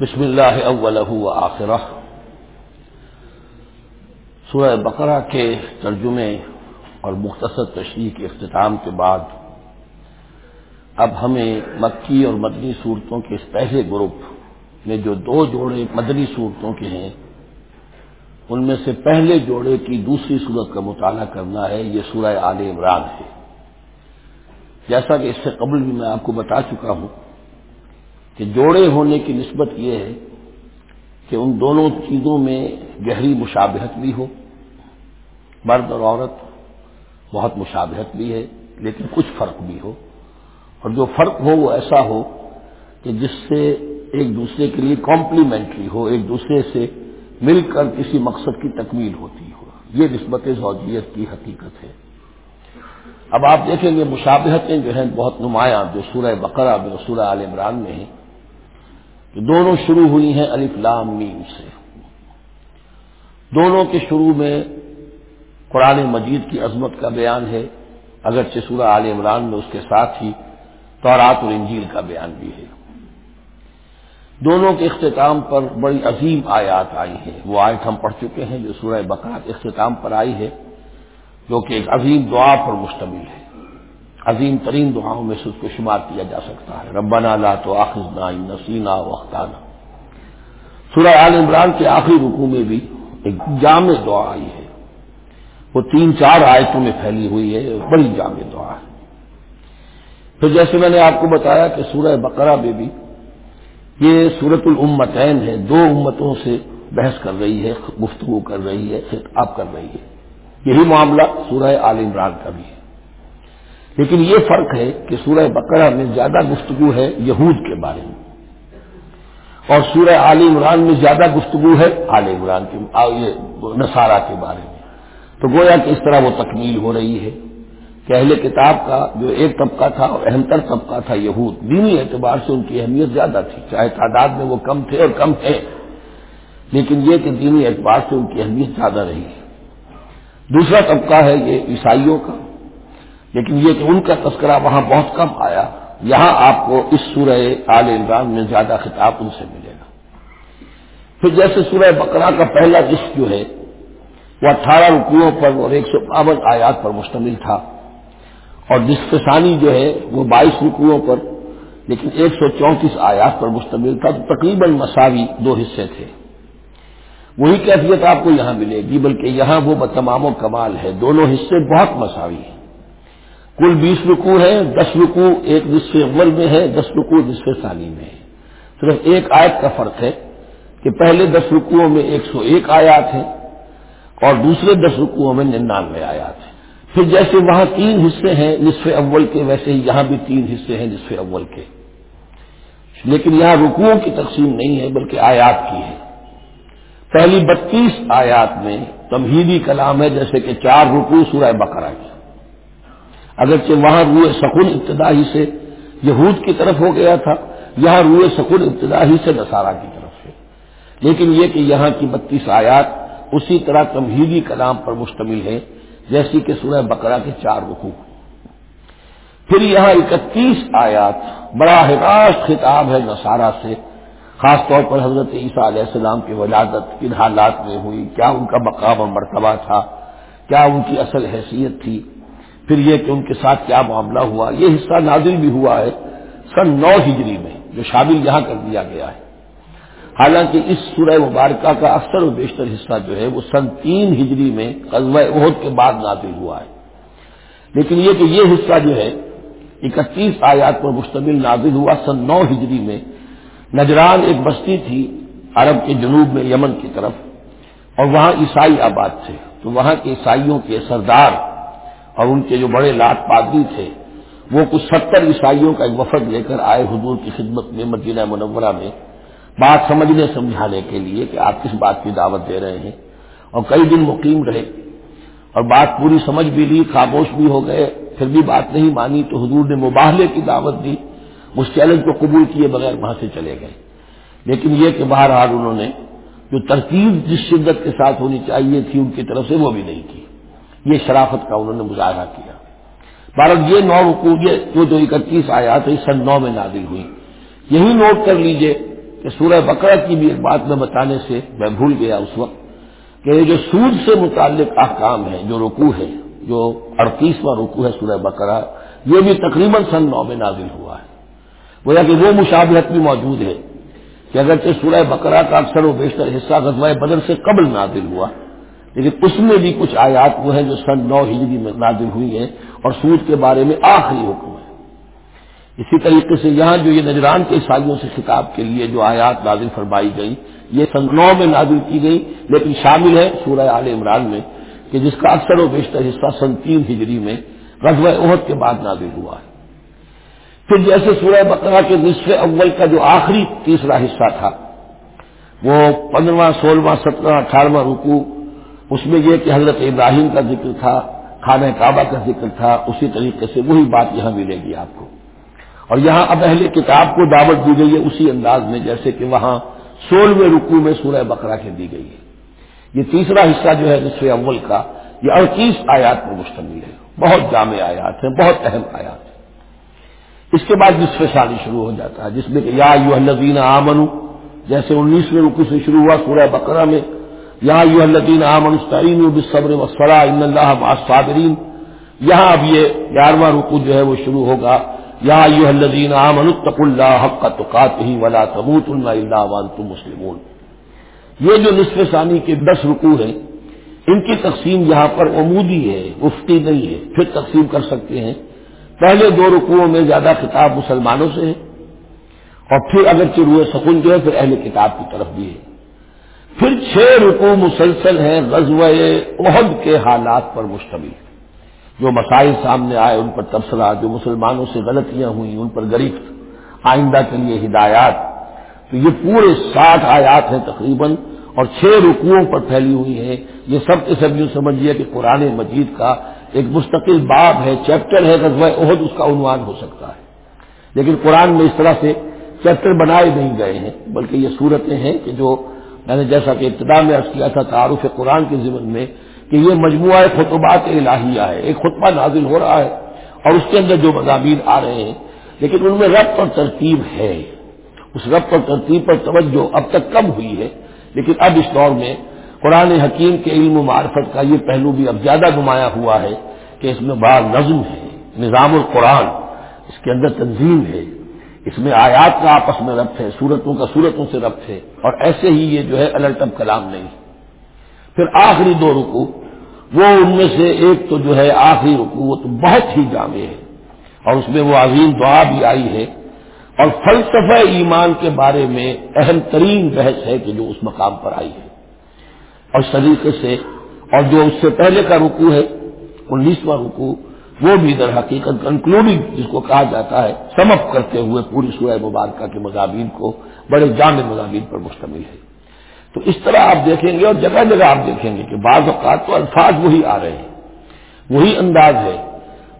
بسم اللہ اولہ و آخرہ۔ سورہ بقرہ کے ترجمے اور مختصر تشریح کے اختتام کے بعد اب ہمیں مکی اور مدنی صورتوں کے اس پہلے گروپ میں جو دو جوڑے مدنی صورتوں کے ہیں، ان میں سے پہلے جوڑے کی دوسری صورت کا مطالعہ کرنا ہے، یہ سورہ عال عمران ہے۔ جیسا کہ اس سے قبل بھی میں آپ کو بتا چکا ہوں کہ جوڑے ہونے کی نسبت یہ ہے کہ ان دونوں چیزوں میں گہری مشابہت بھی ہو۔ مرد اور عورت بہت مشابہت بھی ہے، لیکن کچھ فرق بھی ہو۔ اور جو فرق ہو وہ ایسا ہو کہ جس سے ایک دوسرے کے لیے کمپلیمنٹری ہو، ایک دوسرے سے مل کر کسی مقصد کی تکمیل ہوتی ہو۔ یہ نسبت زوجیت کی حقیقت ہے۔ اب آپ دیکھیں گے مشابہتیں جو ہیں بہت نمایاں جو سورہ بقرہ میں سورہ عال عمران میں ہیں۔ کہ دونوں شروع ہوئی ہیں الف لام میم سے۔ دونوں کے شروع میں قرآن مجید کی عظمت کا بیان ہے، اگرچہ سورہ عال عمران میں اس کے ساتھ ہی تورات اور انجیل کا بیان بھی ہے۔ دونوں کے اختتام پر بڑی عظیم آیات آئی ہیں۔ وہ آیت ہم پڑھ چکے ہیں جو سورہ بقرہ کے اختتام پر آئی ہے، جو کہ ایک عظیم دعا پر مشتمل ہے۔ عظیم ترین دعاؤں میں سے اس کو شمار کیا جا سکتا ہے۔ ربنا لا تو آخذنا نسینا وختانہ سورہ عال عمران کے آخری رکو میں بھی ایک جامع دعا آئی ہے۔ وہ تین چار آیتوں میں پھیلی ہوئی ہے۔ بڑی جامع دعا ہے۔ پھر جیسے میں نے آپ کو بتایا کہ سورہ بقرہ میں بھی یہ سورت الامتین ہے۔ دو امتوں سے بحث کر رہی ہے، گفتگو کر رہی ہے، خطاب کر رہی ہے۔ یہی معاملہ سورہ عال عمران کا بھی ہے۔ لیکن یہ فرق ہے کہ سورہ بقرہ میں زیادہ گفتگو ہے یہود کے بارے میں اور سورہ عال عمران میں زیادہ گفتگو ہے عال عمران کے نصارہ کے بارے میں۔ تو گویا کہ اس طرح وہ تکمیل ہو رہی ہے کہ اہل کتاب کا جو ایک طبقہ تھا اور اہم تر طبقہ تھا یہود، دینی اعتبار سے ان کی اہمیت زیادہ تھی۔ چاہے تعداد میں وہ کم تھے اور کم ہے لیکن یہ کہ دینی اعتبار سے ان کی اہمیت زیادہ رہی۔ ہے دوسرا طبقہ ہے یہ عیسائیوں کا۔ لیکن یہ کہ ان کا تذکرہ وہاں بہت کم آیا، یہاں آپ کو اس سورہ آل عمران میں زیادہ خطاب ان سے ملے گا۔ پھر جیسے سورہ بقرہ کا پہلا جسم جو ہے، وہ اٹھارہ رکوعوں پر اور ایک سو باون آیات پر مشتمل تھا۔ اور جس ثانی جو ہے، وہ بائیس رکوعوں پر، لیکن ایک سو چونتیس آیات پر مشتمل تھا۔ تو تقریباً مساوی دو حصے تھے۔ وہی کیفیت آپ کو یہاں ملے گی، بلکہ یہاں وہ تمام و کمال ہے۔ دونوں حصے بہت مساوی ہیں۔ کل بیس رکو ہے، دس رکو ایک نصف اول میں ہے، دس رکو نصف ثانی میں ہے۔ صرف ایک آیت کا فرق ہے کہ پہلے دس رکوؤں میں ایک سو ایک آیات ہیں اور دوسرے دس رکوؤں میں ننانوے آیات ہیں۔ پھر جیسے وہاں تین حصے ہیں، نصف اول کے، ویسے ہی یہاں بھی تین حصے ہیں نصف اول کے۔ لیکن یہاں رکوؤں کی تقسیم نہیں ہے، بلکہ آیات کی ہے۔ پہلی بتیس آیات میں تمہیدی کلام ہے، جیسے کہ چار رکو سورہ بقرہ کی۔ اگرچہ وہاں روئے سکون ابتدا ہی سے یہود کی طرف ہو گیا تھا، یہاں روئے سکون ابتدا ہی سے نصارہ کی طرف سے۔ لیکن یہ کہ یہاں کی بتیس آیات اسی طرح تمہیدی کلام پر مشتمل ہے جیسی کہ سورہ بقرہ کے چار رکو پھر یہاں اکتیس آیات بڑا راست خطاب ہے نصارہ سے، خاص طور پر حضرت عیسیٰ علیہ السلام کی ولادت کن حالات میں ہوئی، کیا ان کا مقام اور مرتبہ تھا، کیا ان کی اصل حیثیت تھی۔ پھر یہ کہ ان کے ساتھ کیا معاملہ ہوا؟ یہ حصہ نازل بھی ہوا ہے سن نو ہجری میں، جو شامل یہاں کر دیا گیا ہے۔ حالانکہ اس سورہ مبارکہ کا اکثر و بیشتر حصہ جو ہے وہ سن تین ہجری میں قصبہ عہد کے بعد نازل ہوا ہے۔ لیکن یہ کہ یہ حصہ جو ہے، اکتیس آیات پر مشتمل نازل ہوا سن نو ہجری میں۔ نجران ایک بستی تھی عرب کے جنوب میں یمن کی طرف، اور وہاں عیسائی آباد تھے۔ تو وہاں کے عیسائیوں کے سردار اور ان کے جو بڑے لاٹ پادری تھے، وہ کچھ ستر عیسائیوں کا ایک وفد لے کر آئے حضور کی خدمت میں مدینہ منورہ میں۔ بات سمجھنے، سمجھانے کے لیے کہ آپ کس بات کی دعوت دے رہے ہیں۔ اور کئی دن مقیم رہے۔ اور بات پوری سمجھ بھی لی، خاموش بھی ہو گئے۔ پھر بھی بات نہیں مانی تو حضور نے مباہلے کی دعوت دی۔ اس چیلنج کو قبول کیے بغیر وہاں سے چلے گئے۔ لیکن یہ کہ بہرحال انہوں نے جو ترتیب جس شدت کے ساتھ ہونی چاہیے تھی، ان کی طرف سے وہ بھی نہیں کی۔ یہ شرافت کا انہوں نے مظاہرہ کیا۔ بھارت یہ نو رکو یہ جو جو اکتیس آیا تھا سن نو میں نازل ہوئی۔ یہی نوٹ کر لیجیے کہ سورہ بقرہ کی بھی ایک بات میں بتانے سے میں بھول گیا اس وقت کہ یہ جو سود سے متعلق احکام ہے جو رکوع ہے جو اڑتیسواں رکوع ہے سورہ بقرہ، یہ بھی تقریباً سن نو میں نازل ہوا ہے۔ گویا کہ وہ مشابہت بھی موجود ہے کہ اگرچہ سورہ بقرہ کا اکثر و بیشتر حصہ غزوہ بدر سے قبل نازل ہوا لیکن اس میں بھی کچھ آیات وہ ہیں جو سن نو ہجری میں نازل ہوئی ہیں اور سود کے بارے میں آخری حکم ہے اسی طریقے سے یہاں جو یہ نجران کے عیسائیوں سے خطاب کے لیے جو آیات نازل فرمائی گئی یہ سن نو میں نازل کی گئی لیکن شامل ہے سورہ عال عمران میں کہ جس کا اکثر و بیشتر حصہ سن تین ہجری میں غزوہ عہد کے بعد نازل ہوا ہے۔ پھر جیسے سورہ بقرہ کے نصف اول کا جو آخری تیسرا حصہ تھا، وہ پندرواں سولہواں سترہ اٹھارہواں رکو اس میں یہ کہ حضرت ابراہیم کا ذکر تھا، خانہ کعبہ کا ذکر تھا، اسی طریقے سے وہی بات یہاں ملے گی آپ کو۔ اور یہاں اب اہل کتاب کو دعوت دی گئی ہے اسی انداز میں، جیسے کہ وہاں سولہویں رکو میں سورہ بقرہ کے دی گئی ہے۔ یہ تیسرا حصہ جو ہے، نصف اول کا، یہ اڑتیس آیات پر مشتمل ہے۔ بہت جامع آیات ہیں، بہت اہم آیات ہیں۔ اس کے بعد نصف شادی شروع ہو جاتا ہے، جس میں کہ یا یو الدین آمن جیسے انیسویں رکو سے شروع ہوا سورہ بقرہ میں یا یو الدین آمن صبر وسفرا ان اللہ صابرین یہاں اب یہ گیارہواں رکو جو ہے وہ شروع ہوگا۔ یا یو الدین آمن تق اللہ حق کا ہی ولا تبوت اللہ وانتم مسلمون۔ یہ جو نصف ثانی کے دس رکو ہیں، ان کی تقسیم یہاں پر عمودی ہے، مفتی نہیں ہے، پھر تقسیم کر سکتے ہیں۔ پہلے دو رکوعوں میں زیادہ خطاب مسلمانوں سے ہے اور پھر اگر چروئے سکون جو ہے، پھر اہل کتاب کی طرف بھی ہے۔ پھر چھ رکوع مسلسل ہیں غزوہ عہد کے حالات پر مشتمل۔ جو مسائل سامنے آئے، ان پر تبصرہ، جو مسلمانوں سے غلطیاں ہوئیں، ان پر گریفت، آئندہ کے لیے ہدایات۔ تو یہ پورے ساٹھ آیات ہیں تقریباً، اور چھ رکوعوں پر پھیلی ہوئی ہیں۔ یہ سب کے سب یوں سمجھیے کہ قرآن مجید کا ایک مستقل باب ہے، چیپٹر ہے غزوہ عہد اس کا عنوان ہو سکتا ہے۔ لیکن قرآن میں اس طرح سے چیپٹر بنائے نہیں گئے ہیں، بلکہ یہ صورتیں ہیں کہ جو میں نے جیسا کہ ابتدا میں عرض کیا تھا تعارف قرآن کے ضمن میں کہ یہ مجموعہ خطبات الہیہ ہے، ایک خطبہ نازل ہو رہا ہے اور اس کے اندر جو مضامین آ رہے ہیں، لیکن ان میں ربط اور ترتیب ہے۔ اس ربط اور ترتیب پر توجہ اب تک کم ہوئی ہے، لیکن اب اس دور میں قرآن حکیم کے علم و معرفت کا یہ پہلو بھی اب زیادہ نمایاں ہوا ہے کہ اس میں بڑا نظم ہے، نظام القرآن، اس کے اندر تنظیم ہے۔ اس میں آیات کا آپس میں ربط ہے صورتوں کا صورتوں سے ربط ہے، اور ایسے ہی یہ جو ہے الرٹب کلام نہیں۔ پھر آخری دو رکو وہ ان میں سے ایک تو جو ہے آخری رکو وہ تو بہت ہی جامع ہے، اور اس میں وہ عظیم دعا بھی آئی ہے۔ اور فلسفہ ایمان کے بارے میں اہم ترین بحث ہے کہ جو اس مقام پر آئی ہے۔ اور اس طریقے سے، اور جو اس سے پہلے کا رکو ہے، انیسواں رکو وہ بھی در حقیقت کنکلوڈنگ جس کو کہا جاتا ہے، سمپ کرتے ہوئے پوری سورہ مبارکہ کے مضامین کو بڑے جامع مضامین پر مشتمل ہے۔ تو اس طرح آپ دیکھیں گے اور جگہ جگہ آپ دیکھیں گے کہ بعض اوقات تو الفاظ وہی آ رہے ہیں۔ وہی انداز ہے۔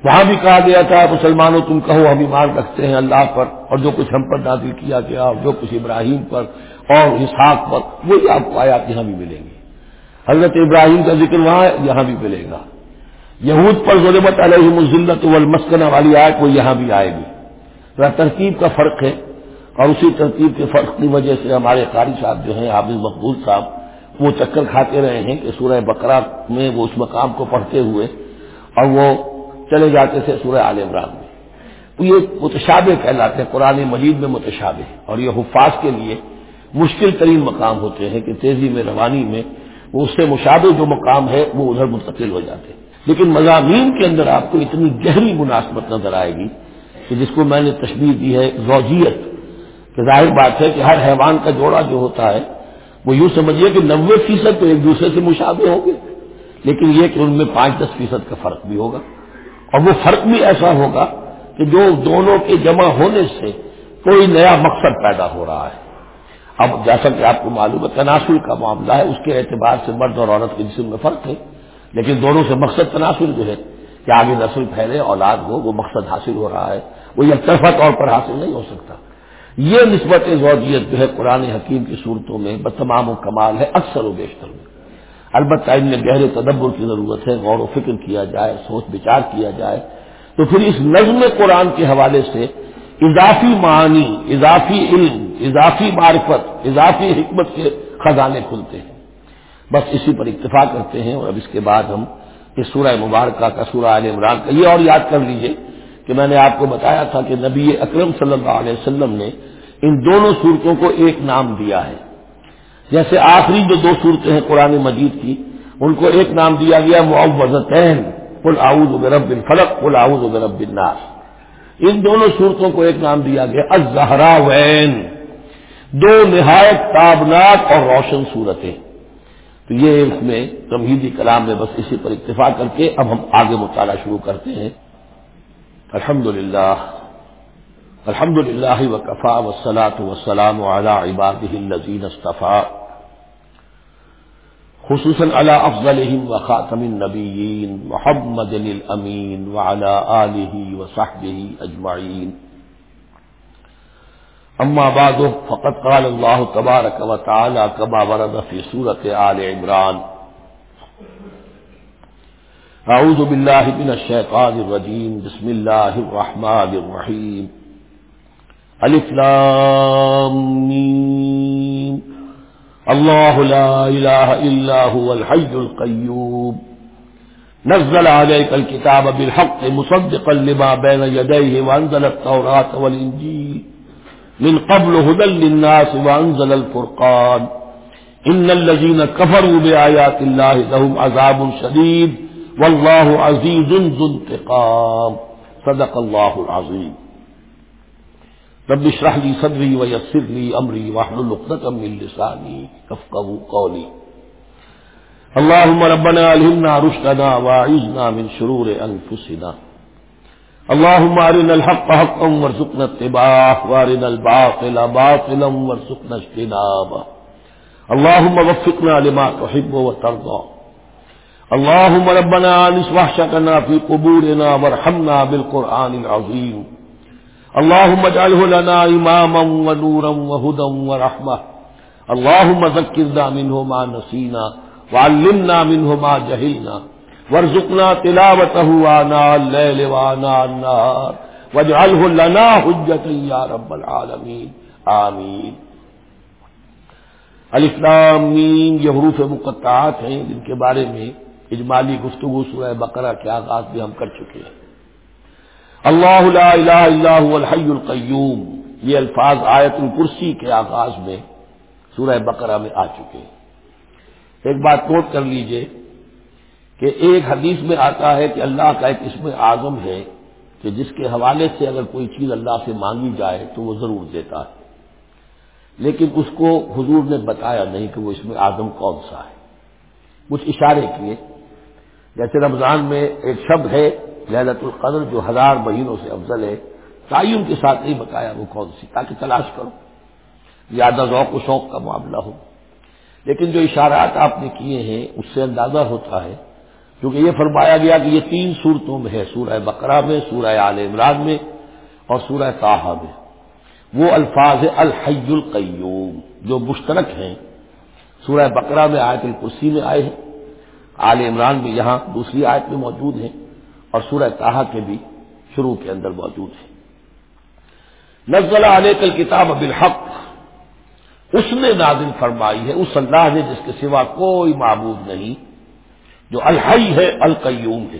وہاں بھی کہا گیا تھا، مسلمانوں تم کہو ہم ایمان رکھتے ہیں اللہ پر اور جو کچھ ہم پر نازل کیا گیا اور جو کچھ ابراہیم پر اور اسحاق پر، وہی آپ کو آیات یہاں بھی ملیں گی حضرت ابراہیم کا ذکر وہاں یہاں بھی ملے گا۔ یہود پر ظلمت علیہ مزلت والمسکنہ والی آیت وہ یہاں بھی آئے گی۔ ذرا ترتیب کا فرق ہے اور اسی ترتیب کے فرق کی وجہ سے ہمارے قاری صاحب جو ہیں حافظ مقبول صاحب، وہ چکر کھاتے رہے ہیں کہ سورہ بقرہ میں وہ اس مقام کو پڑھتے ہوئے اور وہ چلے جاتے تھے سورہ عال عمران میں۔ یہ متشابہ کہلاتے ہیں، قرآن مجید میں متشابہ اور یہ حفاظ کے لیے مشکل ترین مقام ہوتے ہیں کہ تیزی میں، روانی میں وہ اس سے مشابہ جو مقام ہے وہ ادھر منتقل ہو جاتے ہیں۔ لیکن مضامین کے اندر آپ کو اتنی گہری مناسبت نظر آئے گی کہ جس کو میں نے تشبیح دی ہے زوجیت کہ ظاہر بات ہے کہ ہر حیوان کا جوڑا جو ہوتا ہے، وہ یوں سمجھیے کہ نوے فیصد تو ایک دوسرے سے مشابہ ہوں گے۔ لیکن یہ کہ ان میں پانچ دس فیصد کا فرق بھی ہوگا۔ اور وہ فرق بھی ایسا ہوگا کہ جو دونوں کے جمع ہونے سے کوئی نیا مقصد پیدا ہو رہا ہے۔ اب جیسا کہ آپ کو معلوم ہے تناسل کا معاملہ ہے، اس کے اعتبار سے مرد اور عورت کے جسم میں فرق ہے۔ لیکن دونوں سے مقصد تناسل جو ہے کہ آگے نسل پھیلے، اولاد ہو، وہ مقصد حاصل ہو رہا ہے، وہ یک طرفہ طور پر حاصل نہیں ہو سکتا۔ یہ نسبت زوجیت جو ہے قرآن حکیم کی صورتوں میں بتمام و کمال ہے اکثر و بیشتر میں۔ البتہ ان میں گہرے تدبر کی ضرورت ہے، غور و فکر کیا جائے، سوچ بچار کیا جائے۔ تو پھر اس نظم قرآن کے حوالے سے اضافی معنی اضافی علم، اضافی معرفت، اضافی حکمت کے خزانے کھلتے ہیں۔ بس اسی پر اتفاق کرتے ہیں اور اب اس کے بعد ہم اس سورہ مبارکہ کا سورہ عال عمران کا یہ اور یاد کر لیجیے کہ میں نے آپ کو بتایا تھا کہ نبی اکرم صلی اللہ علیہ وسلم نے ان دونوں صورتوں کو ایک نام دیا ہے۔ جیسے آخری جو دو صورتیں ہیں قرآن مجید کی، ان کو ایک نام دیا گیا معوضتین قل اعوذ برب الفلق، قل اعوذ برب الناس۔ ان دونوں صورتوں کو ایک نام دیا گیا الزہرا وین دو نہایت تابناک اور روشن صورتیں۔ تو یہ اس میں تمہیدی کلام میں بس اسی پر اتفاق کر کے اب ہم آگے مطالعہ شروع کرتے ہیں۔ الحمد للہ الحمد للہ وکفا وسلاۃ وسلام علی عباد الزین اصطفیٰ خصوصاً على أفضلهم وخاتم النبيين محمد الأمين وعلى آله وصحبه أجمعين أما بعد، فقد قال الله تبارك وتعالى كما ورد في سورة آل عمران. أعوذ بالله من الشيطان الرجيم بسم الله الرحمن الرحيم ألف لام مين الله لا إله إلا هو الحي القيوم نزل عليك الكتاب بالحق مصدقا لما بين يديه وأنزل التوراة والإنجيل من قبل هدى للناس وأنزل الفرقان. إن الذين كفروا بآيات الله لهم عذاب شديد. والله عزيز ذو انتقام. صدق الله العظيم. رب اشرح لي صدري ويسر لي امري واحلل عقدة من لساني يفقهوا قولي. اللهم ربنا الهمنا رشدنا واعذنا من شرور انفسنا اللهم ارنا الحق حقا وارزقنا اتباعه وارنا الباطل باطلا وارزقنا اجتنابه. اللهم وفقنا لما تحب وترضى. اللهم ربنا انس وحشتنا في قبورنا وارحمنا بالقران العظيم. اللهم اجعله لنا اماما ونورا وهدى ورحمه اللهم ذكرنا منه ما نسينا، وعلمنا منه ما جهلنا. وارزقنا تلاوته آناء الليل وآناء واجعله لنا حجة يا رب العالمين. آمين. الاسلام یہ حروف مقطعات ہیں جن کے بارے میں اجمالی گفتگو سورہ بقرہ کے آغاز بھی ہم کر چکے ہیں۔ اللہ لا الہ الا هو الحی القیوم، یہ الفاظ آیت الکرسی کے آغاز میں سورہ بقرہ میں آ چکے ہیں۔ ایک بات نوٹ کر لیجیے کہ ایک حدیث میں آتا ہے کہ اللہ کا ایک اسم اعظم ہے کہ جس کے حوالے سے اگر کوئی چیز اللہ سے مانگی جائے تو وہ ضرور دیتا ہے۔ لیکن اس کو حضور نے بتایا نہیں کہ وہ اس میں اعظم کون سا ہے۔ کچھ اشارے کیے۔ جیسے رمضان میں ایک شبد ہے لہلت القدر، جو ہزار مہینوں سے افضل ہے۔ تعین کے ساتھ نہیں بتایا وہ کون سی، تاکہ تلاش کرو۔ زیادہ ذوق و شوق کا معاملہ ہو۔ لیکن جو اشارات آپ نے کیے ہیں، اس سے اندازہ ہوتا ہے کیونکہ یہ فرمایا گیا کہ یہ تین صورتوں میں ہے، سورہ بقرہ میں، سورہ عال عمران میں اور سورہ تاہا میں۔ وہ الفاظ الحی القیوم جو مشترک ہیں۔ سورہ بقرہ میں آیت الکرسی میں آئے ہیں عال عمران میں یہاں دوسری آیت میں موجود ہیں اور سورہ تاہا کے بھی شروع کے اندر موجود ہے نزل علیہ کل کتاب بالحق، اس نے نازل فرمائی ہے، اس اللہ نے جس کے سوا کوئی معبود نہیں۔ جو الحی ہے، القیوم ہے۔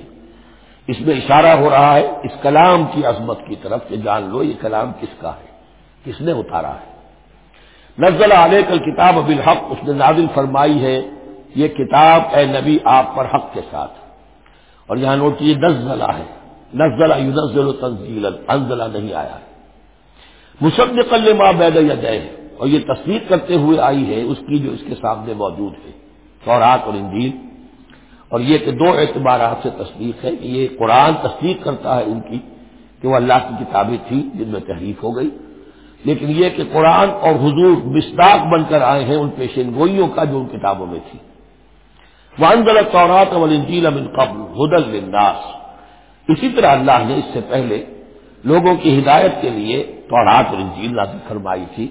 اس میں اشارہ ہو رہا ہے اس کلام کی عظمت کی طرف کہ جان لو یہ کلام کس کا ہے، کس نے اتارا ہے۔ نزل علیہ کل کتاب بالحق، اس نے نازل فرمائی ہے، یہ کتاب اے نبی آپ پر حق کے ساتھ۔ اور یہاں نوٹ کیجیے نزلہ ہے۔ نزلہ یو تنزیل انزلہ نہیں آیا ہے۔ مصدق ماں بید یا جائے اور یہ تصدیق کرتے ہوئے آئی ہے، اس کی جو اس کے سامنے موجود ہے سورات اور انجیل۔ اور یہ کہ دو اعتبارات سے تصدیق ہے کہ یہ قرآن تصدیق کرتا ہے ان کی کہ وہ اللہ کی کتابیں تھیں جن میں تحریف ہو گئی۔ لیکن یہ کہ قرآن اور حضور مستاق بن کر آئے ہیں ان پیشین گوئیوں کا جو ان کتابوں میں تھی۔ وانزل طورات والانجیل من قبل ہدل للناس۔ اسی طرح اللہ نے اس سے پہلے لوگوں کی ہدایت کے لیے تورات اور انجیل نازل فرمائی تھی۔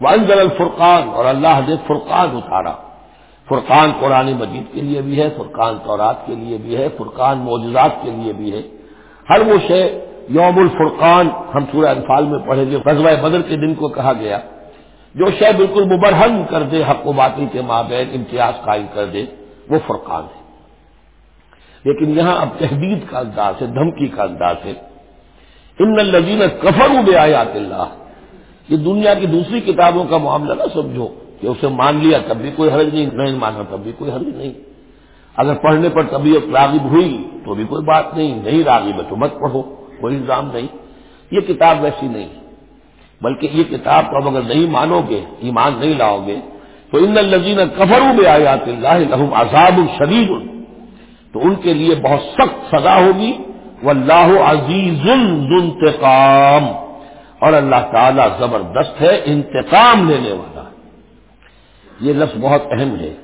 وانزل الفرقان اور اللہ نے فرقان اتارا۔ فرقان قرآن مجید کے لیے بھی ہے، فرقان تورات کے لیے بھی ہے، فرقان معجزات کے لیے بھی ہے۔ ہر وہ شے یوم الفرقان، ہم سورہ انفال میں پڑھیں گے غزوہ بدر کے دن کو کہا گیا، جو شے بالکل مبرہن کر دے، حق و باطل کے مابین، امتیاز قائم کر دے، وہ فرقان ہے۔ لیکن یہاں اب تحدید کا انداز ہے، دھمکی کا انداز ہے۔ ان الزین کفر بے آیات اللہ، یہ دنیا کی دوسری کتابوں کا معاملہ نہ سمجھو۔ کہ اسے مان لیا، تب بھی کوئی حرج نہیں نہیں مانا، تب بھی کوئی حرج نہیں۔ اگر پڑھنے پر طبیعت راغب ہوئی تو بھی کوئی بات نہیں نہیں راغب ہے تو مت پڑھو، کوئی الزام نہیں۔ یہ کتاب ویسی نہیں، بلکہ یہ کتاب تو اب اگر نہیں مانو گے، ایمان نہیں لاؤ گے، تو ان الزین کفر بے آیات اللہ لہم عذاب الشدید تو ان کے لیے بہت سخت سزا ہوگی۔ وہ اللہ عزیز انتقام۔ اور اللہ تعالی زبردست ہے انتقام لینے والا۔ یہ لفظ بہت اہم ہے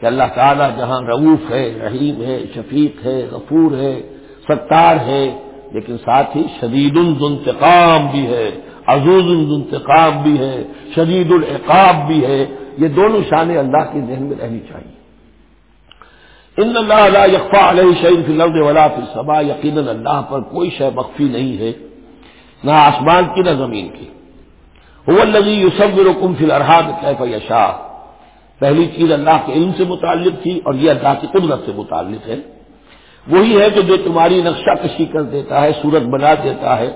کہ اللہ تعالیٰ جہاں رعوف ہے، رحیم ہے، شفیق ہے، غفور ہے، ستار ہے، لیکن ساتھ ہی شدید الانتقام بھی ہے، عزوز الانتقام بھی ہے، شدید العقاب بھی ہے۔ یہ دونوں شانیں اللہ کے ذہن میں رہنی چاہیے۔ ان اللہ یقفا علیہ شعین فی لفظ ولا فی صبا یقیناً اللہ پر کوئی شے مخفی نہیں ہے، نہ آسمان کی، نہ زمین کی۔ وہ الزی یوسف رکم فی الرحاد کیف یشا پہلی چیز اللہ کے علم سے متعلق تھی اور یہ اللہ کی قدرت سے متعلق ہے۔ وہی ہے کہ جو تمہاری نقشہ کشی کر دیتا ہے، صورت بنا دیتا ہے۔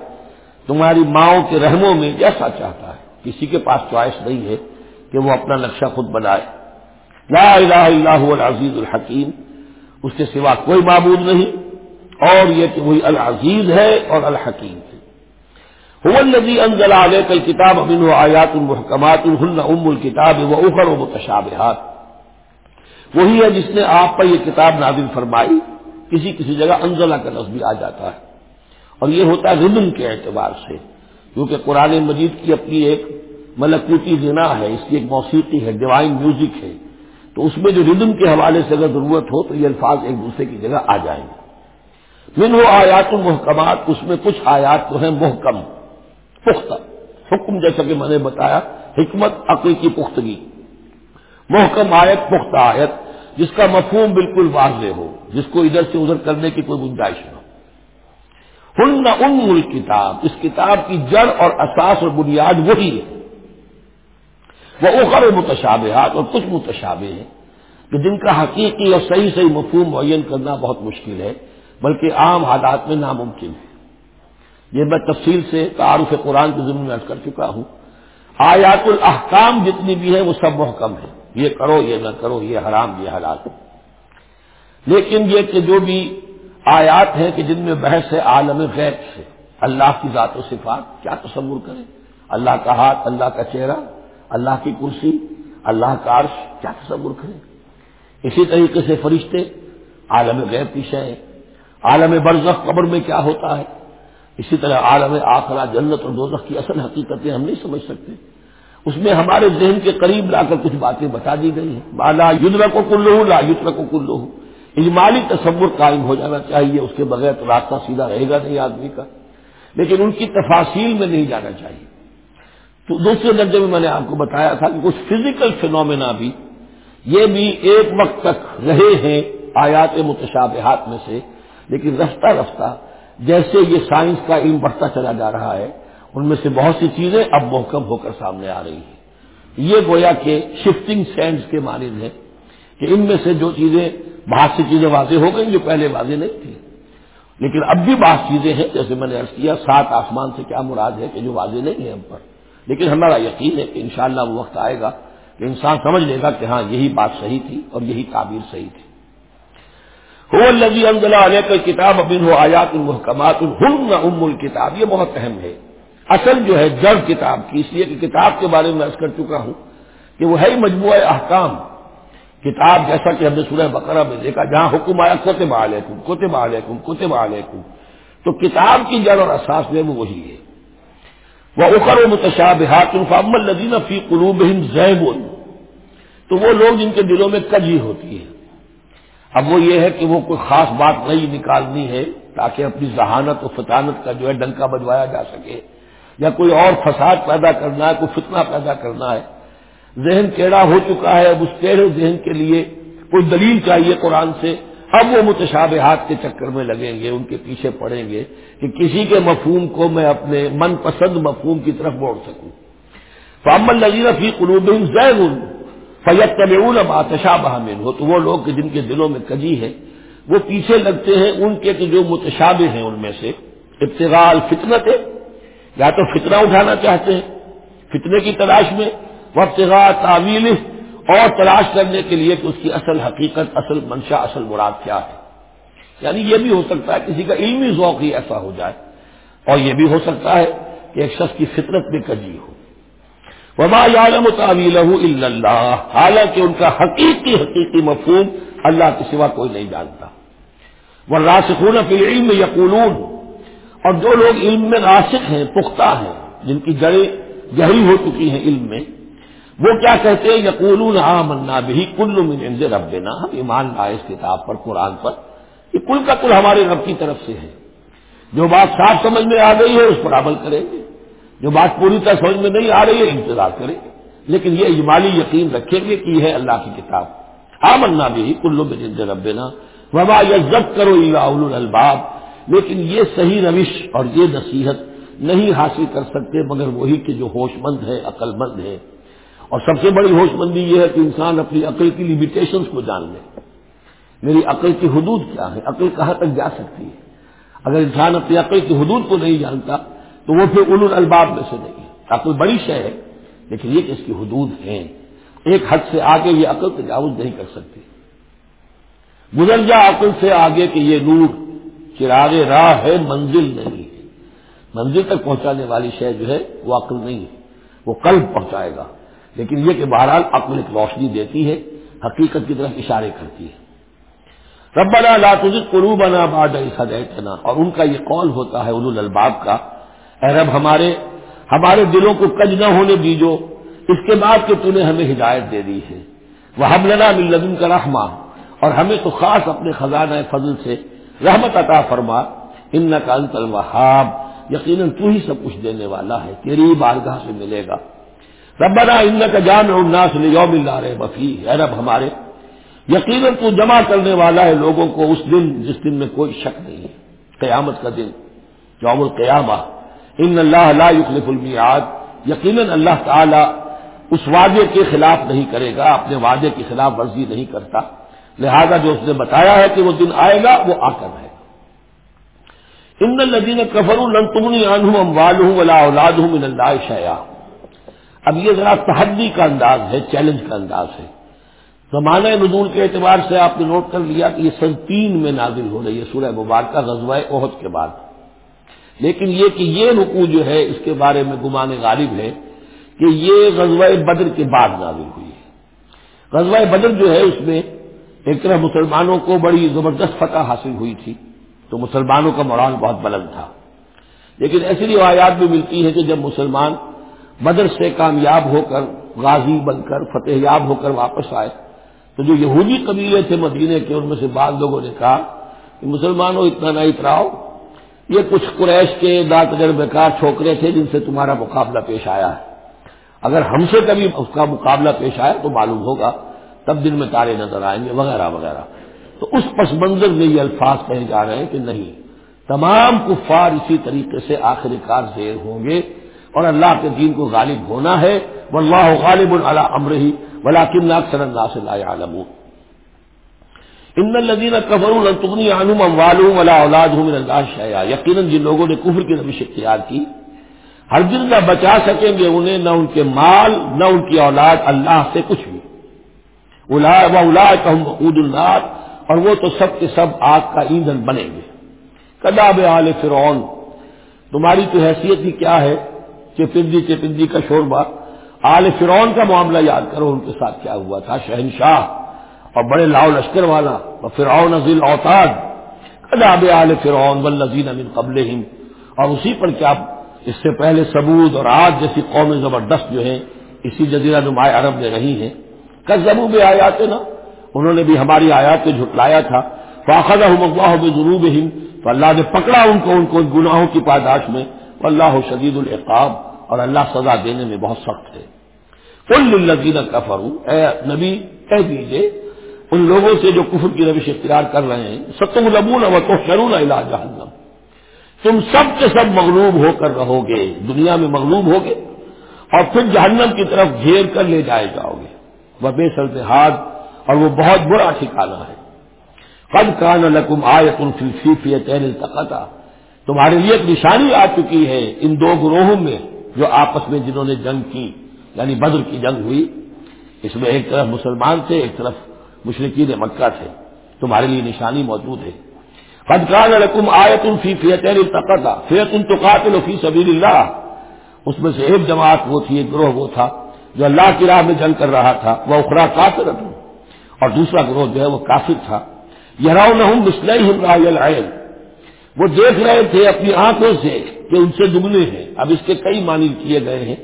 تمہاری ماؤں کے رحموں میں جیسا چاہتا ہے۔ کسی کے پاس چوائس نہیں ہے کہ وہ اپنا نقشہ خود بنائے۔ لا الہ الا هو العزیز الحکیم۔ اس کے سوا کوئی معبود نہیں۔ اور یہ کہ وہی العزیز ہے اور الحکیم۔ ہے الذي انزل عليك الكتاب منه آیات المحکمات هن ام الكتاب و متشابهات. وہی ہے جس نے آپ پر یہ کتاب نازل فرمائی، کسی کسی جگہ انزلہ کا لفظ بھی آ جاتا ہے۔ اور یہ ہوتا ہے ردم کے اعتبار سے، کیونکہ قرآن مجید کی اپنی ایک ملکوتی زنا ہے، اس کی ایک موسیقی ہے ڈیوائن میوزک ہے۔ تو اس میں جو ردم کے حوالے سے اگر ضرورت ہو، تو یہ الفاظ ایک دوسرے کی جگہ آ جائیں گے۔ من ہو آیات المحکمات اس میں کچھ آیات تو ہیں محکم۔ پختہ۔ حکم جیسا کہ میں نے بتایا، حکمت عقل کی پختگی۔ محکم آیت، پختہ آیت، جس کا مفہوم بالکل واضح ہو، جس کو ادھر سے ادھر کرنے کی کوئی گنجائش نہ ہو۔ ہن ان کتاب اس کتاب کی جڑ اور اساس اور بنیاد وہی ہے۔ وہ اخر متشابہات اور کچھ متشابہ ہیں، کہ جن کا حقیقی اور صحیح صحیح مفہوم معین کرنا بہت مشکل ہے، بلکہ عام حالات میں ناممکن ہے۔ یہ میں تفصیل سے تعارف قرآن کے ذمہ میں کر چکا ہوں۔ آیات الاحکام جتنی بھی ہیں وہ سب محکم ہے یہ کرو، یہ نہ کرو، یہ حرام، یہ حالات لیکن یہ کہ جو بھی آیات ہیں کہ جن میں بحث ہے، عالم غیب سے، اللہ کی ذات و صفات، کیا تصور کریں؟ اللہ کا ہاتھ، اللہ کا چہرہ، اللہ کی کرسی، اللہ کا عرش، کیا تصور کریں؟ اسی طریقے سے فرشتے عالم غیب کی شے عالم برزخ قبر میں کیا ہوتا ہے؟ اسی طرح عالم آخرا جنت اور دوزخ کی اصل حقیقتیں ہم نہیں سمجھ سکتے۔ اس میں ہمارے ذہن کے قریب لا کر کچھ باتیں بتا دی گئی ہیں۔ بالا یدر کو کلو لا یدر کو کلو اجمالی تصور قائم ہو جانا چاہیے، اس کے بغیر تو راستہ سیدھا رہے گا نہیں آدمی کا۔ لیکن ان کی تفاصیل میں نہیں جانا چاہیے۔ تو دوسرے درجے میں میں نے آپ کو بتایا تھا کہ کچھ فزیکل فنومینا بھی، یہ بھی ایک وقت تک رہے ہیں آیات متشابہات میں سے، لیکن رفتہ رفتہ جیسے یہ سائنس کا علم بڑھتا چلا جا رہا ہے، ان میں سے بہت سی چیزیں اب محکم ہو کر سامنے آ رہی ہیں۔ یہ گویا کہ شفٹنگ سینڈز کے مانند ہے کہ ان میں سے جو چیزیں بہت سی چیزیں واضح ہو گئیں جو پہلے واضح نہیں تھی لیکن اب بھی بعض چیزیں ہیں، جیسے میں نے عرض کیا، سات آسمان سے کیا مراد ہے کہ جو واضح نہیں ہے ہم پر۔ لیکن ہمارا یقین ہے کہ انشاءاللہ وہ وقت آئے گا کہ انسان سمجھ لے گا کہ ہاں یہی بات صحیح تھی اور یہی تعبیر صحیح تھی۔ ہو لگی انزلہ علیہ کا کتاب ابن ہو آیات المحکمات الحم ام یہ بہت اہم ہے. اصل جو ہے جڑ کتاب کی، اس لیے کہ کتاب کے بارے میں عرض کر چکا ہوں کہ وہ ہے ہی مجموعہ احکام. کتاب جیسا کہ ہم نے سورہ بقرہ میں دیکھا، جہاں حکم آیا کوتب علیکم کوتب علیکم کوتب علیکم. تو کتاب کی جڑ اور اساس جو ہے وہ وہی ہے. وہ اخر و متشابہات فام الدین فی قلوب زیب تو وہ لوگ جن کے دلوں میں کجی ہوتی ہے اب وہ یہ ہے کہ وہ کوئی خاص بات نہیں نکالنی ہے تاکہ اپنی ذہانت و فطانت کا جو ہے ڈنکا بجوایا جا سکے یا کوئی اور فساد پیدا کرنا ہے، کوئی فتنہ پیدا کرنا ہے۔ ذہن ٹیڑھا ہو چکا ہے، اب اس ٹیڑھے ذہن کے لیے کوئی دلیل چاہیے قرآن سے۔ اب وہ متشابہات کے چکر میں لگیں گے، ان کے پیچھے پڑیں گے کہ کسی کے مفہوم کو میں اپنے من پسند مفہوم کی طرف موڑ سکوں۔ فامل نظیر فی قلوب زین فیت طب آتشا بہامین ہو تو وہ لوگ جن کے دلوں میں کجی ہے وہ پیچھے لگتے ہیں ان کے کہ جو متشابہ ہیں ان میں سے۔ ابتغال فطنت ہے یا تو فتنہ اٹھانا چاہتے ہیں، فتنے کی تلاش میں۔ وہ ابتغال تعویل اور تلاش کرنے کے لیے کہ اس کی اصل حقیقت، اصل منشا، اصل مراد کیا ہے۔ یعنی یہ بھی ہو سکتا ہے کسی کا علمی ذوق ہی ایسا ہو جائے۔ اور یہ بھی ہو سکتا ہے کہ ایک شخص کی فطرت میں کجی ہو۔ وما یعلم تعویل اللہ حالانکہ ان کا حقیقی حقیقی مفہوم اللہ کے سوا کوئی نہیں جانتا۔ وہ راسخون فی علم یقولون اور جو لوگ علم میں راسخ ہیں، پختہ ہیں، جن کی جڑیں گہری ہو چکی ہیں علم میں، وہ کیا کہتے ہیں؟ یقول ہاں منا بھی کل من رب دینا ہم ایمان لائے اس کتاب پر، قرآن پر۔ یہ کل کا کل ہمارے رب کی طرف سے ہے۔ جو بات صاف سمجھ میں آ گئی ہے، اس پر عمل کریں گے۔ جو بات پوری طرح سمجھ میں نہیں آ رہی ہے، انتظار کریں۔ لیکن یہ اجمالی یقین رکھیں گے کہ یہ ہے اللہ کی کتاب۔ ہاں منا بھی کلو میں رب دینا وبا یزت کرو اول الباب لیکن یہ صحیح روش اور یہ نصیحت نہیں حاصل کر سکتے، مگر وہی کہ جو ہوش مند ہے عقل مند ہے۔ اور سب سے بڑی ہوش مندی یہ ہے کہ انسان اپنی عقل کی لمیٹیشنز کو جان لے۔ میری عقل کی حدود کیا ہے؟ عقل کہاں تک جا سکتی ہے؟ اگر انسان اپنی عقل کی حدود کو نہیں جانتا تو وہ پھر ان الباب میں سے نہیں عقل بڑی شے ہے، لیکن یہ کہ اس کی حدود ہیں۔ ایک حد سے آگے یہ عقل تجاوز نہیں کر سکتی۔ گزر جا عقل سے آگے کہ یہ نور چراغ راہ ہے، منزل نہیں ہے۔ منزل تک پہنچانے والی شے جو ہے، وہ عقل نہیں ہے۔ وہ قلب پہنچائے گا۔ لیکن یہ کہ بہرحال عقل ایک روشنی دیتی ہے، حقیقت کی طرف اشارے کرتی ہے۔ ربنا لا تزغ قلوبنا بعد إذ هديتنا۔ اور ان کا یہ قول ہوتا ہے اولو الباب کا اے رب ہمارے ہمارے دلوں کو کج نہ ہونے دیجو، اس کے بعد کہ تو نے ہمیں ہدایت دے دی ہے۔ وہ ہم لنا من کا رحمہ اور ہمیں تو خاص اپنے خزانہ فضل سے رحمت عطا فرما۔ ان کا انت الوہاب یقیناً تو ہی سب کچھ دینے والا ہے، تیری بارگاہ سے ملے گا۔ ربنا ان کا جان الناس لیوم اللہ رہے بفی ہے رب ہمارے، یقیناً تو جمع کرنے والا ہے لوگوں کو اس دن جس دن میں کوئی شک نہیں ہے۔ قیامت کا دن، یوم القیامہ۔ ان اللہ لا یخلف المیعاد، یقیناً اللہ تعالی اس وعدے کے خلاف نہیں کرے گا، اپنے وعدے کی خلاف ورزی نہیں کرتا۔ لہذا جو اس نے بتایا ہے کہ وہ دن آئے گا، وہ آ کر رہے گا۔ ان الدین کفر النتمنی عنہم اموالہم ولا اولادہم من اللہ شیعہ اب یہ ذرا تحدی کا انداز ہے، چیلنج کا انداز ہے۔ زمانہ نزول کے اعتبار سے آپ نے نوٹ کر لیا کہ یہ سن تین میں نازل ہو رہی ہے، سورہ مبارکہ، غزوہ عہد کے بعد۔ لیکن یہ کہ یہ رکو جو ہے، اس کے بارے میں گمان غالب ہے کہ یہ غزوہ بدر کے بعد نازل ہوئی ہے۔ غزوہ بدر جو ہے، اس میں ایک طرح مسلمانوں کو بڑی زبردست فتح حاصل ہوئی تھی۔ تو مسلمانوں کا مورال بہت بلند تھا۔ لیکن ایسی روایات بھی ملتی ہے کہ جب مسلمان بدر سے کامیاب ہو کر، غازی بن کر، فتح یاب ہو کر واپس آئے، تو جو یہودی قبیلے تھے مدینے کے، ان میں سے بعض لوگوں نے کہا کہ مسلمانوں، اتنا نہ اتراؤ یہ کچھ قریش کے دانت بیکار چھوکرے تھے جن سے تمہارا مقابلہ پیش آیا ہے۔ اگر ہم سے کبھی اس کا مقابلہ پیش آیا تو معلوم ہوگا، تب دن میں تارے نظر آئیں گے، وغیرہ وغیرہ۔ تو اس پس منظر میں یہ الفاظ کہے جا رہے ہیں کہ نہیں، تمام کفار اسی طریقے سے آخر کار زیر ہوں گے اور اللہ کے دین کو غالب ہونا ہے۔ واللہ غالب العلی امر ہی ولاکن اکثر الناس لا يعلمون ان الذين كفروا لن تغني عنهم اموالهم ولا اولادهم من الله شيئا. یقینا جن لوگوں نے کفر کی روش اختیار کی، ہر دن نہ بچا سکیں گے انہیں، نہ ان کے مال، نہ ان کی اولاد، اللہ سے کچھ بھی۔ اولاد وقود النار، اور وہ تو سب کے سب آگ کا ایندھن بنیں گے۔ کداب آل فرعون، تمہاری تو حیثیت ہی کیا ہے چپندی چپندی کا شوربہ آل فرون کا معاملہ یاد کرو، ان کے ساتھ کیا ہوا تھا؟ شہنشاہ۔ اور بڑے لاؤ لشکر والا اور فرعون نزیل اوتاد. کداب آل فرعون و نذین قبل اور اسی پر کیا اس سے پہلے سبود اور آج جیسی قوم زبردست جو ہیں، اسی جزیرہ نمایاں عرب میں رہی ہیں. کس زبو میں آیات نا انہوں نے بھی ہماری آیات کو جھٹلایا تھا. فاخذ اللہ ضرور تو اللہ نے پکڑا ان کو ان کو گناہوں کی پاداش میں. اللہ شدید العقاب. اور اللہ سزا دینے میں بہت سخت ہے. کل الزین کفر اے نبی، کہہ دیجیے ان لوگوں سے جو کفر کی روش اختیار کر رہے ہیں ستم لبون و تو شرون علاج تم سب کے سب مغلوب ہو کر رہو گے، دنیا میں مغلوب ہوگے اور پھر جہنم کی طرف گھیر کر لے جائے جاؤ گے۔ وہ بے سلطحاد اور وہ بہت برا ٹھکانا ہے۔ قد کان لکم آیت الفیفیت التقطا۔ تمہارے لیے ایک نشانی آ چکی ہے ان دو گروہوں میں جو آپس میں جنہوں نے جنگ کی یعنی بدر کی جنگ ہوئی۔ اس میں ایک طرف مسلمان تھے، ایک طرف مشرقین مکہ تھے، تمہارے لیے نشانی موجود ہے۔ قد کان لکم آیت الفیفیت التقطا، فیت تو فی سبیل اللہ۔ اس میں سے ایک جماعت وہ تھی، ایک گروہ وہ تھا جو اللہ کی راہ میں جنگ کر رہا تھا، وہ اخرا کافر اور دوسرا گروہ جو ہے وہ کافر تھا۔ یہ راؤ نہ ہوں مسلح وہ دیکھ رہے تھے اپنی آنکھوں سے کہ ان سے دگنے ہیں۔ اب اس کے کئی معنی کیے گئے ہیں۔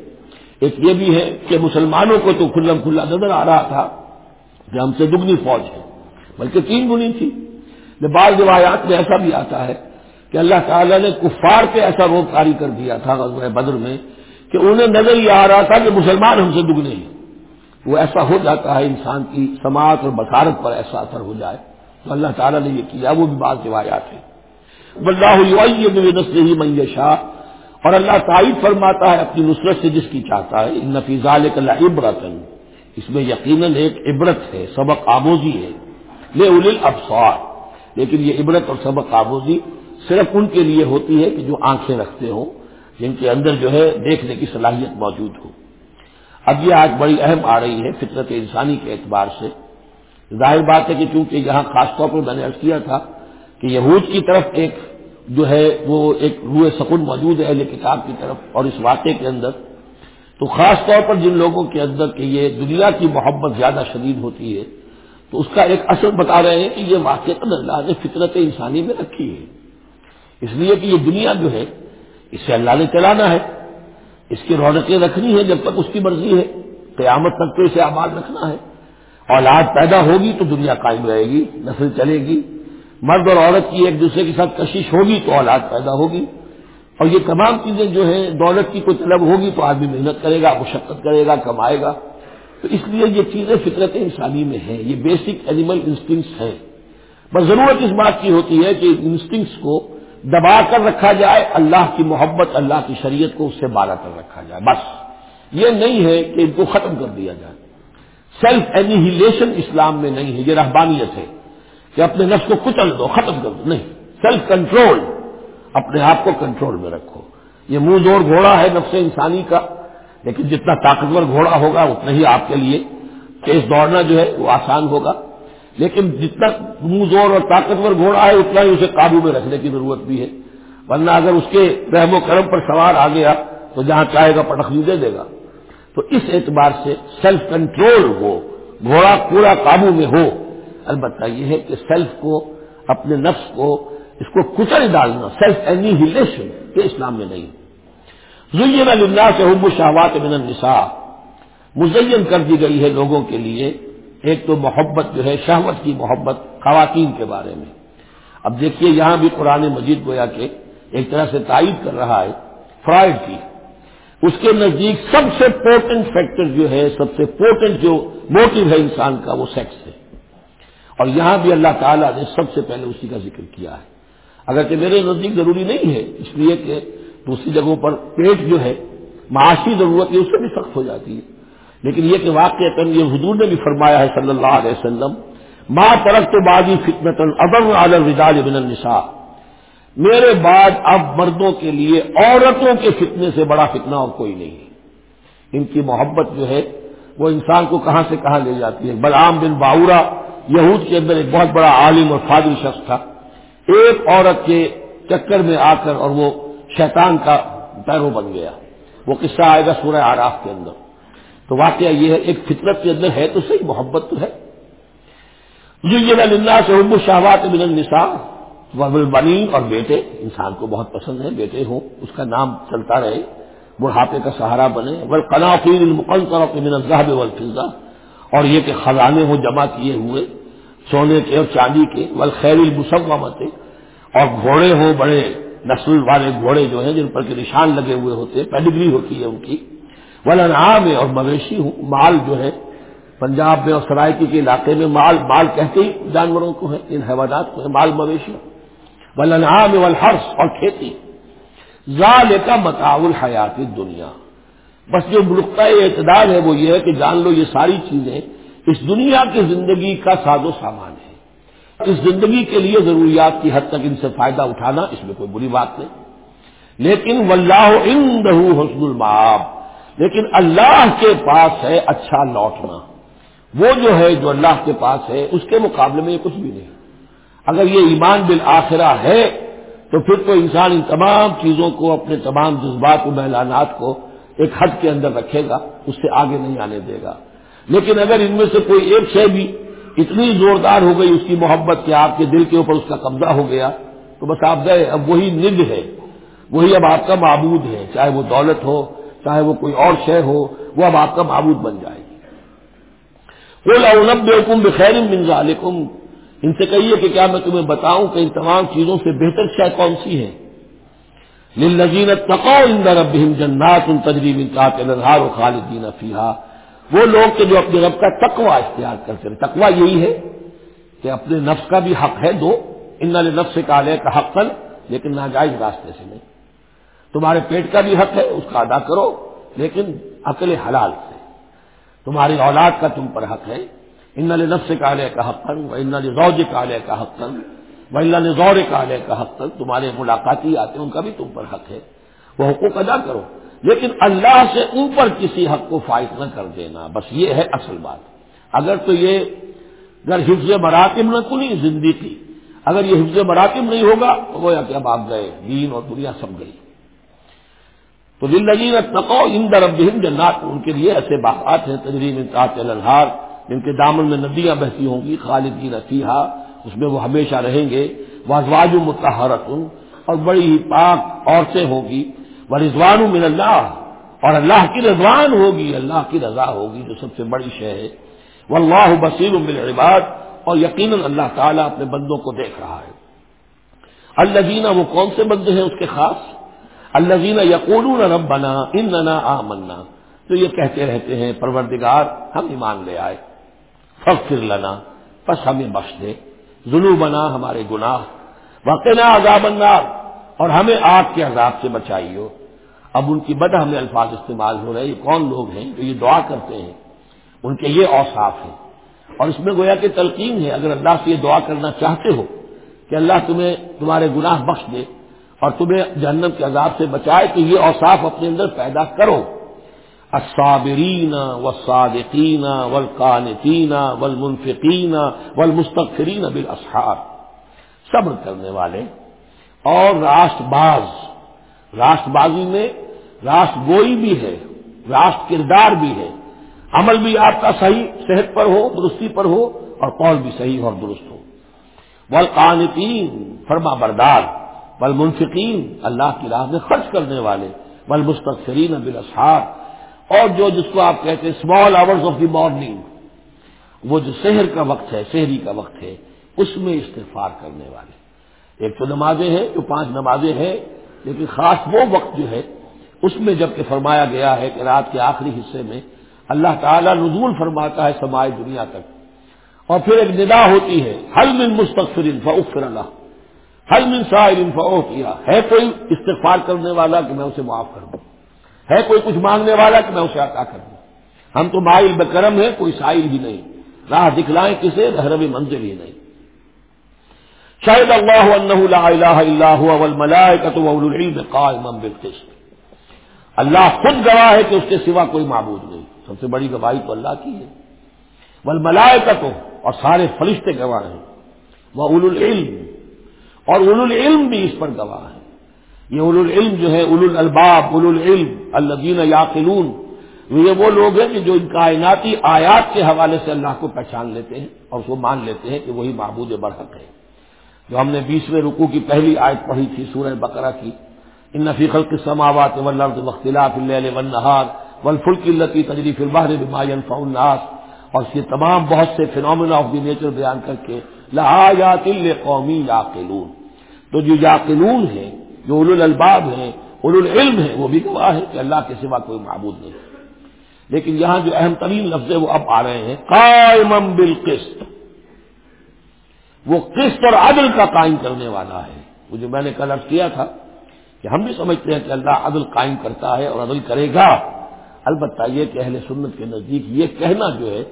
ایک یہ بھی ہے کہ مسلمانوں کو تو کھلا کھلا نظر آ رہا تھا۔ کہ ہم سے دگنی فوج ہے۔ بلکہ تین گنی تھی۔ بعض روایات میں ایسا بھی آتا ہے کہ اللہ تعالیٰ نے کفار پہ ایسا روک کاری کر دیا تھا بدر میں کہ انہیں نظر یہ آ رہا تھا کہ مسلمان ہم سے دگنے ہیں۔ وہ ایسا ہو جاتا ہے انسان کی سماعت اور بصارت پر ایسا اثر ہو جائے۔ تو اللہ تعالیٰ نے یہ کیا، وہ بھی بعض روایات ہیں۔ نسل ہی میشا اور اللہ تعریف فرماتا ہے اپنی نصرت سے جس کی چاہتا ہے۔ ان نفیزہ اللہ اس میں یقیناً ایک عبرت ہے، سبق آموزی ہے۔ لے ال ابسوار لیکن یہ عبرت اور سبق آموزی صرف ان کے لیے ہوتی ہے کہ جو آنکھیں رکھتے ہوں، جن کے اندر جو ہے دیکھنے کی صلاحیت موجود ہو۔ اب یہ آج بڑی اہم آ رہی ہے فطرت انسانی کے اعتبار سے۔ ظاہر بات ہے کہ چونکہ یہاں خاص طور پر میں نے ارض کیا تھا کہ یہود کی طرف ایک جو ہے وہ ایک روح سکون موجود ہے اہل کتاب کی طرف اور اس واقعے کے اندر تو خاص طور پر جن لوگوں کے اندر کہ یہ دنیا کی محبت زیادہ شدید ہوتی ہے، تو اس کا ایک اثر بتا رہے ہیں کہ یہ واقع اللہ نے فطرت انسانی میں رکھی ہے۔ اس لیے کہ یہ دنیا جو ہے اسے اللہ نے چلانا ہے۔ اس کی رونقیں رکھنی ہے جب تک اس کی مرضی ہے۔ قیامت تک تو اسے آباد رکھنا ہے۔ اولاد پیدا ہوگی تو دنیا قائم رہے گی، نسل چلے گی۔ مرد اور عورت کی ایک دوسرے کے ساتھ کشش ہوگی تو اولاد پیدا ہوگی۔ اور یہ تمام چیزیں جو ہیں، دولت کی کوئی طلب ہوگی تو آدمی محنت کرے گا، مشقت کرے گا، کمائے گا۔ تو اس لیے یہ چیزیں فطرت انسانی میں ہیں۔ یہ بیسک اینیمل انسٹنگس ہیں۔ بس ضرورت اس بات کی ہوتی ہے کہ انسٹنگس کو دبا کر رکھا جائے، اللہ کی محبت، اللہ کی شریعت کو اس سے بالا کر رکھا جائے۔ بس یہ نہیں ہے کہ ان کو ختم کر دیا جائے۔ سیلف اینیہیلیشن اسلام میں نہیں ہے، یہ رحبانیت ہے کہ اپنے نفس کو کچل دو، ختم کر دو۔ نہیں سیلف کنٹرول اپنے آپ کو کنٹرول میں رکھو۔ یہ منہ زور گھوڑا ہے نفس انسانی کا، لیکن جتنا طاقتور گھوڑا ہوگا، اتنا ہی آپ کے لیے تیز دوڑنا جو ہے وہ آسان ہوگا۔ لیکن جتنا منہ زور اور طاقتور گھوڑا ہے، اتنا ہی اسے قابو میں رکھنے کی ضرورت بھی ہے۔ ورنہ اگر اس کے رحم و کرم پر سوار آ گیا تو جہاں چاہے گا پٹخ دے دے گا۔ تو اس اعتبار سے سیلف کنٹرول ہو، گھوڑا پورا قابو میں ہو۔ البتہ یہ ہے کہ سیلف کو، اپنے نفس کو اس کو کچل ڈالنا سیلف اینیہیلیشن یہ اسلام میں نہیں۔ زین اللہ سے حب شہوات من النساء۔ مزین کر دی گئی ہے لوگوں کے لیے ایک تو محبت جو ہے، شہوت کی محبت، خواتین کے بارے میں۔ اب دیکھیے، یہاں بھی قرآن مجید گویا کہ ایک طرح سے تائید کر رہا ہے، فرائڈ کی۔ اس کے نزدیک سب سے پورٹنٹ فیکٹر جو ہے، سب سے پورٹنٹ جو موٹو ہے انسان کا، وہ سیکس ہے۔ اور یہاں بھی اللہ تعالیٰ نے سب سے پہلے اسی کا ذکر کیا ہے۔ اگرچہ میرے نزدیک ضروری نہیں ہے، اس لیے کہ دوسری جگہوں پر پیٹ جو ہے، معاشی ضرورت ہے اس سے بھی سخت ہو جاتی ہے۔ لیکن یہ کہ واقع یہ حضور نے بھی فرمایا ہے صلی اللہ علیہ وسلم ماں طرف تو بازی فطمت ابر عالم رجال ابن النساء۔ میرے بعد اب مردوں کے لیے عورتوں کے فتنے سے بڑا فتنہ اور کوئی نہیں ہے۔ ان کی محبت جو ہے، وہ انسان کو کہاں سے کہاں لے جاتی ہے۔ بلام بن باورا یہود کے اندر ایک بہت بڑا عالم اور فادل شخص تھا۔ ایک عورت کے چکر میں آ کر اور وہ شیطان کا پیرو بن گیا۔ وہ قصہ آئے گا سورہ آراف کے اندر۔ تو واقعہ یہ ہے، ایک فطرت کے اندر ہے تو صحیح، محبت تو ہے۔ اللہ سے حب شہبات من النساء۔ بنی اور بیٹے، انسان کو بہت پسند ہے بیٹے ہوں، اس کا نام چلتا رہے، بڑھاپے کا سہارا بنے۔ بل قنافین المقن طرف من الزہب والفضہ اور یہ کہ خزانے ہوں جمع کیے ہوئے۔ سونے کے اور چاندی کے بل خیر المسمت اور گھوڑے ہوں بڑے نسل والے گھوڑے جو ہیں جن پر کے نشان لگے ہوئے ہوتے ہیں، پیڈگری ہوتی ہے ان کی۔ ولنعام اور مویشی ہوں، مال جو ہے، پنجاب میں اور سرائکی کے علاقے میں مال مال کہتے ہی جانوروں کو ہے ان حیوانات کو ہے مال مویشی ولنعام والحرس اور کھیتی۔ ظال کا متاول حیات دنیا بس جو نقطۂ اعتدال ہے وہ یہ ہے کہ جان لو یہ ساری چیزیں اس دنیا کی زندگی کا ساز و سامان ہے۔ اس زندگی کے لیے ضروریات کی حد تک ان سے فائدہ اٹھانا اس میں کوئی بری بات نہیں۔ لیکن واللہ عندہ حسن المعاب لیکن اللہ کے پاس ہے اچھا لوٹنا۔ وہ جو ہے جو اللہ کے پاس ہے، اس کے مقابلے میں یہ کچھ بھی نہیں۔ اگر یہ ایمان بالآخرہ ہے، تو پھر تو انسان ان تمام چیزوں کو، اپنے تمام جذبات و محلانات کو ایک حد کے اندر رکھے گا، اس سے آگے نہیں آنے دے گا۔ لیکن اگر ان میں سے کوئی ایک شے بھی اتنی زوردار ہو گئی اس کی محبت کہ آپ کے دل کے اوپر اس کا قبضہ ہو گیا، تو بس آپ گئے، اب وہی ند ہے، وہی اب آپ کا معبود ہے، چاہے وہ دولت ہو، چاہے وہ کوئی اور شے ہو، وہ اب آپ کا معبود بن جائے گی۔ وہ حکم بخیر منظا ان سے کہیے کہ کیا میں تمہیں بتاؤں کہ ان تمام چیزوں سے بہتر شے کون سی ہے للذین تقوا عند ربهم جنات تجری من تحت الانہار خالدین فیہا وہ لوگ کہ جو اپنے رب کا تقوا اختیار کرتے ہیں۔ تقوا یہی ہے کہ اپنے نفس کا بھی حق ہے، دو، ان نفس کالے کا حق کل لیکن ناجائز راستے سے نہیں۔ تمہارے پیٹ کا بھی حق ہے، اس کا ادا کرو، لیکن عقل حلال سے۔ تمہاری اولاد کا تم پر حق ہے۔ ان نفس کالے کا حق و ان روج کالے کا حق و اللہ زور کالے کا حق تمہارے ملاقاتی آتے ہیں، ان کا بھی تم پر حق ہے۔ وہ حقوق ادا کرو۔ لیکن اللہ سے اوپر کسی حق کو فائد نہ کر دینا، بس یہ ہے اصل بات۔ اگر تو یہ اگر حفظ مراکم نہ کلی زندگی اگر یہ حفظ مراکم نہیں ہوگا تو وہ کہ اب آپ گئے، دین اور دنیا سب گئی۔ تو زندگی میں تقو ان درب جنات، ان کے لیے ایسے باغات ہیں تجریم انتہا الہار جن کے دامن میں ندیاں بہتی ہوں گی خالد کی اس میں وہ ہمیشہ رہیں گے۔ واضواج متحرت اور بڑی ہی پاک عورتیں ہوں گی۔ وہ رضوان من اللہ۔ اور اللہ کی رضوان ہوگی، اللہ کی رضا ہوگی، جو سب سے بڑی شے ہے۔ وہ اللہ بصیر بالعباد، اور یقیناً اللہ تعالیٰ اپنے بندوں کو دیکھ رہا ہے۔ اللہ وہ کون سے بندے ہیں اس کے خاص؟ اللہ جینا یقون رب بنا آ منا تو یہ کہتے رہتے ہیں، پروردگار ہم ایمان لے آئے۔ فخر لنا بس ہمیں بخش دے۔ ظلم بنا ہمارے گناہ۔ وقنا عذاب النار۔ اور ہمیں آگ کے عذاب سے بچائی ہو اب ان کی بد ہمیں الفاظ استعمال ہو رہے ہیں، یہ کون لوگ ہیں جو یہ دعا کرتے ہیں؟ ان کے یہ اوصاف ہیں۔ اور اس میں گویا کہ تلقین ہے، اگر اللہ سے یہ دعا کرنا چاہتے ہو کہ اللہ تمہیں تمہارے گناہ بخش دے اور تمہیں جہنم کے عذاب سے بچائے، تو یہ اوصاف اپنے اندر پیدا کرو۔ الصابرین والصادقین والقانتین والمنفقین والمستغفرین بالاسحار۔ صبر کرنے والے اور راشٹ باز راشٹ بازی میں راشٹ گوئی بھی ہے راشٹ کردار بھی ہے۔ عمل بھی آپ کا صحیح صحت پر ہو، درستی پر ہو، اور قول بھی صحیح اور درست ہو۔ والقانتین، فرما بردار۔ بل منفقین اللہ کی راہ میں خرچ کرنے والے۔ بل مستقرین اور جو جس کو آپ کہتے ہیں small hours of the morning وہ جو شہر کا وقت ہے شہری کا وقت ہے، اس میں استفار کرنے والے۔ ایک تو نمازیں ہیں، جو پانچ نمازیں ہیں، لیکن خاص وہ وقت جو ہے، اس میں جبکہ فرمایا گیا ہے کہ رات کے آخری حصے میں اللہ تعالیٰ نزول فرماتا ہے سماج دنیا تک۔ اور پھر ایک ندا ہوتی ہے حل من مستقفر فوفر اللہ حل من سائر فو کیا ہے کوئی استغفار کرنے والا کہ میں اسے معاف کر دوں؟ ہے کوئی کچھ مانگنے والا کہ میں اسے عطا کر دوں؟ ہم تو مائل بکرم ہے کوئی سائل بھی نہیں۔ راہ دکھلائیں کسے، رہروی منزل ہی نہیں۔ شاید اللہ لا الہ الا هو والملائکۃ واولو العلم قائما بالقسط۔ اللہ خود گواہ ہے کہ اس کے سوا کوئی معبود نہیں۔ سب سے بڑی گواہی تو اللہ کی ہے۔ والملائکۃ اور سارے فرشتے گواہ ہیں۔ وہ العلم۔ اور اول العلم بھی اس پر گواہ ہے یہ اول العلم جو ہے اول الباب اول العلم الذین یاقلون۔ یہ وہ لوگ ہیں کہ جو ان کائناتی آیات کے حوالے سے اللہ کو پہچان لیتے ہیں اور اس کو مان لیتے ہیں کہ وہی معبود برحق ہے۔ جو ہم نے بیسویں رکو کی پہلی آیت پڑھی تھی سورہ بقرہ کی۔ ان نفیق السماوات والارض واختلاف الليل والنهار والفلك التي تجري في البحر بما ينفع الناس۔ اور اس کے تمام بہت سے فنومنا آف دی نیچر بیان کر کے لآیات لقومی یاقلون تو جو یاقلون ہیں، جو اولو الالباب ہیں، اولو العلم ہیں، وہ بھی گواہ ہے کہ اللہ کے سوا کوئی معبود نہیں۔ لیکن یہاں جو اہم ترین لفظ ہے، وہ اب آ رہے ہیں قائمم بالقسط۔ وہ قسط اور عدل کا قائم کرنے والا ہے۔ وہ جو میں نے کل عرض کیا تھا کہ ہم بھی سمجھتے ہیں کہ اللہ عدل قائم کرتا ہے اور عدل کرے گا۔ البتہ یہ کہ اہل سنت کے نزدیک یہ کہنا جو ہے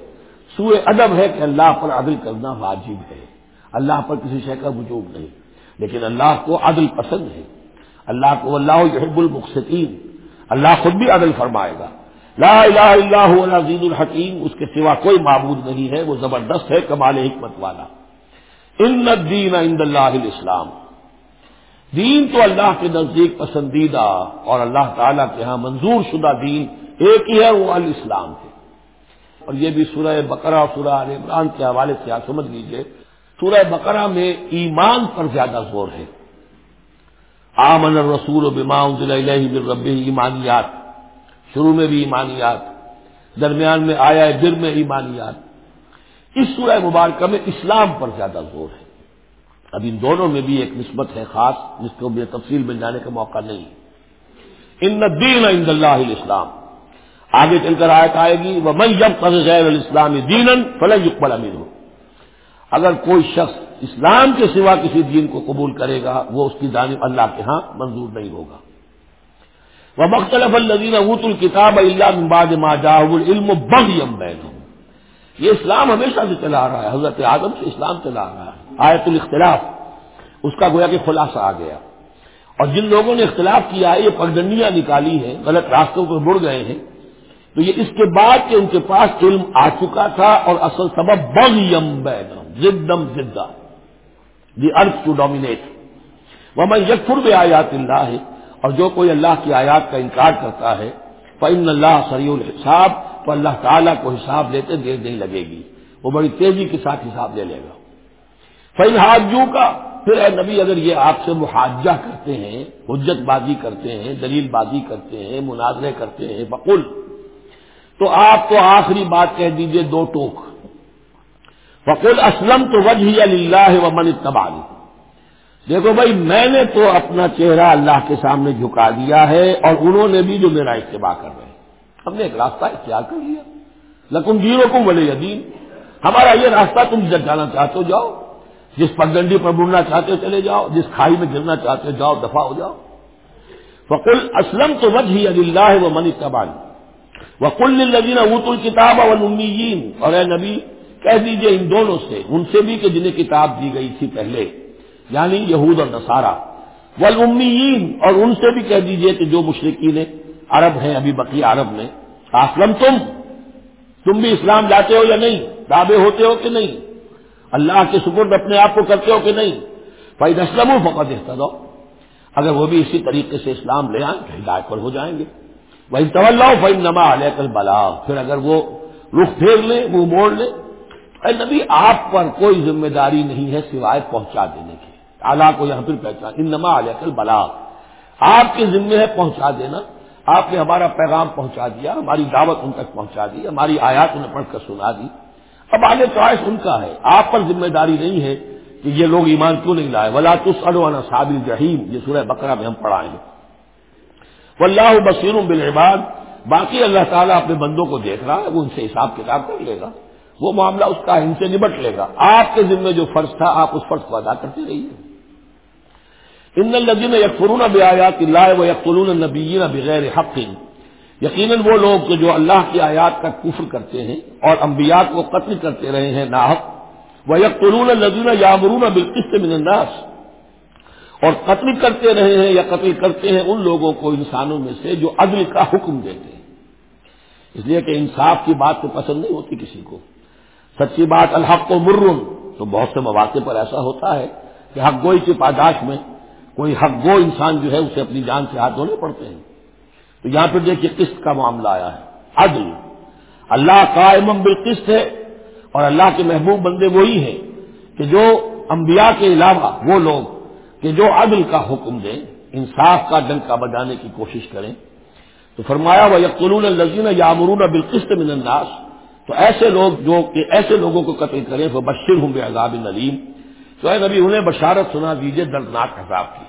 سوئے ادب ہے کہ اللہ پر عدل کرنا واجب ہے۔ اللہ پر کسی شے کا وجوب نہیں۔ لیکن اللہ کو عدل پسند ہے۔ اللہ کو اللہ یحب المقصین اللہ خود بھی عدل فرمائے گا۔ لا الہ الا هو العزیز الحکیم۔ اس کے سوا کوئی معبود نہیں ہے۔ وہ زبردست ہے، کمال حکمت والا۔ ان الدین عند اللہ الاسلام۔ دین تو اللہ کے نزدیک پسندیدہ اور اللہ تعالیٰ کے ہاں منظور شدہ دین ایک ہی ہے، وہ الاسلام ہے۔ اور یہ بھی سورہ بقرہ، سورہ عال عمران کے حوالے سے آپ سمجھ لیجیے، سورہ بقرہ میں ایمان پر زیادہ زور ہے۔ آمن الرسول و من رب ایمانیات۔ شروع میں بھی ایمانیات، درمیان میں آیا در میں ایمانیات۔ اس سورہ مبارکہ میں اسلام پر زیادہ زور ہے۔ اب ان دونوں میں بھی ایک نسبت ہے خاص، جس کو مجھے تفصیل میں جانے کا موقع نہیں۔ ان دین عند اللہ الاسلام۔ آگے چل کر آیت آئے گی وہ میں جب قز غیر الاسلامی دین فلح یقبل امیر ہو اگر کوئی شخص اسلام کے سوا کسی دین کو قبول کرے گا، وہ اس کی جانب اللہ کے ہاں منظور نہیں ہوگا۔ وہ مختلف الزین ابوت الکتاب اللہ مباد ما جاہ العلم بغیم بین یہ اسلام ہمیشہ سے چلا رہا ہے، حضرت اعظم سے اسلام چلا رہا ہے۔ آیت الاختلاف، اس کا گویا کہ خلاصہ آ گیا۔ اور جن لوگوں نے اختلاف کیا ہے یہ پگڈنڈیاں نکالی ہیں، غلط راستوں پر مڑ گئے ہیں۔ تو یہ اس کے بعد کہ ان کے پاس علم آ چکا تھا اور اصل سبب بغ یم بیگم زدم زدہ۔ The earth to dominate. وہ میں یکفر بھی آیات اللہ ہے اور جو کوئی اللہ کی آیات کا انکار کرتا ہے فن اللہ سری الحساب۔ تو اللہ تعالیٰ کو حساب لیتے دیر نہیں لگے گی۔ وہ بڑی تیزی کے ساتھ حساب لے لے گا۔ فن حاجو کا پھر اے نبی اگر یہ آپ سے محاجہ کرتے ہیں، حجت بازی کرتے ہیں، دلیل بازی کرتے ہیں، مناظرے کرتے ہیں بقول تو آپ کو آخری بات کہہ دیجیے دو ٹوک۔ فقول اسلم تو وجہ اللہ و من اتبانی دیکھو بھائی، میں نے تو اپنا چہرہ اللہ کے سامنے جھکا دیا ہے اور انہوں نے بھی جو میرا اتباع کر رہے ہم نے ایک راستہ اختیار کر لیا۔ لکن گیروں کو بولے یدین ہمارا یہ راستہ تم جب جانا چاہتے ہو جاؤ، جس پگڈنڈی پر مڑنا چاہتے ہو چلے جاؤ، جس کھائی میں گرنا چاہتے ہو جاؤ، دفاع ہو جاؤ۔ فقل اسلم تو وجہ ہی اللہ و منی تبانی وقل الدین ابوت الکتاب اولین اور اے نبی، کہہ دیجیے ان دونوں سے، ان سے بھی کہ جنہیں کتاب دی گئی تھی پہلے یعنی یہود اور نصارہ۔ والامیین، اور ان سے بھی کہہ دیجیے کہ جو مشرقین عرب ہیں، ابھی بقی عرب میں۔ اسلم تم؟ تم بھی اسلام لاتے ہو یا نہیں؟ دعوے ہوتے ہو کہ نہیں؟ اللہ کے سپرد اپنے آپ کو کرتے ہو کہ نہیں؟ بھائی اسلم ہو فقط دو اگر وہ بھی اسی طریقے سے اسلام لے آئیں تو ہدایت پر ہو جائیں گے۔ وہی طلّہ بھائی نما علیہ کل بلا پھر اگر وہ رخ پھیر لیں وہ موڑ لیں، اے نبی، آپ پر کوئی ذمہ داری نہیں ہے سوائے پہنچا دینے کی۔ اعلیٰ کو یہاں پھر پہچان ان نما علیہ کل بلا آپ کے ذمے ہے پہنچا دینا۔ آپ نے ہمارا پیغام پہنچا دیا، ہماری دعوت ان تک پہنچا دی، ہماری آیات انہیں پڑھ کر سنا دی۔ اب آگے چوائس ان کا ہے، آپ پر ذمہ داری نہیں ہے کہ یہ لوگ ایمان کیوں نہیں لائے۔ ولا تس النا صابل جہیم یہ سورہ بکرا میں ہم پڑھائیں گے۔ واللہ بصیر بالعباد، باقی اللہ تعالیٰ اپنے بندوں کو دیکھ رہا ہے، وہ ان سے حساب کتاب کر لے گا۔ وہ معاملہ اس کا ان سے نبٹ لے گا۔ آپ کے ذمے جو فرض تھا، آپ اس فرض کو ادا کرتے رہیے۔ ان الدین یکفرون بے آیات اللہ و یکفرون نبیین بغیر حق. یقیناً وہ لوگ جو اللہ کی آیات کا کفر کرتے ہیں اور انبیات کو قتل کرتے رہے ہیں ناحق. وہ یکفرون الدین یامرون بالقسط من الناس. اور قتل کرتے رہے ہیں یا قتل کرتے ہیں ان لوگوں کو انسانوں میں سے جو عدل کا حکم دیتے ہیں. اس لیے کہ انصاف کی بات تو پسند نہیں ہوتی کسی کو. سچی بات الحق و مرن تو بہت سے مواقع پر ایسا ہوتا ہے کہ حق گوئی کی پاداش میں کوئی حق گو انسان جو ہے اسے اپنی جان سے ہاتھ دھونے پڑتے ہیں۔ تو یہاں پہ دیکھیے قسط کا معاملہ آیا ہے۔ عدل۔ اللہ قائم بالقسط ہے اور اللہ کے محبوب بندے وہی ہیں کہ جو انبیاء کے علاوہ وہ لوگ کہ جو عدل کا حکم دیں، انصاف کا ڈنکا بجانے کی کوشش کریں۔ تو فرمایا وہ یقول الزین یا مرون بالقسط من الناس۔ تو ایسے لوگ جو کہ ایسے لوگوں کو قتل کریں وہ بشر ہوں بے عذاب نلیم اے نبی، انہیں بشارت سنا دیجیے دردناک عذاب کی۔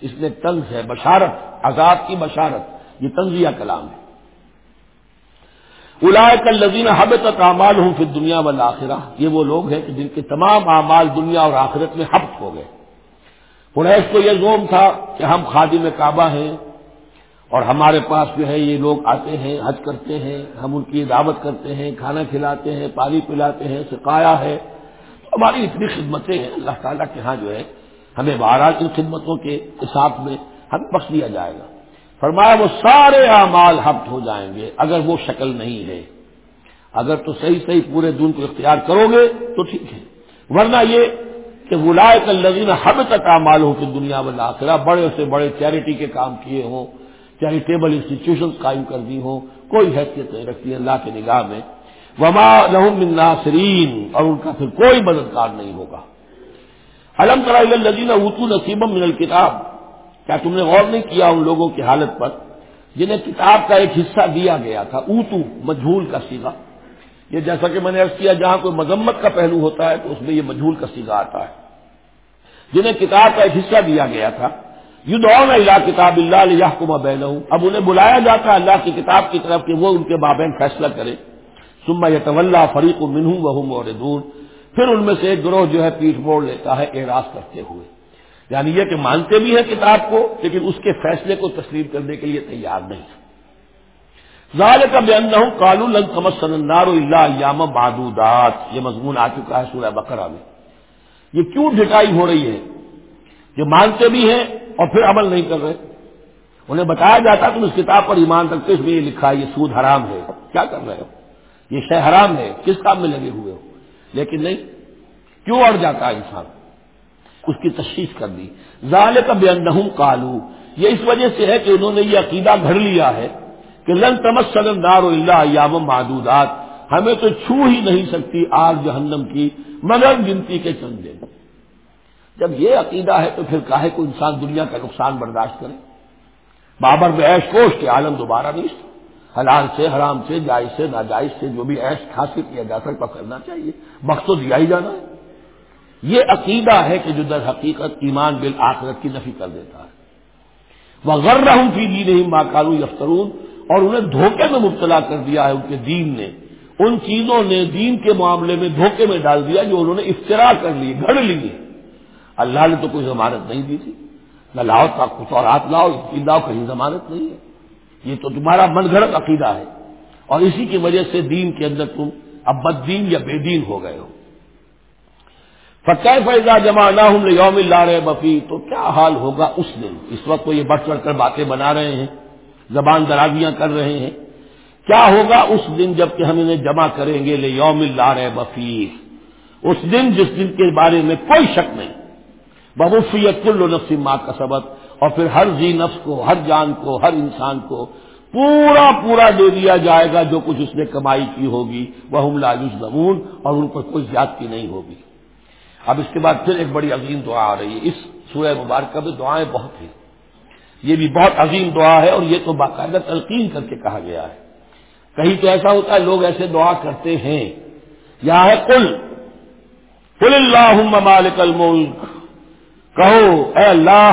اس نے طنز ہے، بشارت، عذاب کی بشارت۔ یہ تنزیہ کلام ہے۔ الائے کل حبت اعمال ہوں پھر دنیا والا یہ وہ لوگ ہیں کہ جن کے تمام اعمال دنیا اور آخرت میں حبت ہو گئے۔ قریش کو یہ زوم تھا کہ ہم خادم کعبہ ہیں اور ہمارے پاس جو ہے یہ لوگ آتے ہیں، حج کرتے ہیں، ہم ان کی دعوت کرتے ہیں، کھانا کھلاتے ہیں، پانی پلاتے ہیں سکھایا ہے۔ ہماری اتنی خدمتیں ہیں۔ اللہ تعالیٰ کے ہاں جو ہے، ہمیں بارہ ان خدمتوں کے حساب میں ہم بخش دیا جائے گا۔ فرمایا، وہ سارے اعمال ہفت ہو جائیں گے اگر وہ شکل نہیں ہے۔ اگر تو صحیح صحیح پورے دن کو اختیار کرو گے تو ٹھیک ہے۔ ورنہ یہ کہ ولائے کل لذین حب تک اعمال ہو کہ دنیا میں والا بڑے سے بڑے چیریٹی کے کام کیے ہوں، چیریٹیبل انسٹیٹیوشن قائم کر دی ہوں، کوئی حیثیت نہیں رکھتی، اللہ کے نگاہ میں وما لہم من ناصرین اور ان کا پھر کوئی مددگار نہیں ہوگا۔ علم لذین اتو نصیبم من الکتاب کیا تم نے غور نہیں کیا ان لوگوں کی حالت پر؟ جنہیں کتاب کا ایک حصہ دیا گیا تھا، اوتو، مجھول کا سیگا یہ جیسا کہ میں نے عرض کیا، جہاں کوئی مذمت کا پہلو ہوتا ہے تو اس میں یہ مجھول کا سیگا آتا ہے۔ جنہیں کتاب کا ایک حصہ دیا گیا تھا یدعون اللہ کتاب اللہ علیہ کو اب انہیں بلایا جاتا ہے اللہ کی کتاب کی طرف کہ وہ ان کے بابین فیصلہ کرے سما یہ فریق و منہ بہم اور دور پھر ان میں سے ایک گروہ جو ہے پیٹ موڑ لیتا ہے، اعراض کرتے ہوئے۔ یعنی یہ کہ مانتے بھی ہیں کتاب کو، لیکن اس کے فیصلے کو تسلیم کرنے کے لیے تیار نہیں۔ ظال کا بے ہوں کالو لنگ کمت سنندار اللہ یام بہادودات یہ مضمون آ چکا ہے سورہ بقرہ میں۔ یہ کیوں ڈٹائی ہو رہی ہے؟ جو مانتے بھی ہیں اور پھر عمل نہیں کر رہے۔ انہیں بتایا جاتا تم اس کتاب پر ایمان رکھتے اس میں یہ لکھا ہے، یہ سود حرام ہے۔ کیا کر رہے ہو؟ یہ شہ حرام ہے؟ کس کام میں لگے ہوئے ہو؟ لیکن نہیں، کیوں اڑ جاتا ہے انسان؟ اس کی تشخیص کر دی۔ ظال کا بے کالو یہ اس وجہ سے ہے کہ انہوں نے یہ عقیدہ گھڑ لیا ہے کہ لن تمس سلندار اللہ یام محدودات ہمیں تو چھو ہی نہیں سکتی آگ جہنم کی، مگر گنتی کے چندے جب یہ عقیدہ ہے تو پھر کاہے کو انسان دنیا کا نقصان برداشت کرے؟ بابر میں ایش کوش کے عالم دوبارہ نہیں حلال سے، حرام سے، جائز سے، ناجائز سے، جو بھی ایش حاصل کیا جا سکتا، کرنا چاہیے۔ وقت تو دیا ہی جانا ہے۔ یہ عقیدہ ہے کہ جو در حقیقت ایمان بل آخرت کی نفی کر دیتا ہے۔ وہ غر رہوں کی دی نہیں ماں کالو یفترون اور انہیں دھوکے میں مبتلا کر دیا ہے، ان کے دین نے۔ ان چیزوں نے دین کے معاملے میں دھوکے میں ڈال دیا، جو انہوں نے افطرا کر لی گھڑ لیے۔ اللہ نے تو کوئی ضمانت نہیں دی تھی۔ نہ لاؤ کا کچھ اور ہاتھ لاؤ لاؤ کہیں ضمانت نہیں ہے۔ یہ تو تمہارا من گھڑت عقیدہ ہے اور اسی کی وجہ سے دین کے اندر تم اب بد دین یا بے دین ہو گئے ہو۔ فتح فیضا جمع نہ ہوں یوم لا رہے بفی تو کیا حال ہوگا اس دن؟ اس وقت وہ یہ بڑھ چڑھ کر باتیں بنا رہے ہیں، زبان درازیاں کر رہے ہیں۔ کیا ہوگا اس دن جبکہ ہم انہیں جمع کریں گے لے یوم لا رہے بفی اس دن جس دن کے بارے میں کوئی شک نہیں۔ ببوفیت کل نفس ماں کا سبق اور پھر ہر زی نفس کو، ہر جان کو، ہر انسان کو پورا پورا دے دیا جائے گا جو کچھ اس نے کمائی کی ہوگی۔ وہ ہم زمون اور ان پر کوئی زیادتی نہیں ہوگی۔ اب اس کے بعد پھر ایک بڑی عظیم دعا آ رہی ہے۔ اس سورہ مبارکہ میں دعائیں بہت ہیں۔ یہ بھی بہت عظیم دعا ہے اور یہ تو باقاعدہ تلقین کر کے کہا گیا ہے۔ کہیں تو ایسا ہوتا ہے لوگ ایسے دعا کرتے ہیں۔ یا ہے کل کل اللہ مالک الملک۔ کہو، اے اللہ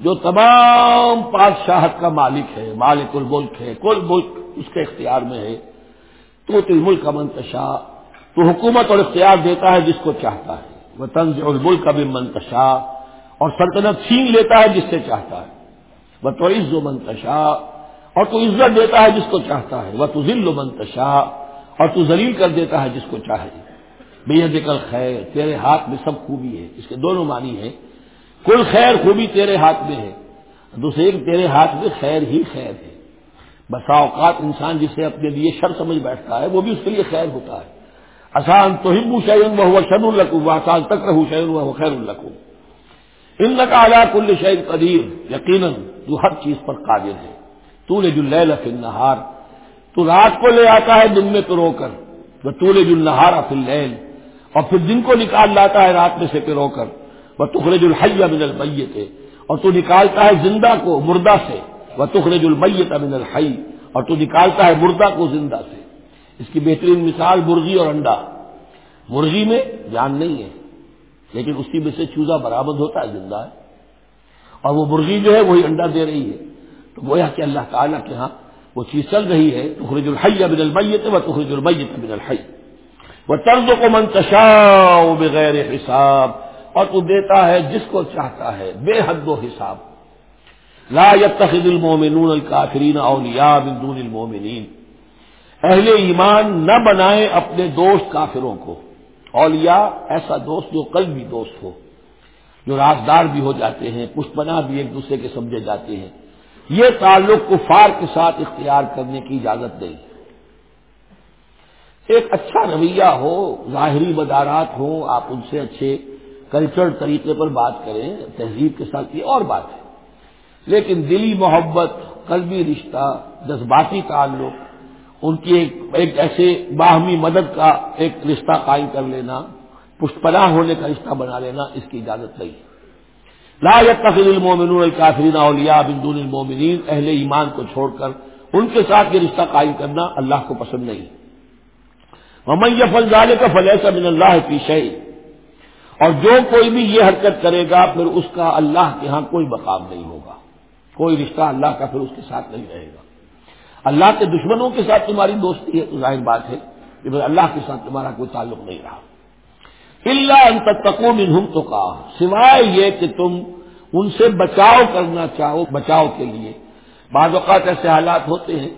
جو تمام بادشاہت کا مالک ہے، مالک الملک ہے، کل ملک اس کے اختیار میں ہے، تو تل ملک کا منتشا، تو حکومت اور اختیار دیتا ہے جس کو چاہتا ہے۔ وہ طنز اور ملک کا بھی منتشا، اور سلطنت چھین لیتا ہے جس سے چاہتا ہے۔ وہ تو عز و منتشا، اور تو عزت دیتا ہے جس کو چاہتا ہے۔ وہ تو ذل و منتشا، اور تو ذلیل کر دیتا ہے جس کو چاہے۔ بے کل خیر تیرے ہاتھ میں سب خوبی ہے، اس کے دونوں معنی ہیں۔ کل خیر خوبی تیرے ہاتھ میں ہے، دوسرے تیرے ہاتھ میں خیر ہی خیر ہے۔ بسا اوقات انسان جسے اپنے لیے شر سمجھ بیٹھتا ہے، وہ بھی اس کے لیے خیر ہوتا ہے۔ آسان تو ہندو شعین وہ شد القو آسان تک رہو شعین وہ خیر القو ان کا اعلیٰ کل شعین قدیر، یقیناً جو ہر چیز پر قادر ہے۔ تو نے جو لف نہار تو رات کو لے آتا ہے، دن میں تو رو کر۔ وہ تو نے جو نہارا فل اور پھر دن کو نکال لاتا ہے، رات میں سے پھر کر۔ وہ تخرج الحیہ من المیت اور تو نکالتا ہے زندہ کو مردہ سے وہ تخرج المیت من الحی اور تو نکالتا ہے مردہ کو زندہ سے اس کی بہترین مثال مرغی اور انڈا مرغی میں جان نہیں ہے لیکن اسی میں سے چوزا برآمد ہوتا ہے، زندہ ہے اور وہ مرغی جو ہے وہی انڈا دے رہی ہے تو گویا کہ اللہ تعالیٰ کے ہاں وہ چیز چل رہی ہے، تخرج الحی بن المیت و تخرج المیت بن الحی۔ وہ طرز کو منتشا بغیر حساب اور تو دیتا ہے جس کو چاہتا ہے، بے حد و حساب۔ لا يتخذ المومنون الکافرین اولیاء من دون المومنین اہل ایمان نہ بنائیں اپنے دوست کافروں کو۔ اولیاء ایسا دوست جو کل بھی دوست ہو، جو رازدار بھی ہو جاتے ہیں پشپنا بھی ایک دوسرے کے سمجھے جاتے ہیں۔ یہ تعلق کفار کے ساتھ اختیار کرنے کی اجازت نہیں۔ ایک اچھا رویہ ہو، ظاہری مدارات ہوں، آپ ان سے اچھے کلچر طریقے پر بات کریں، تہذیب کے ساتھ یہ اور بات ہے۔ لیکن دلی محبت، قلبی رشتہ، جذباتی تعلق، ان کی ایک ایک ایسے باہمی مدد کا ایک رشتہ قائم کر لینا پشپنا ہونے کا رشتہ بنا لینا، اس کی اجازت نہیں۔ لا يتخذ المومنون الكافرین اولیاء من دون المومنین اہل ایمان کو چھوڑ کر ان کے ساتھ یہ رشتہ قائم کرنا اللہ کو پسند نہیں۔ ممن یفعل ذلك فلیس من اللہ فی شیء اور جو کوئی بھی یہ حرکت کرے گا، پھر اس کا اللہ کے ہاں کوئی مقام نہیں ہوگا۔ کوئی رشتہ اللہ کا پھر اس کے ساتھ نہیں رہے گا۔ اللہ کے دشمنوں کے ساتھ تمہاری دوستی ہے، تو ظاہر بات ہے کہ پھر اللہ کے ساتھ تمہارا کوئی تعلق نہیں رہا۔ اللہ ان تکو منہم تو کہا سوائے یہ کہ تم ان سے بچاؤ کرنا چاہو، بچاؤ کے لیے۔ بعض اوقات ایسے حالات ہوتے ہیں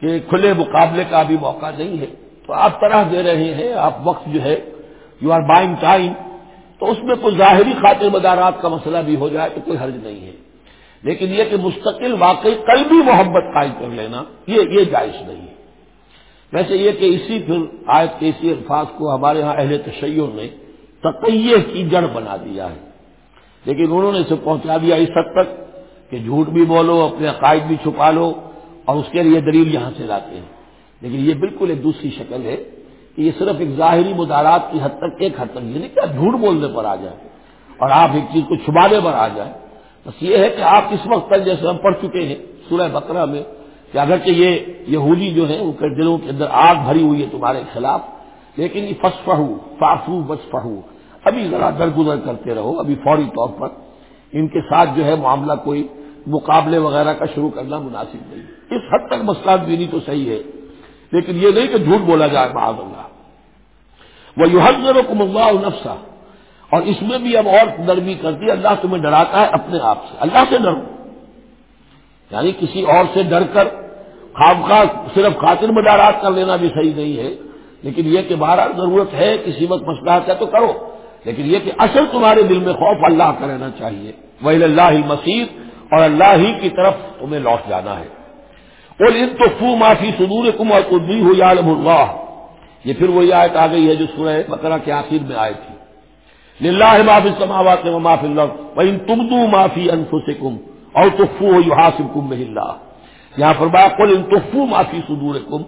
کہ کھلے مقابلے کا بھی موقع نہیں ہے۔ تو آپ طرح دے رہے ہیں، آپ وقت جو ہے یو آر بائنگ ٹائم تو اس میں کوئی ظاہری خاطر مدارات کا مسئلہ بھی ہو جائے تو کوئی حرج نہیں ہے۔ لیکن یہ کہ مستقل واقعی کل بھی محبت قائم کر لینا، یہ یہ جائز نہیں ہے۔ ویسے یہ کہ اسی پھر آیت کے اسی الفاظ کو ہمارے ہاں اہل تشیع نے تقیہ کی جڑ بنا دیا ہے۔ لیکن انہوں نے اسے پہنچا دیا اس حد تک کہ جھوٹ بھی بولو، اپنے عقائد بھی چھپا لو اور اس کے لیے دلیل یہاں سے لاتے ہیں۔ لیکن یہ بالکل ایک دوسری شکل ہے۔ یہ صرف ایک ظاہری مدارات کی حد تک ایک حد تک یہ نہیں کہ آپ جھوٹ بولنے پر آ جائیں اور آپ ایک چیز کو چھپانے پر آ جائیں؟ بس یہ ہے کہ آپ اس وقت تک جیسے ہم پڑھ چکے ہیں سورہ بقرہ میں کہ اگرچہ یہ یہودی جو ہیں، ان کے دلوں کے اندر آگ بھری ہوئی ہے تمہارے خلاف، لیکن یہ فس فہو فافو بس فہو ابھی ذرا درگزر کرتے رہو، ابھی فوری طور پر ان کے ساتھ جو ہے معاملہ کوئی مقابلے وغیرہ کا شروع کرنا مناسب نہیں اس حد تک مسئلہ بینی تو صحیح ہے، لیکن یہ نہیں کہ جھوٹ بولا جائے، معاذ اللہ۔ وہ یو حضر کو نفسا اور اس میں بھی اب اور نرمی کرتی ہے، اللہ تمہیں ڈراتا ہے اپنے آپ سے۔ اللہ سے ڈرو۔ یعنی کسی اور سے ڈر کر خواب خواہ صرف خاطر مدارات کر لینا بھی صحیح نہیں ہے۔ لیکن یہ کہ بہرحال ضرورت ہے کسی وقت مسئلہ ہے تو کرو۔ لیکن یہ کہ اصل تمہارے دل میں خوف اللہ کا رہنا چاہیے۔ وہ اللہ مسیح اور اللہ ہی کی طرف تمہیں لوٹ جانا ہے۔ اور ان تو فو معافی سدور کم اور قدی ہو یا اللہ یہ پھر وہی آیت آ گئی ہے جو سورہ بکرا کے آخر میں آئے تھی۔ لاہ معافی سماوات میں معافی اللہ وہ ان تم دو معافی انف کم اور تفو یو حاصل کم اللہ۔ یہاں پر بات ان تفو معافی سدور کم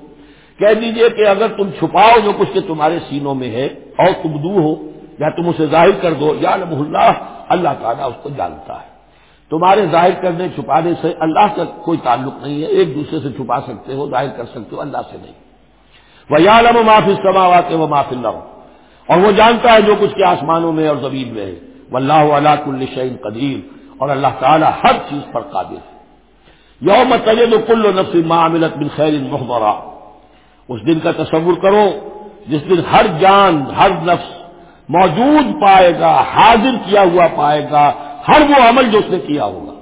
کہہ دیجیے کہ اگر تم چھپاؤ جو کچھ کہ تمہارے سینوں میں ہے اور تم دو ہو یا تم اسے ظاہر کر دو یا اللہ اللہ تعالیٰ اس کو جانتا ہے۔ تمہارے ظاہر کرنے، چھپانے سے اللہ کا کوئی تعلق نہیں ہے، ایک دوسرے سے چھپا سکتے ہو، ظاہر کر سکتے ہو، اللہ سے نہیں۔ وہ یا لم معافی سماوات وہ معاف اللہ اور وہ جانتا ہے جو کچھ کے آسمانوں میں اور زمین میں ہے۔ وہ اللہ علیہ کل شعین قدیر اور اللہ تعالیٰ ہر چیز پر قابل ہے۔ یوم تجد کل نفس معاملت بن خیر محبرا اس دن کا تصور کرو، جس دن ہر جان، ہر نفس موجود پائے گا، حاضر کیا ہوا پائے گا، ہر وہ عمل جو اس نے کیا ہوگا۔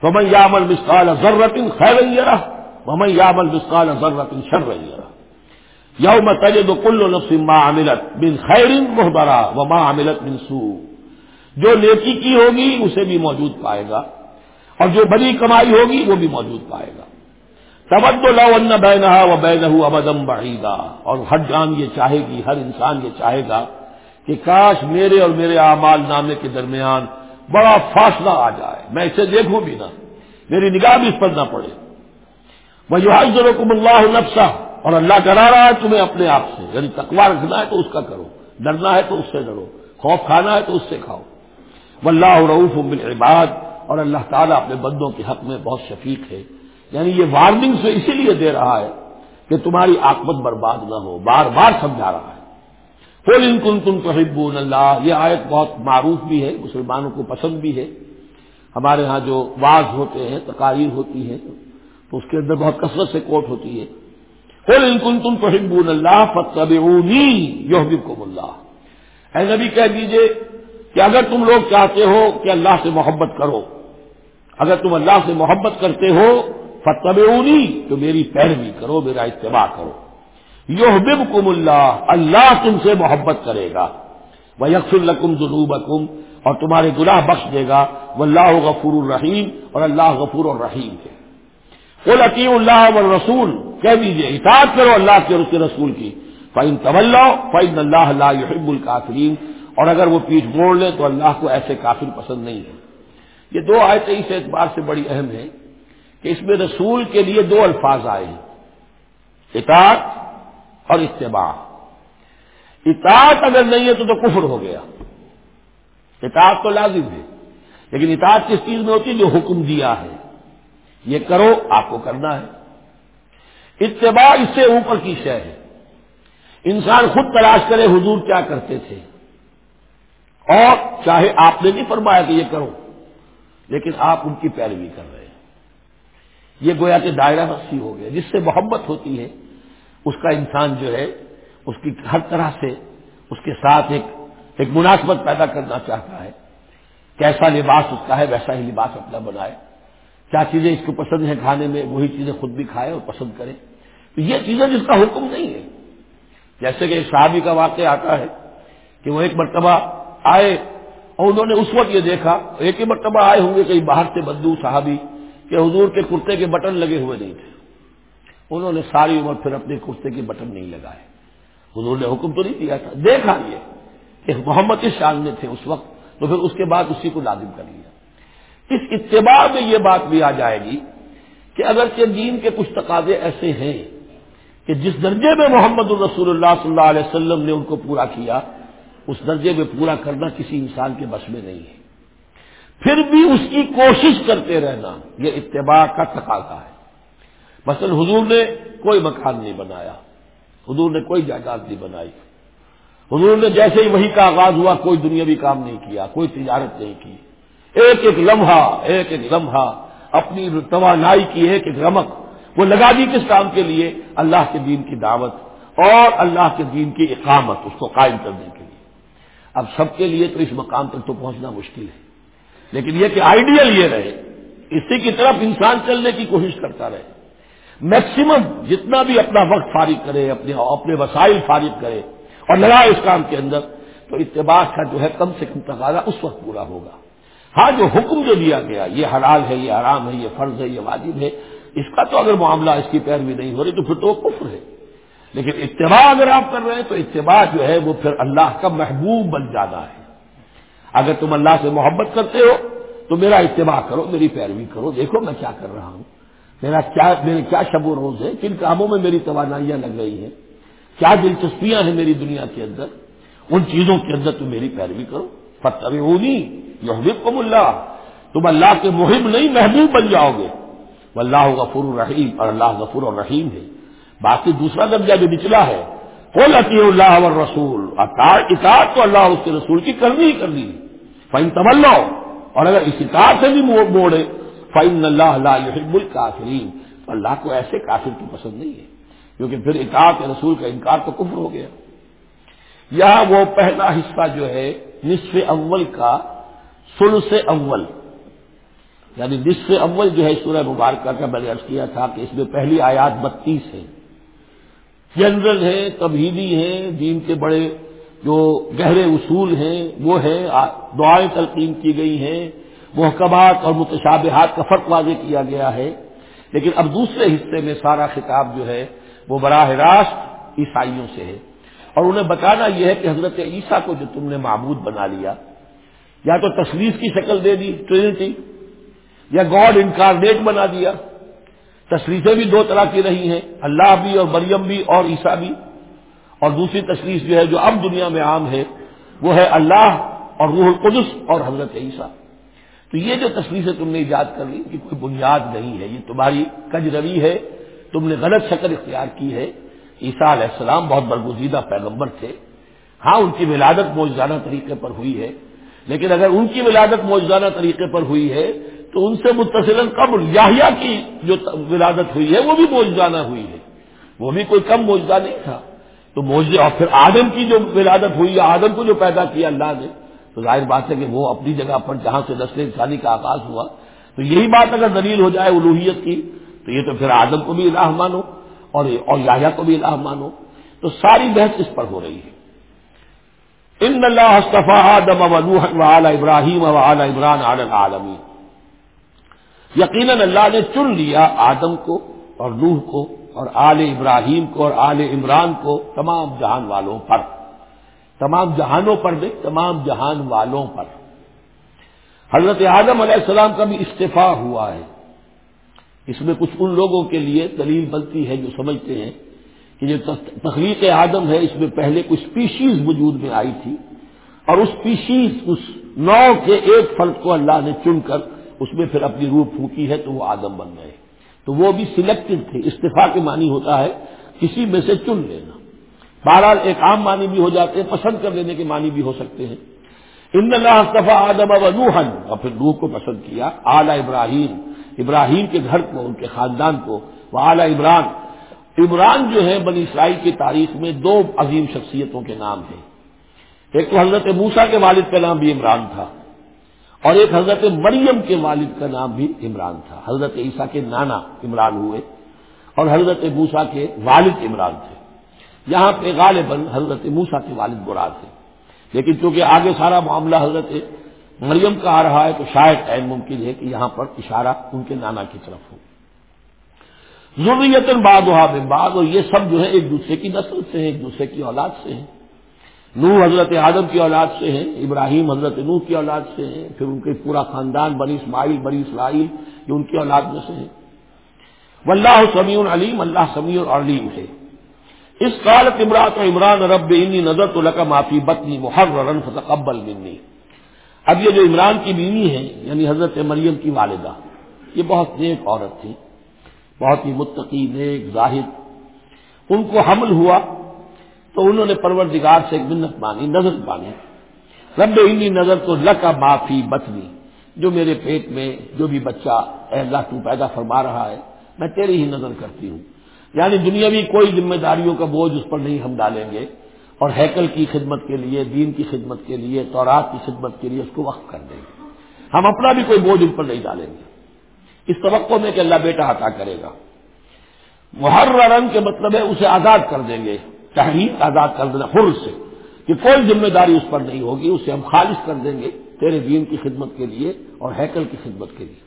تو میں یا عمل مسقال ضرورت خیر رہا وہ یا عمل مسقال ضرورت شر رہی یوم تجد کل نفس ما عملت بن خیر محبرا و ماں عملت بن سو جو نیکی کی ہوگی اسے بھی موجود پائے گا اور جو بڑی کمائی ہوگی وہ بھی موجود پائے گا. تبد لو ان بینہ و بین ابدم بڑھی گا اور ہر جان یہ چاہے گی، ہر انسان یہ چاہے گا کہ کاش میرے اور میرے اعمال نامے کے درمیان بڑا فاصلہ آ جائے. میں اسے دیکھوں بھی نہ، میری نگاہ بھی اس پر نہ پڑے. وہ جو حضر اللہ نفسا اور اللہ ڈرا رہا ہے تمہیں اپنے آپ سے۔ یعنی تکوا رکھنا ہے تو اس کا کرو۔ ڈرنا ہے تو اس سے ڈرو۔ خوف کھانا ہے تو اس سے کھاؤ۔ وہ اللہ رعف بالعباد۔ اور اللہ تعالیٰ اپنے بندوں کے حق میں بہت شفیق ہے۔ یعنی یہ وارننگ سے اسی لیے دے رہا ہے کہ تمہاری آکمت برباد نہ ہو۔ بار بار سمجھا رہا ہے۔ کل ان کن تم اللہ یہ آیت بہت معروف بھی ہے، مسلمانوں کو پسند بھی ہے۔ ہمارے ہاں جو واز ہوتے ہیں، تقاریر ہوتی ہے تو اس کے اندر بہت کثرت سے کوٹ ہوتی ہے۔ کل ان کن تم تو اللہ فتب یوحب اللہ اے نبی کہہ دیجیے کہ اگر تم لوگ چاہتے ہو کہ اللہ سے محبت کرو، اگر تم اللہ سے محبت کرتے ہو فتب تو میری پیروی کرو، میرا اتباع کرو۔ یو کم اللہ اللہ تم سے محبت کرے گا۔ وہ یکس القم جنوب اور تمہارے گناہ بخش دے گا۔ وہ اللہ غفور الرحیم اور اللہ غفور الرحیم ہے۔ وہ لطیم اللہ رسول کہہ دیجیے اطاعت کرو اللہ کے اور اس کے رسول کی۔ فعین طول فعین اللہ اللہ یحب القافرین اور اگر وہ پیٹ موڑ لے تو اللہ کو ایسے کافر پسند نہیں ہے۔ یہ دو آیتیں اس اعتبار سے بڑی اہم ہیں کہ اس میں رسول کے لیے دو الفاظ آئے ہیں۔ اطاعت اور اتباع۔ اطاعت اگر نہیں ہے تو تو کفر ہو گیا۔ اطاعت تو لازم ہے۔ لیکن اطاعت کس چیز میں ہوتی ہے؟ جو حکم دیا ہے۔ یہ کرو، آپ کو کرنا ہے۔ اتباع اس سے اوپر کی شے ہے۔ انسان خود تلاش کرے حضور کیا کرتے تھے۔ اور چاہے آپ نے نہیں فرمایا کہ یہ کرو، لیکن آپ ان کی پیروی کر رہے ہیں۔ یہ گویا کہ دائرہ رسی ہو گیا، جس سے محبت ہوتی ہے، اس کا انسان جو ہے، اس کی ہر طرح سے اس کے ساتھ ایک ایک مناسبت پیدا کرنا چاہتا ہے۔ کیسا لباس اس کا ہے، ویسا ہی لباس اپنا بنائے۔ کیا چیزیں اس کو پسند ہیں کھانے میں، وہی چیزیں خود بھی کھائے اور پسند کرے تو یہ چیزیں جس کا حکم نہیں ہے۔ جیسے کہ ایک صحابی کا واقعہ آتا ہے کہ وہ ایک مرتبہ آئے اور انہوں نے اس وقت یہ دیکھا، ایک ہی مرتبہ آئے ہوں گے کہیں باہر سے بدو صحابی کہ حضور کے کرتے کے بٹن لگے ہوئے نہیں تھے۔ انہوں نے ساری عمر پھر اپنے کرتے کے بٹن نہیں لگائے۔ حضور نے حکم تو نہیں دیا تھا، دیکھا یہ کہ محمد اس شان میں تھے اس وقت، تو پھر اس کے بعد اسی کو لازم کر لیا۔ اس اتباع میں یہ بات بھی آ جائے گی کہ اگر کہ دین کے کچھ تقاضے ایسے ہیں کہ جس درجے میں محمد الرسول اللہ صلی اللہ علیہ وسلم نے ان کو پورا کیا، اس درجے میں پورا کرنا کسی انسان کے بس میں نہیں ہے۔ پھر بھی اس کی کوشش کرتے رہنا، یہ اتباع کا تقاضا ہے۔ مثلا حضور نے کوئی مکان نہیں بنایا، حضور نے کوئی جائیداد نہیں بنائی۔ حضور نے جیسے ہی وہی کا آغاز ہوا، کوئی دنیاوی کام نہیں کیا، کوئی تجارت نہیں کی۔ ایک ایک لمحہ، ایک ایک لمحہ اپنی توانائی کی ایک ایک رمک وہ لگا دی کس کام کے لیے؟ اللہ کے دین کی دعوت اور اللہ کے دین کی اقامت، اس کو قائم کرنے کے لیے۔ اب سب کے لیے تو اس مقام تک تو پہنچنا مشکل ہے۔ لیکن یہ کہ آئیڈیل یہ رہے، اسی کی طرف انسان چلنے کی کوشش کرتا رہے۔ میکسیمم جتنا بھی اپنا وقت فارغ کرے، اپنے اپنے وسائل فارغ کرے اور لگائے اس کام کے اندر، تو اتباع کا جو ہے کم سے کم تقاضا اس وقت پورا ہوگا۔ ہاں جو حکم جو دیا گیا، یہ حلال ہے، یہ آرام ہے، یہ فرض ہے، یہ واجب ہے، اس کا تو اگر معاملہ اس کی پیروی نہیں ہو رہی تو پھر تو وہ کفر ہے۔ لیکن اتباع اگر آپ کر رہے ہیں تو اتباع جو ہے وہ پھر اللہ کا محبوب بن جانا ہے۔ اگر تم اللہ سے محبت کرتے ہو تو میرا اتباع کرو، میری پیروی کرو، دیکھو میں کیا کر رہا ہوں۔ میرا کیا، میرے کیا شب و روز ہے کن کاموں میں میری توانائیاں لگ رہی ہیں؟ کیا دلچسپیاں ہیں میری دنیا کے اندر؟ ان چیزوں کے اندر تم میری پیروی کرو۔ فتح یحبب کم اللہ، تم اللہ کے مہم نہیں، محبوب بن جاؤ گے۔ اللہ غفور الرحیم اور اللہ غفور الرحیم ہے۔ باقی دوسرا درجہ جو نچلا ہے وہ لطی اللہ اور رسول اطاعت تو اللہ اس کے رسول کی کرنی ہی کرنی فائن تمل اور اگر اس اطاعت سے بھی موڑے فائن اللہ اللہ یحب الکافرین تو اللہ کو ایسے کافر کی پسند نہیں ہے، کیونکہ پھر اطاعت رسول کا انکار تو کفر ہو گیا۔ یہاں وہ پہلا حصہ جو ہے نصف اول کا سل سے اول. یعنی نصف اول جو ہے سورہ مبارکہ کا میں نے ارض کیا تھا کہ اس میں پہلی آیات بتیس ہے جنرل ہیں تبہیدی ہیں، دین کے بڑے جو گہرے اصول ہیں، وہ ہیں دعائیں تلقین کی گئی ہیں، محکمات اور متشابہات کا فرق واضح کیا گیا ہے. لیکن اب دوسرے حصے میں سارا خطاب جو ہے، وہ براہ راست عیسائیوں سے ہے. اور انہیں بتانا یہ ہے کہ حضرت عیسیٰ کو جو تم نے معبود بنا لیا، یا تو تصویر کی شکل دے دی ٹرینٹی یا گاڈ انکارنیٹ بنا دیا۔ تصریفیں بھی دو طرح کی رہی ہیں، اللہ بھی اور مریم بھی اور عیسیٰ بھی۔ اور دوسری تصریف جو ہے، جو اب دنیا میں عام ہے، وہ ہے اللہ اور روح القدس اور حضرت عیسیٰ۔ تو یہ جو تصویریں تم نے ایجاد کر لی کہ کوئی بنیاد نہیں ہے، یہ تمہاری کج روی ہے، تم نے غلط شکل اختیار کی ہے۔ عیسیٰ علیہ السلام بہت برگزیدہ پیغمبر تھے۔ ہاں ان کی ولادت موجودہ طریقے پر ہوئی ہے، لیکن اگر ان کی ولادت موجودہ طریقے پر ہوئی ہے، تو ان سے متصل قبل یاہیا کی جو ولادت ہوئی ہے، وہ بھی موجودہ ہوئی ہے۔ وہ بھی کوئی کم موجودہ نہیں تھا۔ تو موجود اور پھر آدم کی جو ولادت ہوئی ہے آدم کو جو پیدا کیا اللہ نے، تو ظاہر بات ہے کہ وہ اپنی جگہ پر جہاں سے نسل انسانی کا آغاز ہوا۔ تو یہی بات اگر دلیل ہو جائے الوحیت کی، تو یہ تو پھر آدم کو بھی الہ مانو۔ اور اور کو بھی الہ مانو، تو ساری بحث اس پر ہو رہی ہے۔ ان اللہ آدم و اعلی ابراہیم و اعلی عمران عالمی یقیناً اللہ نے چن لیا آدم کو اور نوح کو اور آل ابراہیم کو اور آل عمران کو تمام جہان والوں پر۔ تمام جہانوں پر بھی تمام جہان والوں پر۔ حضرت آدم علیہ السلام کا بھی استفاع ہوا ہے۔ اس میں کچھ ان لوگوں کے لیے دلیل بنتی ہے جو سمجھتے ہیں کہ جو تخلیق آدم ہے، اس میں پہلے کچھ اسپیشیز وجود میں آئی تھی اور اس اسپیشیز اس نو کے ایک فرد کو اللہ نے چن کر اس میں پھر اپنی روح پھونکی ہے تو وہ آدم بن گئے۔ تو وہ بھی سلیکٹڈ تھے، استفاع کے معنی ہوتا ہے کسی میں سے چن لینا۔ بہرحال ایک عام معنی بھی ہو جاتے ہیں، پسند کر لینے کے معنی بھی ہو سکتے ہیں۔ ان اللہ استفا آدم و نوحن اور پھر روح کو پسند کیا اعلی ابراہیم۔ ابراہیم کے گھر کو، ان کے خاندان کو وہ اعلی عمران۔ عمران جو ہے بنی اسرائیل کی تاریخ میں دو عظیم شخصیتوں کے نام ہیں۔ ایک تو حضرت موسا کے والد کا نام بھی عمران تھا، اور ایک حضرت مریم کے والد کا نام بھی عمران تھا۔ حضرت عیسیٰ کے نانا عمران ہوئے، اور حضرت موسا کے والد عمران تھے۔ یہاں پہ غالباً حضرت موسا کے والد برا تھے لیکن چونکہ آگے سارا معاملہ حضرت مریم کا آ رہا ہے تو شاید عین ممکن ہے کہ یہاں پر اشارہ ان کے نانا کی طرف ہو۔ ضروریت بعد وہاں بعد اور یہ سب جو ہے ایک دوسرے کی نسل سے ہیں، ایک دوسرے کی اولاد سے ہیں۔ نوح حضرت آدم کی اولاد سے ہیں، ابراہیم حضرت نوح کی اولاد سے ہیں، پھر ان کے پورا خاندان بنی اسماعیل، بنی اسرائیل، یہ ان کی اولاد میں سے ہیں۔ واللہ سمیع علیم، اللہ سمیع اور علیم ہے۔ اس قالت عمرات عمران رب انی نظر تو لقا معافی بتنی محرن فتقبل منی۔ اب یہ جو عمران کی بیوی ہے یعنی حضرت مریم کی والدہ، یہ بہت نیک عورت تھی بہت ہی متقی، نیک ظاہر ان کو حمل ہوا تو انہوں نے پروردگار سے ایک منت مانی نظر مانی رب انی نظر تو لکا معافی بتنی جو میرے پیٹ میں جو بھی بچہ، اے اللہ تو پیدا فرما رہا ہے، میں تیری ہی نظر کرتی ہوں۔ یعنی دنیاوی کوئی ذمہ داریوں کا بوجھ اس پر نہیں ہم ڈالیں گے۔ اور ہیکل کی خدمت کے لیے، دین کی خدمت کے لیے، تورات کی خدمت کے لیے اس کو وقف کر دیں گے۔ ہم اپنا بھی کوئی بوجھ ان پر نہیں ڈالیں گے۔ اس توقع میں کہ اللہ بیٹا عطا کرے گا۔ محر رنگ کے مطلب ہے اسے آزاد کر دیں گے۔ تحریر آزاد کر دینا خر سے۔ کہ کوئی ذمہ داری اس پر نہیں ہوگی، اسے ہم خالص کر دیں گے تیرے دین کی خدمت کے لیے اور ہیکل کی خدمت کے لیے۔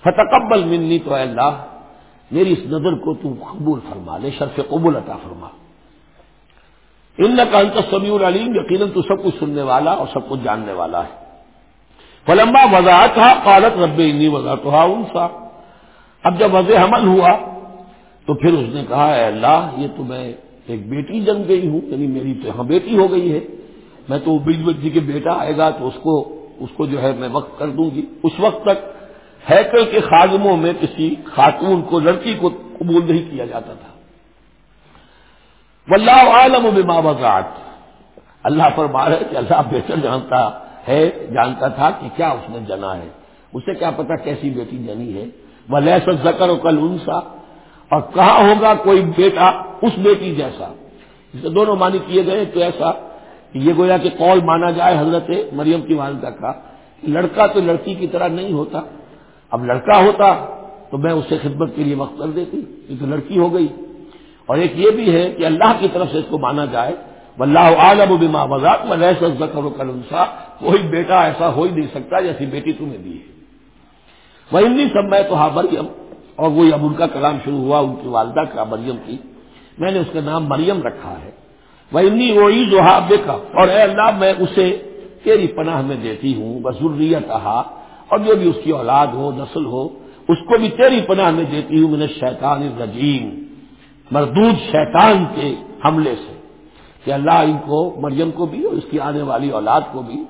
فتقبل منی تو اللہ، میری اس نظر کو تو قبول فرما لے، شرف قبول عطا فرما۔ ان کا انت سمیع العلیم، یقیناً تو سب کچھ سننے والا اور سب کچھ جاننے والا ہے۔ فلمبا وضاحت تھا قالت رب انی وضاحت ان سا اب جب وضع حمل ہوا تو پھر اس نے کہا، اے اللہ، یہ تو میں ایک بیٹی جن گئی ہوں یعنی میری تو یہاں بیٹی ہو گئی ہے۔ میں تو بیج جی کے بیٹا آئے گا تو اس کو اس کو جو ہے میں وقت کر دوں گی۔ اس وقت تک ہیکل کے خادموں میں کسی خاتون کو، لڑکی کو قبول نہیں کیا جاتا تھا۔ واللہ عالم بما وضاحت اللہ پر مار ہے کہ اللہ بہتر جانتا ہے، جانتا تھا کہ کیا اس نے جنا ہے۔ اسے کیا پتا کیسی بیٹی جنی ہے۔ وہ لہس زکر و کل انسا اور کہاں ہوگا کوئی بیٹا اس بیٹی جیسا۔ اسے دونوں معنی کیے گئے تو ایسا۔ کہ یہ گویا کہ قول مانا جائے حضرت مریم کی والدہ کا لڑکا تو لڑکی کی طرح نہیں ہوتا۔ اب لڑکا ہوتا تو میں اسے خدمت کے لیے وقت کر دیتی۔ یہ تو لڑکی ہو گئی۔ اور ایک یہ بھی ہے کہ اللہ کی طرف سے اس کو مانا جائے اللہ عالم بما وزاق میں رہ ذکر و کرنسا کوئی بیٹا ایسا ہو ہی نہیں سکتا جیسی بیٹی تمہیں دی ہے۔ وہ نہیں سب میں تو ہاں مریم اور وہی اب ان کا کلام شروع ہوا، ان کی والدہ کا، مریم کی۔ میں نے اس کا نام مریم رکھا ہے۔ وہ انی وہی جو کا اور اے اللہ میں اسے تیری پناہ میں دیتی ہوں بضریت اور جو بھی اس کی اولاد ہو، نسل ہو، اس کو بھی تیری پناہ میں دیتی ہوں میں نے شیطان الرجیم۔ مردود شیطان کے حملے سے کہ اللہ ان کو، مریم کو بھی اور اس کی آنے والی اولاد کو بھی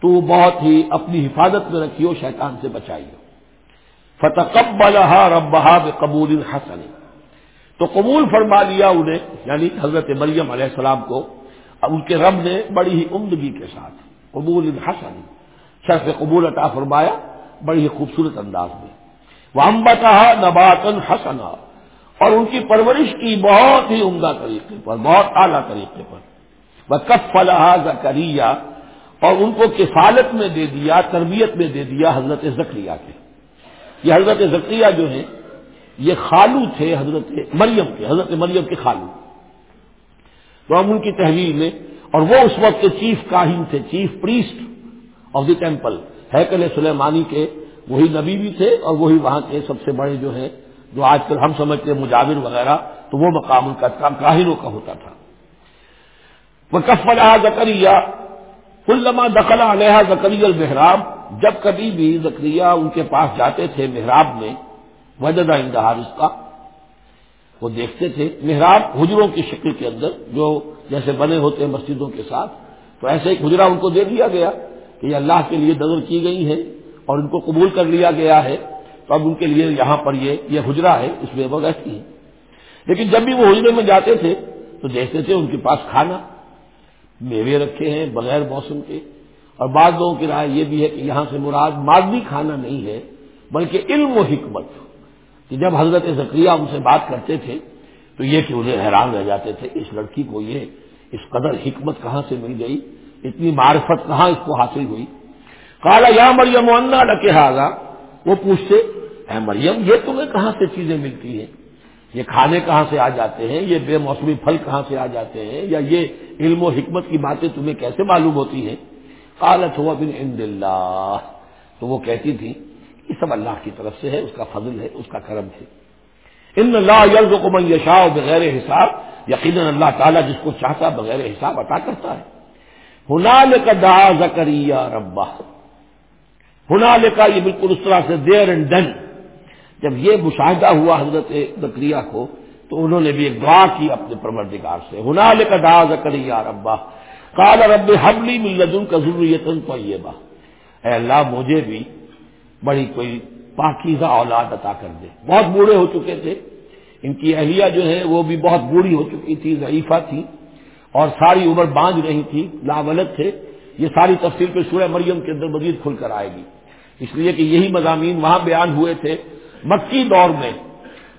تو بہت ہی اپنی حفاظت میں رکھی ہو، شیطان سے بچائی ہو۔ فتح ربہا قبول حسن۔ تو قبول فرما لیا انہیں یعنی حضرت مریم علیہ السلام کو۔ اب ان کے رب نے بڑی ہی عمدگی کے ساتھ قبول حسن، شرف قبول عطا فرمایا، بڑی ہی خوبصورت انداز میں۔ وہ امبتا نباتن حسنا۔ اور ان کی پرورش کی بہت ہی عمدہ طریقے پر، بہت اعلیٰ طریقے پر۔ وہ کف فلاح اور ان کو کفالت میں دے دیا، تربیت میں دے دیا حضرت زکریہ کے۔ یہ حضرت ذکریہ جو ہیں، یہ خالو تھے حضرت مریم کے، حضرت مریم کے خالو۔ تو ہم ان کی تحریر میں، اور وہ اس وقت کے چیف کاہن تھے، chief priest of the temple. ہیکل سلیمانی کے وہی نبی بھی تھے، اور وہی وہاں کے سب سے بڑے جو ہیں جو آج کل ہم سمجھتے ہیں مجاور وغیرہ، تو وہ مقام ان کا کاہنوں کا ہوتا تھا۔ وہ کف زکریہ کلما دخل علیہ زکری المحراب۔ جب کبھی بھی زکریہ ان کے پاس جاتے تھے محراب میں، وجدہ اندہار اس کا وہ دیکھتے تھے۔ محراب حجروں کی شکل کے اندر، جو جیسے بنے ہوتے ہیں مسجدوں کے ساتھ، تو ایسے ایک حجرا ان کو دے دیا گیا کہ یہ اللہ کے لیے نظر کی گئی ہے اور ان کو قبول کر لیا گیا ہے۔ تو اب ان کے لیے یہاں پر یہ یہ حجرا ہے، اس میں وہ رہتی ہے لیکن جب بھی وہ حجرے میں جاتے تھے، تو دیکھتے تھے ان کے پاس کھانا، میوے رکھے ہیں بغیر موسم کے۔ اور بعض لوگوں کی رائے یہ بھی ہے کہ یہاں سے مراد مادی کھانا نہیں ہے، بلکہ علم و حکمت۔ کہ جب حضرت ذکریہ ان سے بات کرتے تھے، تو یہ کہ انہیں حیران رہ جاتے تھے، اس لڑکی کو یہ، اس قدر حکمت کہاں سے مل گئی؟ اتنی معرفت کہاں اس کو حاصل ہوئی؟ کالا یا مریم انا ڈکے ہاگا وہ پوچھتے اے مریم، یہ تمہیں کہاں سے چیزیں ملتی ہیں؟ یہ کھانے کہاں سے آ جاتے ہیں؟ یہ بے موسمی پھل کہاں سے آ جاتے ہیں؟ یا یہ علم و حکمت کی باتیں تمہیں کیسے معلوم ہوتی ہیں؟ کالت ہوا بن ان تو وہ کہتی تھی، یہ سب اللہ کی طرف سے ہے، اس کا فضل ہے، اس کا کرم ہے۔ ان اللہ یلز کو من یشا بغیر حساب، یقیناً اللہ تعالیٰ جس کو چاہتا بغیر حساب عطا کرتا ہے۔ ہنال کا دا زکری ربا ہنال کا یہ بالکل اس طرح سے دیر اینڈ ڈن جب یہ مشاہدہ ہوا حضرت زکریہ کو، تو انہوں نے بھی ایک دعا کی اپنے پروردگار سے ہنال کا دا زکری ربا کال رب حبلی ملدن کا ضروریتن اے اللہ، مجھے بھی بڑی کوئی پاکیزہ اولاد عطا کر دے۔ بہت بوڑھے ہو چکے تھے۔ ان کی اہلیہ جو ہے وہ بھی بہت بوڑھی ہو چکی تھی، ضعیفہ تھی، اور ساری عمر باندھ رہی تھی لاولت تھے۔ یہ ساری تفصیل پہ سورہ مریم کے اندر مزید کھل کر آئے گی۔ اس لیے کہ یہی مضامین وہاں بیان ہوئے تھے۔ مکی دور میں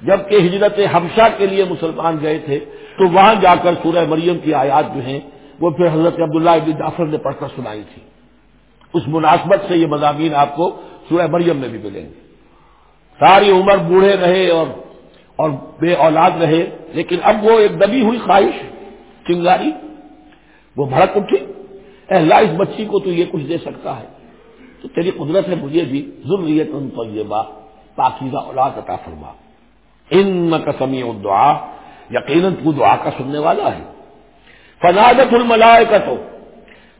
جبکہ ہجرت حبشہ کے لیے مسلمان گئے تھے، تو وہاں جا کر سورہ مریم کی آیات جو ہیں، وہ پھر حضرت عبداللہ ابن جعفر نے پڑھ کر سنائی تھی۔ اس مناسبت سے یہ مضامین آپ کو سورہ مریم میں بھی ملیں گے۔ ساری عمر بوڑھے رہے اور اور بے اولاد رہے، لیکن اب وہ ایک دبی ہوئی خواہش، چنگاری، وہ بھڑک اٹھی۔ اے اللہ، اس بچی کو تو یہ کچھ دے سکتا ہے۔ تو تیری قدرت ہے مجھے بھی ضروریت ان طیبہ۔ پاکیزہ اولاد عطا فرما۔ ان کا سمی دعا یقیناً تو دعا کا سننے والا ہے۔ فنادت الملائے کا تو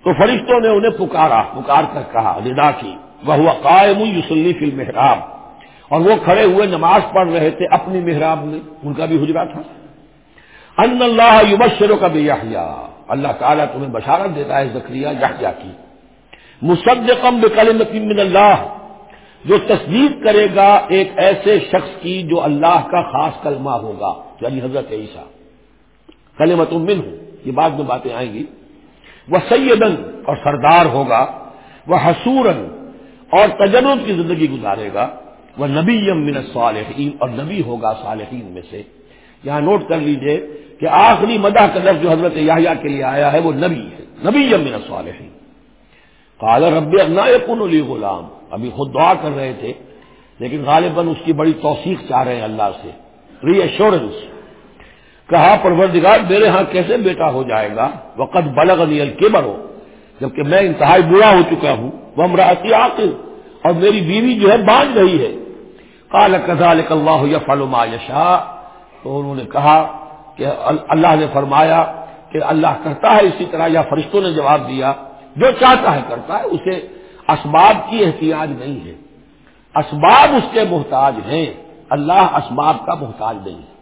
فرشتوں نے انہیں پکارا، پکار کر کہا، ندا کی۔ وہ قائم یوسلی فل محراب اور وہ کھڑے ہوئے نماز پڑھ رہے تھے اپنی محراب میں۔ ان کا بھی حجرا تھا۔ ان اللہ یوبشروں کا بھی اللہ تعالیٰ تمہیں بشارت دیتا ہے ذکریہ یا کی۔ مصدقم بکلم من اللہ۔ جو تصدیق کرے گا ایک ایسے شخص کی جو اللہ کا خاص کلمہ ہوگا یعنی حضرت عیسیٰ۔ کلمت من ہوں یہ بعد میں باتیں آئیں گی۔ وہ سیدن اور سردار ہوگا، وہ حسورن اور تجرب کی زندگی گزارے گا۔ وہ نبی من صالحین اور نبی ہوگا صالحین میں سے۔ یہاں نوٹ کر لیجیے کہ آخری مدح کا لفظ جو حضرت یاہیا کے لیے آیا ہے، وہ نبی ہے۔ نبی من صالحین قال رب اغنا یقن علی غلام۔ ابھی خود دعا کر رہے تھے، لیکن غالباً اس کی بڑی توثیق چاہ رہے ہیں اللہ سے ری ایشورنس کہا، پروردگار، میرے ہاں کیسے بیٹا ہو جائے گا؟ وقت بلغ نیل کے برو جبکہ میں انتہائی برا ہو چکا ہوں وہ امراطی عاقل، اور میری بیوی جو ہے باندھ رہی ہے۔ کال کزال اللہ یا فلما یشا تو انہوں نے کہا کہ اللہ نے فرمایا کہ اللہ کرتا ہے اسی طرح، یا فرشتوں نے جواب دیا، جو چاہتا ہے کرتا ہے، اسے اسباب کی احتیاط نہیں ہے۔ اسباب اس کے محتاج ہیں۔ اللہ اسباب کا محتاج نہیں ہے۔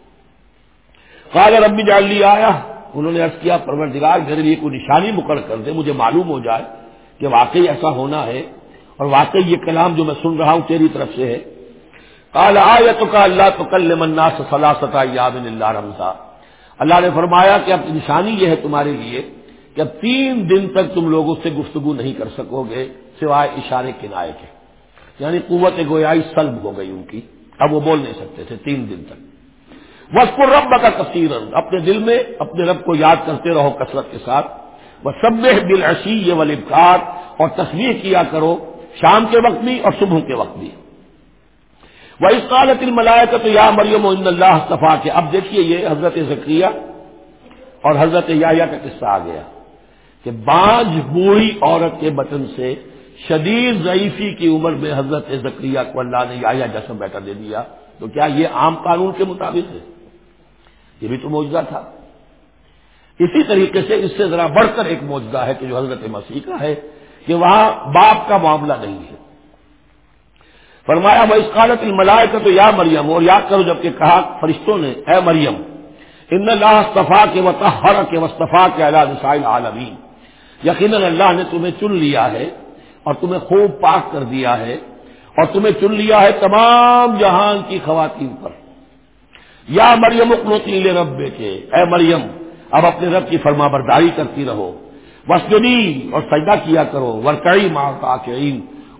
قال ربی جان لیا آیا انہوں نے عرض کیا، پروردگار، میرے لیے کوئی نشانی مقرر کر دے، مجھے معلوم ہو جائے کہ واقعی ایسا ہونا ہے اور واقعی یہ کلام جو میں سن رہا ہوں تیری طرف سے ہے۔ کال آیا تو کا اللہ تو کل منا سلاست یاد اللہ رمضا اللہ نے فرمایا کہ اب نشانی یہ ہے تمہارے لیے کہ اب تین دن تک تم لوگوں سے گفتگو نہیں کر سکو گے۔ سوائے اشارے کنائے کے۔ یعنی قوت گویائی سلب ہو گئی ان کی۔ اب وہ بول نہیں سکتے تھے تین دن تک۔ وس کو رب کا کثیر اپنے دل میں اپنے رب کو یاد کرتے رہو کثرت کے ساتھ۔ وہ سب دل عشی یہ ولبکار اور تصویر کیا کرو شام کے وقت بھی اور صبح کے وقت بھی۔ وہ اس قالت ملائے کا تو یا مریم اللہ صفا کے اب دیکھیے یہ حضرت ذکریہ اور حضرت یا کا قصہ آ گیا کہ بانج بوڑھی عورت کے بٹن سے شدید ضعیفی کی عمر میں حضرت ذکریہ کو اللہ نے یا جسم بیٹا دے دیا، تو کیا یہ عام قانون کے مطابق ہے؟ یہ بھی تو موجودہ تھا۔ اسی طریقے سے اس سے ذرا بڑھ کر ایک موجودہ ہے کہ جو حضرت مسیح کا ہے، کہ وہاں باپ کا معاملہ نہیں ہے۔ فرمایا وہ اس قالت الملائے کا تو یا مریم اور یاد کرو جبکہ کہا فرشتوں نے، اے مریم ان اللہ صفا کے وطہر کے وصطفیٰ کے اللہ نسائل عالمین یقیناً اللہ نے تمہیں چن لیا ہے۔ اور تمہیں خوب پاک کر دیا ہے اور تمہیں چن لیا ہے تمام جہان کی خواتین پر۔ یا مریم اقنوتی لے رب بیٹے اے مریم، اب اپنے رب کی فرما برداری کرتی رہو۔ وسجنی اور سجدہ کیا کرو۔ ورکڑی ماں کا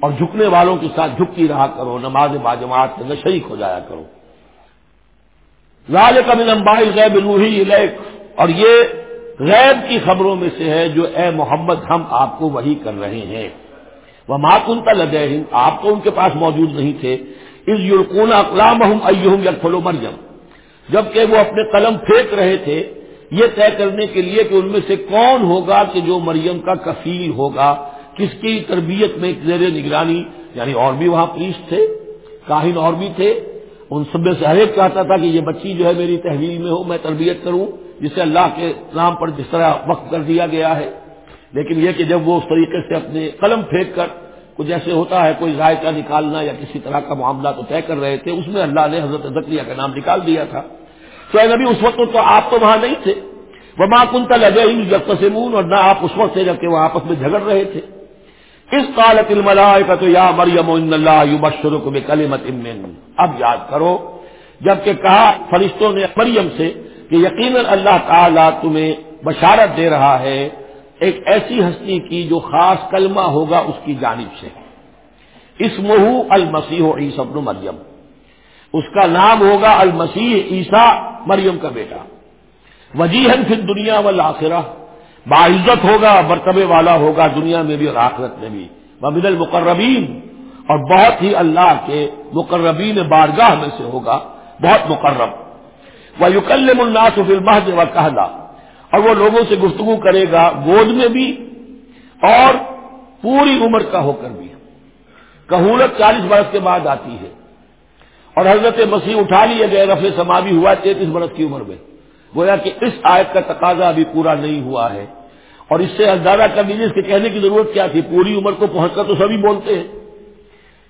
اور جھکنے والوں کے ساتھ جھکتی رہا کرو۔ نماز باجماعت سے شریک ہو جایا کرو۔ راج کا لمبائی غیب روحی اور یہ غیب کی خبروں میں سے ہے جو اے محمد ہم آپ کو وہی کر رہے ہیں۔ وہ ماکن کا لگے آپ تو ان کے پاس موجود نہیں تھے اس یورکون اقلام ہوں یا مرجم جبکہ وہ اپنے قلم پھینک رہے تھے، یہ طے کرنے کے لیے کہ ان میں سے کون ہوگا کہ جو مریم کا کفیل ہوگا، کس کی تربیت میں زیر نگرانی یعنی اور بھی وہاں پولیس تھے، کاہن اور بھی تھے۔ ان سب میں سے ہر ایک چاہتا تھا کہ یہ بچی جو ہے میری تحویل میں ہو، میں تربیت کروں، جسے اللہ کے نام پر جس طرح وقت کر دیا گیا ہے۔ لیکن یہ کہ جب وہ اس طریقے سے اپنے قلم پھینک کر کچھ ایسے ہوتا ہے، کوئی ذائقہ نکالنا یا کسی طرح کا معاملہ تو طے کر رہے تھے، اس میں اللہ نے حضرت ذکریہ کا نام نکال دیا تھا۔ تو اے نبی، اس وقت تو آپ تو وہاں نہیں تھے۔ وہ ماں کنتا لگے اور نہ آپ اس وقت سے جبکہ وہ آپس میں جھگڑ رہے تھے۔ اس قالت الملائے کا تو یا مریم اللہ یو بشر کو اب یاد کرو، جبکہ کہا فرشتوں نے مریم سے کہ یقیناً اللہ تعالیٰ تمہیں بشارت دے رہا ہے ایک ایسی ہستی کی جو خاص کلمہ ہوگا اس کی جانب سے۔ اس مہو المسیح عیسب مریم۔ اس کا نام ہوگا المسیح عیسا مریم کا بیٹا۔ وجیحن پھر دنیا والآخرہ۔ باعزت ہوگا، مرتبے والا ہوگا دنیا میں بھی اور آخرت میں بھی۔ وبد المقربین۔ اور بہت ہی اللہ کے مقربین بارگاہ میں سے ہوگا، بہت مقرب۔ وہ یوکل الناس فی المحد و کہلا اور وہ لوگوں سے گفتگو کرے گا گود میں بھی اور پوری عمر کا ہو کر بھی۔ کہولت چالیس برس کے بعد آتی ہے۔ اور حضرت مسیح اٹھا لیے گئے، رفع سماوی ہوا تینتیس برس کی عمر میں۔ گویا کہ اس آیت کا تقاضا ابھی پورا نہیں ہوا ہے۔ اور اس سے اندازہ کر لیجیے اس کے کہنے کی ضرورت کیا تھی، پوری عمر کو پہنچ کر تو سبھی بولتے ہیں۔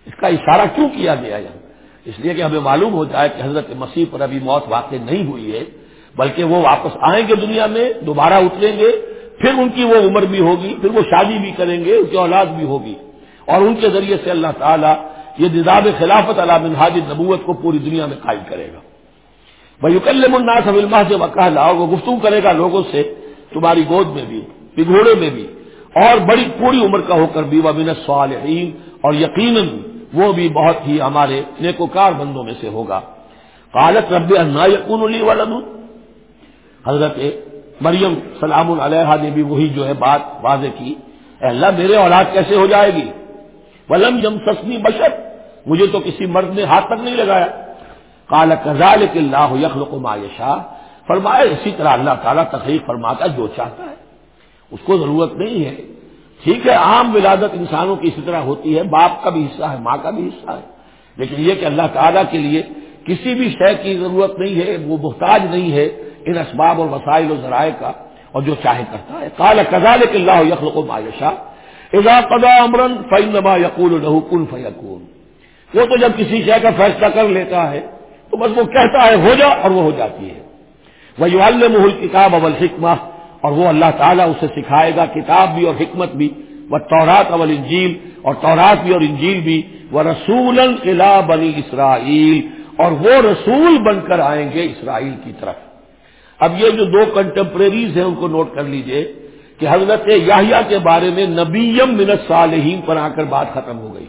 اس کا اشارہ کیوں کیا گیا یہاں؟ اس لیے کہ ہمیں معلوم ہو جائے کہ حضرت مسیح پر ابھی موت واقع نہیں ہوئی ہے۔ بلکہ وہ واپس آئیں گے دنیا میں، دوبارہ اتریں گے، پھر ان کی وہ عمر بھی ہوگی، پھر وہ شادی بھی کریں گے، ان کی اولاد بھی ہوگی۔ اور ان کے ذریعے سے اللہ تعالیٰ یہ نظام خلافت علام منہاج نبوت کو پوری دنیا میں قائم کرے گا۔ بھائی کل مناس علما سے وقع لاؤ وہ گفتگو کرے گا لوگوں سے، تمہاری گود میں بھی، پگھوڑے میں بھی۔ اور بڑی، پوری عمر کا ہو کر بھی وہ صالحین اور یقیناً وہ بھی بہت ہی ہمارے نیکوکار بندوں میں سے ہوگا۔ قالت رب انا یقون علی ولد؟ حضرت مریم سلام علیہ نے بھی وہی جو ہے بات واضح کی، اے اللہ میرے اولاد کیسے ہو جائے گی؟ ولم جم سسنی بشر، مجھے تو کسی مرد نے ہاتھ تک نہیں لگایا۔ کالا کزال کے اللہ یخل کو مایشا فرمایا اسی طرح اللہ تعالیٰ تقریب فرماتا جو چاہتا ہے۔ اس کو ضرورت نہیں ہے۔ ٹھیک ہے، عام ولادت انسانوں کی اسی طرح ہوتی ہے، باپ کا بھی حصہ ہے، ماں کا بھی حصہ ہے۔ لیکن یہ کہ اللہ تعالیٰ کے لیے کسی بھی شے کی ضرورت نہیں ہے، وہ محتاج نہیں ہے۔ ان اسباب اور وسائل و ذرائع کا اور جو چاہے کرتا ہے۔ کالا کزال کے اللہ یخل کو مایشا اذا قضا امرن فینما یقول له کن فیقون وہ تو جب کسی شے کا فیصلہ کر لیتا ہے تو بس وہ کہتا ہے ہو جا اور وہ ہو جاتی ہے۔ وہ یو محل کتاب اول حکمہ اور وہ اللہ تعالیٰ اسے سکھائے گا کتاب بھی اور حکمت بھی۔ وہ تورات اول انجیل اور تورات بھی اور انجیل بھی۔ وہ رسول بنی اسرائیل اور وہ رسول بن کر آئیں گے اسرائیل کی طرف۔ اب یہ جو دو کنٹمپریریز ہیں ان کو نوٹ کر لیجیے کہ حضرت یاہیا کے بارے میں نبیم منت صالحین پر آ کر بات ختم ہو گئی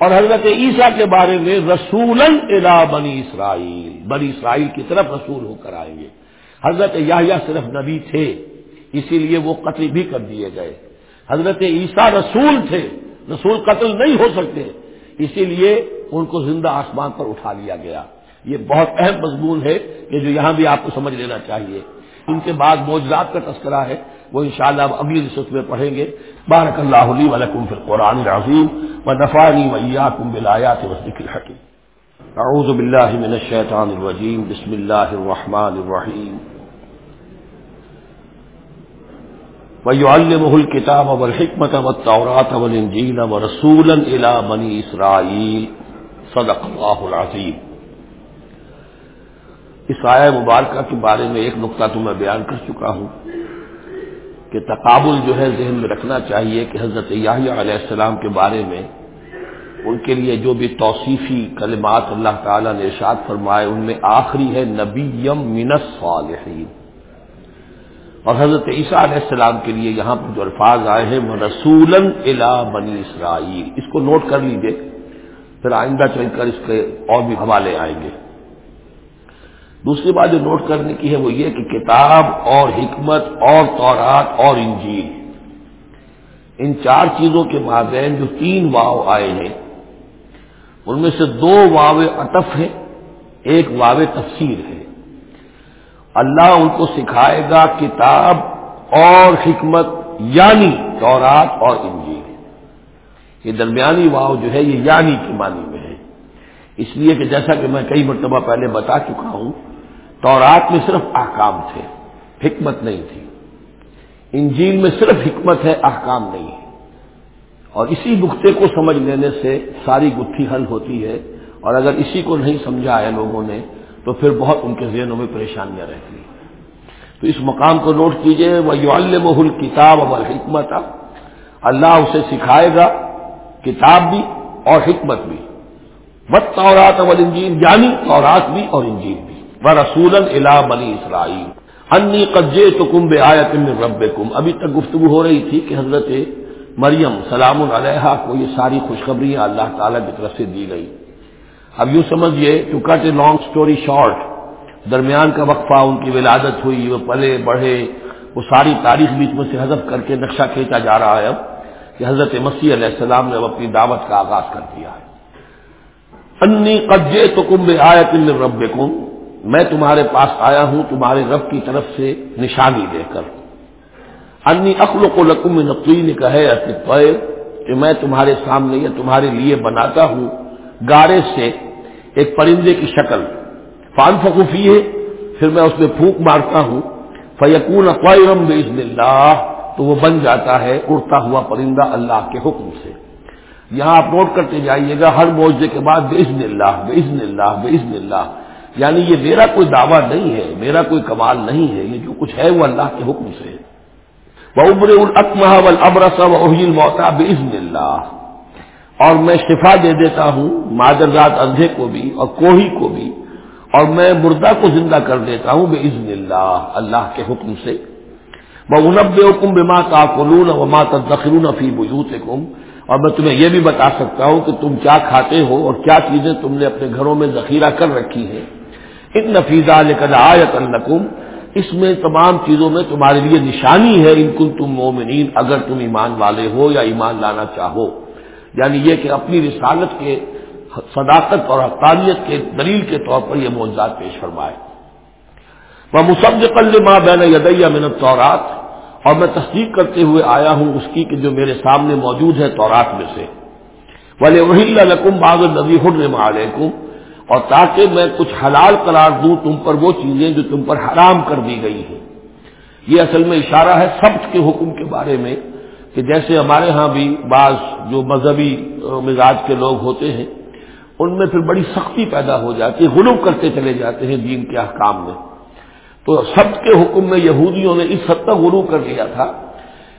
اور حضرت عیسیٰ کے بارے میں رسول الا بنی اسرائیل بنی اسرائیل کی طرف رسول ہو کر آئیں گے۔ حضرت یاہیا صرف نبی تھے، اسی لیے وہ قتل بھی کر دیے گئے۔ حضرت عیسیٰ رسول تھے، رسول قتل نہیں ہو سکتے، اسی لیے ان کو زندہ آسمان پر اٹھا لیا گیا۔ یہ بہت اہم مضمون ہے کہ جو یہاں بھی آپ کو سمجھ لینا چاہیے۔ ان کے بعد موجرات کا تذکرہ ہے، وہ انشاءاللہ اب اگلی رسوت میں پڑھیں گے۔ بارک اللہ علی ولکم فی القرآن العظیم و نفانی ویاکم بالآیات وذکر الحکیم۔ اعوذ باللہ من الشیطان الرجیم۔ بسم اللہ الرحمن الرحیم۔ وَيُعَلِّمُهُ الْكِتَابَ وَالْحِكْمَةَ وَالتَّوْرَاةَ وَالْإِنْجِيلَ وَرَسُولًا إِلَى بَنِي إِسْرَائِيلَ۔ صدق اللہ العظیم اس آیا مبارکہ کے بارے میں ایک نقطہ تو میں بیان کر چکا ہوں کہ تقابل جو ہے ذہن میں رکھنا چاہیے کہ حضرت یاہی علیہ السلام کے بارے میں ان کے لیے جو بھی توصیفی کلمات اللہ تعالیٰ نے ارشاد فرمائے، ان میں آخری ہے نبی یم منس صالحین اور حضرت عیسیٰ علیہ السلام کے لیے یہاں پر جو الفاظ آئے ہیں وہ رسول الا بنی اسرائیل۔ اس کو نوٹ کر لیجیے پھر آئندہ چل کر اس کے اور بھی حوالے آئیں گے۔ دوسری بات جو نوٹ کرنے کی ہے وہ یہ کہ کتاب اور حکمت اور تورات اور انجیل، ان چار چیزوں کے مابین جو تین واو آئے ہیں، ان میں سے دو واو اطف ہیں، ایک واو تفسیر ہے۔ اللہ ان کو سکھائے گا کتاب اور حکمت یعنی تورات اور انجیل۔ یہ درمیانی واو جو ہے، یہ یعنی کی معنی میں ہے۔ اس لیے کہ جیسا کہ میں کئی مرتبہ پہلے بتا چکا ہوں تورات میں صرف احکام تھے، حکمت نہیں تھی۔ انجیل میں صرف حکمت ہے، احکام نہیں ہے۔ اور اسی نقطے کو سمجھ لینے سے ساری گتھی حل ہوتی ہے۔ اور اگر اسی کو نہیں سمجھا ہے لوگوں نے، تو پھر بہت ان کے ذہنوں میں پریشانیاں رہتی ہیں۔ تو اس مقام کو نوٹ کیجیے وہ یو محل کتاب اور حکمت اللہ اسے سکھائے گا، کتاب بھی اور حکمت بھی۔ بت تورات اول انجین یعنی تورات بھی اور انجین بھی۔ رسول الا بنی اسرائیل. انی قجے تو کم بے آیت رب کم ابھی تک گفتگو ہو رہی تھی کہ حضرت مریم سلام علیہ کو یہ ساری خوشخبریاں اللہ تعالیٰ کی طرف سے دی گئی. اب یوں سمجھیے to cut a long story short درمیان کا وقفہ ان کی ولادت ہوئی، وہ پلے بڑھے، وہ ساری تاریخ بیچ میں سے حذف کر کے نقشہ کھینچا جا رہا ہے اب کہ حضرت مسیح علیہ السلام نے اب اپنی دعوت کا آغاز کر دیا ہے. انی قجے تو کم بے آیت رب کم میں تمہارے پاس آیا ہوں، تمہارے رب کی طرف سے نشانی دے کر۔ انی اخل کو لکم نقین کا ہے کہ میں تمہارے سامنے یا تمہارے لیے بناتا ہوں گارے سے ایک پرندے کی شکل۔ فان فقوفی ہے پھر میں اس میں پھونک مارتا ہوں۔ فیقون اقوام بزن اللہ، تو وہ بن جاتا ہے، اڑتا ہوا پرندہ اللہ کے حکم سے۔ یہاں آپ نوٹ کرتے جائیے گا، ہر موجے کے بعد بے اللہ بے اللہ بے اللہ۔ یعنی یہ میرا کوئی دعویٰ نہیں ہے، میرا کوئی کمال نہیں ہے، یہ جو کچھ ہے وہ اللہ کے حکم سے وہ ابر العطمہ ابرس وحیل موتا بزن اللہ اور میں شفا دے دیتا ہوں مادر ذات اندھے کو بھی اور کوہی کو بھی۔ اور میں مردہ کو زندہ کر دیتا ہوں بے عزن اللہ اللہ کے حکم سے۔ وہ انب حکم بے ماں کا قلون و ماں تخرون فی بجوت اور میں تمہیں یہ بھی بتا سکتا ہوں کہ تم کیا کھاتے ہو اور کیا چیزیں تم نے اپنے گھروں میں ذخیرہ کر رکھی ہیں۔ ان نفیزہ لکن آیت النکم اس میں تمام چیزوں میں تمہارے لیے نشانی ہے، ان کن تم مومنین، اگر تم ایمان والے ہو یا ایمان لانا چاہو۔ یعنی یہ کہ اپنی رسالت کے صداقت اور حقانیت کے دلیل کے طور پر یہ معجزات پیش فرمائے۔ وہ مسبج قل ماں بین یدیہ منت تورات اور میں تصدیق کرتے ہوئے آیا ہوں اس کی کہ جو میرے سامنے موجود ہے تورات میں سے۔ ولی وہی لکم باغ نبی حرم علیکم اور تاکہ میں کچھ حلال قرار دوں تم پر وہ چیزیں جو تم پر حرام کر دی گئی ہیں۔ یہ اصل میں اشارہ ہے سبت کے حکم کے بارے میں کہ جیسے ہمارے ہاں بھی بعض جو مذہبی مزاج کے لوگ ہوتے ہیں، ان میں پھر بڑی سختی پیدا ہو جاتی ہے غلوم کرتے چلے جاتے ہیں دین کے احکام میں۔ تو سب کے حکم میں یہودیوں نے اس حد تک غلو کر لیا تھا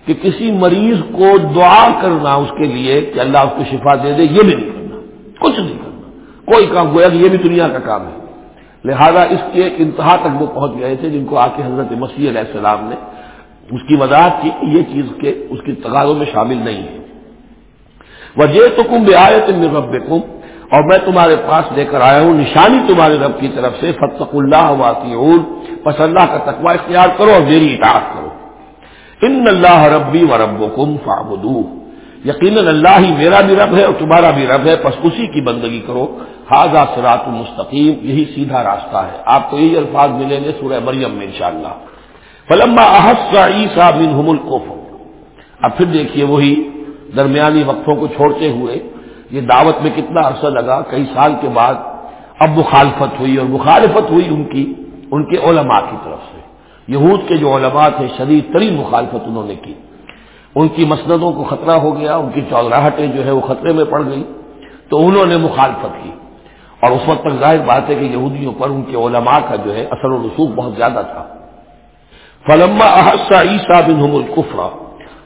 کہ کسی مریض کو دعا کرنا اس کے لیے کہ اللہ اس کو شفا دے دے، یہ بھی نہیں کرنا۔ کچھ نہیں۔ کرنا کوئی کام گویا کہ یہ بھی دنیا کا کام ہے۔ لہذا اس کے ایک انتہا تک وہ پہنچ گئے تھے جن کو آ کے حضرت مسیح علیہ السلام نے اس کی وضاحت کی کہ یہ چیز کے اس کی تقاضوں میں شامل نہیں ہے۔ وجہ تو کم بے آئے تم رب کم اور میں تمہارے پاس لے کر آیا ہوں، نشانی تمہارے رب کی طرف سے فتق اللہ واقع پس اللہ کا تقوی اختیار کرو اور میری اطاعت کرو۔ ان اللہ ربی و رب کم یقیناً اللہ ہی میرا بھی رب ہے اور تمہارا بھی رب ہے بس اسی کی بندگی کرو۔ حاضہ سرات المستقیم یہی سیدھا راستہ ہے۔ آپ کو یہی الفاظ ملیں گے سورہ مریم میں انشاءاللہ۔ فلما احسا عیسا بن حم القف اب پھر دیکھیے وہی درمیانی وقفوں کو چھوڑتے ہوئے یہ دعوت میں کتنا عرصہ لگا، کئی سال کے بعد اب مخالفت ہوئی اور مخالفت ہوئی ان کی، ان کے علماء کی طرف سے۔ یہود کے جو علماء تھے، شدید ترین مخالفت انہوں نے کی۔ ان کی مسندوں کو خطرہ ہو گیا، ان کی چودراہٹیں جو ہے وہ خطرے میں پڑ گئی تو انہوں نے مخالفت کی۔ اور اس وقت تک ظاہر بات ہے کہ یہودیوں پر ان کے علماء کا جو ہے اثر و رسوخ بہت زیادہ تھا۔ فلما احسا عیسا بن القفرا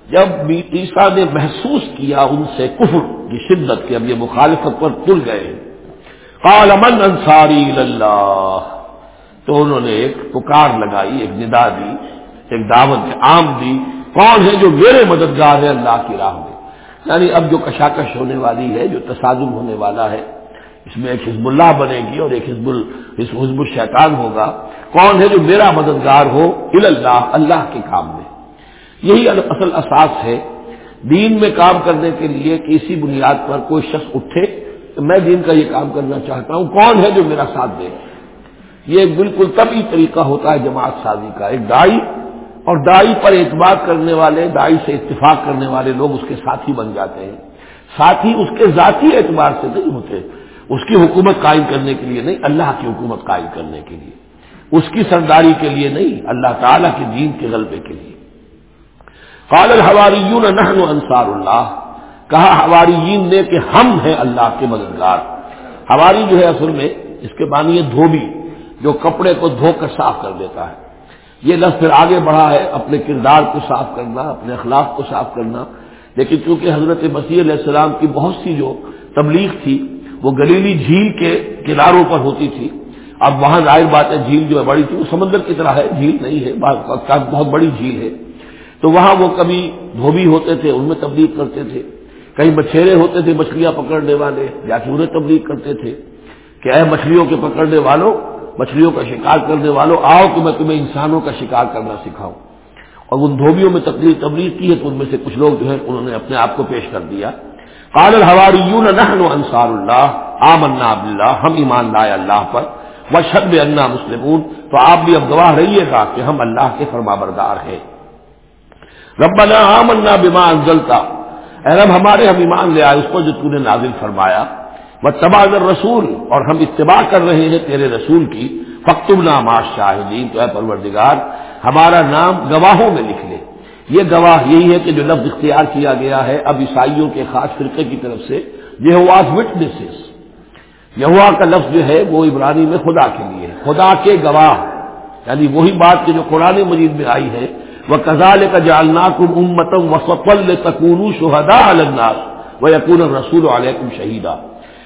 جب عیسا نے محسوس کیا ان سے کفر کی شدت کے اب یہ مخالفت پر تل گئے قال من انصاری اللہ تو انہوں نے ایک پکار لگائی، ایک ندا دی، ایک دعوت عام دی کون ہے جو میرے مددگار ہے اللہ کی راہ میں؟ یعنی اب جو کشاکش ہونے والی ہے، جو تصادم ہونے والا ہے، اس میں ایک حزب اللہ بنے گی اور ایک حزب حزب الشیطان ہوگا۔ کون ہے جو میرا مددگار ہو اللہ اللہ کے کام میں؟ یہی اصل اساس ہے۔ دین میں کام کرنے کے لیے کسی بنیاد پر کوئی شخص اٹھے تو میں دین کا یہ کام کرنا چاہتا ہوں، کون ہے جو میرا ساتھ دے؟ یہ بالکل طبی طریقہ ہوتا ہے جماعت سازی کا۔ ایک دائی اور دائی پر اعتبار کرنے والے، دائی سے اتفاق کرنے والے لوگ اس کے ساتھی بن جاتے ہیں۔ ساتھی اس کے ذاتی اعتبار سے نہیں ہوتے، اس کی حکومت قائم کرنے کے لیے نہیں، اللہ کی حکومت قائم کرنے کے لیے۔ اس کی سرداری کے لیے نہیں، اللہ تعالی کے دین کے غلبے کے لیے۔ قال الحواریون، نحن انصار اللہ۔ کہا حواریین نے کہ ہم ہیں اللہ کے مددگار۔ ہماری جو ہے اصل میں، اس کے معنی ہے دھوبی، جو کپڑے کو دھو کر صاف کر دیتا ہے۔ یہ لفظ پھر آگے بڑھا ہے اپنے کردار کو صاف کرنا، اپنے اخلاق کو صاف کرنا۔ لیکن چونکہ حضرت مسیح علیہ السلام کی بہت سی جو تبلیغ تھی، وہ گلیلی جھیل کے کناروں پر ہوتی تھی۔ اب وہاں ظاہر بات ہے جھیل جو ہے بڑی تھی، وہ سمندر کی طرح ہے، جھیل نہیں ہے بہت بڑی جھیل ہے۔ تو وہاں وہ کبھی دھوبی ہوتے تھے، ان میں تبلیغ کرتے تھے۔ کئی مچھیرے ہوتے تھے مچھلیاں پکڑنے والے، یا کہ انہیں تبلیغ کرتے تھے کہ اے مچھلیوں کے پکڑنے والوں مچھلیوں کا شکار کرنے والوں، آؤ کہ میں تمہیں انسانوں کا شکار کرنا سکھاؤں۔ اور ان دھوبیوں میں تقریر تبلیغ کی ہے تو ان میں سے کچھ لوگ جو ہے انہوں نے اپنے آپ کو پیش کر دیا۔ قال الحواریون، نحن انصار اللہ، آمنا باللہ، ہم ایمان لائے اللہ پر۔ وشد انا مسلمون، تو آپ بھی اب گواہ رہیے گا کہ ہم اللہ کے فرما بردار ہیں۔ ربنا آمنا بما انزلتا۔ اے رب، ہمارے ہم ایمان لے آئے، اس پر جو تو نے نازل فرمایا۔ وہ تباغ رسول اور ہم اتباع کر رہے ہیں تیرے رسول کی فختم نام شاہدین تو اے پروردگار، ہمارا نام گواہوں میں لکھ لے۔ یہ گواہ یہی ہے کہ جو لفظ اختیار کیا گیا ہے اب عیسائیوں کے خاص فرقے کی طرف سے یہ واز وٹنسز یہوا کا لفظ جو ہے وہ عبرانی میں خدا کے لیے خدا کے گواہ۔ یعنی وہی بات کہ جو قرآن مجید میں آئی ہے وہ کزال کا جالنا کم امتم و سفل تکون شہدا الناس وہ یقون رسول علیکم شہیدہ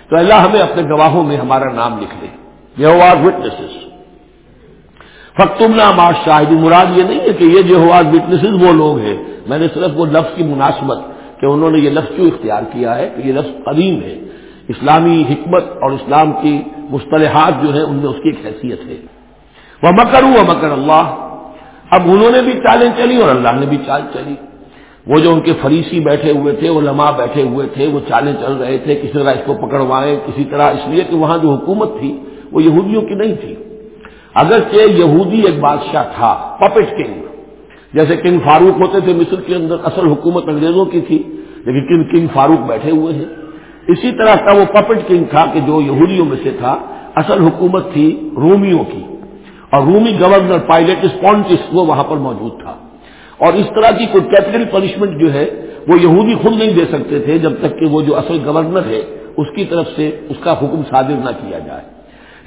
تو اللہ ہمیں اپنے گواہوں میں ہمارا نام لکھ لے یہ آر وٹنسز فتم نام آج شاہد مراد یہ نہیں ہے کہ یہ جو آج وٹنسز وہ لوگ ہیں۔ میں نے صرف وہ لفظ کی مناسبت کہ انہوں نے یہ لفظ کیوں اختیار کیا ہے کہ یہ لفظ قدیم ہے۔ اسلامی حکمت اور اسلام کی مصطلحات جو ہیں ان میں اس کی ایک حیثیت ہے۔ وہ مکر ہوں مکر اللہ اب انہوں نے بھی چالیں چلی اور اللہ نے بھی چال چلی۔ وہ جو ان کے فریسی بیٹھے ہوئے تھے، وہ لمحہ بیٹھے ہوئے تھے، وہ چالیں چل رہے تھے، کسی طرح اس کو پکڑوائیں کسی طرح، اس لیے کہ وہاں جو حکومت تھی، وہ یہودیوں کی نہیں تھی۔ اگرچہ یہودی ایک بادشاہ تھا، پپٹ کنگ۔ جیسے کنگ فاروق ہوتے تھے، مصر کے اندر اصل حکومت انگریزوں کی تھی، لیکن کنگ کنگ فاروق بیٹھے ہوئے ہیں۔ اسی طرح کا وہ پپٹ کنگ تھا کہ جو یہودیوں میں سے تھا، اصل حکومت تھی رومیوں کی۔ اور رومی گورنر پائلٹ اسپونٹس وہ وہاں پر موجود تھا۔ اور اس طرح کی کوئی کیپٹل پنشمنٹ جو ہے، وہ یہودی خود نہیں دے سکتے تھے جب تک کہ وہ جو اصل گورنر ہے، اس کی طرف سے اس کا حکم صادر نہ کیا جائے۔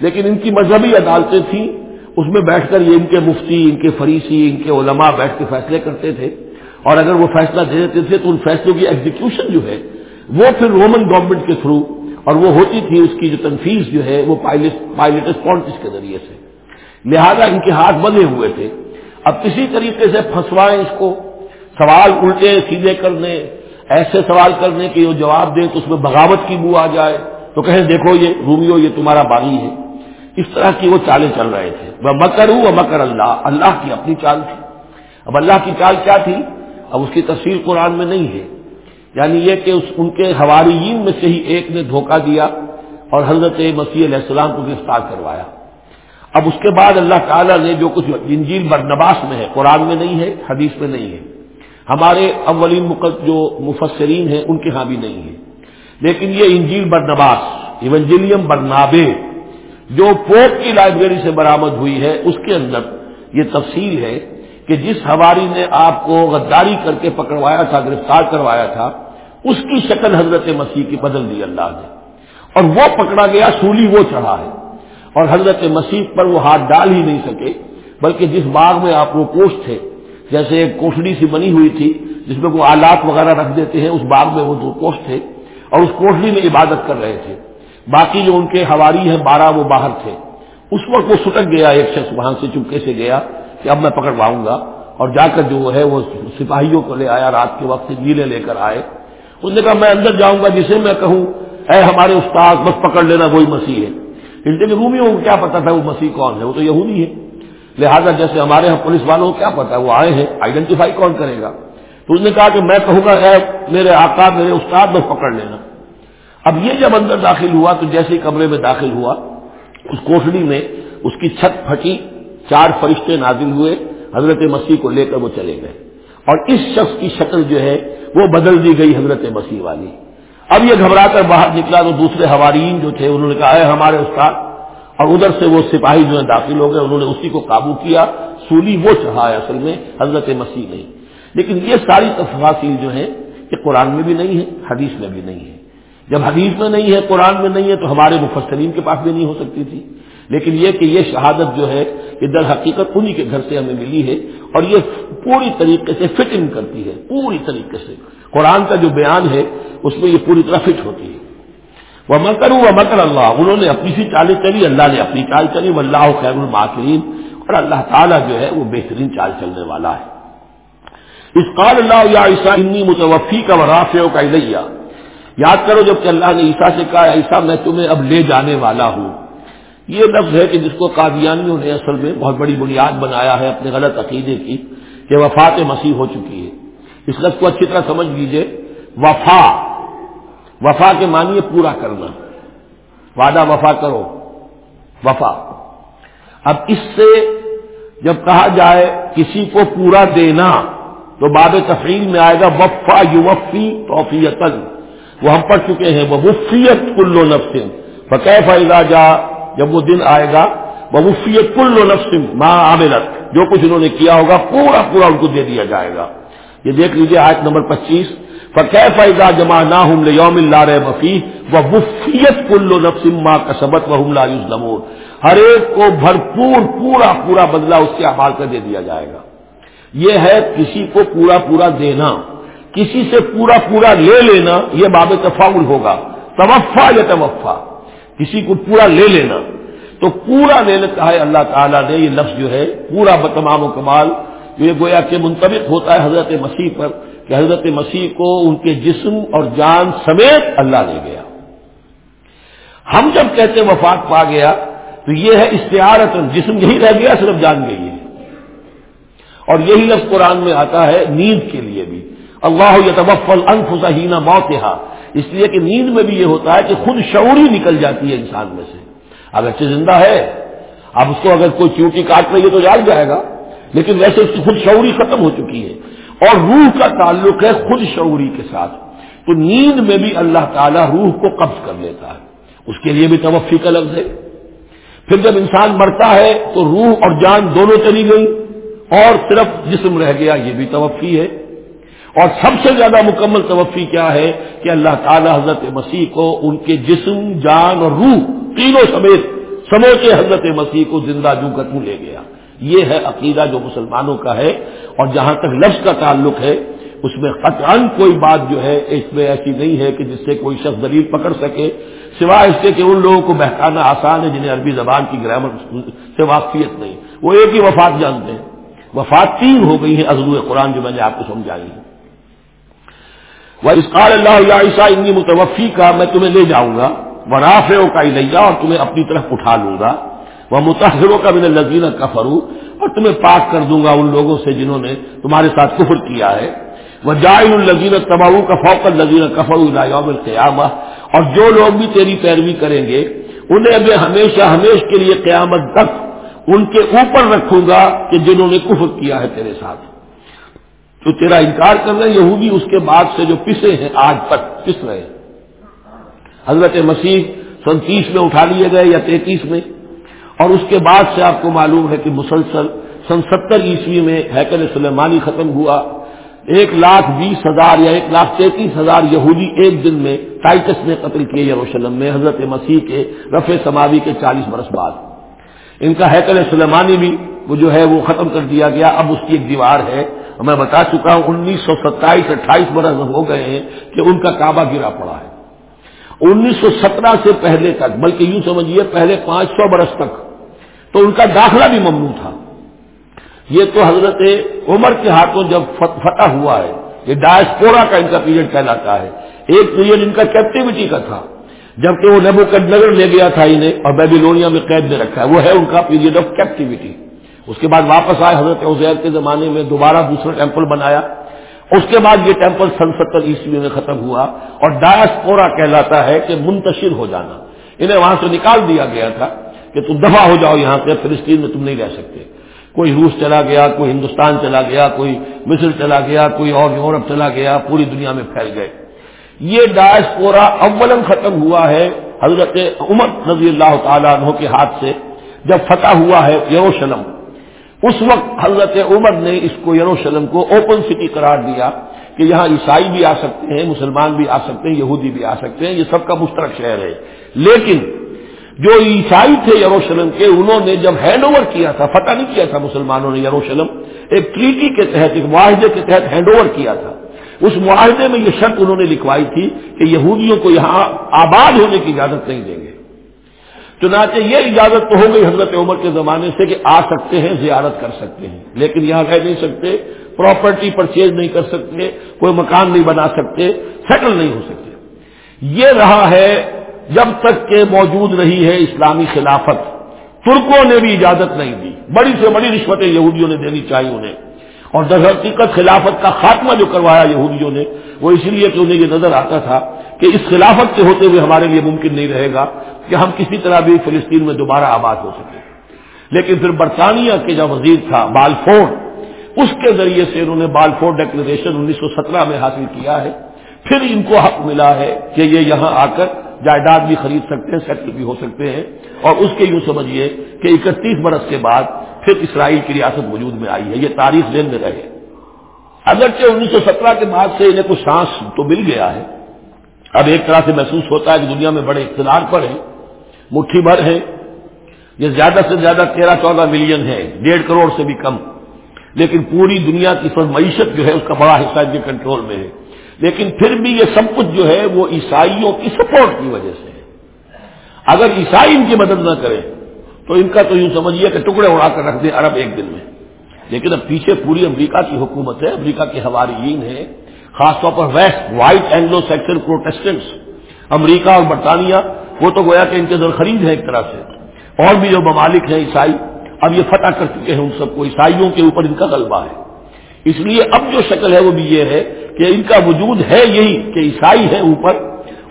لیکن ان کی مذہبی عدالتیں تھیں، اس میں بیٹھ کر یہ ان کے مفتی، ان کے فریسی، ان کے علماء بیٹھ کے فیصلے کرتے تھے۔ اور اگر وہ فیصلہ دے دیتے تھے تو ان فیصلوں کی ایگزیکیوشن جو ہے، وہ پھر رومن گورنمنٹ کے تھرو اور وہ ہوتی تھی اس کی جو تنفیز جو ہے، وہ پائلٹ پائلٹ اسپونٹس کے ذریعے سے۔ لہذا ان کے ہاتھ بندے ہوئے تھے۔ اب کسی طریقے سے پھنسوائیں اس کو، سوال الٹے، سیدھے کرنے ایسے سوال کرنے کہ وہ جواب دیں تو اس میں بغاوت کی بو آ جائے۔ تو کہیں، دیکھو یہ رومیو، یہ تمہارا باغی ہے۔ اس طرح کی وہ چالیں چل رہے تھے۔ وہ مکر ہوں وہ مکر اللہ اللہ کی اپنی چال تھی۔ اب اللہ کی چال کیا تھی؟ اب اس کی تفصیل قرآن میں نہیں ہے۔ یعنی یہ کہ اس، ان کے حواریین میں سے ہی ایک نے دھوکہ دیا اور حضرت مسیح علیہ السلام کو گرفتار کروایا۔ اب اس کے بعد اللہ تعالیٰ نے جو کچھ انجیل برنباس میں ہے، قرآن میں نہیں ہے، حدیث میں نہیں ہے۔ ہمارے اولین جو مفسرین ہیں، ان کے ہاں بھی نہیں ہے۔ لیکن یہ انجیل برنباس ایونجلیم برنابے، جو پوپ کی لائبریری سے برامد ہوئی ہے، اس کے اندر یہ تفصیل ہے کہ جس ہواری نے آپ کو غداری کر کے پکڑوایا تھا، گرفتار کروایا تھا، اس کی شکل حضرت مسیح کی بدل دی اللہ نے۔ اور وہ پکڑا گیا، سولی وہ چڑھا ہے۔ اور حضرت مسیح پر وہ ہاتھ ڈال ہی نہیں سکے، بلکہ جس باغ میں آپ وہ کوش تھے، جیسے ایک کوٹڑی سی بنی ہوئی تھی، جس میں کوئی آلات وغیرہ رکھ دیتے ہیں، اس باغ میں وہ دو کوش تھے اور اس کوٹڑی میں عبادت کر رہے تھے۔ باقی جو ان کے ہواری ہیں، بارہ وہ باہر تھے۔ اس وقت وہ سٹک گیا، ایک شخص وہاں سے چپکے سے گیا کہ اب میں پکڑواؤں گا۔ اور جا کر جو ہے، وہ سپاہیوں کو لے آیا، رات کے وقت سے نیلے لے کر آئے۔ اس نے کہا، میں اندر جاؤں گا، جسے میں کہوں، اے ہمارے استاد بس پکڑ لینا، وہی مسیح ہے۔ ان کے رومیوں کو کیا پتا تھا وہ مسیح کون ہے؟ وہ تو یہودی ہے لہذا جیسے ہمارے یہاں پولیس والوں کو کیا پتا ہے؟ وہ آئے ہیں آئیڈینٹیفائی کون کرے گا؟ تو اس نے کہا کہ میں کہوں گا، اے میرے آقا، میرے استاد بس پکڑ لینا۔ اب یہ جب اندر داخل ہوا، تو جیسے کمرے میں داخل ہوا، اس کوٹڑی میں اس کی چھت پھٹی، چار فرشتے نازل ہوئے، حضرت مسیح کو لے کر وہ چلے گئے۔ اور اس شخص کی شکل جو ہے، وہ بدل دی گئی حضرت مسیح والی۔ اب یہ گھبرا کر باہر نکلا تو دوسرے ہوارین جو تھے، انہوں نے کہا ہے ہمارے استاد، اور ادھر سے وہ سپاہی جو ہے داخل ہو گئے، انہوں نے اسی کو قابو کیا، سولی وہ چڑھا ہے اصل میں حضرت مسیح نہیں۔ لیکن یہ ساری تفاصیل جو ہے کہ قرآن میں بھی نہیں ہے، حدیث میں بھی نہیں ہے۔ جب حدیث میں نہیں ہے، قرآن میں نہیں ہے، تو ہمارے مفسرین کے پاس بھی نہیں ہو سکتی تھی۔ لیکن یہ کہ یہ شہادت جو ہے، یہ در حقیقت انہی کے گھر سے ہمیں ملی ہے، اور یہ پوری طریقے سے فٹ ان کرتی ہے، پوری طریقے سے۔ قرآن کا جو بیان ہے، اس میں یہ پوری طرح فٹ ہوتی ہے۔ وہ مکر وہ مکر اللہ انہوں نے اپنی سی چالیں چلی، اللہ نے اپنی چال چلی وہ اللہ خیر الماکرین اور اللہ تعالیٰ جو ہے، وہ بہترین چال چلنے والا ہے۔ اس قال اللہ یا عیسیٰ انی متوفی کا ورافع کا الیہ یاد کرو جبکہ اللہ نے عیسیٰ سے کہا عیسیٰ، میں تمہیں اب لے جانے والا ہوں۔ یہ لفظ ہے کہ جس کو قادیانیوں نے اصل میں بہت بڑی بنیاد بنایا ہے اپنے غلط عقیدے کی، کہ وفات مسیح ہو چکی ہے۔ اس لفظ کو اچھی طرح سمجھ لیجیے وفا۔ وفا کے معنی پورا کرنا۔ وعدہ وفا کرو۔ وفا۔ اب اس سے جب کہا جائے کسی کو پورا دینا تو باب تفریح میں آئے گا وفا یو وفی توفیتن وہ ہم پڑھ چکے ہیں وہ وفیت کلو نفسن۔ فقہ فائدہ جا، جب وہ دن آئے گا وہ وفیت کلو نفسن ماں عاملت جو کچھ انہوں نے کیا ہوگا، پورا پورا ان کو دے دیا جائے گا۔ یہ دیکھ لیجیے آیت نمبر پچیس۔ فقہ فائدہ جمع نہ ہوں یوم اللہ رہ وفی و وفیت کلو نفسم ماں کا سبق و حملہ ہر ایک کو بھرپور پورا پورا بدلہ اس کے احمد کر دے دیا جائے گا۔ یہ ہے کسی کو پورا پورا دینا۔ کسی سے پورا پورا لے لینا یہ باب تفاول ہوگا۔ توفا یا توفا؟ کسی کو پورا لے لینا۔ تو پورا لینا کہا ہے اللہ تعالیٰ نے یہ لفظ جو ہے، پورا بتمام و کمال یہ گویا کہ منتبک ہوتا ہے حضرت مسیح پر کہ حضرت مسیح کو ان کے جسم اور جان سمیت اللہ لے گیا۔ ہم جب کہتے وفات پا گیا تو یہ ہے اشتہارت جسم یہی رہ گیا، صرف جان گئی ہے اور یہی لفظ قرآن میں آتا ہے نیند کے لیے بھی۔ اللہ یتوفل انفسہینہ موت اس لیے کہ نیند میں بھی یہ ہوتا ہے کہ خود شعوری نکل جاتی ہے انسان میں سے۔ اگرچہ زندہ ہے، اب اس کو اگر کوئی چوٹی کاٹ رہی ہے تو جاگ جائے گا۔ لیکن ویسے اس کی خود شعوری ختم ہو چکی ہے اور روح کا تعلق ہے خود شعوری کے ساتھ۔ تو نیند میں بھی اللہ تعالیٰ روح کو قبض کر لیتا ہے۔ اس کے لیے بھی توفی کا لفظ ہے۔ پھر جب انسان مرتا ہے تو روح اور جان دونوں چلی گئی اور صرف جسم رہ گیا، یہ بھی توفی ہے۔ اور سب سے زیادہ مکمل توفی کیا ہے کہ اللہ تعالی حضرت مسیح کو ان کے جسم، جان اور روح تینوں سمیت سموچے حضرت مسیح کو زندہ جو کر لے گیا۔ یہ ہے عقیدہ جو مسلمانوں کا ہے اور جہاں تک لفظ کا تعلق ہے، اس میں قطعا کوئی بات جو ہے، اس میں ایسی نہیں ہے کہ جس سے کوئی شخص دلیل پکڑ سکے۔ سوائے اس سے کہ ان لوگوں کو بہتانا آسان ہے جنہیں عربی زبان کی گرامر سے واقفیت نہیں۔ وہ ایک ہی وفات جانتے ہیں۔ وفات تین ہو گئی ہے ازرو قرآن جو میں نے آپ کو سمجھائی ہے۔ وہ اسقال اللہ عیسیٰ انی متوفی کا میں تمہیں لے جاؤں گا۔ ورافع کا لیا اور تمہیں اپنی طرف اٹھا لوں گا۔ وہ متحروں کا میں لذین کا فرو اور تمہیں پاک کر دوں گا ان لوگوں سے جنہوں نے تمہارے ساتھ کفر کیا ہے۔ وہ جائن الزین تباؤ کا فوق الزین کفر یوم القیامہ اور جو لوگ بھی تیری پیروی کریں گے، انہیں میں ہمیشہ ہمیش کے لیے قیامت تک ان کے اوپر رکھوں گا کہ جنہوں نے کفر کیا ہے تیرے ساتھ۔ جو تیرا انکار کر رہے ہیں، یہودی اس کے بعد سے جو پسے ہیں، آج تک پس رہے ہیں۔ حضرت مسیح سن تیس میں اٹھا لیے گئے یا تینتیس میں؟ اور اس کے بعد سے آپ کو معلوم ہے کہ مسلسل سن ستر عیسوی میں حیکل سلیمانی ختم ہوا۔ ایک لاکھ بیس ہزار یا ایک لاکھ تینتیس ہزار یہودی ایک دن میں ٹائٹس نے قتل کیے یروشلم میں، حضرت مسیح کے رفع سماوی کے چالیس برس بعد۔ ان کا حیکل سلیمانی بھی وہ جو ہے وہ ختم کر دیا گیا۔ اب اس کی ایک دیوار ہے۔ میں بتا چکا ہوں، انیس سو ستائیس، اٹھائیس برس ہو گئے ہیں کہ ان کا کعبہ گرا پڑا ہے۔ انیس سو سترہ سے پہلے تک، بلکہ یوں سمجھیے پہلے پانچ سو برس تک۔ تو ان کا داخلہ بھی ممنوع تھا۔ یہ تو حضرت عمر کے ہاتھوں جب فتح ہوا ہے، یہ ڈائسپورا کا ان کا پیریڈ کہلاتا ہے۔ ایک پیریڈ ان کا کیپٹیوٹی کا تھا، جبکہ وہ نیبو نگر لے گیا تھا انہیں اور بیبیلونیا میں قید میں رکھا ہے۔ وہ ہے ان کا پیریڈ آف کیپٹیوٹی اس کے بعد واپس آئے حضرت عزیر کے زمانے میں، دوبارہ دوسرا ٹیمپل بنایا۔ اس کے بعد یہ ٹیمپل سن ستر عیسوی میں ختم ہوا اور ڈائسپورا کہلاتا ہے کہ منتشر ہو جانا۔ انہیں وہاں سے نکال دیا گیا تھا۔ کہ تم دفاع ہو جاؤ یہاں سے، فلسطین میں تم نہیں رہ سکتے۔ کوئی روس چلا گیا، کوئی ہندوستان چلا گیا، کوئی مصر چلا گیا، کوئی اور یورپ چلا گیا، پوری دنیا میں پھیل گئے۔ یہ ڈائسپورا اولم ختم ہوا ہے حضرت عمر رضی اللہ تعالیٰ عنہ کے ہاتھ سے، جب فتح ہوا ہے یروشلم۔ اس وقت حضرت عمر نے اس کو، یروشلم کو اوپن سٹی قرار دیا کہ یہاں عیسائی بھی آ سکتے ہیں، مسلمان بھی آ سکتے ہیں، یہودی بھی آ سکتے ہیں، یہ سب کا مشترک شہر ہے۔ لیکن جو عیسائی تھے یروشلم کے، انہوں نے جب ہینڈ اوور کیا تھا، فتح نہیں کیا تھا مسلمانوں نے یروشلم، ایک ٹریٹی کے تحت، ایک معاہدے کے تحت ہینڈ اوور کیا تھا۔ اس معاہدے میں یہ شرط انہوں نے لکھوائی تھی کہ یہودیوں کو یہاں آباد ہونے کی اجازت نہیں دیں گے۔ چنانچہ یہ اجازت تو ہو گئی حضرت عمر کے زمانے سے کہ آ سکتے ہیں، زیارت کر سکتے ہیں، لیکن یہاں رہ نہیں سکتے پراپرٹی پرچیز نہیں کر سکتے، کوئی مکان نہیں بنا سکتے سیٹل نہیں ہو سکتے۔ یہ رہا ہے جب تک کہ موجود رہی ہے اسلامی خلافت، ترکوں نے بھی اجازت نہیں دی۔ بڑی سے بڑی رشوتیں یہودیوں نے دینی چاہیے انہیں۔ اور در حقیقت خلافت کا خاتمہ جو کروایا یہودیوں نے، وہ اس لیے کہ انہیں یہ نظر آتا تھا کہ اس خلافت سے ہوتے ہوئے ہمارے لیے ممکن نہیں رہے گا کہ ہم کسی طرح بھی فلسطین میں دوبارہ آباد ہو سکیں۔ لیکن پھر برطانیہ کے جو وزیر تھا، بالفورڈ، اس کے ذریعے سے انہوں نے بالفورڈ ڈیکلریشن انیس سو سترہ میں حاصل کیا ہے۔ پھر ان کو حق ملا ہے کہ یہ یہاں آ کر جائیداد بھی خرید سکتے ہیں سیٹل بھی ہو سکتے ہیں۔ اور اس کے یوں سمجھیے کہ اکتیس برس کے بعد پھر اسرائیل کی ریاست وجود میں آئی ہے۔ یہ تاریخ دین میں رہے۔ اگرچہ انیس سو سترہ کے بعد سے انہیں کچھ سانس تو مل گیا ہے۔ اب ایک طرح سے محسوس ہوتا ہے کہ دنیا میں بڑے اقتدار پر ہیں، مٹھی بھر ہے یہ زیادہ سے زیادہ تیرہ چودہ ملین ہے ڈیڑھ کروڑ سے بھی کم۔ لیکن پوری دنیا کی سب معیشت جو ہے، اس کا بڑا حصہ ان کے کنٹرول میں ہے۔ لیکن پھر بھی یہ سب کچھ جو ہے وہ عیسائیوں کی سپورٹ کی وجہ سے ہے۔ اگر عیسائی ان کی مدد نہ کرے تو ان کا تو یوں سمجھیے کہ ٹکڑے اڑا کر رکھ دیں عرب ایک دن میں۔ لیکن اب پیچھے پوری امریکہ کی حکومت ہے، امریکہ کے حواریین ہیں، خاص طور پر west, white Anglo Saxon Protestants. امریکہ اور برطانیہ، وہ تو گویا کہ ان کے در خرید ہے ایک طرح سے۔ اور بھی جو ممالک ہیں عیسائی، اب یہ فتح کر چکے ہیں ان سب کو۔ عیسائیوں کے اوپر ان کا غلبہ ہے۔ اس لیے اب جو شکل ہے وہ بھی یہ ہے کہ ان کا وجود ہے یہی کہ عیسائی ہے اوپر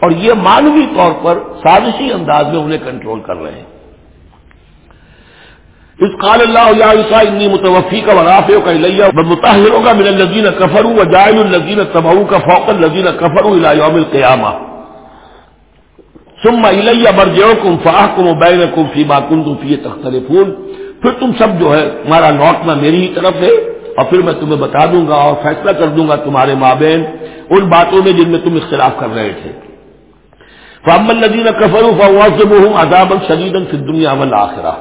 اور یہ مانوی طور پر سازشی انداز میں انہیں کنٹرول کر رہے ہیں۔ اس قال اللہ، یا عیسا انی متوفی کا ورافے کا لیا متاثروں کا من الزین کفرو و جائل الزین تباؤ کا فوق الزین کفرو یوم القیامہ۔ سم الیہ مرجو کم فاح کم بین کم فیما کن فی تختر پھر تم سب جو ہے تمہارا لوٹنا میری ہی طرف ہے۔ اور پھر میں تمہیں بتا دوں گا اور فیصلہ کر دوں گا تمہارے مابین ان باتوں میں جن میں تم اختلاف کر رہے تھے۔ فامن ندین کفر فواز ہوں عذاب شدید فی دنیا امن آخرا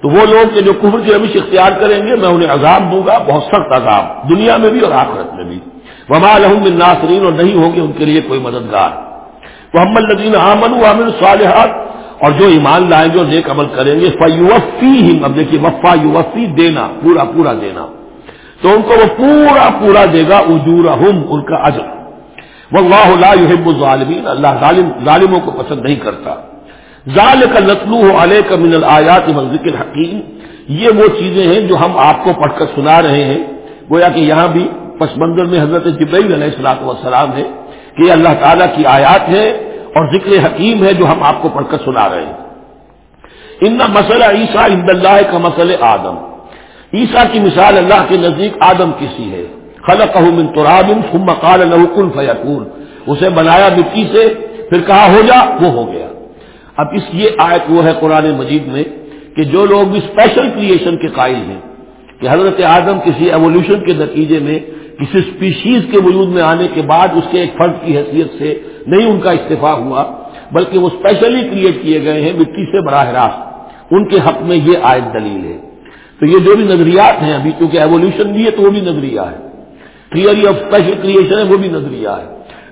تو وہ لوگ جو کفر کی روش اختیار کریں گے، میں انہیں عذاب دوں گا، بہت سخت عذاب، دنیا میں بھی اور آخرت میں بھی۔ وما لہم من ناصرین اور نہیں ہوں گے ان کے لیے کوئی مددگار۔ محمد ندین عامن عامر صالحات اور جو ایمان لائیں گے اور نیک عمل کریں گے فیوفی ہی اب دیکھیے، وفا یوفی دینا، پورا پورا دینا۔ تو ان کو وہ پورا پورا دے گا اجور ان کا اجر۔ وہ اللہ يحب الظالمین، اللہ ظالم، ظالموں کو پسند نہیں کرتا۔ ظال کا نتلو علیہ کا من الآیات من ذکر حکیم۔ یہ وہ چیزیں ہیں جو ہم آپ کو پڑھ کر سنا رہے ہیں۔ گویا کہ یہاں بھی پس منظر میں حضرت جبرائیل علیہ السلاط والسلام ہے کہ یہ اللہ تعالیٰ کی آیات ہے اور ذکر حکیم ہے جو ہم آپ کو پڑھ کر سنا رہے ہیں۔ ان مسئلہ عیسیٰ عند اللہ کا مسئلہ آدم۔ عیسیٰ کی مثال اللہ کے نزدیک آدم کسی ہے. خلق من تراب ثم قال له كن فيكون اسے بنایا مٹی سے، پھر کہا ہو جا، وہ ہو گیا. اب اس یہ آیت وہ ہے قرآن مجید میں کہ جو لوگ بھی اسپیشل کریشن کے قائل ہیں، کہ حضرت آدم کسی ایولیوشن کے نتیجے میں کسی اسپیشیز کے وجود میں آنے کے بعد اس کے ایک فرد کی حیثیت سے نہیں ان کا استفاع ہوا، بلکہ وہ اسپیشلی کریٹ کیے گئے ہیں مٹی سے براہ راست. ان کے حق میں یہ آیت دلیل ہے۔ تو یہ جو بھی نظریات ہیں ابھی کیونکہ ایولیوشن بھی ہے تو وہ بھی نظریہ ہے. تھیوری آف اسپیشل کریشن ہے وہ بھی نظریہ ہے.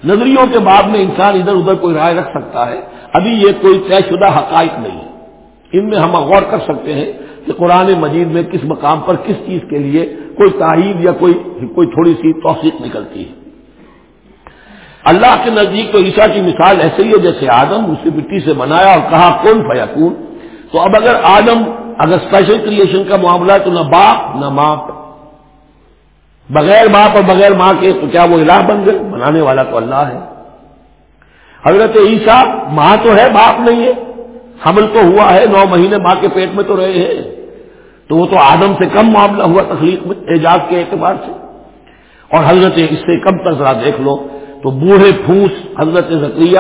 نظریوں کے بعد میں انسان ادھر ادھر کوئی رائے رکھ سکتا ہے. ابھی یہ کوئی طے شدہ حقائق نہیں ہے. ان میں ہم غور کر سکتے ہیں کہ قرآن مجید میں کس مقام پر کس چیز کے لیے کوئی تائید یا کوئی کوئی تھوڑی سی توثیق نکلتی ہے. اللہ کے نزدیک تو عیشا کی مثال ایسے ہی ہے جیسے آدم اسے مٹی سے بنایا اور کہا کون فیا تو اب اگر آدم اگر اسپیشل کریشن کا معاملہ ہے تو نہ باپ نہ ماں بغیر باپ اور بغیر ماں کے تو کیا وہ الہ بن گئے؟ بنانے والا تو اللہ ہے۔ حضرت عیسیٰ ماں تو ہے، باپ نہیں ہے۔ حمل تو ہوا ہے، نو مہینے ماں کے پیٹ میں تو رہے ہیں۔ تو وہ تو آدم سے کم معاملہ ہوا تخلیق میں اعجاز کے اعتبار سے۔ اور حضرت اس سے کم ذرا دیکھ لو، تو بوڑھے پھوس حضرت ذکریہ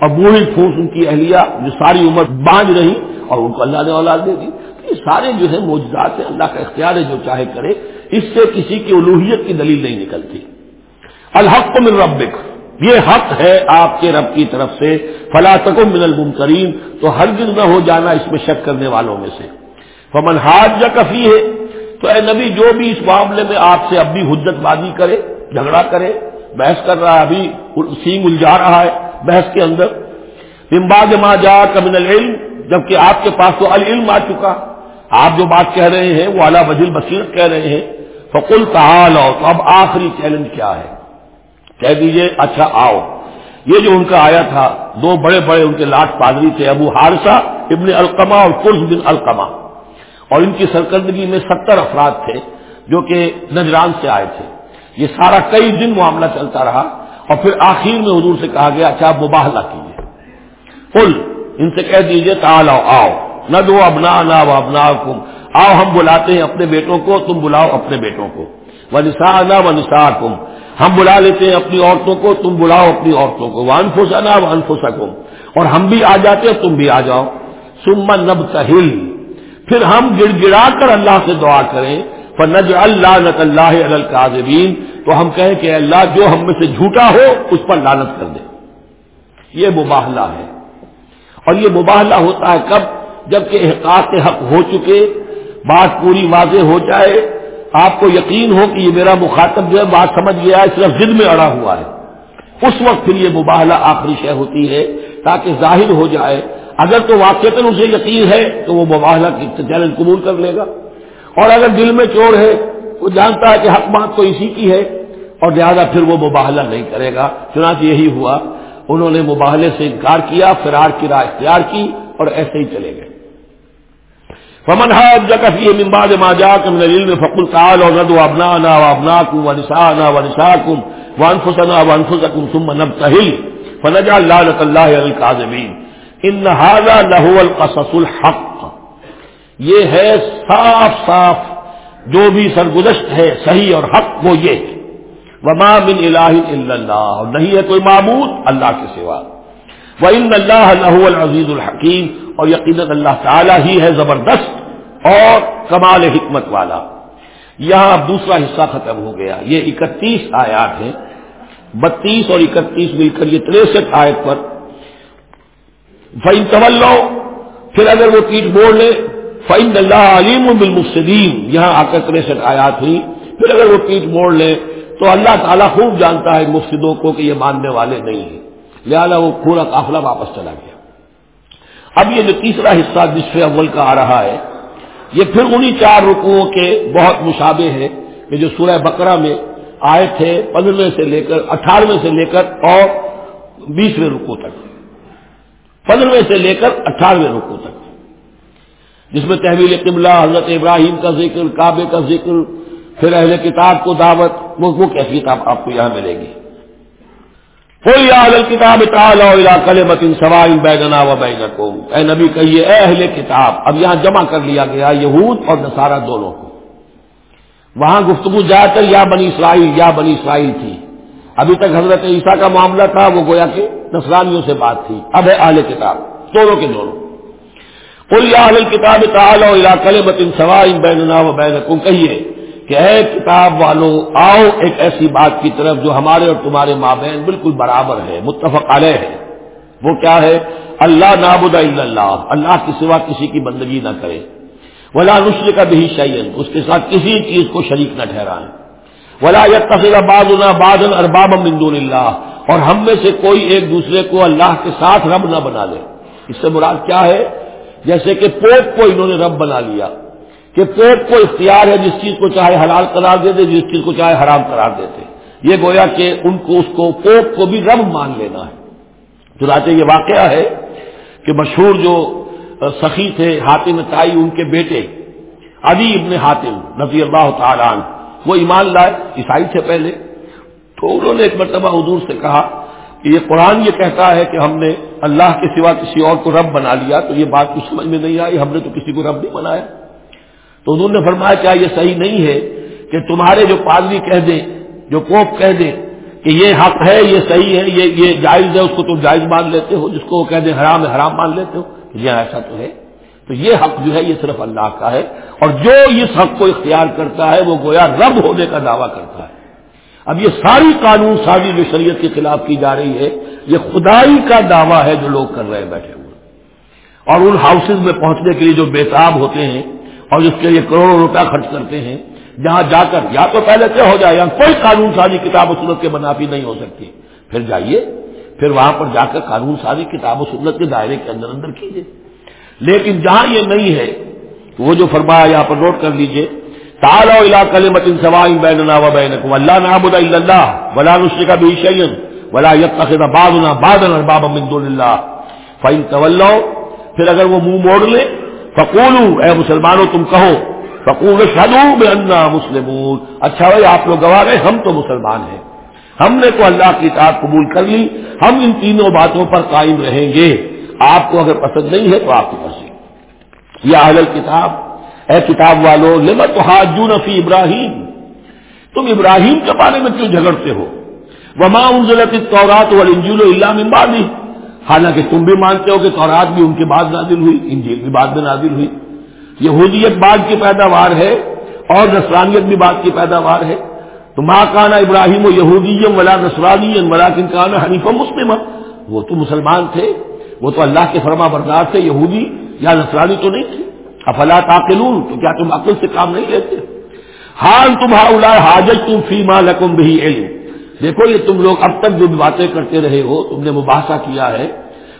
اور بوڑھی پھوس ان کی اہلیہ جو ساری عمر بانج رہی اور ان کو اللہ نے اولاد دے دی۔ یہ سارے جو ہے موجودات ہیں، اللہ کا اختیار ہے جو چاہے کرے، اس سے کسی کی الوحیت کی دلیل نہیں نکلتی۔ الحق من ربک، یہ حق ہے آپ کے رب کی طرف سے۔ فلا تکم من الممترین، تو ہر نہ ہو جانا اس میں شک کرنے والوں میں سے۔ فمن حاج یا کفی ہے تو اے نبی جو بھی اس معاملے میں آپ سے اب بھی حجت بازی کرے، جھگڑا کرے، بحث کر رہا ہے، ابھی سینگ الجھا رہا ہے بحث کے اندر۔ امباد ما جا کمن العلم، جبکہ آپ کے پاس تو العلم آ چکا۔ آپ جو بات کہہ رہے ہیں وہ اعلیٰ وزیر بصیرت کہہ رہے ہیں۔ فکل کہا لو تو اب آخری چیلنج کیا ہے؟ کہہ دیجیے اچھا آؤ۔ یہ جو ان کا آیا تھا، دو بڑے بڑے ان کے لاٹ پادری تھے، ابو ہارسا ابن القما اور قرض بن القما اور ان کی سرکردگی میں ستر افراد تھے جو کہ نجران سے آئے تھے۔ یہ سارا کئی دن معاملہ چلتا رہا۔ اور پھر آخر میں حضور سے کہا گیا اچھا مباہلہ کیجیے کل ان سے کہہ دیجیے تال آؤ آؤ۔ نہ دو ابنا نہ ابنا کم آؤ ہم بلاتے ہیں اپنے بیٹوں کو، تم بلاؤ اپنے بیٹوں کو۔ و نسا نہ و نسا کم ہم بلا لیتے ہیں اپنی عورتوں کو، تم بلاؤ اپنی عورتوں کو۔ وان فوسا نہ وان فوسا کم اور ہم بھی آ جاتے ہیں، تم بھی آ جاؤ۔ سما نب تہل پھر ہم گڑ گڑا کر اللہ سے دعا کریں۔ پر نج اللہ نت اللہ القاظبین تو ہم کہیں کہ اللہ، جو ہم میں سے جھوٹا ہو، اس پر لانت کر دے۔ یہ مباہلہ ہے۔ اور یہ مباہلہ ہوتا ہے کب؟ جبکہ احقاق حق ہو چکے، بات پوری واضح ہو جائے، آپ کو یقین ہو کہ یہ میرا مخاطب جو ہے، بات سمجھ گیا ہے، صرف ضد میں اڑا ہوا ہے۔ اس وقت پھر یہ مباہلہ آخری شے ہوتی ہے تاکہ ظاہر ہو جائے۔ اگر تو واقع اسے یقین ہے، تو وہ مباہلہ کی چیلنج قبول کر لے گا۔ اور اگر دل میں چور ہے، وہ جانتا ہے کہ حق بات تو اسی کی ہے۔ اور لہٰذا پھر وہ مباہلہ نہیں کرے گا۔ چنانچہ یہی ہوا، انہوں نے مباہلے سے انکار کیا، فرار کی راہ اختیار کی اور ایسے ہی چلے گئے فمن جکفی ممباد ما جا کم علم فقل تعال اور فمن ند و ابنا نا و ابنا کم و نسا نا و نسا کم وان فسنا ون فسکم ثم نبتہل فنجا اللہ اللہ القاظمین ان نہذا لہو القصص الحق. یہ ہے صاف صاف جو بھی سرگزشت ہے، صحیح اور حق وہ یہ وما من الہ الا اللہ نہیں ہے کوئی معبود اللہ کے سوا۔ وہ ان اللہ لہو العزیز الحکیم اور یقیناً اللہ تعالی ہی ہے زبردست اور کمال حکمت والا۔ یہاں اب دوسرا حصہ ختم ہو گیا۔ یہ اکتیس آیات ہیں۔ بتیس اور اکتیس مل کر یہ تریسٹھ آیت پر۔ فعن طول پھر اگر وہ پیٹ موڑ لے فعن اللہ علیم بالمفسدین یہاں آ کر تریسٹھ آیات ہوئی۔ پھر اگر وہ پیٹ موڑ لے تو اللہ تعالیٰ خوب جانتا ہے مفسدوں کو کہ یہ ماننے والے نہیں ہیں۔ لہذا وہ پورا قافلہ واپس چلا گیا۔ اب یہ جو تیسرا حصہ جس اول کا آ رہا ہے، یہ پھر انہی چار رکوؤں کے بہت مشابے ہیں کہ جو سورہ بقرہ میں آئے تھے، پندرہویں سے لے کر، اٹھارہویں سے لے کر اور بیسویں رکو تک۔ پندرہویں سے لے کر اٹھارہویں رکو تک۔ جس میں تحویل قبلہ، حضرت ابراہیم کا ذکر، کعبے کا ذکر، پھر اہل کتاب کو دعوت، وہ کیفیت آپ کو یہاں ملے گی؟ کوئی اہل کتاب کل متن سوائن بیگنا و بیگن اے نبی کہیے، اے اہل کتاب، اب یہاں جمع کر لیا گیا یہود اور نصارہ دونوں کو۔ وہاں گفتگو جا کر یا بنی اسرائیل، یا بنی اسرائیل تھی۔ ابھی تک حضرت عیسیٰ کا معاملہ تھا، وہ گویا کہ نسرانیوں سے بات تھی۔ اب ہے اہل کتاب، دونوں کے دونوں۔ قل کوئی اہل کتاب کل متن سوائن بیگنا و بیگن کہیے کہ اے کتاب والوں آؤ ایک ایسی بات کی طرف جو ہمارے اور تمہارے مابین بالکل برابر ہے، متفق علیہ ہے۔ وہ کیا ہے؟ اللہ نابود اللہ اللہ کے سوا کسی کی بندگی نہ کرے۔ ولا نسل کا بھی شعین اس کے ساتھ کسی چیز کو شریک نہ ٹھہرائیں ولا یا تفریح بادنا بادن ارباب مندون اللہ، اور ہم میں سے کوئی ایک دوسرے کو اللہ کے ساتھ رب نہ بنا لے۔ اس سے مراد کیا ہے؟ جیسے کہ پوپ کو انہوں نے رب بنا لیا۔ کہ پوپ کو اختیار ہے جس چیز کو چاہے حلال قرار دے دے، جس چیز کو چاہے حرام قرار دیتے یہ گویا کہ ان کو، اس کو پوپ کو بھی رب مان لینا ہے۔ چنانچہ یہ واقعہ ہے کہ مشہور جو سخی تھے حاتم تائی، ان کے بیٹے ادی ابن حاتم نبی اللہ تعالیٰ وہ ایمان لائے، عیسائی سے پہلے۔ تو انہوں نے ایک مرتبہ حضور سے کہا کہ یہ قرآن یہ کہتا ہے کہ ہم نے اللہ کے سوا کسی اور کو رب بنا لیا، تو یہ بات کچھ سمجھ میں نہیں آئی، ہم نے تو کسی کو رب نہیں بنایا۔ تو انہوں نے فرمایا کیا یہ صحیح نہیں ہے کہ تمہارے جو پادری کہہ دیں، جو پوپ کہہ دیں کہ یہ حق ہے، یہ صحیح ہے، یہ یہ جائز ہے، اس کو تم جائز مان لیتے ہو، جس کو وہ کہہ دیں حرام ہے، حرام مان لیتے ہو۔ یہ ایسا تو ہے۔ تو یہ حق جو ہے، یہ صرف اللہ کا ہے۔ اور جو اس حق کو اختیار کرتا ہے، وہ گویا رب ہونے کا دعویٰ کرتا ہے۔ اب یہ ساری قانون سازی جو شریعت کے خلاف کی جا رہی ہے، یہ خدائی کا دعویٰ ہے جو لوگ کر رہے ہیں بیٹھے ہوئے۔ اور ان ہاؤسز میں پہنچنے کے لیے جو بےتاب ہوتے ہیں اور اس کے لیے کروڑوں روپیہ خرچ کرتے ہیں، جہاں جا کر یا تو پہلے سے ہو جائے یا کوئی قانون سازی کتاب و سنت کے منافی نہیں ہو سکتی۔ پھر جائیے، پھر وہاں پر جا کر قانون سازی کتاب و سنت کے دائرے کے اندر اندر کیجیے۔ لیکن جہاں یہ نہیں ہے، وہ جو فرمایا یہاں پر نوٹ کر لیجیے تالا کل متن سوائن بین و بین اللہ نابود اللہ، ولا نسل کا بھی شعین ولا بادنا بادن بابا مند اللہ۔ فائن طول پھر اگر وہ منہ موڑ لے فکولو اے مسلمانوں، تم کہو فکول شدو بے انا مسلم اچھا بھائی، آپ لوگ گوا گئے ہم تو مسلمان ہیں۔ ہم نے تو اللہ کی اطاعت قبول کر لی، ہم ان تینوں باتوں پر قائم رہیں گے۔ آپ کو اگر پسند نہیں ہے تو آپ کی مرضی یہ اہل کتاب اے کتاب والو لمت حاجون فی ابراہیم؟ تم ابراہیم کے بارے میں کیوں جھگڑتے ہو؟ وما انزلت التورات والانجیل الا من بعده۔ حالانکہ تم بھی مانتے ہو کہ تورات بھی ان کے بعد نازل ہوئی، انجیل بھی بعد میں نازل ہوئی۔ یہودیت بعد کی پیداوار ہے اور نسرانیت بھی بعد کی پیداوار ہے۔ تو ماں کانا ابراہیم و یہودیم ولا نسرانی ولا کن کانا حنیف مسلم وہ تو مسلمان تھے، وہ تو اللہ کے فرما بردار تھے، یہودی یا نسرانی تو نہیں تھے۔ افلا تاقلون تو کیا تم عقل سے کام نہیں لیتے؟ حال تم حاجت تم فی ماں لکم بھی علم۔ دیکھو، یہ تم لوگ اب تک جو باتیں کرتے رہے ہو، تم نے مباحثہ کیا ہے،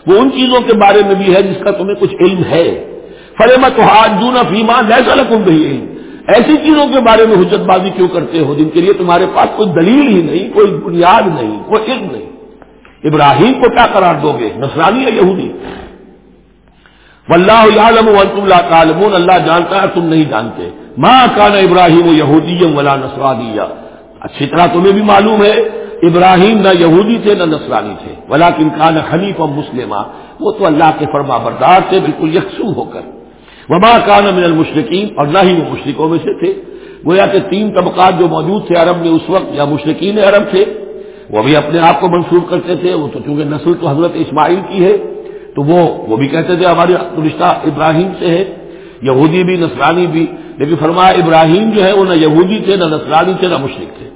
وہ ان چیزوں کے بارے میں بھی ہے جس کا تمہیں کچھ علم ہے۔ فریمت حاج فیما جیسا لکم بھی علم۔ ایسی چیزوں کے بارے میں حجت بازی کیوں کرتے ہو؟ جن کے لیے تمہارے پاس کوئی دلیل ہی نہیں، کوئی بنیاد نہیں، کوئی علم نہیں۔ ابراہیم کو کیا قرار دو گے؟ نسرانی یا یہودی؟ واللہ عالم اللہ تعالمون اللہ جانتا ہے، تم نہیں جانتے۔ ماں کانا ابراہیم یہودی ولا نسرانی اچھی طرح تمہیں بھی معلوم ہے، ابراہیم نہ یہودی تھے نہ نسرانی تھے۔ ولا کن کان حنیف اور مسلم وہ تو اللہ کے فرما بردار تھے، بالکل یکسو ہو کر۔ وبا کان من المشرقین اور نہ ہی وہ مشرقوں میں سے تھے۔ گویا کہ تین طبقات جو موجود تھے عرب میں اس وقت، یا مشرقین عرب تھے، وہ بھی اپنے آپ کو منسوخ کرتے تھے۔ وہ تو چونکہ نسل تو حضرت اسماعیل کی ہے، تو وہ وہ بھی کہتے تھے ہماری رشتہ ابراہیم سے ہے۔ یہودی بھی نسرانی بھی۔ لیکن فرمایا ابراہیم جو ہے، وہ نہ یہودی تھے، نہ نسرانی تھے، نہ مشرق تھے۔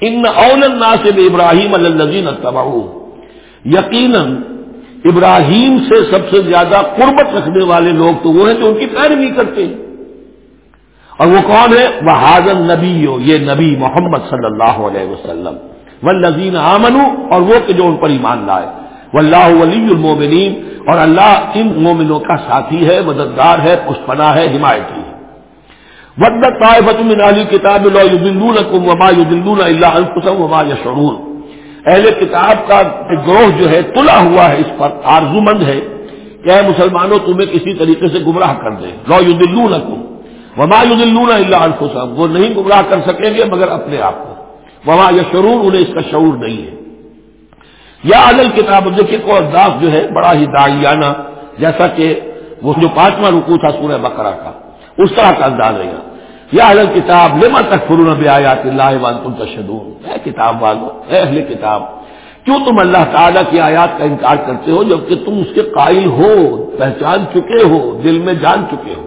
ان اول سے ابراہیم الزین تباہ یقیناً ابراہیم سے سب سے زیادہ قربت رکھنے والے لوگ تو وہ ہیں جو ان کی پیروی کرتے ہیں. اور وہ کون ہے وہ حاضر نبی ہو یہ نبی محمد صلی اللہ علیہ وسلم. و لذین آمن اور وہ کہ جو ان پر ایمان لائے. و اللہ ولی المومنین اور اللہ ان مومنوں کا ساتھی ہے، مددگار ہے پشپنا ہے حمایتی ہے. ودت طائفت من علی کتاب لا یضلونکم وما یضلون الا انفسهم وما یشعرون اہل کتاب کا گروہ جو ہے تلا ہوا ہے، اس پر آرزو مند ہے کہ اے مسلمانوں تمہیں کسی طریقے سے گمراہ کر دیں لا یضلونکم وما یضلون الا انفسهم وہ نہیں گمراہ کر سکیں گے مگر اپنے آپ کو۔ وہاں یہ انہیں اس کا شعور نہیں ہے۔ یا عدل کتاب دیکھیے کو انداز جو ہے بڑا ہی دائیانہ جیسا کہ وہ جو پانچواں رکو تھا سورہ بکرا کا، اس طرح کا انداز رہے گا یا عدل کتاب لما تک فرون بے آیات اللہ وان تم تشدون اے کتاب والو، اے اہل کتاب، کیوں تم اللہ تعالیٰ کی آیات کا انکار کرتے ہو جبکہ تم اس کے قائل ہو، پہچان چکے ہو، دل میں جان چکے ہو؟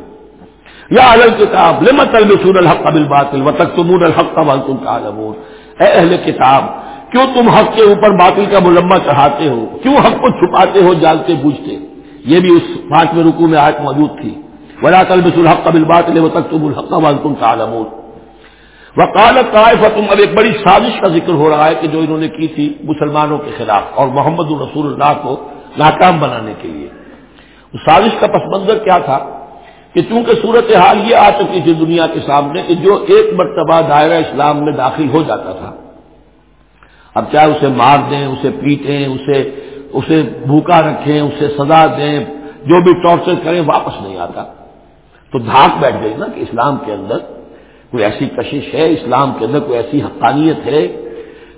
یا عدل کتاب لما تلبسون الحق بالباطل وتكتمون الحق وانتم تعلمون؟ اے اہل کتاب، کیوں تم حق کے اوپر باطل کا ملمہ چڑھاتے ہو؟ کیوں حق کو چھپاتے ہو، جانتے بوجھتے؟ یہ بھی اس پانچویں رکو میں آیت موجود تھی۔ ولا تلبس الحق بالباطل وتكتموا الحق وانتم تعلمون. وقالت طائفہ تم اب ایک بڑی سازش کا ذکر ہو رہا ہے کہ جو انہوں نے کی تھی مسلمانوں کے خلاف اور محمد الرسول اللہ کو ناکام بنانے کے لیے۔ اس سازش کا پس منظر کیا تھا؟ کہ چونکہ صورت حال یہ آ چکی تھی دنیا کے سامنے کہ جو ایک مرتبہ دائرہ اسلام میں داخل ہو جاتا تھا۔ اب چاہے اسے مار دیں، اسے پیٹیں، اسے اسے بھوکا رکھیں، اسے سزا دیں، جو بھی ٹارچر کریں، واپس نہیں آتا۔ تو دھاک بیٹھ گئی نا کہ اسلام کے اندر کوئی ایسی کشش ہے، اسلام کے اندر کوئی ایسی حقانیت ہے،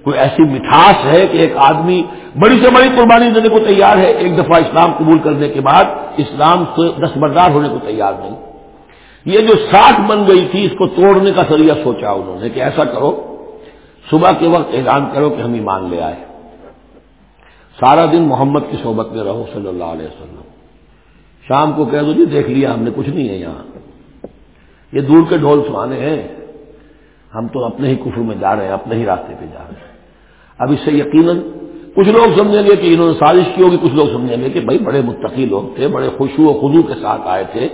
کوئی ایسی مٹھاس ہے کہ ایک آدمی بڑی سے بڑی قربانی دینے کو تیار ہے، ایک دفعہ اسلام قبول کرنے کے بعد اسلام سے دستبردار ہونے کو تیار نہیں۔ یہ جو ساٹھ بن گئی تھی، اس کو توڑنے کا ذریعہ سوچا انہوں نے کہ ایسا کرو، صبح کے وقت اعلان کرو کہ ہم ایمان لے آئے۔ سارا دن محمد کی صحبت میں رہو، صلی اللہ علیہ وسلم۔ شام کو کہہ دو جی دیکھ لیا ہم نے، کچھ نہیں ہے یہاں۔ یہ دور کے ڈھول سوانے ہیں۔ ہم تو اپنے ہی کفر میں جا رہے ہیں، اپنے ہی راستے پہ جا رہے ہیں۔ اب اس سے یقیناً کچھ لوگ سمجھیں گے کہ انہوں نے سازش کی ہوگی، کچھ لوگ سمجھیں گے کہ بھائی بڑے متقی لوگ تھے، بڑے خوشو و خدو کے ساتھ آئے تھے،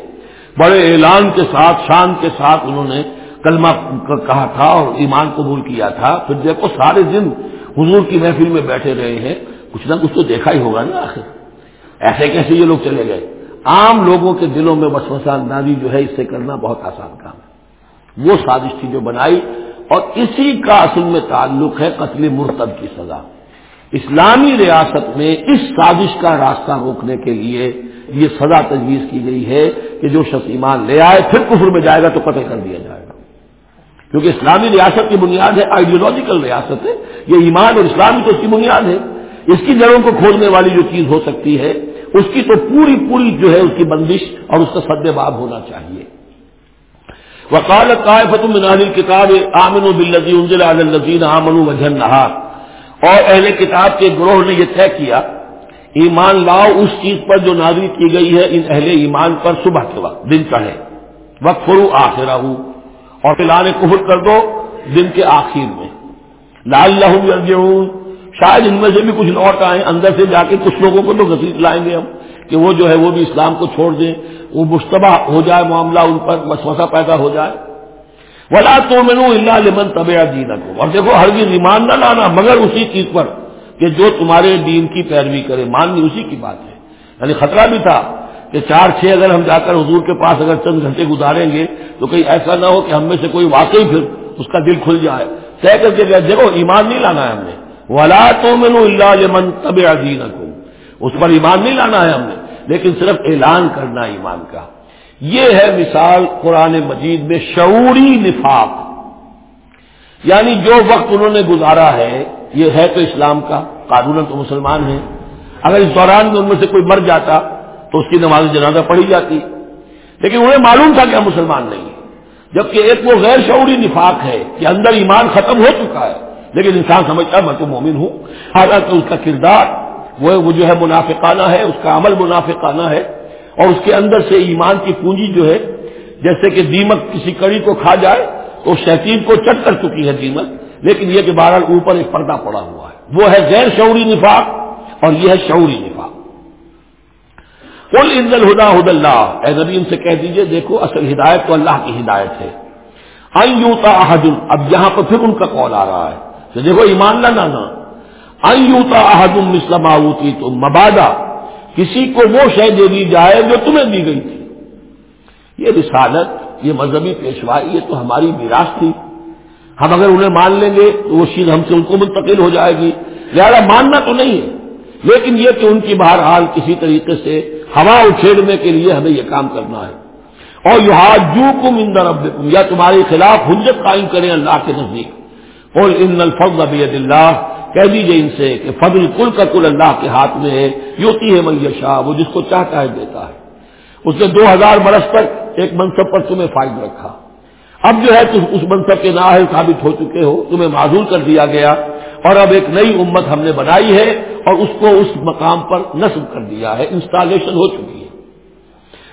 بڑے اعلان کے ساتھ، شان کے ساتھ انہوں نے کلمہ کہا تھا اور ایمان قبول کیا تھا۔ پھر دیکھو، سارے دن حضور کی محفل میں بیٹھے رہے ہیں۔ کچھ نہ کچھ تو دیکھا ہی ہوگا نا آخر۔ ایسے کیسے یہ لوگ چلے گئے؟ عام لوگوں کے دلوں میں وسوسہ اندازی جو ہے اس سے کرنا بہت آسان کام ہے۔ وہ سازش تھی جو بنائی اور اسی کا اصل میں تعلق ہے قتل مرتب کی سزا۔ اسلامی ریاست میں اس سازش کا راستہ روکنے کے لیے یہ سزا تجویز کی گئی ہے کہ جو شخص ایمان لے آئے، پھر کفر میں جائے گا تو قتل کر دیا جائے گا۔ کیونکہ اسلامی ریاست کی بنیاد ہے آئیڈیولوجیکل ریاست ہے۔ یہ ایمان اور اسلامی تو اس کی بنیاد ہے۔ اس کی جڑوں کو کھولنے والی جو چیز ہو سکتی ہے اس کی تو پوری پوری جو ہے اس کی بندش اور اس کا سد باب ہونا چاہیے۔ وقال طائفة من اهل الكتاب امنوا بالذي انزل على الذين امنوا وجه النهار۔ اور اہل کتاب کے گروہ نے یہ طے کیا، ایمان لاؤ اس چیز پر جو نازل کی گئی ہے ان اہل ایمان پر صبح کے وقت، دن چڑھے۔ وقت فرو آخر اور فی الحال کفر کر دو دن کے آخر میں۔ لال لہو شاید ان میں سے بھی کچھ لوٹ آئے اندر سے جا کے کچھ لوگوں کو تو گسیٹ لائیں گے ہم کہ وہ جو ہے وہ بھی اسلام کو چھوڑ دیں، وہ مشتبہ ہو جائے، معاملہ ان پر مسوسا پیدا ہو جائے۔ ولا تو مینو اللہ لمن طبع دین کو اور دیکھو ہر چیز ایمان نہ لانا، مگر اسی چیز پر کہ جو تمہارے دین کی پیروی کرے۔ ماننی اسی کی بات ہے۔ یعنی خطرہ بھی تھا کہ چار چھ اگر ہم جا کر حضور کے پاس اگر چند گھنٹے گزاریں گے تو کہیں ایسا نہ ہو کہ ہم میں سے کوئی واقعی پھر اس کا دل کھل جائے۔ طے کر کے دیکھو، ایمان نہیں لانا ہے ہم نے۔ ولا تو مینو اللہ لمن طبع دین اس پر ایمان نہیں لانا ہے ہم نے، لیکن صرف اعلان کرنا ایمان کا۔ یہ ہے مثال قرآن مجید میں شعوری نفاق۔ یعنی جو وقت انہوں نے گزارا ہے، یہ ہے تو اسلام کا قانون تو مسلمان ہیں۔ اگر اس دوران میں ان میں سے کوئی مر جاتا، تو اس کی نماز جنازہ پڑھی جاتی۔ لیکن انہیں معلوم تھا کہ ہم مسلمان نہیں ہیں۔ جبکہ ایک وہ غیر شعوری نفاق ہے کہ اندر ایمان ختم ہو چکا ہے۔ لیکن انسان سمجھتا ہے، میں تو مومن ہوں۔ حالانکہ اس کا کردار، وہ جو ہے منافقانہ ہے، اس کا عمل منافقانہ ہے۔ اور اس کے اندر سے ایمان کی پونجی جو ہے، جیسے کہ دیمک کسی کڑی کو کھا جائے، تو شہتین کو چٹ کر چکی ہے دیمک۔ لیکن یہ کہ بہرحال اوپر ایک پردہ پڑا ہوا ہے۔ وہ ہے غیر شعوری نفاق اور یہ ہے شعوری نفاق۔ کل ان الہدا ہد اللہ۔ اے نبی، ان سے کہہ دیجیے، دیکھو، اصل ہدایت تو اللہ کی ہدایت ہے۔ یوتا احد اب یہاں پر پھر ان کا کال آ رہا ہے۔ تو دیکھو ایمان نہ لانا۔ یوتا احد مسلم آوتی تو مبادہ کسی کو وہ شے دے دی جائے جو تمہیں دی گئی تھی۔ یہ رسالت، یہ مذہبی پیشوائی، یہ تو ہماری میراث تھی۔ ہم اگر انہیں مان لیں گے تو وہ چیز ہم سے ان کو منتقل ہو جائے گی۔ لہذا ماننا تو نہیں ہے۔ لیکن یہ کہ ان کی بہرحال کسی طریقے سے ہوا اچھیڑنے کے لیے ہمیں یہ کام کرنا ہے۔ اور یو جو کم اندر اب یا تمہارے خلاف حجت قائم کریں اللہ کے نزدیک۔ اور ان الفضل بید اللہ۔ کہہ دیجیے ان سے کہ فضل کل کا کل اللہ کے ہاتھ میں ہے، یوتی ہے میشا وہ جس کو چاہتا ہے دیتا ہے۔ اس نے دو ہزار برس تک ایک منصب پر تمہیں فائد رکھا۔ اب جو ہے تم اس منصب کے نااہل ثابت ہو چکے ہو، تمہیں معذور کر دیا گیا۔ اور اب ایک نئی امت ہم نے بنائی ہے اور اس کو اس مقام پر نصب کر دیا ہے، انسٹالیشن ہو چکی ہے۔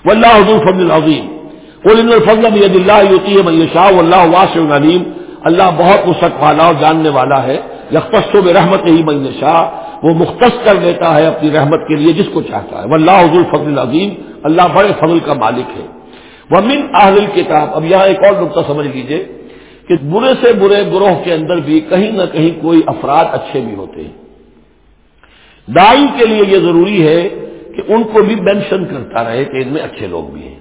واللہ حضور فضل العظیم۔ ان الفضل بید اللہ، یوتی ہے میشا اللہ واسع علیم۔ اللہ بہت وسعت والا اور جاننے والا ہے۔ یکسوں میں رحمت ہی من شاہ وہ مختص کر دیتا ہے اپنی رحمت کے لیے جس کو چاہتا ہے۔ وہ اللہ حضول فضل العظیم۔ اللہ بڑے فضل کا مالک ہے۔ وہ من اہل کتاب اب یہاں ایک اور نقطہ سمجھ لیجیے کہ برے سے برے گروہ کے اندر بھی کہیں نہ کہیں کوئی افراد اچھے بھی ہوتے ہیں۔ دائی کے لیے یہ ضروری ہے کہ ان کو بھی مینشن کرتا رہے کہ ان میں اچھے لوگ بھی ہیں۔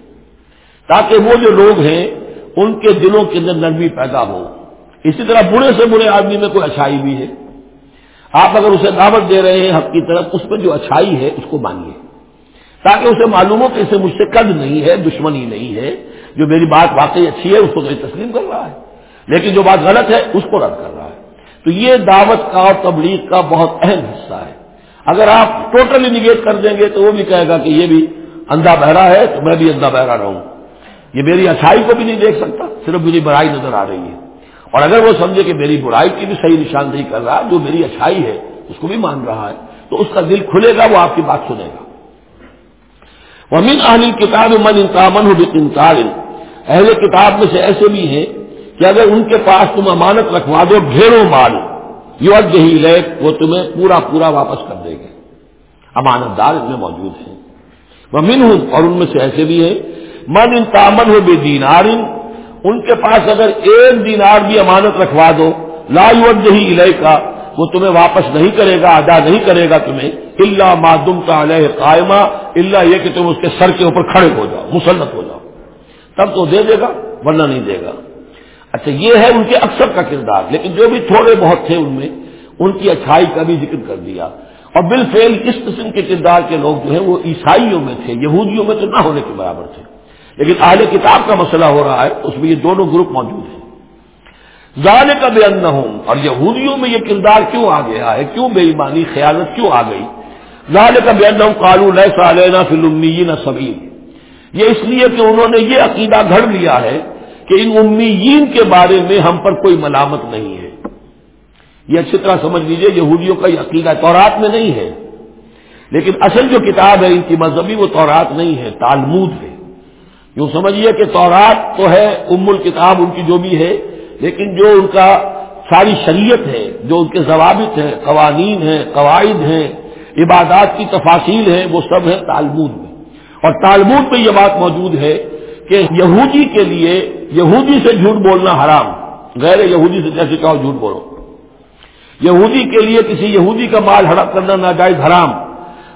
تاکہ وہ جو لوگ ہیں، ان کے دلوں کے اندر نرمی پیدا ہو۔ اسی طرح برے سے برے آدمی میں کوئی اچھائی بھی ہے۔ آپ اگر اسے دعوت دے رہے ہیں حق کی طرف، اس میں جو اچھائی ہے، اس کو مانیے۔ تاکہ اسے معلوم ہو کہ اسے مجھ سے قد نہیں ہے، دشمنی نہیں ہے۔ جو میری بات واقعی اچھی ہے، اس کو تو تسلیم کر رہا ہے۔ لیکن جو بات غلط ہے، اس کو رد کر رہا ہے۔ تو یہ دعوت کا اور تبلیغ کا بہت اہم حصہ ہے۔ اگر آپ ٹوٹلی نگیٹ کر دیں گے تو وہ بھی کہے گا کہ یہ بھی اندھا بہرا ہے، تو میں بھی اندھا بہرا رہوں۔ یہ میری اچھائی کو بھی نہیں دیکھ سکتا، صرف میری بڑائی نظر آ رہی ہے۔ اور اگر وہ سمجھے کہ میری برائی کی بھی صحیح نشاندہی کر رہا ہے، جو میری اچھائی ہے، اس کو بھی مان رہا ہے، تو اس کا دل کھلے گا، وہ آپ کی بات سنے گا۔ وہ اہل کتاب من انتامن ہو انتار اہل کتاب میں سے ایسے بھی ہیں کہ اگر ان کے پاس تم امانت رکھوا دو ڈھیروں مال۔ یو ہی لے وہ تمہیں پورا پورا واپس کر دے گے۔ امانت دار ان میں موجود ہیں۔ وہ من ہوں اور ان میں سے ایسے بھی ہیں۔ من ان تامن ہو بے دینارن ان کے پاس اگر ایک دینار بھی امانت رکھوا دو، لا یوجہی الہ کا وہ تمہیں واپس نہیں کرے گا، ادا نہیں کرے گا تمہیں اللہ معدم کا علیہ قائمہ اللہ یہ کہ تم اس کے سر کے اوپر کھڑے ہو جاؤ، مسلط ہو جاؤ۔ تب تو دے دے گا، ورنہ نہیں دے گا۔ اچھا یہ ہے ان کے اکثر کا کردار، لیکن جو بھی تھوڑے بہت تھے ان میں، ان کی اچھائی کا بھی ذکر کر دیا۔ اور بالفعل اس قسم کے کردار کے لوگ جو ہیں، وہ عیسائیوں میں تھے، یہودیوں میں تو نہ ہونے کے برابر تھے۔ لیکن اہل کتاب کا مسئلہ ہو رہا ہے، اس میں یہ دونوں گروپ موجود ہیں۔ زال کا بے ان ہوں اور یہودیوں میں یہ کردار کیوں آ گیا ہے؟ کیوں بے ایمانی خیالت کیوں آ گئی؟ زال کا بے ان کالو لہ سالینا فلمی نہ سبیر یہ اس لیے کہ انہوں نے یہ عقیدہ گھڑ لیا ہے کہ ان امیین کے بارے میں ہم پر کوئی ملامت نہیں ہے۔ یہ اچھی طرح سمجھ لیجیے، یہودیوں کا یہ عقیدہ تورات میں نہیں ہے۔ لیکن اصل جو کتاب ہے ان کی مذہبی وہ تورات نہیں ہے، تالمود ہے۔ یوں سمجھیے کہ تورات تو ہے، ام الکتاب ان کی جو بھی ہے، لیکن جو ان کا ساری شریعت ہے، جو ان کے ضوابط ہیں، قوانین ہیں، قواعد ہیں، عبادات کی تفاصیل ہیں، وہ سب ہیں تالمود میں۔ اور تالمود میں یہ بات موجود ہے کہ یہودی کے لیے یہودی سے جھوٹ بولنا حرام، غیر یہودی سے جیسے کہو جھوٹ بولو۔ یہودی کے لیے کسی یہودی کا مال ہڑپ کرنا ناجائز حرام،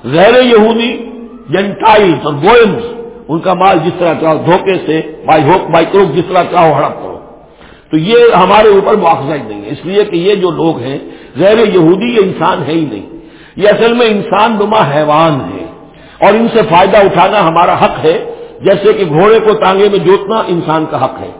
غیر یہودی یعنی جنٹائلس اور گوئمس ان کا مال جس طرح چاہو دھوکے سے بائی ہوپ بائی کروک جس طرح چاہو ہڑپ کرو۔ تو یہ ہمارے اوپر مواخذہ ہی نہیں ہے۔ اس لیے کہ یہ جو لوگ ہیں، غیر یہودی یہ انسان ہے ہی نہیں۔ یہ اصل میں انسان نما حیوان ہے۔ اور ان سے فائدہ اٹھانا ہمارا حق ہے۔ جیسے کہ گھوڑے کو ٹانگے میں جوتنا انسان کا حق ہے۔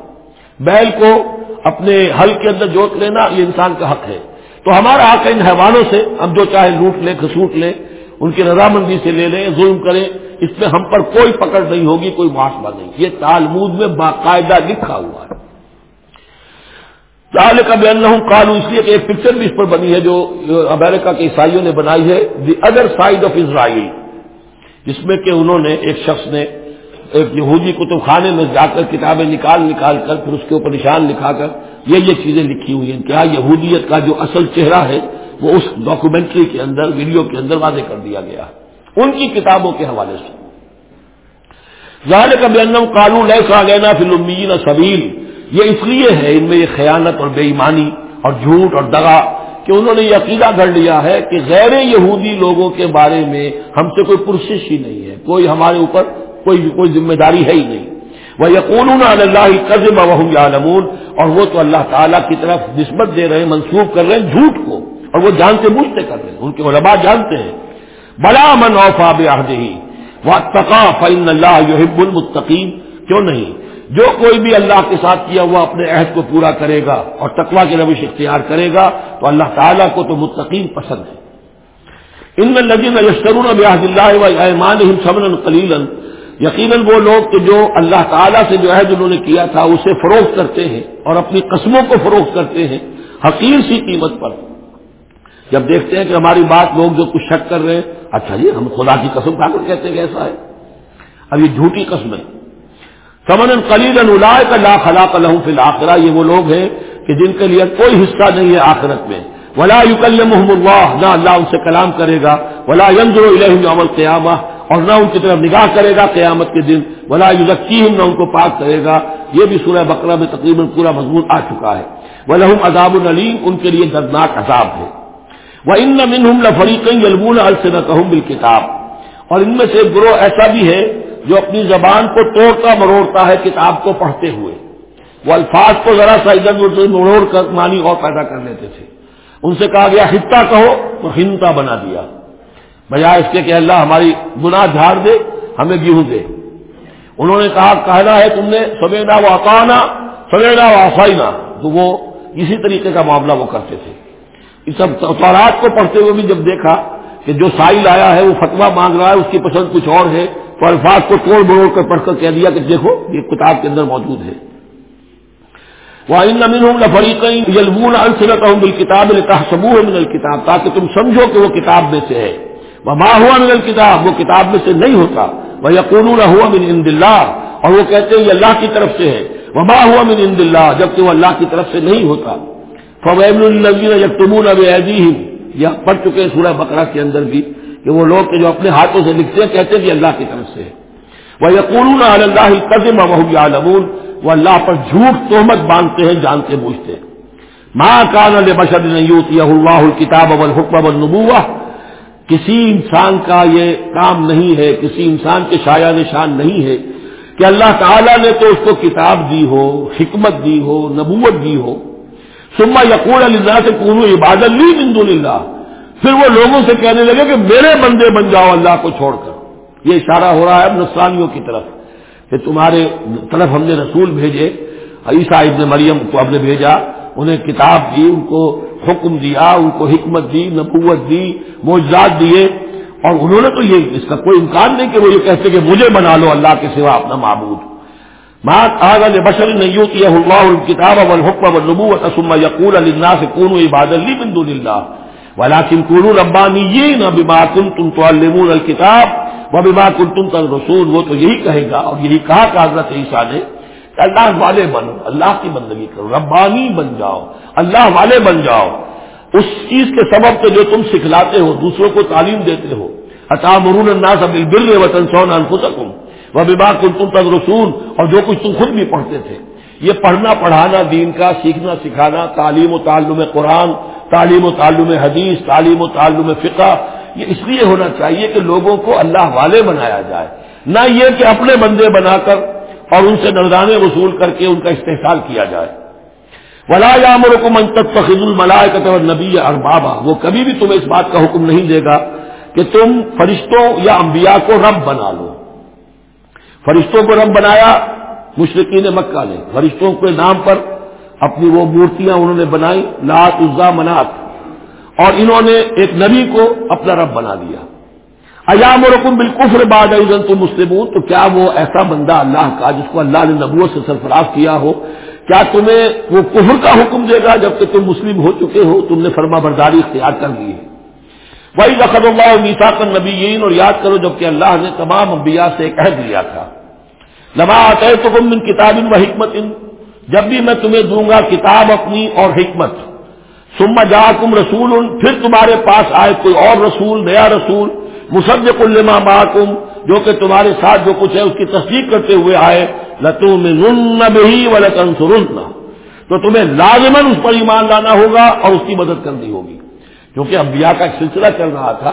بیل کو اپنے حل کے اندر جوت لینا یہ انسان کا حق ہے۔ تو ہمارا حق ہے ان حیوانوں سے۔ ہم جو چاہے لوٹ لیں کھسوٹ لیں، ان کی رضامندی سے لے لیں، ظلم کریں۔ اس میں ہم پر کوئی پکڑ نہیں ہوگی، کوئی محاسبہ نہیں۔ یہ تالمود میں باقاعدہ لکھا ہوا ہے۔ تال کا کالو اس لیے کہ ایک پکچر بھی اس پر بنی ہے جو امریکہ کے عیسائیوں نے بنائی ہے the other side of Israel جس میں کہ انہوں نے ایک شخص نے ایک یہودی کتب خانے میں جا کر کتابیں نکال نکال کر پھر اس کے اوپر نشان لکھا کر یہ یہ چیزیں لکھی ہوئی ہیں۔ کیا یہودیت کا جو اصل چہرہ ہے، وہ اس ڈاکومنٹری کے اندر ویڈیو کے اندر واضح کر دیا گیا ہے۔ ان کی کتابوں کے حوالے سے۔ ظاہر کا بینم قانون ایسا لینا فلمین سبیل یہ اس لیے ہے، ان میں یہ خیانت اور بے ایمانی اور جھوٹ اور دگا کہ انہوں نے یہ عقیدہ گھڑ لیا ہے کہ غیر یہودی لوگوں کے بارے میں ہم سے کوئی پرسش ہی نہیں ہے، کوئی ہمارے اوپر کوئی کوئی ذمہ داری ہے ہی نہیں۔ وہ یقون اللہ قزم وحم عالمون اور وہ تو اللہ تعالیٰ کی طرف نسبت دے رہے ہیں، منسوخ کر رہے ہیں جھوٹ کو، اور وہ جانتے بوجھتے کر رہے ہیں۔ ان کے علماء جانتے ہیں۔ بلا من اوفا بے وہ تقا فن اللہ یحب المتقین کیوں نہیں؟ جو کوئی بھی اللہ کے ساتھ کیا ہوا اپنے عہد کو پورا کرے گا اور تقوا کی روش اختیار کرے گا تو اللہ تعالیٰ کو تو متقین پسند ہے۔ ان میں لگی یشکرون بیاض اللہ ایمان سمن کلیل یقیناً وہ لوگ کہ جو اللہ تعالیٰ سے جو عہد انہوں نے کیا تھا، اسے فروخت کرتے ہیں اور اپنی قسموں کو فروخت کرتے ہیں، حقیر سی قیمت پر۔ جب دیکھتے ہیں کہ ہماری بات لوگ جو کچھ شک کر رہے ہیں اچھا جی ہم خدا کی قسم کھا کر کہتے ہیں کہ ایسا ہے۔ اب یہ جھوٹی قسم ہے۔ سمن کلیل الائے کا لا خلا کا فی الآخرہ یہ وہ لوگ ہیں کہ جن کے لیے کوئی حصہ نہیں ہے آخرت میں۔ ولا یوکل محمد اللہ، نہ اللہ ان سے کلام کرے گا، ولا ینظر الیہم یوم القیامہ، اور نہ ان کی طرف نگاہ کرے گا قیامت کے دن۔ ولا یزکیہم، نہ ان کو پاک کرے گا۔ یہ بھی سورہ بقرہ میں تقریباً پورا مضمون آ چکا ہے۔ ولہم عذاب العلیم ان کے لیے دردناک عذاب ہے۔ وہ ان منہم لفریقیں یلمون السنتہم بالکتاب اور ان میں سے گروہ ایسا بھی ہے جو اپنی زبان کو توڑتا مروڑتا ہے کتاب کو پڑھتے ہوئے۔ وہ الفاظ کو ذرا سا ادھر ادھر مروڑ کر معنی اور پیدا کر لیتے تھے۔ ان سے کہا گیا، خطہ کہو تو ہنتا بنا دیا۔ بجائے اس کے کہ اللہ ہماری گناہ جھاڑ دے، ہمیں گیہوں دے۔ انہوں نے کہا، کہنا ہے تم نے سوینا و اکانا سوینا و آسائنا تو وہ اسی طریقے کا معاملہ وہ کرتے تھے۔ سب تورات کو پڑھتے ہوئے بھی جب دیکھا کہ جو سائل آیا ہے، وہ فتوا مانگ رہا ہے، اس کی پسند کچھ اور ہے، تو الفاظ کو توڑ بروڑ کر پڑھ کر کہہ دیا کہ دیکھو، یہ کتاب کے اندر موجود ہے۔ وہ ان ہوں یلبون السنت ہوں بال کتاب ہے من الکتاب تاکہ تم سمجھو کہ وہ کتاب میں سے ہے۔ وہ ماں ہوا من الکتاب وہ کتاب میں سے نہیں ہوتا۔ وہ یقون ہوا من ان اللہ اور وہ کہتے ہیں، یہ اللہ کی طرف سے ہے۔ وہ ہوا من ان اللہ جبکہ وہ اللہ کی طرف سے نہیں ہوتا۔ فویب النبین یکتمون اب یا پڑھ چکے سورہ بکرا کے اندر بھی کہ وہ لوگ جو اپنے ہاتھوں سے لکھتے ہیں کہتے ہیں کہ اللہ کی طرف سے ہے۔ وہ یقون اللہ قدم محب عالمون وہ اللہ پر جھوٹ تہمت باندھتے ہیں، جانتے بوجھتے ہیں۔ ماں کان بشد نیوت یا اللہ الکتاب اب الحکم اب کسی انسان کا یہ کام نہیں ہے، کسی انسان کے شاع نشان نہیں ہے کہ اللہ تعالیٰ نے تو اس کو کتاب دی ہو، حکمت دی ہو، نبوت دی ہو۔ سما یقول اللہ سے کونو عبادت لی بند اللہ پھر وہ لوگوں سے کہنے لگے کہ میرے بندے بن جاؤ، اللہ کو چھوڑ کر۔ یہ اشارہ ہو رہا ہے نسرانیوں کی طرف۔ کہ تمہارے طرف ہم نے رسول بھیجے، عیسیٰ ابن مریم کو ہم نے بھیجا۔ انہیں کتاب دی، ان کو حکم دیا، ان کو حکمت دی، نبوت دی، معجزات دیے۔ اور انہوں نے تو یہ، اس کا کوئی امکان نہیں کہ وہ یہ کہتے کہ مجھے بنا لو اللہ کے سوا اپنا معبود۔ ماں آگل بشر نہیں اللہ کتاب اب الحکم اب نبوت یقول اللہ سے کون عباد لی بند اللہ. ولاکن کون ربانی یہ نہ بیما کن تم تو الکتاب و وہ تو یہی کہے گا اور یہی کہا کہ حضرت عیسیٰ نے کہ اللہ والے بنو اللہ کی بندگی کرو، ربانی بن جاؤ، اللہ والے بن جاؤ۔ اس چیز کے سبب سے جو تم سکھلاتے ہو، دوسروں کو تعلیم دیتے ہو۔ اچھا الناس اب بل وطن سونا انفسکم۔ وہ ببا کن تم تک رسول اور جو کچھ تم خود بھی پڑھتے تھے۔ یہ پڑھنا، پڑھانا، دین کا، سیکھنا، سکھانا، تعلیم و تعلم قرآن، تعلیم و تعلم حدیث، تعلیم و تعلم فقہ، یہ اس لیے ہونا چاہیے کہ لوگوں کو اللہ والے بنایا جائے۔ نہ یہ کہ اپنے بندے بنا کر اور ان سے نردانے وصول کر کے ان کا استحصال کیا جائے۔ ولا یامر کو منتق فخر الملائے کا نبی اربابا وہ کبھی بھی تمہیں اس بات کا حکم نہیں دے گا کہ تم فرشتوں یا انبیاء کو رب بنا لو۔ فرشتوں کو رب بنایا، مشرقین مکہ نے۔ فرشتوں کے نام پر اپنی وہ مورتیاں انہوں نے بنائی لات عزا منات۔ اور انہوں نے ایک نبی کو اپنا رب بنا دیا۔ ایام اور بالکفر بعد ازن تو مسلم تو کیا وہ ایسا بندہ اللہ کا جس کو اللہ نے نبوت سے سرفراز کیا ہو؟ کیا تمہیں وہ کفر کا حکم دے گا جبکہ تم مسلم ہو چکے ہو؟ تم نے فرما برداری اختیار کر لی ہے۔ وہی رقد اللہ میسا کر نبی اور یاد کرو جبکہ اللہ نے تمام انبیاء سے ایک عہد لیا تھا۔ لما آتے تو تم ان کتاب و حکمت ان جب بھی میں تمہیں دوں گا کتاب اپنی اور حکمت۔ سما جا کم رسول، پھر تمہارے پاس آئے کوئی اور رسول، نیا رسول، مصدق الما باکم جو کہ تمہارے ساتھ جو کچھ ہے اس کی تصدیق کرتے ہوئے آئے۔ لتوں میں بھی و لطن تو تمہیں لازمن اس پر ایمان لانا ہوگا اور اس کی مدد کرنی ہوگی۔ کیونکہ انبیاء کا ایک سلسلہ چل رہا تھا،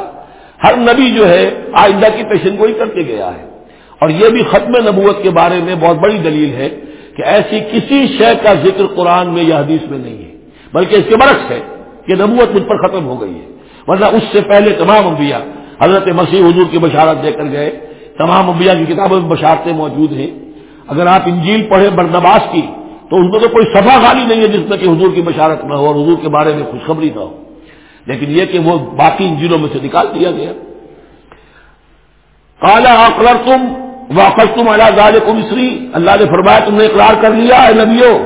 ہر نبی جو ہے آئندہ کی پیشن گوئی کر کے گیا ہے۔ اور یہ بھی ختم نبوت کے بارے میں بہت بڑی دلیل ہے کہ ایسی کسی شے کا ذکر قرآن میں یا حدیث میں نہیں ہے، بلکہ اس کے برعکس ہے کہ نبوت مجھ پر ختم ہو گئی ہے۔ ورنہ اس سے پہلے تمام انبیاء، حضرت مسیح حضور کی بشارت دے کر گئے، تمام انبیاء کی کتابوں میں بشارتیں موجود ہیں۔ اگر آپ انجیل پڑھیں بردباس کی، تو ان کو تو کوئی سفا خالی نہیں ہے جس میں کہ حضور کی بشارت نہ ہو اور حضور کے بارے میں خوشخبری نہ ہو۔ لیکن یہ کہ وہ باقی انجیلوں میں سے نکال دیا گیا۔ کالا اقرر تم واپس تم اللہ کو مصری اللہ نے فرمایا تم نے اقرار کر لیا ہے نبیوں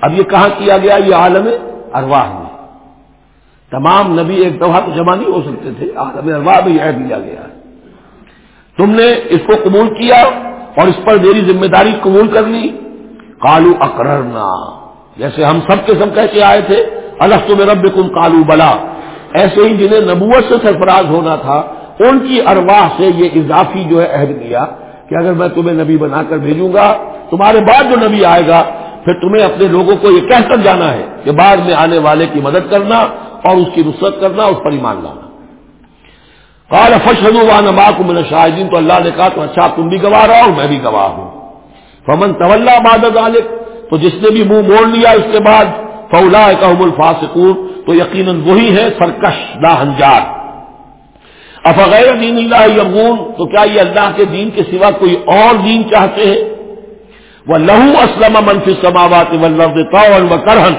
اب یہ کہاں کیا گیا؟ یہ عالم ارواح میں۔ تمام نبی ایک دفعہ تو جمع نہیں ہو سکتے تھے، عالم ارواح میں یہ دیا گیا۔ تم نے اس کو قبول کیا اور اس پر میری ذمہ داری قبول کر لی۔ کالو اکرنا جیسے ہم سب کے سب کہہ کے آئے تھے الگ تم رب کم کالو بلا۔ ایسے ہی جنہیں نبوت سے سرفراز ہونا تھا، ان کی ارواح سے یہ اضافی جو ہے عہد کیا کہ اگر میں تمہیں نبی بنا کر بھیجوں گا، تمہارے بعد جو نبی آئے گا، پھر تمہیں اپنے لوگوں کو یہ کہہ کر جانا ہے کہ بعد میں آنے والے کی مدد کرنا اور اس کی نصرت کرنا، اس پر ایمان لانا۔ کال فشد نما کو میں شاہدین تو اللہ نے کہا تو اچھا تم بھی گواہ رہا اور میں بھی گواہ ہوں۔ فمن طول باد ذالک تو جس نے بھی منہ موڑ لیا اس کے بعد فولا کام الفاصور تو یقیناً وہی ہے سرکش، لا ہنجار۔ افغیر دین اللہ یمون تو کیا یہ اللہ کے دین کے سوا کوئی اور دین چاہتے ہیں؟ وہ لہو اسلم منفی سماوات و کرہن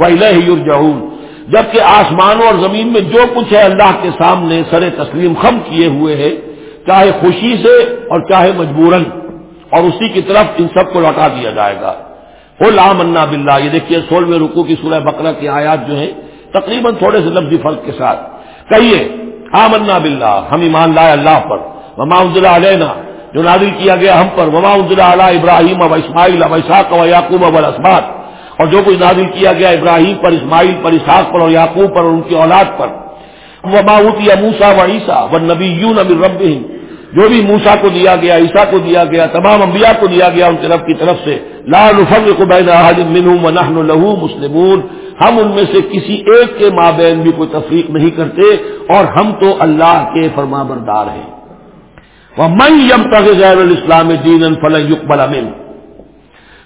وہ یورجہون جبکہ آسمانوں اور زمین میں جو کچھ ہے اللہ کے سامنے سر تسلیم خم کیے ہوئے ہے چاہے خوشی سے اور چاہے مجبوراً، اور اسی کی طرف ان سب کو لوٹا دیا جائے گا۔ وہ لام انا بلّہ یہ دیکھیے سولہویں رکو کی سورہ بکرا کی آیات جو ہیں، تقریباً تھوڑے سے لفظی فرق کے ساتھ۔ کہیے، آمنا بلّہ ہم ایمان لائے اللہ پر۔ وما عبداللہ علینا جو نادل کیا گیا ہم پر۔ وما عبداللہ علیہ ابراہیم اب اسماعیل اب اسحاق و یعقوب اب الاسمات اور جو کچھ نادل کیا گیا ابراہیم پر اسماعیل پر اسحاق پر اور یعقوب پر اور ان کی اولاد پر۔ وما یا موسا و عیسیٰ و نبی یون اب رب جو بھی موسا کو دیا گیا عیسا کو دیا گیا، تمام انبیاء کو دیا گیا ان کے رب کی طرف سے لال کو نحن لہو مسلمون۔ ہم ان میں سے کسی ایک کے مابین بھی کوئی تفریق نہیں کرتے اور ہم تو اللہ کے فرما بردار ہیں۔ وہ من یم تک الاسلام دین فل امن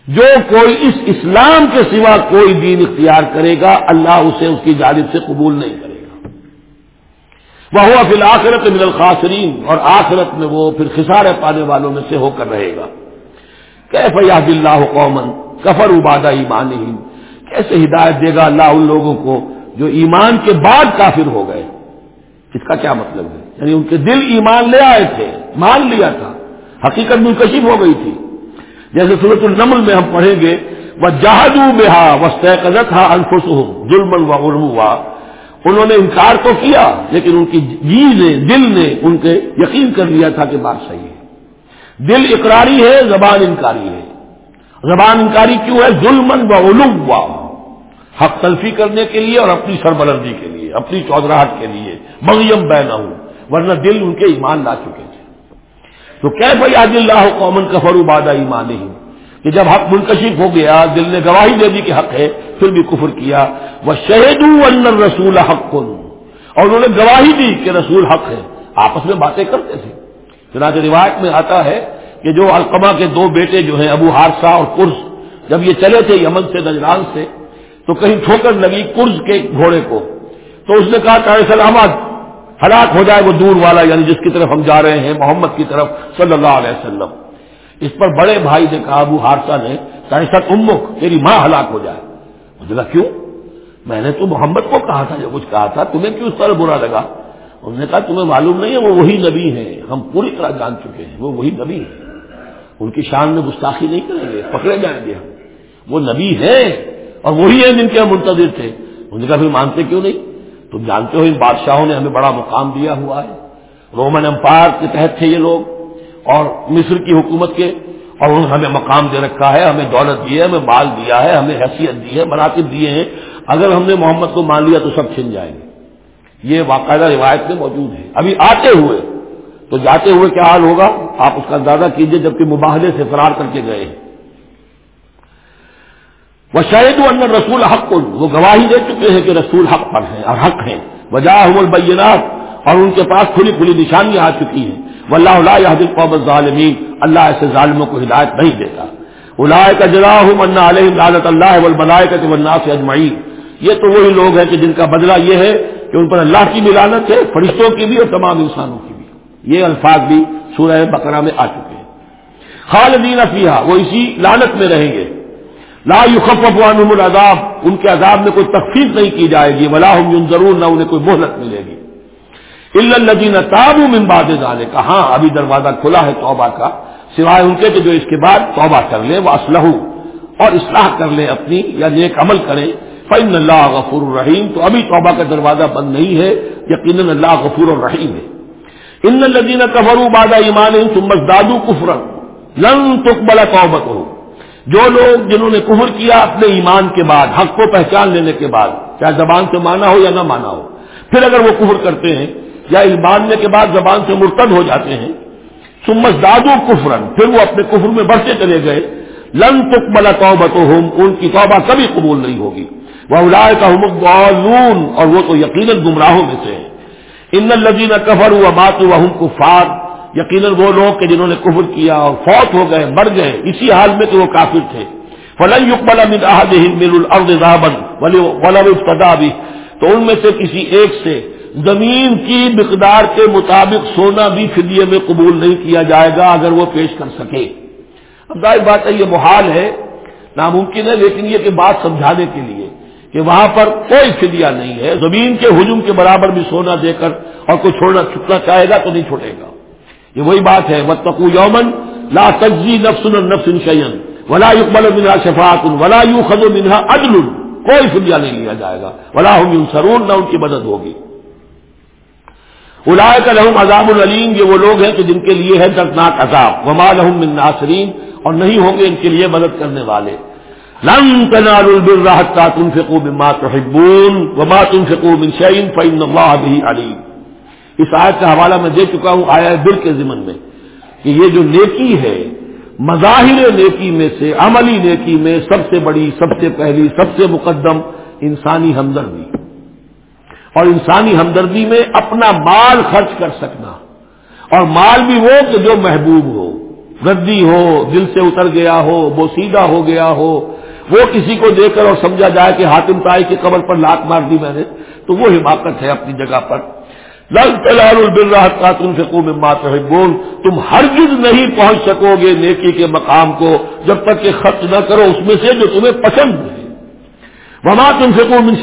جو کوئی اس اسلام کے سوا کوئی دین اختیار کرے گا، اللہ اسے اس کی جانب سے قبول نہیں کرے۔ گا وہ فی الآخرت من الخاصرین اور آخرت میں وہ پھر خسارے پانے والوں میں سے ہو کر رہے گا۔ کیف یاد اللہ قومن کفر ابادہ ایمان کیسے ہدایت دے گا اللہ ان لوگوں کو جو ایمان کے بعد کافر ہو گئے؟ اس کا کیا مطلب ہے؟ یعنی ان کے دل ایمان لے آئے تھے، مان لیا تھا، حقیقت منکشف ہو گئی تھی۔ جیسے صورت النمل میں ہم پڑھیں گے وہ جہادو بہا وسط ہا انفس ہو ظلم و ہوا انہوں نے انکار تو کیا، لیکن ان کی جی نے، دل نے ان کے یقین کر لیا تھا کہ بات صحیح ہے۔ دل اقراری ہے، زبان انکاری ہے۔ زبان انکاری کیوں ہے؟ ظلم و علوم ہوا حق تلفی کرنے کے لیے اور اپنی سربلندی کے لیے، اپنی چودراہٹ کے لیے، مغیم بہ نہ ہوں۔ ورنہ دل ان کے ایمان لا چکے تھے۔ تو کیا بھائی آج اللہ قومن کفر بادہ ایمان ہی کہ جب حق منکشف ہو گیا، دل نے گواہی دے دی کہ حق ہے، پھر بھی کفر کیا۔ وہ شہید رسول حق۔ اور انہوں نے گواہی دی کہ رسول حق ہے۔ آپس میں باتیں کرتے تھے۔ چنانچہ روایت میں آتا ہے کہ جو القما کے دو بیٹے جو ہیں، ابو ہارسا اور کرز جب یہ چلے تھے یمن سے نجران سے، تو کہیں ٹھوکر لگی کرز کے گھوڑے کو۔ تو اس نے کہا کہ سلامت ہلاک ہو جائے وہ دور والا یعنی جس کی طرف ہم جا رہے ہیں، محمد کی طرف، صلی اللہ علیہ وسلم۔ اس پر بڑے بھائی نے کہا ابو ہارسا نے سر امک، تیری ماں ہلاک ہو جائے۔ مجھے کہا، کیوں؟ میں نے تو محمد کو کہا تھا، جو کچھ کہا تھا، تمہیں کیوں اس طرح برا لگا؟ انہوں نے کہا، تمہیں معلوم نہیں ہے، وہ وہی نبی ہیں۔ ہم پوری طرح جان چکے ہیں، وہ وہی نبی ہیں۔ ان کی شان میں گستاخی نہیں کریں گے، پکڑے جائیں گے ہم۔ وہ نبی ہیں اور وہی ہیں جن کے ہم منتظر تھے۔ ان نے کہا، پھر مانتے کیوں نہیں؟ تم جانتے ہو ان بادشاہوں نے ہمیں بڑا مقام دیا ہوا ہے۔ رومن امپائر کے تحت تھے یہ لوگ۔ اور مصر کی حکومت کے، اور انہوں نے ہمیں مقام دے رکھا ہے، ہمیں دولت دی ہے، ہمیں مال دیا ہے، ہمیں حیثیت دی ہے مناسب دیے ہیں۔ اگر ہم نے محمد کو مان لیا تو سب چھن جائیں گے۔ یہ باقاعدہ روایت میں موجود ہے۔ ابھی آتے ہوئے، تو جاتے ہوئے کیا حال ہوگا؟ آپ اس کا اندازہ کیجیے جبکہ مباہدے سے فرار کر کے گئے ہیں۔ وہ شاید اندر رسول حق۔ کو وہ گواہی دے چکے ہیں کہ رسول حق پر ہیں اور حق ہیں۔ وجہ البینات اور ان کے پاس کھلی کھلی نشانیاں آ چکی ہیں۔ وہ اللہ اللہ دل قوم ظالمین اللہ ایسے ظالموں کو ہدایت نہیں دیتا۔ اللہ کا جلا ہوں منا علیہ اللہ بلائے کا سے اجمعین۔ یہ تو وہی لوگ ہیں کہ جن کا بدلہ یہ ہے کہ ان پر اللہ کی بھی لانت ہے، فرشتوں کی بھی اور تمام انسانوں کی بھی۔ یہ الفاظ بھی سورہ بقرہ میں آ چکے ہیں۔ خالدین افیہ وہ اسی لانت میں رہیں گے۔ لا يخفف عنهم العذاب، ان کے عذاب میں کوئی تخفیف نہیں کی جائے گی۔ ولا هم ينظرون نہ انہیں کوئی مہلت ملے گی۔ الا الذين تابوا من بعد ہاں ابھی دروازہ کھلا ہے توبہ کا، سوائے ان کے کہ جو اس کے بعد توبہ کر لے وہ اسلح اور اصلاح کر لے اپنی، یا نیک عمل کرے فن اللہ غفور الرحیم تو ابھی توبہ کا دروازہ بند نہیں ہے، یقیناً اللہ غفور الرحیم ہے۔ ان الدین کفر بادہ ایمان تمس دادو کفر لن تقبل توبت ہو جو لوگ جنہوں نے کفر کیا اپنے ایمان کے بعد، حق کو پہچان لینے کے بعد، چاہے زبان سے مانا ہو یا نہ مانا ہو، پھر اگر وہ کفر کرتے ہیں یا ماننے کے بعد زبان سے مرتد ہو جاتے ہیں سمس دادو کفرن پھر وہ اپنے کفر میں بڑھتے چلے گئے۔ لن تک بلا توبت ان کی توبہ کبھی قبول نہیں ہوگی۔ وہ اولائے کا حمک اور وہ تو یقیناً گمراہوں میں سے ہیں۔ ان الدین کفر ہوا مات ہوں کفار یقیناً وہ لوگ کہ جنہوں نے کفر کیا اور فوت ہو گئے، مر گئے، اسی حال میں کہ وہ کافر تھے۔ فلن یقبل من احدهم من الارض ذهبا، ولو افتدا بھی تو ان میں سے کسی ایک سے زمین کی مقدار کے مطابق سونا بھی فدیے میں قبول نہیں کیا جائے گا اگر وہ پیش کر سکے۔ اب ظاہر بات ہے، یہ محال ہے، ناممکن ہے، لیکن یہ کہ بات سمجھانے کے لیے کہ وہاں پر کوئی فدیہ نہیں ہے۔ زمین کے ہجوم کے برابر بھی سونا دے کر اور کوئی چھوڑنا چھٹنا چاہے گا تو نہیں چھوڑے گا۔ یہ وہی بات ہے وتقو یومن لا تجزی نفس نفس شیئن ولا يقبل منها شفاعت ولا يؤخذ منها عدل۔ کوئی فدیہ نہیں لیا جائے گا۔ ولا هم ينصرون نہ ان کی مدد ہوگی۔ الائے کا عذاب العلیم، یہ وہ لوگ ہیں کہ جن کے لیے ہے دردناک عذاب۔ وما لہم من ناصرین، اور نہیں ہوں گے ان کے لیے مدد کرنے والے۔ لن تنالوا البر حتى تنفقوا مما تحبون، وما تنفقوا من شيء فإن الله به عليم اس آیت کا حوالہ میں دے چکا ہوں آیا بل کے ضمن میں کہ یہ جو نیکی ہے، مظاہر نیکی میں سے، عملی نیکی میں سب سے بڑی، سب سے پہلی، سب سے مقدم انسانی ہمدردی۔ اور انسانی ہمدردی میں اپنا مال خرچ کر سکنا۔ اور مال بھی وہ کہ جو محبوب ہو ردی ہو، دل سے اتر گیا ہو، بوسیدہ ہو گیا ہو، وہ کسی کو دے کر اور سمجھا جائے کہ حاتم تائی کی قبر پر لات مار دی میں نے، تو وہ حماقت ہے اپنی جگہ پر۔ لل تلال البل راحت کا تم سے کو مات بول تم ہرگز نہیں پہنچ سکو گے نیکی کے مقام کو جب تک کہ خرچ نہ کرو اس میں سے جو تمہیں پسند ہے۔ وما تم سے من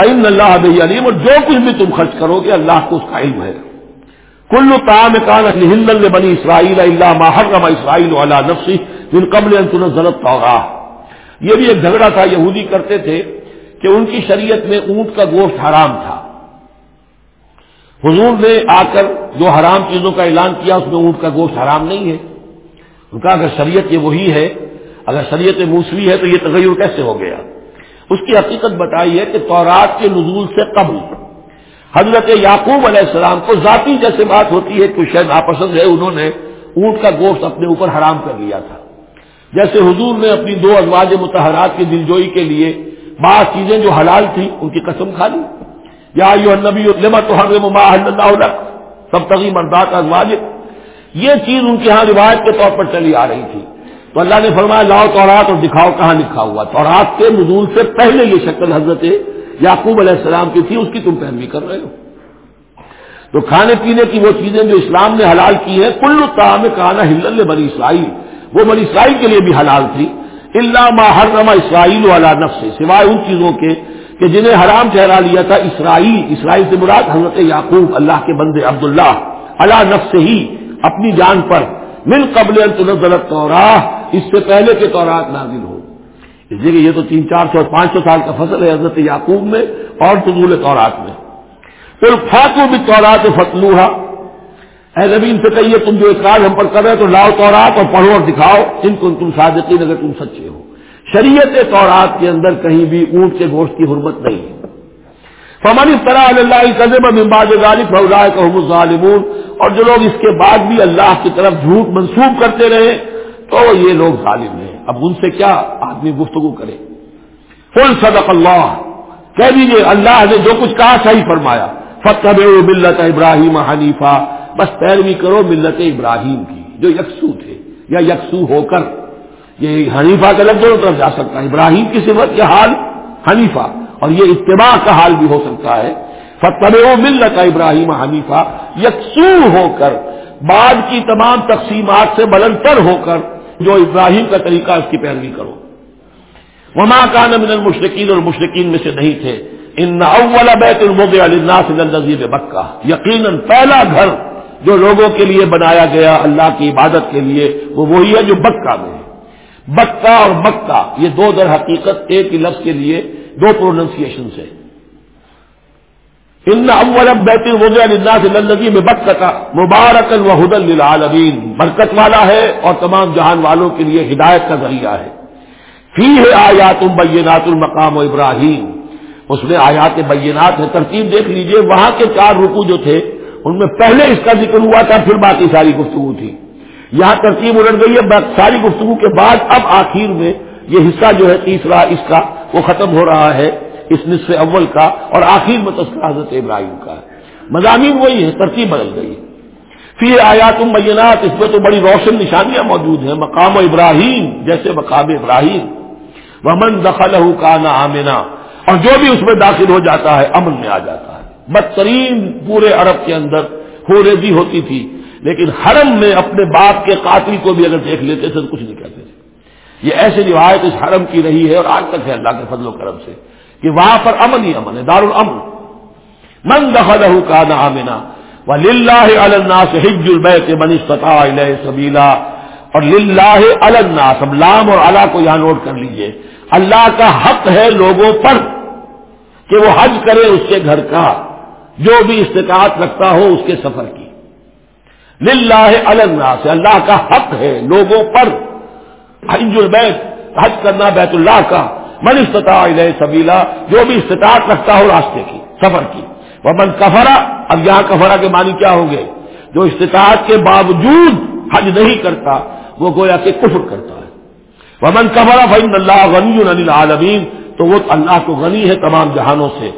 فعم اللہ علیم اور جو کچھ بھی تم خرچ کرو گے اللہ کو اس کا علم ہے۔ کلو تام کان ہند بنی اسرائیل اللہ محرم اسرائیل والا نفسی جن قبل ضرورت یہ بھی ایک جھگڑا تھا، یہودی کرتے تھے کہ ان کی شریعت میں اونٹ کا گوشت حرام تھا۔ حضور نے آ کر جو حرام چیزوں کا اعلان کیا، اس میں اونٹ کا گوشت حرام نہیں ہے۔ ان کا اگر شریعت یہ وہی ہے، اگر شریعت موسوی ہے تو یہ تغیر کیسے ہو گیا؟ اس کی حقیقت بتائی ہے کہ تورات کے نزول سے قبل حضرت یعقوب علیہ السلام کو ذاتی جیسے بات ہوتی ہے کہ شاید ناپسند ہے انہوں نے اونٹ کا گوشت اپنے اوپر حرام کر لیا تھا۔ جیسے حضور نے اپنی دو ازواج متحرات کی دلجوئی کے لیے بعض چیزیں جو حلال تھیں ان کی قسم کھا لی۔ یا نبی تو اللہ سب تغیم مردات ازواج یہ چیز ان کے ہاں روایت کے طور پر چلی آ رہی تھی۔ تو اللہ نے فرمایا، لاؤ تورات اور دکھاؤ کہاں لکھا ہوا۔ تورات کے نزول سے پہلے یہ شکل حضرت یعقوب علیہ السلام کی تھی، اس کی تم پیروی کر رہے ہو۔ تو کھانے پینے کی وہ چیزیں جو اسلام نے حلال کی ہیں، کل تعام کہانا ہل بنی اسرائیل۔ وہ بنی اسرائیل کے لیے بھی حلال تھی۔ اللہ محرم اسرائیل والا نفس سوائے ان چیزوں کے کہ جنہیں حرام ٹھہرا لیا تھا اسرائیل۔ اسرائیل سے مراد حضرت یعقوب، اللہ کے بندے عبداللہ۔ اللہ نفس ہی اپنی جان پر من قبل تنزلت توراہ اس سے پہلے کے تورات نازل ہو۔ اس لیے کہ یہ تو تین چار سو پانچ سو سال کا فصل ہے حضرت یعقوب میں اور فضول تورات میں۔ پھر فاتو بھی تورات فتلوہا اے نبی، ان سے کہیے، تم جو اقرار ہم پر کر رہے تو لاؤ تورات اور پڑھو اور دکھاؤ، ان کو تم صادقین اگر تم سچے ہو۔ شریعت تورات کے اندر کہیں بھی اونٹ کے گوشت کی حرمت نہیں۔ ہے فمن اس طرح اللہ قزم امباد غالب کہ ظالمون اور جو لوگ اس کے بعد بھی اللہ کی طرف جھوٹ منسوخ کرتے رہے، تو یہ لوگ ظالم ہیں۔ اب ان سے کیا آدمی گفتگو کرے؟ فل صدق اللہ۔ کہہ دیجیے اللہ نے جو کچھ کہا صحیح فرمایا۔ فتح ملت ابراہیم حنیفہ بس پیروی کرو ملت ابراہیم کی، جو یکسو تھے یا یکسو ہو کر۔ یہ حنیفہ کا لفظ دونوں طرف جا سکتا ہے، ابراہیم کی صفت یہ حال حنیفہ۔ اور یہ اتباع کا حال بھی ہو سکتا ہے۔ فتح ملت ابراہیم حنیفہ یکسو ہو کر، بعد کی تمام تقسیمات سے بلند تر ہو کر جو ابراہیم کا طریقہ اس کی پیروی کرو۔ وما کان من المشرقین اور مشرقین میں سے نہیں تھے۔ ان اول بیت الموضع للناس النظیر بکہ یقیناً پہلا گھر جو لوگوں کے لیے بنایا گیا اللہ کی عبادت کے لیے، وہ وہی ہے جو بکہ میں ہے۔ بکہ اور مکہ، یہ دو در حقیقت ایک ہی لفظ کے لیے، دو پروننسیشن سے ان اول بیت الموضع للناس النظیر میں مبارک و للعالمین۔ برکت والا ہے اور تمام جہان والوں کے لیے ہدایت کا ذریعہ ہے۔ فی ہے آیات بینات المقام و ابراہیم۔ اس میں آیات بینات ہے، ترتیب دیکھ لیجیے، وہاں کے چار رکو جو تھے، ان میں پہلے اس کا ذکر ہوا تھا، پھر باقی ساری گفتگو تھی۔ یہاں ترتیب الٹ گئی ہے ساری گفتگو کے بعد اب آخر میں یہ حصہ جو ہے تیسرا اس کا وہ ختم ہو رہا ہے۔ اس نصف اول کا اور آخر میں تذکرہ حضرت ابراہیم کا ہے۔ مضامین وہی ہے ترتیب بدل گئی۔ پھر آیات بینات اس میں تو بڑی روشن نشانیاں موجود ہیں۔ مقام ابراہیم، جیسے مقام ابراہیم۔ ومن دخل کا نہ آمینا اور جو بھی اس میں داخل ہو جاتا ہے، امن میں آ جاتا ہے۔ بدترین پورے عرب کے اندر ہو ریزی ہوتی تھی، لیکن حرم میں اپنے باپ کے قاتل کو بھی اگر دیکھ لیتے تھے تو کچھ نہیں کہتے تھے۔ یہ ایسی روایت اس حرم کی رہی ہے اور آج تک ہے اللہ کے فضل و کرم سے۔ کہ وہاں پر امن ہی امن ہے دار الامن من دخل کا نہ آمینا وہ للہ الناس حج البیت من استطاع الیہ سبیلا۔ اور للہ الناس اب لام اور اللہ کو یہاں نوٹ کر لیجیے۔ اللہ کا حق ہے لوگوں پر کہ وہ حج کرے اس کے گھر کا، جو بھی استطاعت رکھتا ہو اس کے سفر کی۔ للہ الناس، اللہ کا حق ہے لوگوں پر حج البیت، حج کرنا بیت اللہ کا۔ من استطاع علیہ سبیلا، جو بھی استطاعت رکھتا ہو راستے کی، سفر کی۔ وہ من کفرا، اب یہاں کفرا کے معنی کیا ہوں گے؟ جو استطاعت کے باوجود حج نہیں کرتا، وہ گویا کہ کفر کرتا ہے۔ وہ من کفرا فن اللہ غنی العالمین، تو وہ اللہ کو غنی ہے تمام جہانوں سے۔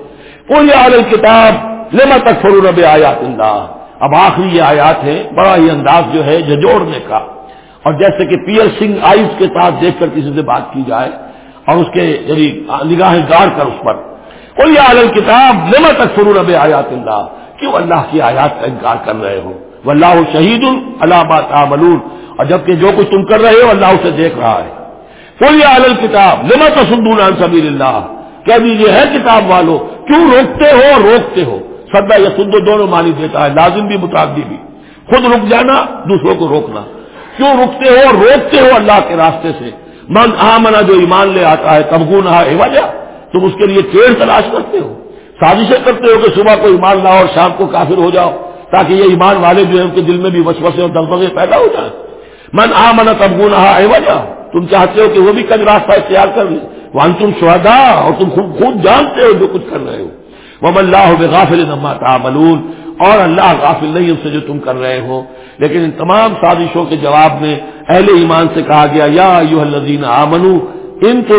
کوئی عالم کتاب لما تک فرور رب آیات اللہ؟ اب آخری یہ آیات ہے بڑا ہی انداز جو ہے جھجوڑنے کا۔ اور جیسے کہ پیئر سنگھ آئیز کے ساتھ دیکھ کر کسی سے بات کی جائے اور اس کے یعنی نگاہیں گاڑ کر اس پر۔ کوئی عالم کتاب لما تک فرور رب آیات اللہ کیوں اللہ کی آیات کا انکار کر رہے ہو؟ وہ اللہ شہید اللہ بات اور جبکہ جو کچھ تم کر رہے ہو، اللہ اسے دیکھ رہا ہے۔ کوئی عالم کتاب لما تصدون عن سبیل اللہ کہہ دیجیے ہے کتاب والو، کیوں روکتے ہو؟ روکتے ہو۔ سدا یا سندو دونوں مانی دیتا ہے، لازم بھی، متعدی بھی۔ خود رک جانا، دوسروں کو روکنا۔ کیوں رکتے ہو؟ روکتے ہو اللہ کے راستے سے۔ من آمنا جو ایمان لے آتا ہے تبگو نہ وجہ تم اس کے لیے ٹریڈ تلاش کرتے ہو۔ سازشیں کرتے ہو کہ صبح کو ایمان لاؤ اور شام کو کافر ہو جاؤ، تاکہ یہ ایمان والے جو ہیں، ان کے دل میں بھی وسوسے اور دلبے پیدا ہو جائیں۔ من آمنا تبگو نہ وجہ تم چاہتے ہو کہ وہ بھی کل راستہ اختیار کر لیں وہاں تم شہدا اور تم خود خود جانتے ہو جو کچھ کر رہے ہو۔ وہ اللہ غافل نما تعملون۔ اور اللہ غافل نہیں اس سے جو تم کر رہے ہو۔ لیکن ان تمام سازشوں کے جواب میں اہل ایمان سے کہا گیا، یا یو الزین آمنو ان تو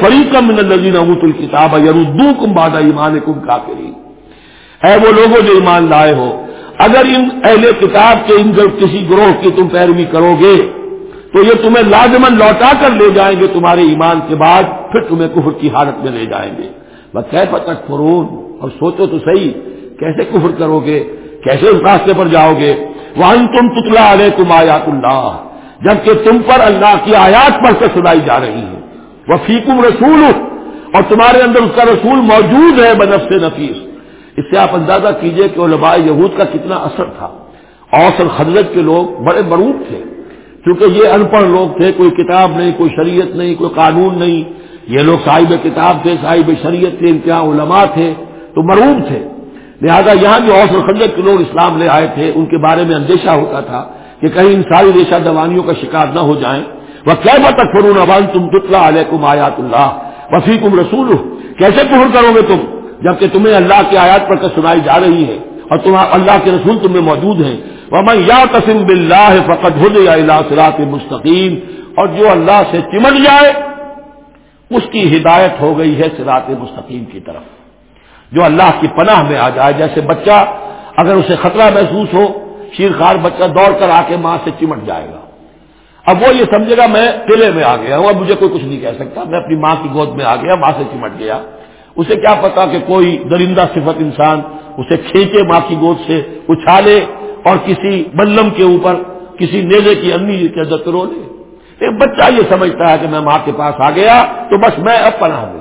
فریقم الزین ابوت الکتاب یردو کم بادہ ایمان کم کا اے وہ لوگوں جو ایمان لائے ہو، اگر ان اہل کتاب کے ان کسی گروہ کی تم پیروی کرو گے، تو یہ تمہیں لازمن لوٹا کر لے جائیں گے تمہارے ایمان کے بعد، پھر تمہیں کفر کی حالت میں لے جائیں گے۔ بس کیسا تک فرون اور سوچو تو صحیح کیسے کفر کرو گے؟ کیسے اس راستے پر جاؤ گے؟ وہ تم تتلا علیہ تم آیات اللہ جبکہ تم پر اللہ کی آیات پر سے سنائی جا رہی ہے۔ وہ فیکم رسول اور تمہارے اندر اس کا رسول موجود ہے بنف سے نفیس۔ اس سے آپ اندازہ کیجیے کہ علماء یہود کا کتنا اثر تھا۔ اوسر خدرت کے لوگ بڑے بروب تھے، کیونکہ یہ ان پڑھ لوگ تھے، کوئی کتاب نہیں، کوئی شریعت نہیں، کوئی قانون نہیں۔ یہ لوگ صاحب کتاب تھے، صاحب شریعت تھے امتحان علماء تھے، تو مروب تھے۔ لہذا یہاں جو اوسر خدرت کے لوگ اسلام لے آئے تھے، ان کے بارے میں اندیشہ ہوتا تھا کہ کہیں ان ساری ریشہ دوانیوں کا شکار نہ ہو جائیں۔ وہ کیا بتا فرون ابان تم تتلا علیہ آیات اللہ وفیقم رسول کیسے کفر کرو گے تم جبکہ تمہیں اللہ کی آیات پر سنائی جا رہی ہے اور تم اللہ کے رسول تمہیں موجود ہیں۔ وہ میں یا قسم بلّہ فقط ہو یا اللہ سلاط مستقیم اور جو اللہ سے چمٹ جائے، اس کی ہدایت ہو گئی ہے سراط مستقیم کی طرف۔ جو اللہ کی پناہ میں آ جائے، جیسے بچہ اگر اسے خطرہ محسوس ہو شیر خار بچہ دوڑ کر آ کے ماں سے چمٹ جائے گا۔ اب وہ یہ سمجھے گا، میں قلعے میں آ گیا ہوں، اب مجھے کوئی کچھ نہیں کہہ سکتا۔ میں اپنی ماں کی گود میں آ گیا، ماں سے چمٹ گیا۔ اسے کیا پتا کہ کوئی درندہ صفت انسان اسے کھینچے ماں کی گود سے، اچھالے اور کسی بلم کے اوپر، کسی نیزے کی امی کے اندر رو لے ایک بچہ یہ سمجھتا ہے کہ میں ماں کے پاس آ گیا، تو بس میں اب پناہ دوں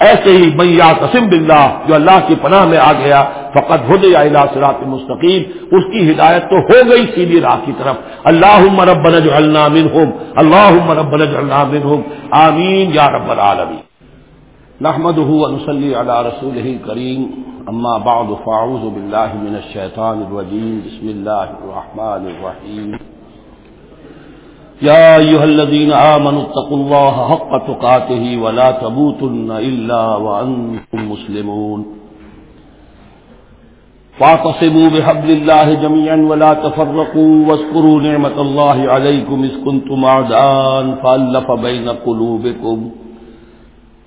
ایسے ہی بیا قسم بلّہ جو اللہ کی پناہ میں آ گیا فقط ہو یا اللہ سرات مستقیم۔ اس کی ہدایت تو ہو گئی سیدھی راہ کی طرف۔ اللہ رب جو اللہ ہوم اللہ رب جو اللہ ہوم آمین یا رب العالمین۔ نحمد ونسلی علی رسول کریم۔ اما بعد، فاعوذ باللہ من الشیطان الرجیم۔ بسم اللہ الرحمن الرحیم۔ يا أيها الذين آمنوا اتقوا الله حق تقاته ولا تبوتن إلا وأنتم مسلمون. فاعتصموا بحبل الله جميعا ولا تفرقوا واذكروا نعمة الله عليكم إذ كنتم عدان فألف بين قلوبكم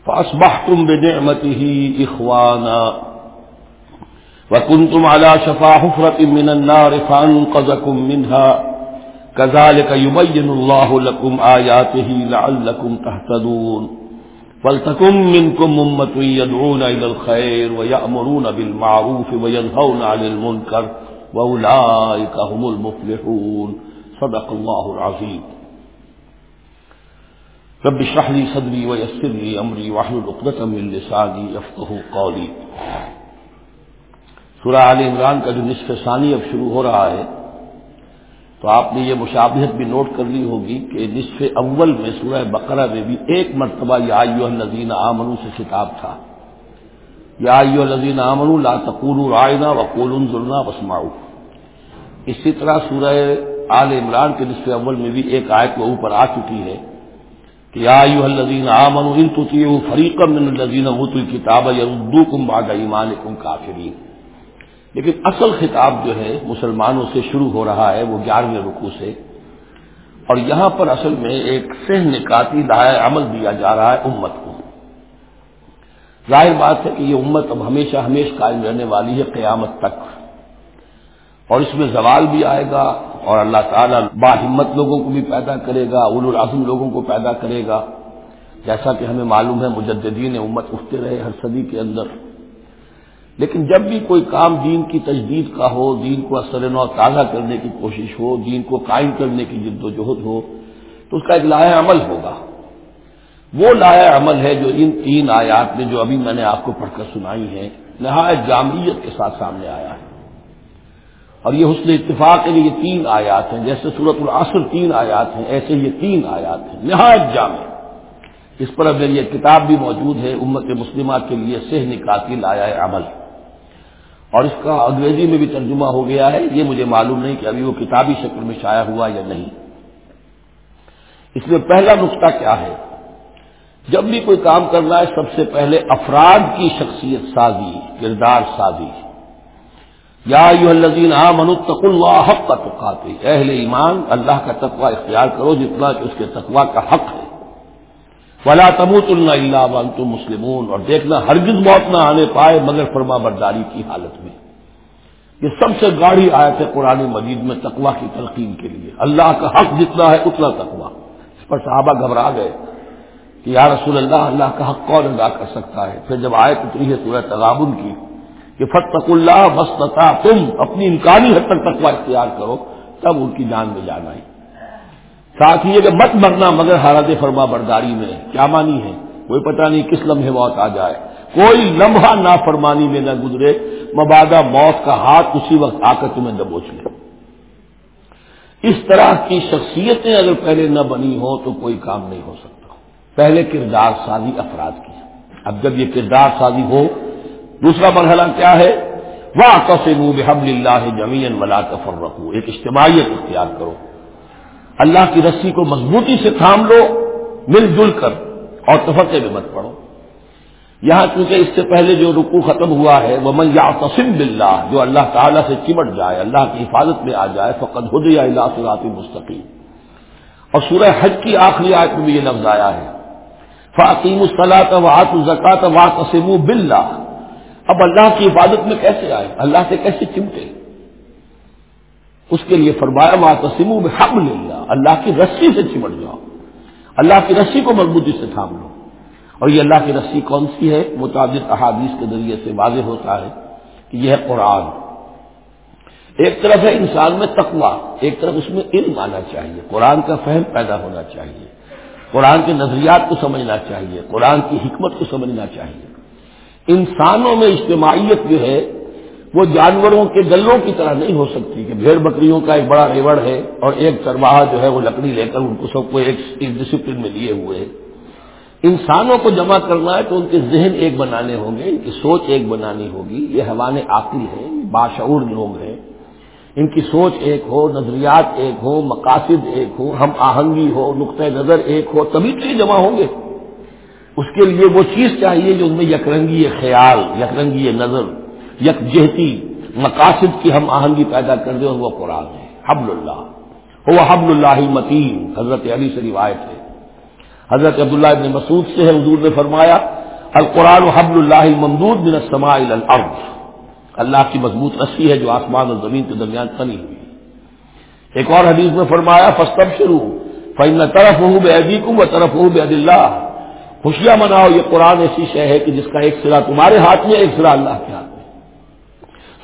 فأصبحتم بنعمته إخوانا وكنتم على شفا حفرة من النار فأنقذكم منها كذلك يبين الله لكم آياته لعلكم تهتدون. فلتكن منكم أمة يدعون إلى الخير ويأمرون بالمعروف وينهون عن المنكر وأولئك هم المفلحون. صدق الله العظيم. رب اشرح لي صدري ويسر لي أمري واحلل عقدة من لساني يفقهوا قولي. سورہ عال عمران کا جو نصف ثانی اب شروع ہو رہا ہے تو آپ نے یہ مشابہت بھی نوٹ کر لی ہوگی کہ نصف اول میں سورہ بقرہ میں بھی ایک مرتبہ یا الزین آمنو سے خطاب تھا۔ یا الزین آمن لا تقول رائنا وقول ظلم وسماؤ اسی طرح سورہ آل عمران کے نصف اول میں بھی ایک آیت وہ اوپر آ چکی ہے کہ یا الزین آمن ان تو فریقم الزین کتاب یا اردو کم باغ ایمان کم کافرین۔ لیکن اصل خطاب جو ہے مسلمانوں سے شروع ہو رہا ہے وہ گیارہویں رکو سے۔ اور یہاں پر اصل میں ایک سہ نکاتی لائے عمل دیا جا رہا ہے امت کو۔ ظاہر بات ہے کہ یہ امت اب ہمیشہ ہمیشہ قائم رہنے والی ہے قیامت تک۔ اور اس میں زوال بھی آئے گا اور اللہ تعالیٰ با ہمت لوگوں کو بھی پیدا کرے گا اول العظم لوگوں کو پیدا کرے گا۔ جیسا کہ ہمیں معلوم ہے مجددین امت اٹھتے رہے ہر صدی کے اندر۔ لیکن جب بھی کوئی کام دین کی تجدید کا ہو، دین کو اثر نو تازہ کرنے کی کوشش ہو، دین کو قائم کرنے کی جد و جہد ہو، تو اس کا ایک لایا عمل ہوگا۔ وہ لایا عمل ہے جو ان تین آیات میں جو ابھی میں نے آپ کو پڑھ کر سنائی ہے نہایت جامعیت کے ساتھ سامنے آیا ہے۔ اور یہ حسن اتفاق کے لیے یہ تین آیات ہیں، جیسے صورت العصر تین آیات ہیں، ایسے یہ تین آیات ہیں۔ نہایت جامع۔ اس پر اب یہ کتاب بھی موجود ہے، امت مسلمہ کے لیے سہ نکاتی لایا عمل۔ اور اس کا انگریزی میں بھی ترجمہ ہو گیا ہے، یہ مجھے معلوم نہیں کہ ابھی وہ کتابی شکل میں شائع ہوا یا نہیں۔ اس میں پہلا نقطہ کیا ہے؟ جب بھی کوئی کام کرنا ہے، سب سے پہلے افراد کی شخصیت سازی، کردار سازی۔ یا یو الزین عام منتق اللہ حق کا تقاتے اہل ایمان، اللہ کا تقوی اختیار کرو، جتنا کہ اس کے تقوی کا حق ہے۔ فلا تموت اللہ اللہ تم مسلمون اور دیکھنا، ہرگز موت نہ آنے پائے مگر فرما برداری کی حالت میں۔ یہ سب سے گاڑی آئے تھے قرآن مجید میں تقوا کی تلقین کے لیے۔ اللہ کا حق جتنا ہے اتنا تقوا اس پر صحابہ گھبرا گئے کہ یا رسول اللہ اللہ کا حق کون ادا کر سکتا ہے؟ پھر جب آئے اتری ہے سورہ تغابن کی کہ فتق اللہ بس تم اپنی امکانی حد تک تقوا اختیار کرو، تب ان کی جان میں جانا ہی ساتھ ہی کہ مت مرنا مگر حالت فرما برداری میں، کیا مانی ہے؟ کوئی پتہ نہیں کس لمحے موت آ جائے۔ کوئی لمحہ نافرمانی میں نہ گزرے، مبادہ موت کا ہاتھ اسی وقت آ کر تمہیں دبوچ لے۔ اس طرح کی شخصیتیں اگر پہلے نہ بنی ہو تو کوئی کام نہیں ہو سکتا۔ پہلے کردار سازی افراد کی۔ اب جب یہ کردار سازی ہو، دوسرا مرحلہ کیا ہے؟ وہ قسم بحب اللہ جمین ولا تفر رکھو ایک اجتماعیت اختیار کرو۔ اللہ کی رسی کو مضبوطی سے تھام لو، مل جل کر، اور تفقے میں مت پڑو۔ یہاں چونکہ اس سے پہلے جو رکو ختم ہوا ہے وہ من یا تسم بلّہ جو اللہ تعالیٰ سے چمٹ جائے، اللہ کی حفاظت میں آ جائے فقط ہد یا اللہ صلاحی مستقیم اور سورہ حج کی آخری آیت میں بھی یہ لفظ آیا ہے۔ فاطیم الصلاۃ وات الزکات وا تسم بلّہ اب اللہ کی حفاظت میں کیسے آئے؟ اللہ سے کیسے چمٹے؟ اس کے لیے فرمایا ماں تسیم میں حق لے اللہ کی رسی سے چمٹ جاؤ۔ اللہ کی رسی کو مضبوطی سے تھام لو۔ اور یہ اللہ کی رسی کون سی ہے؟ متعدد احادیث کے ذریعے سے واضح ہوتا ہے کہ یہ ہے قرآن۔ ایک طرف ہے انسان میں تقوا ایک طرف اس میں علم آنا چاہیے۔ قرآن کا فہم پیدا ہونا چاہیے۔ قرآن کے نظریات کو سمجھنا چاہیے۔ قرآن کی حکمت کو سمجھنا چاہیے۔ انسانوں میں اجتماعیت جو ہے وہ جانوروں کے گلوں کی طرح نہیں ہو سکتی کہ بھیڑ بکریوں کا ایک بڑا ریوڑ ہے اور ایک چرواہا جو ہے وہ لکڑی لے کر ان کو سب کو ایک ڈسپلن میں لیے ہوئے ہیں۔ انسانوں کو جمع کرنا ہے تو ان کے ذہن ایک بنانے ہوں گے، ان کی سوچ ایک بنانی ہوگی۔ یہ حوان عقل ہے باشعور لوگ ہیں۔ ان کی سوچ ایک ہو، نظریات ایک ہو، مقاصد ایک ہو، ہم آہنگی ہو نقطۂ نظر ایک ہو، تبھی تو یہ جمع ہوں گے۔ اس کے لیے وہ چیز چاہیے جو ان میں یکرنگی خیال، یکرنگی نظر یک جہتی مقاصد کی ہم آہنگی پیدا کر دیں اور وہ قرآن ہے۔ حبل اللہ۔ وہ حبل اللہ متین حضرت علی سے روایت ہے۔ حضرت عبداللہ ابن مسعود سے ہے، حضور نے فرمایا، القرآن حبل اللہ ممدود بن السماء الارض۔ اللہ کی مضبوط رسی ہے جو آسمان اور زمین کے درمیان تنی ہوئی ایک اور حدیث میں فرمایا فستب شروع فن طرف ہوں بے ادیکم و طرف ہوں بے اللہ خوشیاں مناؤ، یہ قرآن ایسی شے ہے کہ جس کا ایک سرا تمہارے ہاتھ میں، ایک سرا اللہ کے ہاتھ میں۔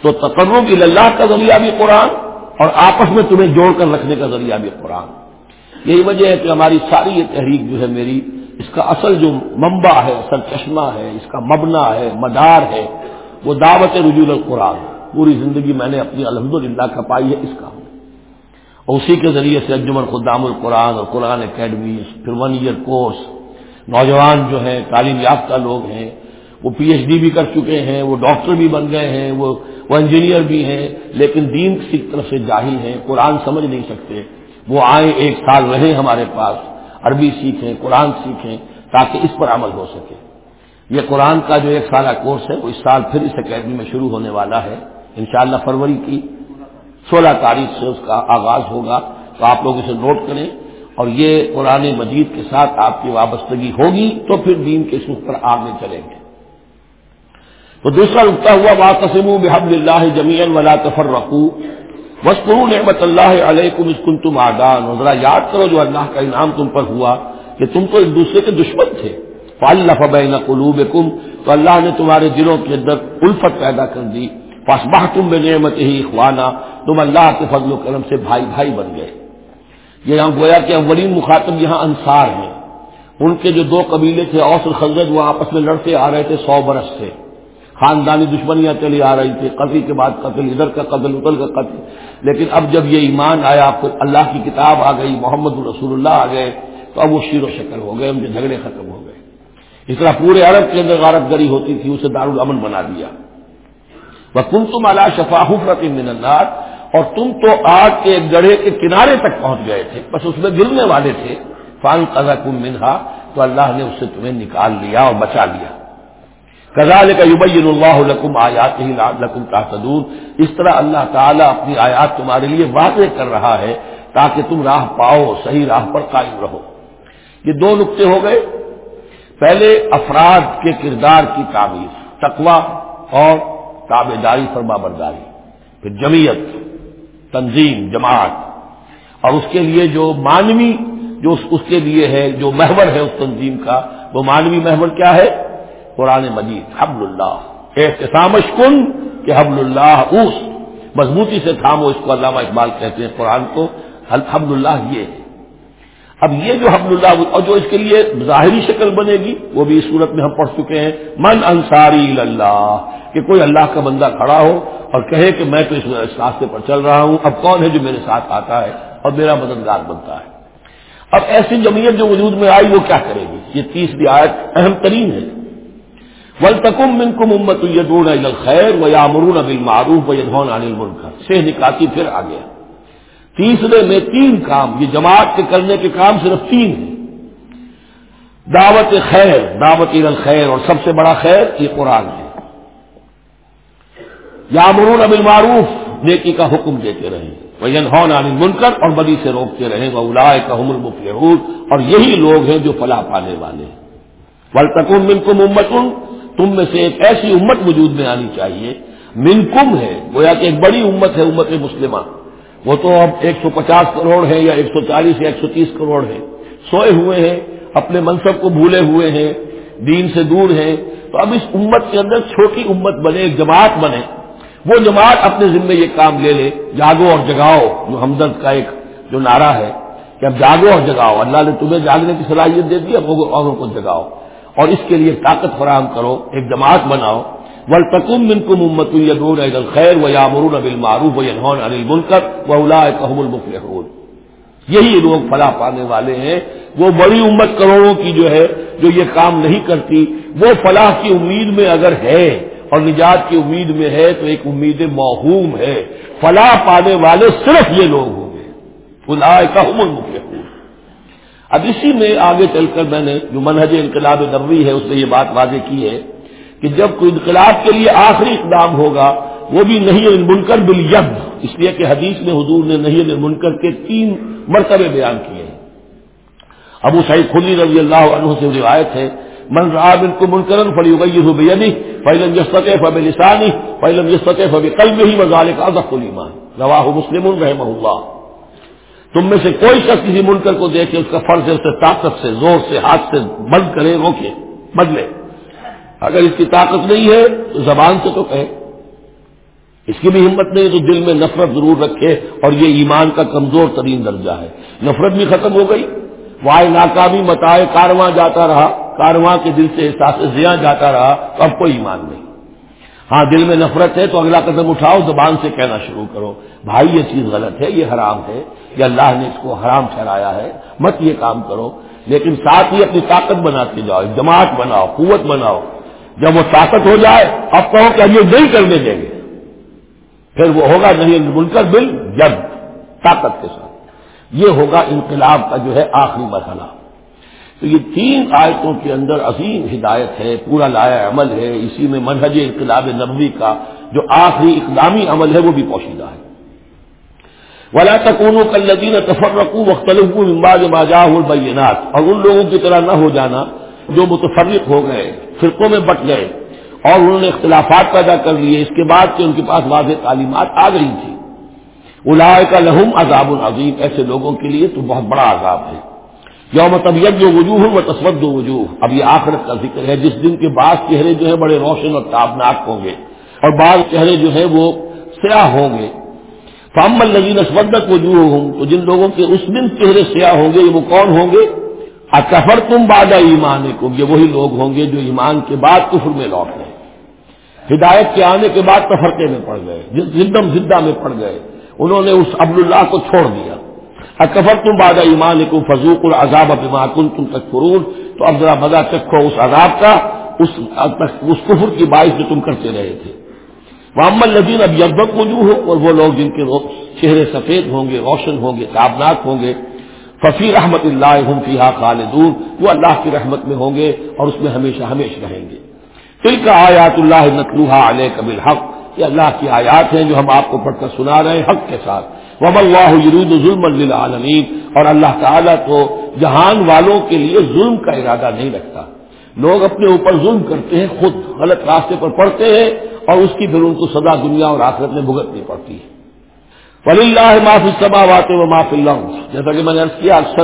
تو تقرب اللہ کا ذریعہ بھی قرآن اور آپس میں تمہیں جوڑ کر رکھنے کا ذریعہ بھی قرآن۔ یہی وجہ ہے کہ ہماری ساری یہ تحریک جو ہے میری، اس کا اصل جو منبع ہے اصل چشمہ ہے، اس کا مبنا ہے، مدار ہے، وہ دعوت رجول القرآن۔ پوری زندگی میں نے اپنی الحمد للہ کھپائی ہے اس کا۔ اور اسی کے ذریعے سے انجمن خدام القرآن اور قرآن اکیڈمی، پھر ون ایئر کورس نوجوان جو ہیں، تعلیم یافتہ لوگ ہیں وہ پی ایچ ڈی بھی کر چکے ہیں، وہ ڈاکٹر بھی بن گئے ہیں، وہ وہ انجینئر بھی ہیں، لیکن دین کی طرف سے جاہل ہیں، قرآن سمجھ نہیں سکتے۔ وہ آئیں ایک سال رہیں ہمارے پاس، عربی سیکھیں، قرآن سیکھیں، تاکہ اس پر عمل ہو سکے۔ یہ قرآن کا جو ایک سالہ کورس ہے، وہ اس سال پھر اس اکیڈمی میں شروع ہونے والا ہے۔ انشاءاللہ فروری کی سولہ تاریخ سے اس کا آغاز ہوگا، تو آپ لوگ اسے نوٹ کریں۔ اور یہ قرآن مجید کے ساتھ آپ کی وابستگی ہوگی، تو پھر دین کے سکھ پر آگے چلیں گے۔ تو دوسرا رکتا ہوا واقسم بحب اللہ جمیل ولا تفر رقو وسکرو نعمت اللہ علیہ اسکن تم آدان ذرا یاد کرو جو اللہ کا انعام تم پر ہوا کہ تم تو ایک دوسرے کے دشمن تھے۔ فالف بین قلوب کم تو اللہ نے تمہارے دلوں کے اندر الفت پیدا کر دی۔ فاسبہ تم بے نعمت ہی اخوانا تم اللہ کے فضل و کرم سے بھائی بھائی بن گئے۔ یہ یہاں گویا کہ اولین مخاطب یہاں انصار ہیں۔ ان کے جو دو قبیلے تھے، اوس الخلد وہ آپس میں لڑتے آ رہے تھے، سو برس سے۔ خاندانی دشمنیاں چلی آ رہی تھی قتل کے بعد قتل، ادھر کا قتل، ادھر کا قتل۔ لیکن اب جب یہ ایمان آیا آپ کو اللہ کی کتاب آ گئی، محمد الرسول اللہ آ گئے، تو اب وہ شیر و شکر ہو گئے ان کے جھگڑے ختم ہو گئے۔ اس طرح پورے عرب کے اندر غارت گری ہوتی تھی، اسے دارالامن بنا دیا۔ وہ تم تم اللہ شفاح من اللہ اور تم تو آگ کے گڑھے کے کنارے تک پہنچ گئے تھے، بس اس میں گرنے والے تھے۔ فان قزا کم منہا تو اللہ نے اس سے تمہیں نکال لیا اور بچا لیا۔ کزال کا یبین اللہ لکم آیات ہی لکم اس طرح اللہ تعالیٰ اپنی آیات تمہارے لیے واضح کر رہا ہے تاکہ تم راہ پاؤ، صحیح راہ پر قائم رہو۔ یہ دو نقطے ہو گئے۔ پہلے افراد کے کردار کی تعمیر تقوا اور تابے داری فرما برداری۔ پھر جمیت تنظیم، جماعت۔ اور اس کے لیے جو مانوی، جو اس کے لیے ہے، جو محور ہے اس تنظیم کا، وہ مانوی محور کیا ہے؟ قرآن مجید، حبل اللہ۔ احتسامش کن کہ حبل اللہ اس مضبوطی سے تھامو اس کو علامہ اقبال کہتے ہیں قرآن کو، حبل اللہ یہ۔ ہے اب یہ جو حبل اللہ اور جو اس کے لیے ظاہری شکل بنے گی، وہ بھی اس صورت میں ہم پڑھ چکے ہیں۔ من انصاری اللہ کہ کوئی اللہ کا بندہ کھڑا ہو اور کہے کہ میں تو اس راستے پر چل رہا ہوں، اب کون ہے جو میرے ساتھ آتا ہے اور میرا مددگار بنتا ہے؟ اب ایسی جمعیت جو وجود میں آئی وہ کیا کرے گی؟ یہ تیسری آیت اہم ترین ہے۔ ولتکم من کم امت یدون خیر و یامرون ابل معروف و یدون انل ملک سے نکاتی پھر آ گیا تیسرے میں تین کام، یہ جماعت کے کرنے کے کام صرف تین ہیں۔ دعوت خیر، دعوت عید خیر اور سب سے بڑا خیر یہ قرآن ہے۔ یامرون ابل معروف نیکی کا حکم دیتے رہے وہ عن منکر اور بدی سے روکتے رہے وہ الاائے کا حمل اور یہی لوگ ہیں جو فلاح پانے والے ہیں۔ ولتکم من کم امتن تم میں سے ایک ایسی امت وجود میں آنی چاہیے، منکم ہے، گویا کہ ایک بڑی امت ہے، امت مسلمہ۔ وہ تو اب ایک سو پچاس کروڑ ہے یا ایک سو چالیس یا ایک سو تیس کروڑ ہے سوئے ہوئے ہیں، اپنے منصب کو بھولے ہوئے ہیں، دین سے دور ہیں۔ تو اب اس امت کے اندر چھوٹی امت بنے، ایک جماعت بنے۔ وہ جماعت اپنے ذمے یہ کام لے لے، جاگو اور جگاؤ، جو ہمدرد کا ایک جو نعرہ ہے کہ اب جاگو اور جگاؤ، اللہ نے تمہیں جاگنے کی صلاحیت دے دی، اب اوروں کو جگاؤ۔ اور اس کے لیے طاقت فراہم کرو، ایک جماعت بناؤ۔ ولتکم من کو محمد خیر و یامر ابل معروف و ینہون انل منکر و اللہ کہم المفل یہی لوگ فلاح پانے والے ہیں۔ وہ بڑی امت کروڑوں کی جو ہے، جو یہ کام نہیں کرتی، وہ فلاح کی امید میں اگر ہے اور نجات کی امید میں ہے، تو ایک امید موہوم ہے۔ فلاح پانے والے صرف یہ لوگ ہوں گے۔ فلاح کا عمر مفل اب اسی میں آگے چل کر میں نے جو منہج انقلاب نبوی ہے اس نے یہ بات واضح کی ہے کہ جب کوئی انقلاب کے لیے آخری اقدام ہوگا، وہ بھی نہیں المنکر بل اس لیے کہ حدیث میں حضور نے نہیں المنکر کے تین مرتبے بیان کیے ہیں۔ ابو سعید خلی رضی اللہ عنہ سے روایت ہے، من راب ان کو منکرن فلی ہو بے فیلم یس فب لسانی فیلم یس فب قلب ہی مزال کا ضخ المان رواہ مسلم الرحم اللہ۔ تم میں سے کوئی شخص کسی منکر کو دیکھے، اس کا فرض ہے اسے طاقت سے، زور سے، ہاتھ سے بند کرے، روکے، بدلے۔ اگر اس کی طاقت نہیں ہے، تو زبان سے تو کہے۔ اس کی بھی ہمت نہیں، تو دل میں نفرت ضرور رکھے اور یہ ایمان کا کمزور ترین درجہ ہے۔ نفرت بھی ختم ہو گئی۔ وائے ناکامی متائے، کارواں جاتا رہا۔ کارواں کے دل سے احساس زیاں جاتا رہا۔ تو اب کوئی ایمان نہیں۔ ہاں دل میں نفرت ہے تو اگلا قدم اٹھاؤ، زبان سے کہنا شروع کرو۔ بھائی، یہ چیز غلط ہے، یہ حرام ہے۔ یہ اللہ نے اس کو حرام ٹھہرایا ہے، مت یہ کام کرو، لیکن ساتھ ہی اپنی طاقت بناتے جاؤ، جماعت بناؤ، قوت بناؤ۔ جب وہ طاقت ہو جائے، اب کہو کہ اب یہ نہیں کرنے دیں گے۔ پھر وہ ہوگا نہیں منکر بل جب طاقت کے ساتھ۔ یہ ہوگا انقلاب کا جو ہے آخری مرحلہ۔ تو یہ تین آیتوں کے اندر عظیم ہدایت ہے، پورا لایا عمل ہے۔ اسی میں منہج انقلاب نبوی کا جو آخری اقدامی عمل ہے، وہ بھی پوشیدہ ہے۔ ولا تکون کلین تفر مختلف امباد ماجاہ البینات۔ اور ان لوگوں کی طرح نہ ہو جانا جو متفرق ہو گئے، فرقوں میں بٹ گئے۔ اور انہوں نے اختلافات پیدا کر لیے۔ اس کے بعد کہ ان کے پاس واضح تعلیمات آ گئی تھی۔ الائے کا لہم عذاب العظیم ایسے لوگوں کے لیے تو بہت بڑا عذاب ہے۔ یوم طبیعت جو وجوہ و تصوت و وجوہ۔ اب یہ آخرت کا ذکر ہے۔ جس دن کے بعض چہرے جو ہے بڑے روشن اور تابناک ہوں گے۔ اور بعض چہرے جو ہے وہ سیاہ ہوں گے۔ فام النگین اسودت وجوہ ہوں تو جن لوگوں کے اس دن چہرے سیاہ ہوں گے وہ کون ہوں گے؟ اکفر تم بادہ ایمان کو یہ وہی لوگ ہوں گے جو ایمان کے بعد کفر میں لوٹ گئے۔ ہدایت کے آنے کے بعد تفرقے میں پڑ گئے، زندم زدہ میں پڑ گئے۔ انہوں نے اس عبد اللہ کو چھوڑ دیا۔ اکفر تم بادہ ایمان کو فضوق العذاب کن تم تک فرور تو اب ذرا مزہ چکھو اس عذاب کا، اس اس کفر کی باعث جو تم کرتے رہے تھے۔ محمد لذین اب یبک موجود ہو اور وہ لوگ جن کے چہرے سفید ہوں گے، روشن ہوں گے تابناک ہوں گے، ففی رحمت اللہ فیحا خالدون، وہ اللہ کی رحمت میں ہوں گے اور اس میں ہمیشہ ہمیشہ رہیں گے۔ دل کا آیات اللہ نقلوحا علیہ قبل حق یہ اللہ کی آیات ہیں جو ہم آپ کو پڑھ کر سنا رہے ہیں حق کے ساتھ۔ وب اللہ یرود ظلم للعالمین، اور اللہ تعالیٰ کو جہان والوں کے لیے ظلم کا ارادہ نہیں رکھتا۔ لوگ اپنے اوپر ظلم کرتے ہیں، خود غلط راستے پر پڑتے ہیں اور اس کی پھر ان کو سدا دنیا اور آخرت میں بھگتنی پڑتی۔ ہے ولی اللہ معاف سما واتے و معاف اللہ جیسا کہ میں نے عرض کیا، اکثر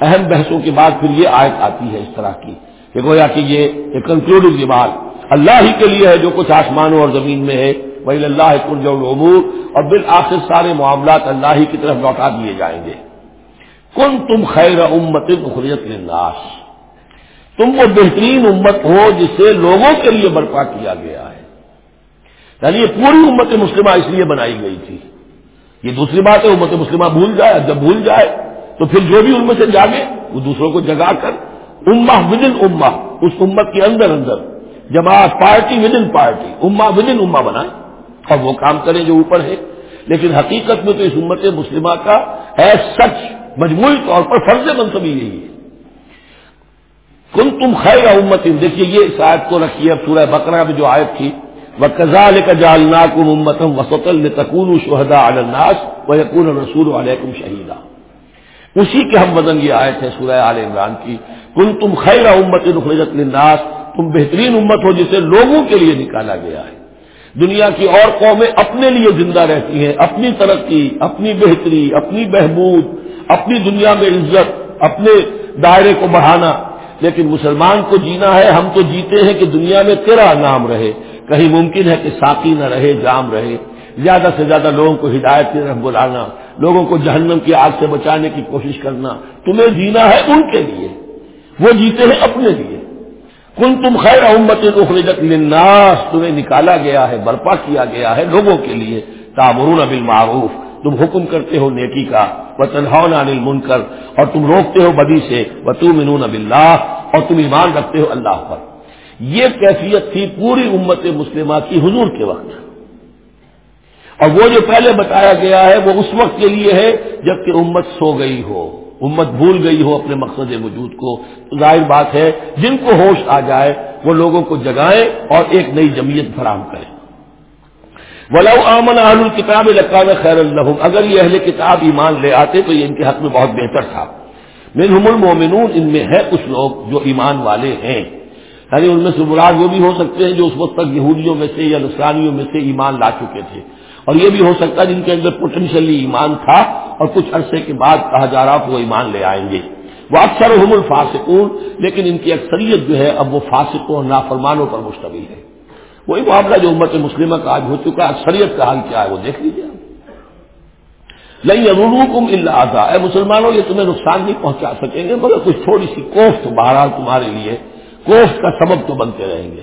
اہم بحثوں کے بعد پھر یہ آیت آتی ہے اس طرح کی کہ گویا کہ یہ ایک کنکلوڈنگ بات اللہ ہی کے لیے ہے جو کچھ آسمانوں اور زمین میں ہے۔ وہی اللہ کنج العمور اور بالآخر سارے معاملات اللہ ہی کی طرف لوٹا دیے جائیں گے۔ کن تم خیر امت اخریت للناس۔ تم وہ بہترین امت ہو جسے لوگوں کے لیے برپا کیا گیا ہے۔ یعنی یہ پوری امت مسلمہ اس لیے بنائی گئی تھی۔ یہ دوسری بات ہے، امت مسلمہ بھول جائے، جب بھول جائے تو پھر جو بھی ان میں سے جاگے، وہ دوسروں کو جگا کر اما ود ان اما اس امت کے اندر اندر جماعت پارٹی ود ان پارٹی اما ود ان اما بنائے۔ اور وہ کام کریں جو اوپر ہے۔ لیکن حقیقت میں تو اس امت مسلمہ کا ہے سچ مجموعی طور پر فرض منصبی یہی ہے۔ کن تم خیر امت دیکھیے یہ شاید کو رکھیے اب سورہ بکرا میں جو آیت تھی وہ کزال کا جالنا کم امتم وسطل تکون شہدا الناس و یقون رسول علیکم شہیدہ اسی کے ہم وزن یہ آئے تھے سورہ عال عمران کی۔ کن تم خیر امت نخرجت للناس۔ تم بہترین امت ہو جسے لوگوں کے لیے نکالا گیا ہے۔ دنیا کی اور قومیں اپنے لیے زندہ رہتی ہیں، اپنی ترقی، اپنی بہتری، اپنی بہبود، اپنی دنیا میں عزت، اپنے دائرے کو بڑھانا۔ لیکن مسلمان کو جینا ہے، ہم تو جیتے ہیں کہ دنیا میں تیرا نام رہے۔ کہیں ممکن ہے کہ ساقی نہ رہے، جام رہے۔ زیادہ سے زیادہ لوگوں کو ہدایت کی طرف بلانا۔ لوگوں کو جہنم کی آگ سے بچانے کی کوشش کرنا۔ تمہیں جینا ہے ان کے لیے۔ وہ جیتے ہیں اپنے لیے۔ کن تم خیر امت اخرجت للناس۔ تمہیں نکالا گیا ہے، برپا کیا گیا ہے لوگوں کے لیے۔ تامرون بالمعروف۔ تم حکم کرتے ہو نیکی کا وہ تنہا نل منکر اور تم روکتے ہو بدی سے وہ تم انون اور تم ایمان رکھتے ہو اللہ پر۔ یہ کیفیت تھی پوری امت مسلمہ کی حضور کے وقت۔ اور وہ جو پہلے بتایا گیا ہے، وہ اس وقت کے لیے ہے جبکہ امت سو گئی ہو۔ امت بھول گئی ہو اپنے مقصد وجود کو۔ تو ظاہر بات ہے، جن کو ہوش آ جائے، وہ لوگوں کو جگائیں اور ایک نئی جمعیت فراہم کریں۔ ولو امن اہل الکتاب لقان خیر الحم اگر یہ اہل کتاب ایمان لے آتے تو یہ ان کے حق میں بہت بہتر تھا۔ منہم المومنون ان میں ہے کچھ لوگ جو ایمان والے ہیں۔ یعنی ان میں سے مراد وہ بھی ہو سکتے ہیں جو اس وقت تک یہودیوں میں سے یا نسرانیوں میں سے ایمان لا چکے تھے۔ اور یہ بھی ہو سکتا ہے جن کے اندر پوٹینشلی ایمان تھا اور کچھ عرصے کے بعد کہا جا رہا کہ وہ ایمان لے آئیں گے۔ وہ اکثر الفاسقون، لیکن ان کی اکثریت جو ہے اب وہ فاسقوں اور نافرمانوں پر مشتمل ہے۔ وہی معاملہ جو امت مسلمہ کا آج ہو چکا ہے اکثریت کا حال کیا ہے، وہ دیکھ لیجیے نہیں ارولوکم اللہ آتا اے مسلمانوں، یہ تمہیں نقصان نہیں پہنچا سکیں گے، مگر کچھ تھوڑی سی کوفت بہرحال تمہارے لیے، کوفت کا سبب تو بنتے رہیں گے۔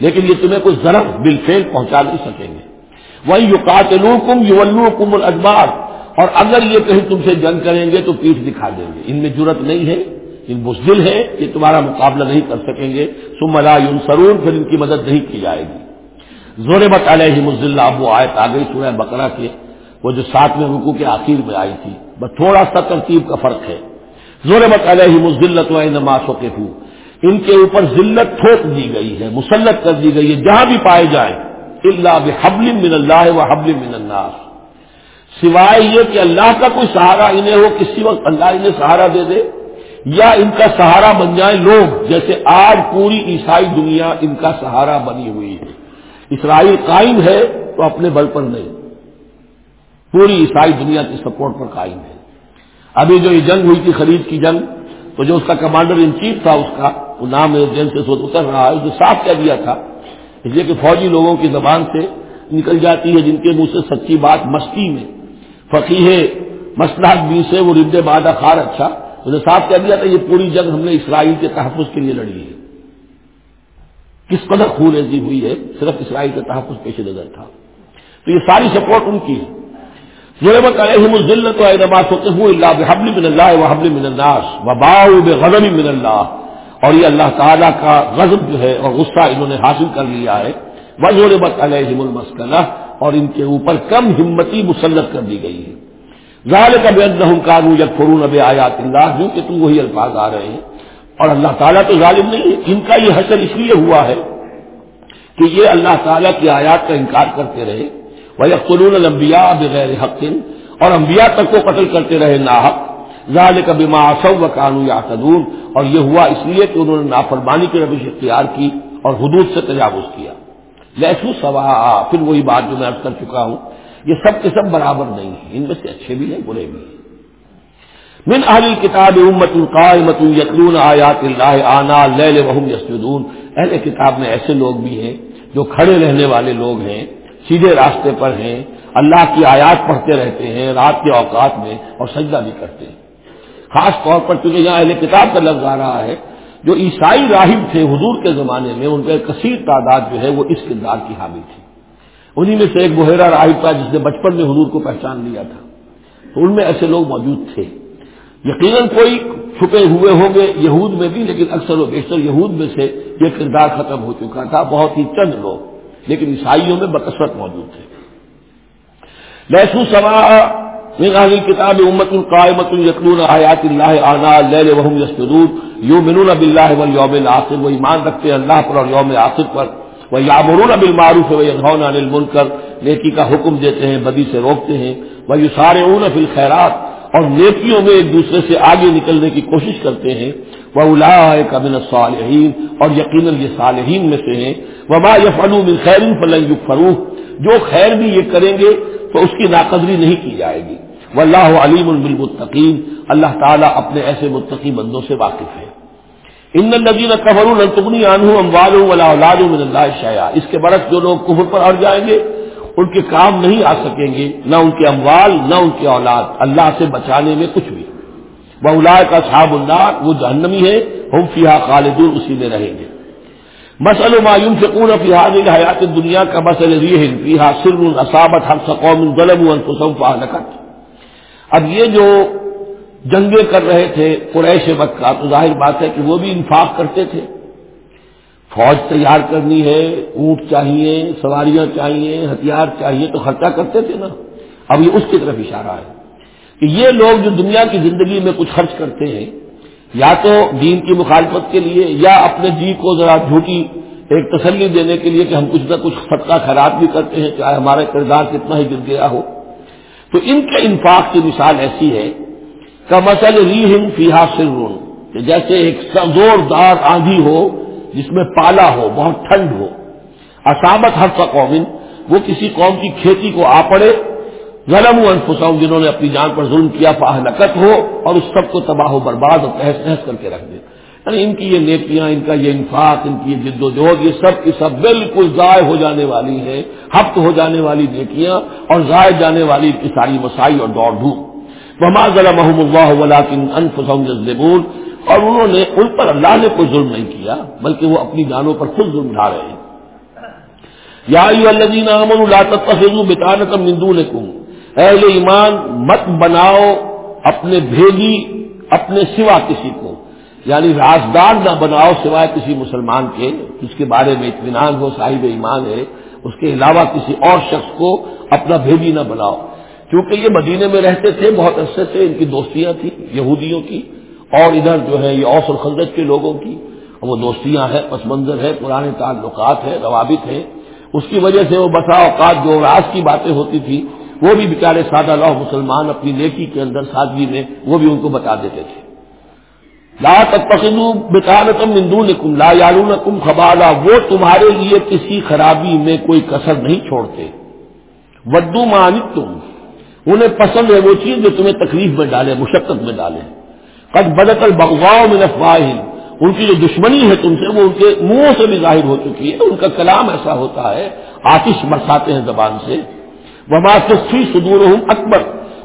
لیکن یہ تمہیں کوئی ضرب بالفیل پہنچا نہیں سکیں گے۔ وہی یو قاتلو کم یو کم اور اگر یہ کہیں تم سے جنگ کریں گے تو پیٹھ دکھا دیں گے۔ ان میں ضرورت نہیں ہے۔ ان بزدل ہے کہ تمہارا مقابلہ نہیں کر سکیں گے۔ سم یون سرون پھر ان کی مدد نہیں کی جائے گی۔ زور علیہ مزل اب وہ آئے آ گئی سورہ بکرا کے وہ جو ساتویں رکو کے آخر میں آئی تھی۔ بس تھوڑا سا ترتیب کا فرق ہے۔ زور علیہ مزلت و نماز کے ان کے اوپر ذلت ٹھوک دی گئی ہے، مسلط کر دی گئی ہے، جہاں بھی پائے جائیں۔ اللہ بحبل من اللہ و حبل من الناس۔ سوائے یہ کہ اللہ کا کوئی سہارا انہیں ہو، کسی وقت اللہ انہیں سہارا دے دے۔ یا ان کا سہارا بن جائیں لوگ، جیسے آج پوری عیسائی دنیا ان کا سہارا بنی ہوئی ہے۔ اسرائیل قائم ہے تو اپنے بل پر نہیں۔ پوری عیسائی دنیا کی سپورٹ پر قائم ہے۔ ابھی جو یہ جنگ ہوئی تھی خرید کی جنگ، تو جو اس کا کمانڈر ان چیف تھا، اس کا وہ نام جن سے اتر رہا ہے جو صاف کہہ دیا تھا۔ اس لیے کہ فوجی لوگوں کی زبان سے نکل جاتی ہے، جن کے منہ سے سچی بات مستی میں۔ فقیر مسلح بھی سے، وہ رد بادہ خار اچھا۔ اسے صاف کہہ دیا تھا، یہ پوری جنگ ہم نے اسرائیل کے تحفظ کے لیے لڑی ہے۔ کس قدر خون ایسی ہوئی ہے، صرف اسرائیل کے تحفظ پیش نظر تھا۔ تو یہ ساری سپورٹ ان کی ہے۔ ضرورت علیہم الزلت و نماز اللہ بحبل من اللہ و حبل من الناس و باؤ بغضب من اللہ۔ اور یہ اللہ تعالیٰ کا غضب جو ہے اور غصہ انہوں نے حاصل کر لیا ہے۔ وہ ضرورت علیہم المسکنہ اور ان کے اوپر کم ہمتی مسلط کر دی گئی ہے۔ ظاہر کا بے کانو یا فرون اب آیات اللہ، جو کہ تم وہی الفاظ آ رہے ہیں۔ اور اللہ تعالیٰ تو ظالم نہیں ہے، ان کا یہ حسن اس لیے ہوا ہے کہ یہ اللہ تعالیٰ کی آیات کا انکار کرتے رہے۔ وہ قلون الانبیاء بغیر حق، اور انبیاء تک کو قتل کرتے رہے ناحق۔ ظال کبھی معصو و قانو یا اور یہ ہوا اس لیے کہ انہوں نے نافرمانی کی روش اختیار کی اور حدود سے تجاوز کیا۔ لہسو سوا پھر وہی بات جو میں ارد کر چکا ہوں۔ یہ سب کے سب برابر نہیں ہیں، ان میں سے اچھے بھی ہیں، برے بھی ہیں۔ من اہل کتاب امت القائمت یقین آیات اللہ آنا لیل وحم یسجدون۔ اہل کتاب میں ایسے لوگ بھی ہیں جو کھڑے رہنے والے لوگ ہیں، سیدھے راستے پر ہیں، اللہ کی آیات پڑھتے رہتے ہیں، رات کے اوقات میں اور سجدہ بھی کرتے ہیں۔ خاص طور پر چونکہ یہاں اہل کتاب کا لفظ آ رہا ہے، جو عیسائی راہب تھے حضور کے زمانے میں، ان کا کثیر تعداد جو ہے وہ اس کردار کی حامل تھی۔ انہی میں سے ایک بحیرہ راہب تھا جس نے بچپن میں حضور کو پہچان لیا تھا۔ تو ان میں ایسے لوگ موجود تھے۔ یقیناً کوئی چھپے ہوئے ہوں گے یہود میں بھی، لیکن اکثر و بیشتر یہود میں سے یہ کردار ختم ہو چکا تھا۔ بہت ہی چند لوگ، لیکن عیسائیوں میں بکثرت موجود تھے۔ لہسو سما من کتاب امت القائمت یقلون آیات اللہ آنا لیل وحم یسجدون، یؤمنون باللہ والیوم الاخر وہ ایمان رکھتے ہیں اللہ پر اور یوم آخر پر۔ وہ یامرون بالمعروف و ینہون عن المنکر نیکی کا حکم دیتے ہیں، بدی سے روکتے ہیں۔ وہ یسارعون فی الخیرات اور نیکیوں میں ایک دوسرے سے آگے نکلنے کی کوشش کرتے ہیں۔ وہ اولئک من الصالحین اور یقیناً یہ صالحین میں سے ہیں۔ وما یفعلوا من خیر فلن یکفروه جو خیر بھی یہ کریں گے تو اس کی ناقدری نہیں کی جائے گی۔ واللہ علیم بالمتقین اللہ تعالیٰ اپنے ایسے متقی بندوں سے واقف ہے۔ ان نبی نہ قبر التگنی آنوں اموال اولاد اللہ شایا اس کے برس جو لوگ کفر پر اڑ جائیں گے، ان کے کام نہیں آ سکیں گے، نہ ان کے اموال، نہ ان کے اولاد. اللہ سے بچانے میں کچھ بھی. وہ کا صحاب اللہ وہ جہنمی ہے ہم فیحا خالدور اسی میں رہیں گے. مسل معیوم سے پورا فیحاد حیات دنیا کا مسل فیحا سر الصابت ہر سقوم غلب فہلکت اب یہ جو جنگیں کر رہے تھے، قریش مکہ تو ظاہر بات ہے کہ وہ بھی انفاق کرتے تھے۔ فوج تیار کرنی ہے، اونٹ چاہیے، سواریاں چاہیے، ہتھیار چاہیے، تو خرچہ کرتے تھے نا۔ اب یہ اس کی طرف اشارہ ہے کہ یہ لوگ جو دنیا کی زندگی میں کچھ خرچ کرتے ہیں، یا تو دین کی مخالفت کے لیے، یا اپنے جی کو ذرا جھوٹی ایک تسلی دینے کے لیے کہ ہم کچھ نہ کچھ خطہ خراب بھی کرتے ہیں، چاہے ہمارا کردار کتنا ہی گر گیا ہو۔ تو ان کے انفاق کی مثال ایسی ہے کہ مسل ری ہند فیحا سرون، کہ جیسے ایک زوردار آندھی ہو، جس میں پالا ہو، بہت ٹھنڈ ہو۔ اسامت ہر سا قومن، وہ کسی قوم کی کھیتی کو آ پڑے۔ غلم و انفساؤں جنہوں نے اپنی جان پر ظلم کیا نقت ہو اور اس سب کو تباہ و برباد اور تحس نحس کر کے رکھ دے یعنی ان کی یہ نیکیاں، ان کا یہ انفاق، ان کی یہ جد و جہد، یہ سب کی سب بالکل ضائع ہو جانے والی ہیں۔ ہفت ہو جانے والی نیکیاں اور ضائع جانے والی کی ساری مسائی اور دوڑ دھوپ۔ وما ضلع محمد اللہ ولاکن انفسم جزبول اور انہوں نے ان پر اللہ نے کوئی ظلم نہیں کیا، بلکہ وہ اپنی جانوں پر خود ظلم ڈھا رہے ہیں۔ یا الذین آمنوا لا تتخذوا بطانة من دونکم۔ اہل ایمان، مت بناؤ اپنے بھیگی، اپنے سوا کسی کو۔ یعنی رازدار نہ بناؤ سوائے کسی مسلمان کے، جس کے بارے میں اطمینان ہو، صاحب ایمان ہے، اس کے علاوہ کسی اور شخص کو اپنا بھیجی نہ بناؤ۔ کیونکہ یہ مدینے میں رہتے تھے، بہت عرصے سے ان کی دوستیاں تھیں، یہودیوں کی، اور ادھر جو ہے یہ اوس الخلدت کے لوگوں کی۔ وہ دوستیاں ہیں، پس منظر ہے، پرانے تعلقات ہیں، روابط ہیں۔ اس کی وجہ سے وہ بسا اوقات جو راز کی باتیں ہوتی تھی وہ بھی بیچارے سادہ لوہ مسلمان اپنی نیکی کے اندر سادگی میں وہ بھی ان کو بتا دیتے تھے۔ لا بکانتم مندون کم لا یارون کم خبالا، وہ تمہارے لیے کسی خرابی میں کوئی کسر نہیں چھوڑتے۔ ودو مانک تم انہیں پسند ہے وہ چیز جو تمہیں تکلیف میں ڈالے، مشقت میں ڈالے۔ قد بدت البغواؤ میں نفواہ ان کی جو دشمنی ہے تم سے، وہ ان کے منہوں سے بھی ظاہر ہو چکی ہے۔ ان کا کلام ایسا ہوتا ہے، آتش برساتے ہیں زبان سے۔ وہ ماسفی صدور اکبر۔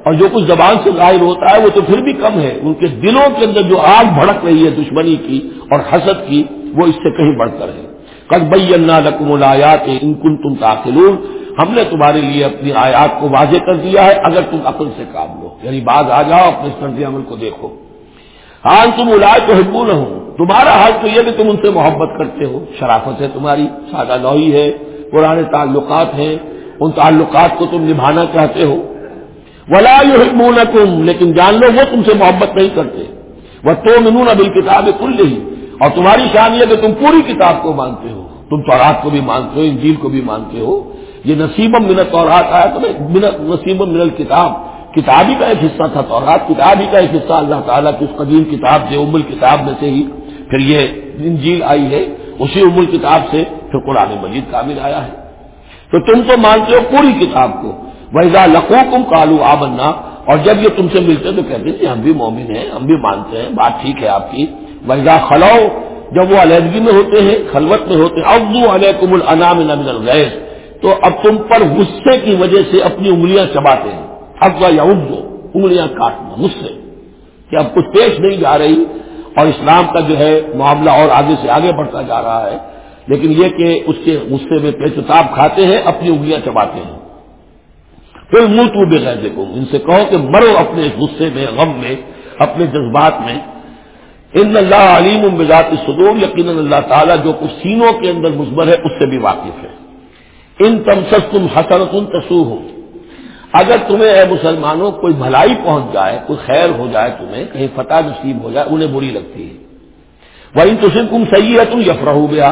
اور جو کچھ زبان سے ظاہر ہوتا ہے، وہ تو پھر بھی کم ہے۔ ان کے دلوں کے اندر جو آگ بھڑک رہی ہے دشمنی کی اور حسد کی، وہ اس سے کہیں بڑھ کر ہے۔ قد اللہ رقم الایات ان کن تم تاخل ہم نے تمہارے لیے اپنی آیات کو واضح کر دیا ہے، اگر تم عقل سے کام لو۔ یعنی بعض آ جاؤ اپنے سردی عمل کو دیکھو۔ ہاں تم الائے تو حکم نہ ہو تمہارا حال تو یہ کہ تم ان سے محبت کرتے ہو۔ شرافت ہے تمہاری، سادہ لوہی ہے، پرانے تعلقات ہیں۔ ان تعلقات کو تم نبھانا چاہتے ہو۔ ولا حکم تم لیکن جان لو، وہ تم سے محبت نہیں کرتے۔ وہ تو منون ابل کتاب کل رہی اور تمہاری شان یہ کہ تم پوری کتاب کو مانتے ہو۔ تم تورات کو بھی مانتے ہو، انجیل کو بھی مانتے ہو۔ یہ نصیبم منت تورات آیا تو نصیبم من کتاب کتابی کا ایک حصہ تھا، تورات کتابی کا ایک حصہ، اللہ تعالیٰ کی اس قدیم کتاب سے امل کتاب میں سے ہی پھر یہ انجیل آئی ہے، اسی امل کتاب سے پھر قرآن مجید کامل آیا ہے۔ تو تم تو مانتے ہو پوری کتاب کو۔ ویزا لکھو کم کالو آبنا اور جب یہ تم سے ملتے تو کہتے تھے جی ہم بھی مومن ہیں، ہم بھی مانتے ہیں، بات ٹھیک ہے آپ کی۔ ویزا خلاؤ جب وہ علیحدگی میں ہوتے ہیں، خلوت میں ہوتے ہیں ابو علیہ کم النام الغیر تو اب تم پر غصے کی وجہ سے اپنی انگلیاں چباتے ہیں۔ افوا یا اردو انگلیاں کاٹنا مجھ سے کہ اب کچھ پیش نہیں جا رہی اور اسلام کا جو ہے معاملہ اور آگے سے آگے بڑھتا جا رہا ہے۔ لیکن یہ کہ اس کے غصے میں پیچتاب کھاتے ہیں، اپنی انگلیاں چباتے ہیں۔ پھر منہ تو بے دیکھو۔ ان سے کہو کہ مرو اپنے غصے میں، غم میں، اپنے جذبات میں۔ ان اللہ علیم بذات صدور یقین اللہ تعالیٰ جو کچھ سینوں کے اندر مثبر ہے، اس سے بھی واقف ہے۔ ان تم تم حسرت تسو ہو اگر تمہیں اے مسلمانوں کوئی بھلائی پہنچ جائے، کوئی خیر ہو جائے، تمہیں کہیں فتح نصیب ہو جائے، انہیں بری لگتی ہے۔ وہ ان تو صرف تم صحیح ہے تم یفرہ ہو گیا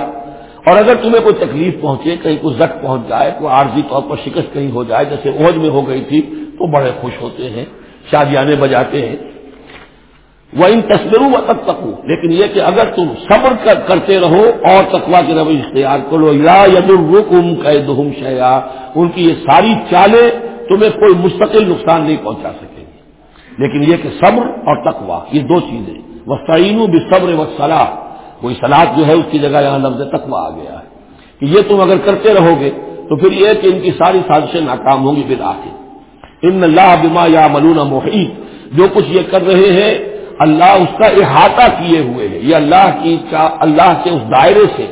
اور اگر تمہیں کوئی تکلیف پہنچے، کہیں کوئی زخ پہنچ جائے، کوئی عارضی طور پر شکست کہیں ہو جائے، جیسے اوج میں ہو گئی تھی، تو بڑے خوش ہوتے ہیں، شادیانے بجاتے ہیں۔ وہ ان تصویروں و تک تک لیکن یہ کہ اگر تم صبر کرتے رہو اور تقوا کے روش اختیار کرو یا ید الرکم قیدہم شیا ان کی یہ ساری چالیں تمہیں کوئی مستقل نقصان نہیں پہنچا سکے گی۔ لیکن یہ کہ صبر اور تقوا یہ دو چیزیں۔ وہ تعین بھی صبر و صلاح کوئی سلاد جو ہے اس کی جگہ یہاں لفظ تقوا آ گیا ہے۔ کہ یہ تم اگر کرتے رہو گے تو پھر یہ کہ ان کی ساری سازشیں ناکام ہوں گی پھر آخر ان اللہ بما یا ملون محیط جو کچھ یہ کر رہے ہیں اللہ اس کا احاطہ کیے ہوئے ہیں یہ اللہ کی اللہ کے اس دائرے سے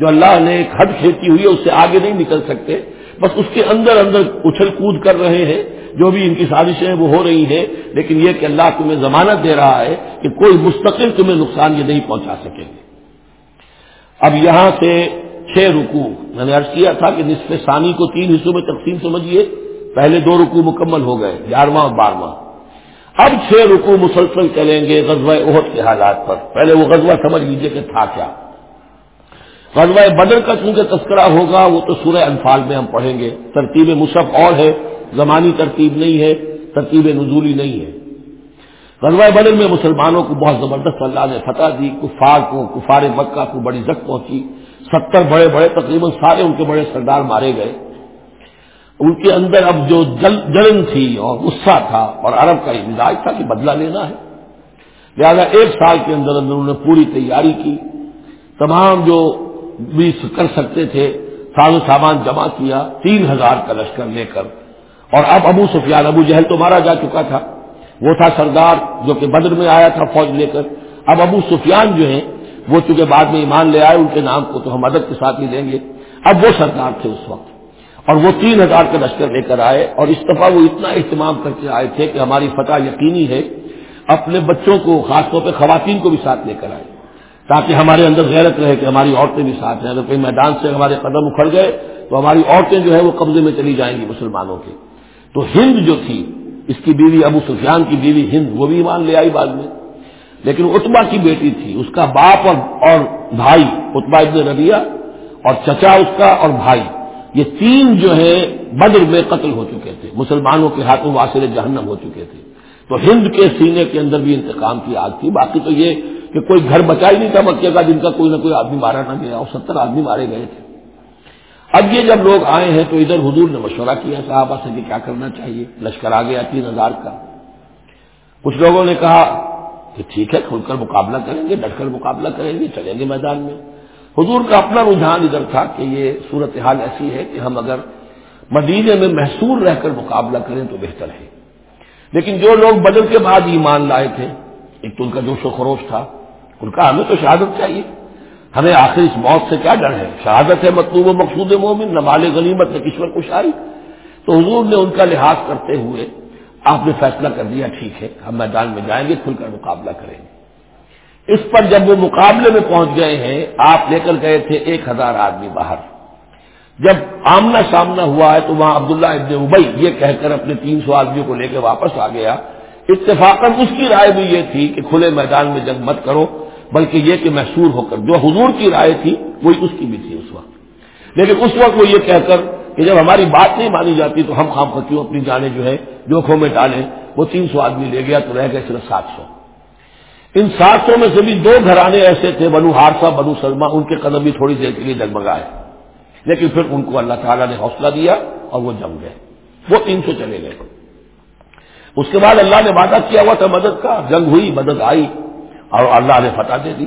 جو اللہ نے ایک حد کھیتی ہوئی ہے، اس سے آگے نہیں نکل سکتے۔ بس اس کے اندر اندر اچھل کود کر رہے ہیں۔ جو بھی ان کی سازشیں ہیں، وہ ہو رہی ہیں۔ لیکن یہ کہ اللہ تمہیں ضمانت دے رہا ہے کہ کوئی مستقل تمہیں نقصان یہ نہیں پہنچا سکیں گے اب یہاں سے چھ رکو میں نے عرض کیا تھا کہ نصف ثانی کو تین حصوں میں تقسیم سمجھیے۔ پہلے دو رکو مکمل ہو گئے، گیارہواں اور بارہواں۔ اب چھ رکو مسلسل چلیں گے غزوہ عہد کے حالات پر۔ پہلے وہ غزوہ سمجھ لیجیے کہ تھا کیا۔ غزوہ بدر کا چونکہ تذکرہ ہوگا، وہ تو سورہ انفال میں ہم پڑھیں گے۔ ترتیب مصحف اور ہے، زمانی ترتیب نہیں ہے، ترتیب نزولی نہیں ہے۔ غزوہ بدر میں مسلمانوں کو بہت زبردست اللہ نے فتح دی، کفار کو، کفار مکہ کو بڑی زخ پہنچی۔ ستر بڑے بڑے، تقریباً سارے ان کے بڑے سردار مارے گئے۔ ان کے اندر اب جو جل جلن تھی اور غصہ تھا اور عرب کا یہ مزاج تھا کہ بدلہ لینا ہے۔ لہٰذا ایک سال کے اندر اندر انہوں نے پوری تیاری کی۔ تمام جو بھی کر سکتے تھے، ساز و سامان جمع کیا، تین ہزار کا لشکر لے کر۔ اور اب ابو سفیان، ابو جہل تو مارا جا چکا تھا۔ وہ تھا سردار جو کہ بدر میں آیا تھا فوج لے کر۔ اب ابو سفیان جو ہیں، وہ چونکہ بعد میں ایمان لے آئے، ان کے نام کو تو ہم مدد کے ساتھ ہی لیں گے۔ اب وہ سردار تھے اس وقت۔ اور وہ تین ہزار کا لشکر لے کر آئے اور اس دفعہ وہ اتنا اہتمام کر کے آئے تھے کہ ہماری فتح یقینی ہے اپنے بچوں کو، خاص طور پہ خواتین کو بھی ساتھ لے کر آئے تاکہ ہمارے اندر غیرت رہے کہ ہماری عورتیں بھی ساتھ ہیں۔ اگر کوئی میدان سے ہمارے قدم اکھڑ گئے تو ہماری عورتیں جو ہے وہ قبضے میں چلی جائیں گی مسلمانوں کے۔ تو ہند جو تھی، اس کی بیوی ابو سفیان کی بیوی ہند، وہ بھی ایمان لے آئی بعد میں۔ لیکن اتبا کی بیٹی تھی، اس کا باپ اور اور بھائی اتبا ابن ربیہ اور چچا اس کا اور بھائی۔ یہ تین جو ہے بدر میں قتل ہو چکے تھے، مسلمانوں کے ہاتھوں واسر جہنم ہو چکے تھے۔ تو ہند کے سینے کے اندر بھی انتقام کی آگ تھی۔ باقی تو یہ کہ کوئی گھر بچا ہی نہیں تھا مکے کا جن کا کوئی نہ کوئی آدمی مارا نہ گیا، اور ستر آدمی مارے گئے تھے۔ اب یہ جب لوگ آئے ہیں تو ادھر حضور نے مشورہ کیا صاحبہ سے کہ کیا کرنا چاہیے؟ لشکر آ گیا تین ہزار کا۔ کچھ لوگوں نے کہا کہ ٹھیک ہے، کھل کر مقابلہ کریں گے، ڈٹ کر مقابلہ کریں گے، چلیں گے میدان میں۔ حضور کا اپنا رجحان ادھر تھا کہ یہ صورت حال ایسی ہے کہ ہم اگر مدینے میں محسور رہ کر مقابلہ کریں تو بہتر ہے۔ لیکن جو لوگ بدل کے بعد ایمان لائے تھے، ایک تو ان کا جوش و خروش تھا، ان کا ہمیں تو شہادت چاہیے۔ ہمیں آخر اس موت سے کیا ڈر ہے؟ شہادت ہے مطلوب و مقصود مومن نمال غنیمت کشور کشائی تو حضور نے ان کا لحاظ کرتے ہوئے، آپ نے فیصلہ کر دیا، ٹھیک ہے، ہم میدان میں جائیں گے، کھل کر مقابلہ کریں گے۔ اس پر جب وہ مقابلے میں پہنچ گئے ہیں، آپ لے کر گئے تھے ایک ہزار آدمی باہر۔ جب آمنا سامنا ہوا ہے تو وہاں عبداللہ ابن ابئی یہ کہہ کر اپنے تین سو آدمیوں کو لے کے واپس آ گیا۔ اتفاق اس کی رائے بھی یہ تھی کہ کھلے میدان میں جنگ مت کرو، بلکہ یہ کہ محسور ہو کر، جو حضور کی رائے تھی، وہی اس کی بھی تھی اس وقت۔ لیکن اس وقت وہ یہ کہہ کر کہ جب ہماری بات نہیں مانی جاتی تو ہم خام کیوں اپنی جانیں جو ہے جوکھوں میں ڈالیں۔ وہ تین سو آدمی لے گیا تو رہ گئے صرف سات سو۔ ان سات سو میں سے بھی دو گھرانے ایسے تھے، بنو ہارسا بنو سلما ان کے قدم بھی تھوڑی دیر کے لیے جگمگائے لیکن پھر ان کو اللہ تعالیٰ نے حوصلہ دیا اور وہ جم گئے۔ وہ تین سو چلے گئے۔ اس کے بعد اللہ نے وعدہ کیا ہوا تھا مدد کا، جنگ ہوئی، مدد آئی اور اللہ نے فتح دے دی۔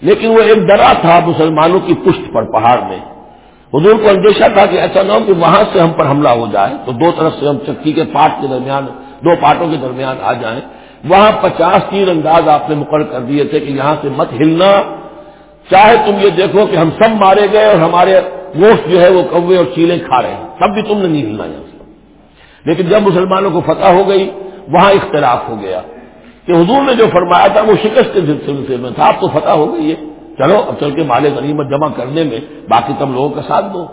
لیکن وہ ایک ڈرا تھا مسلمانوں کی پشت پر، پہاڑ میں۔ حضور کو اندیشہ تھا کہ ایسا نہ ہو کہ وہاں سے ہم پر حملہ ہو جائے۔ تو دو طرف سے ہم چکی کے پاٹ کے درمیان، دو پاٹوں کے درمیان آ جائیں۔ وہاں پچاس تیر انداز آپ نے مقرر کر دیے تھے کہ یہاں سے مت ہلنا۔ چاہے تم یہ دیکھو کہ ہم سب مارے گئے اور ہمارے گوشت جو ہے وہ کوے اور چیلیں کھا رہے ہیں۔ تب بھی تم نے نہیں ہلنا یہاں سے۔ لیکن جب مسلمانوں کو فتح ہو گئی، وہاں اختلاف ہو گیا کہ حضور نے جو فرمایا تھا وہ شکست کے سلسلے میں تھا، اب تو فتح ہو گئی ہے۔ چلو، اب چل کے مال غنیمت جمع کرنے میں باقی تم لوگوں کا ساتھ دو۔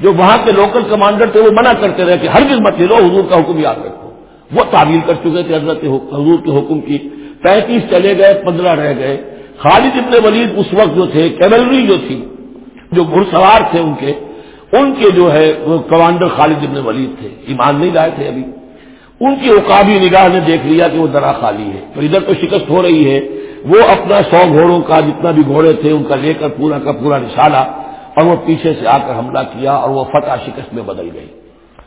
جو وہاں کے لوکل کمانڈر تھے وہ منع کرتے رہے کہ ہر دن مت ہلو، حضور کا حکم یاد رکھو۔ وہ تعمیل کر چکے تھے حضرت حضور کے حکم کی۔ پینتیس چلے گئے، پندرہ رہ گئے۔ خالد ابن ولید اس وقت جو تھے کیولری جو تھی، جو گھڑ سوار تھے ان کے ان کے جو ہے، وہ کمانڈر خالد ابن ولید تھے۔ ایمان نہیں لائے تھے ابھی۔ ان کی اوقابی نگاہ نے دیکھ لیا کہ وہ درا خالی ہے۔ تو ادھر تو شکست ہو رہی ہے۔ وہ اپنا سو گھوڑوں کا جتنا بھی گھوڑے تھے، ان کا لے کر پورا کا پورا نشانہ اور وہ پیچھے سے آ کر حملہ کیا اور وہ فتح شکست میں بدل گئی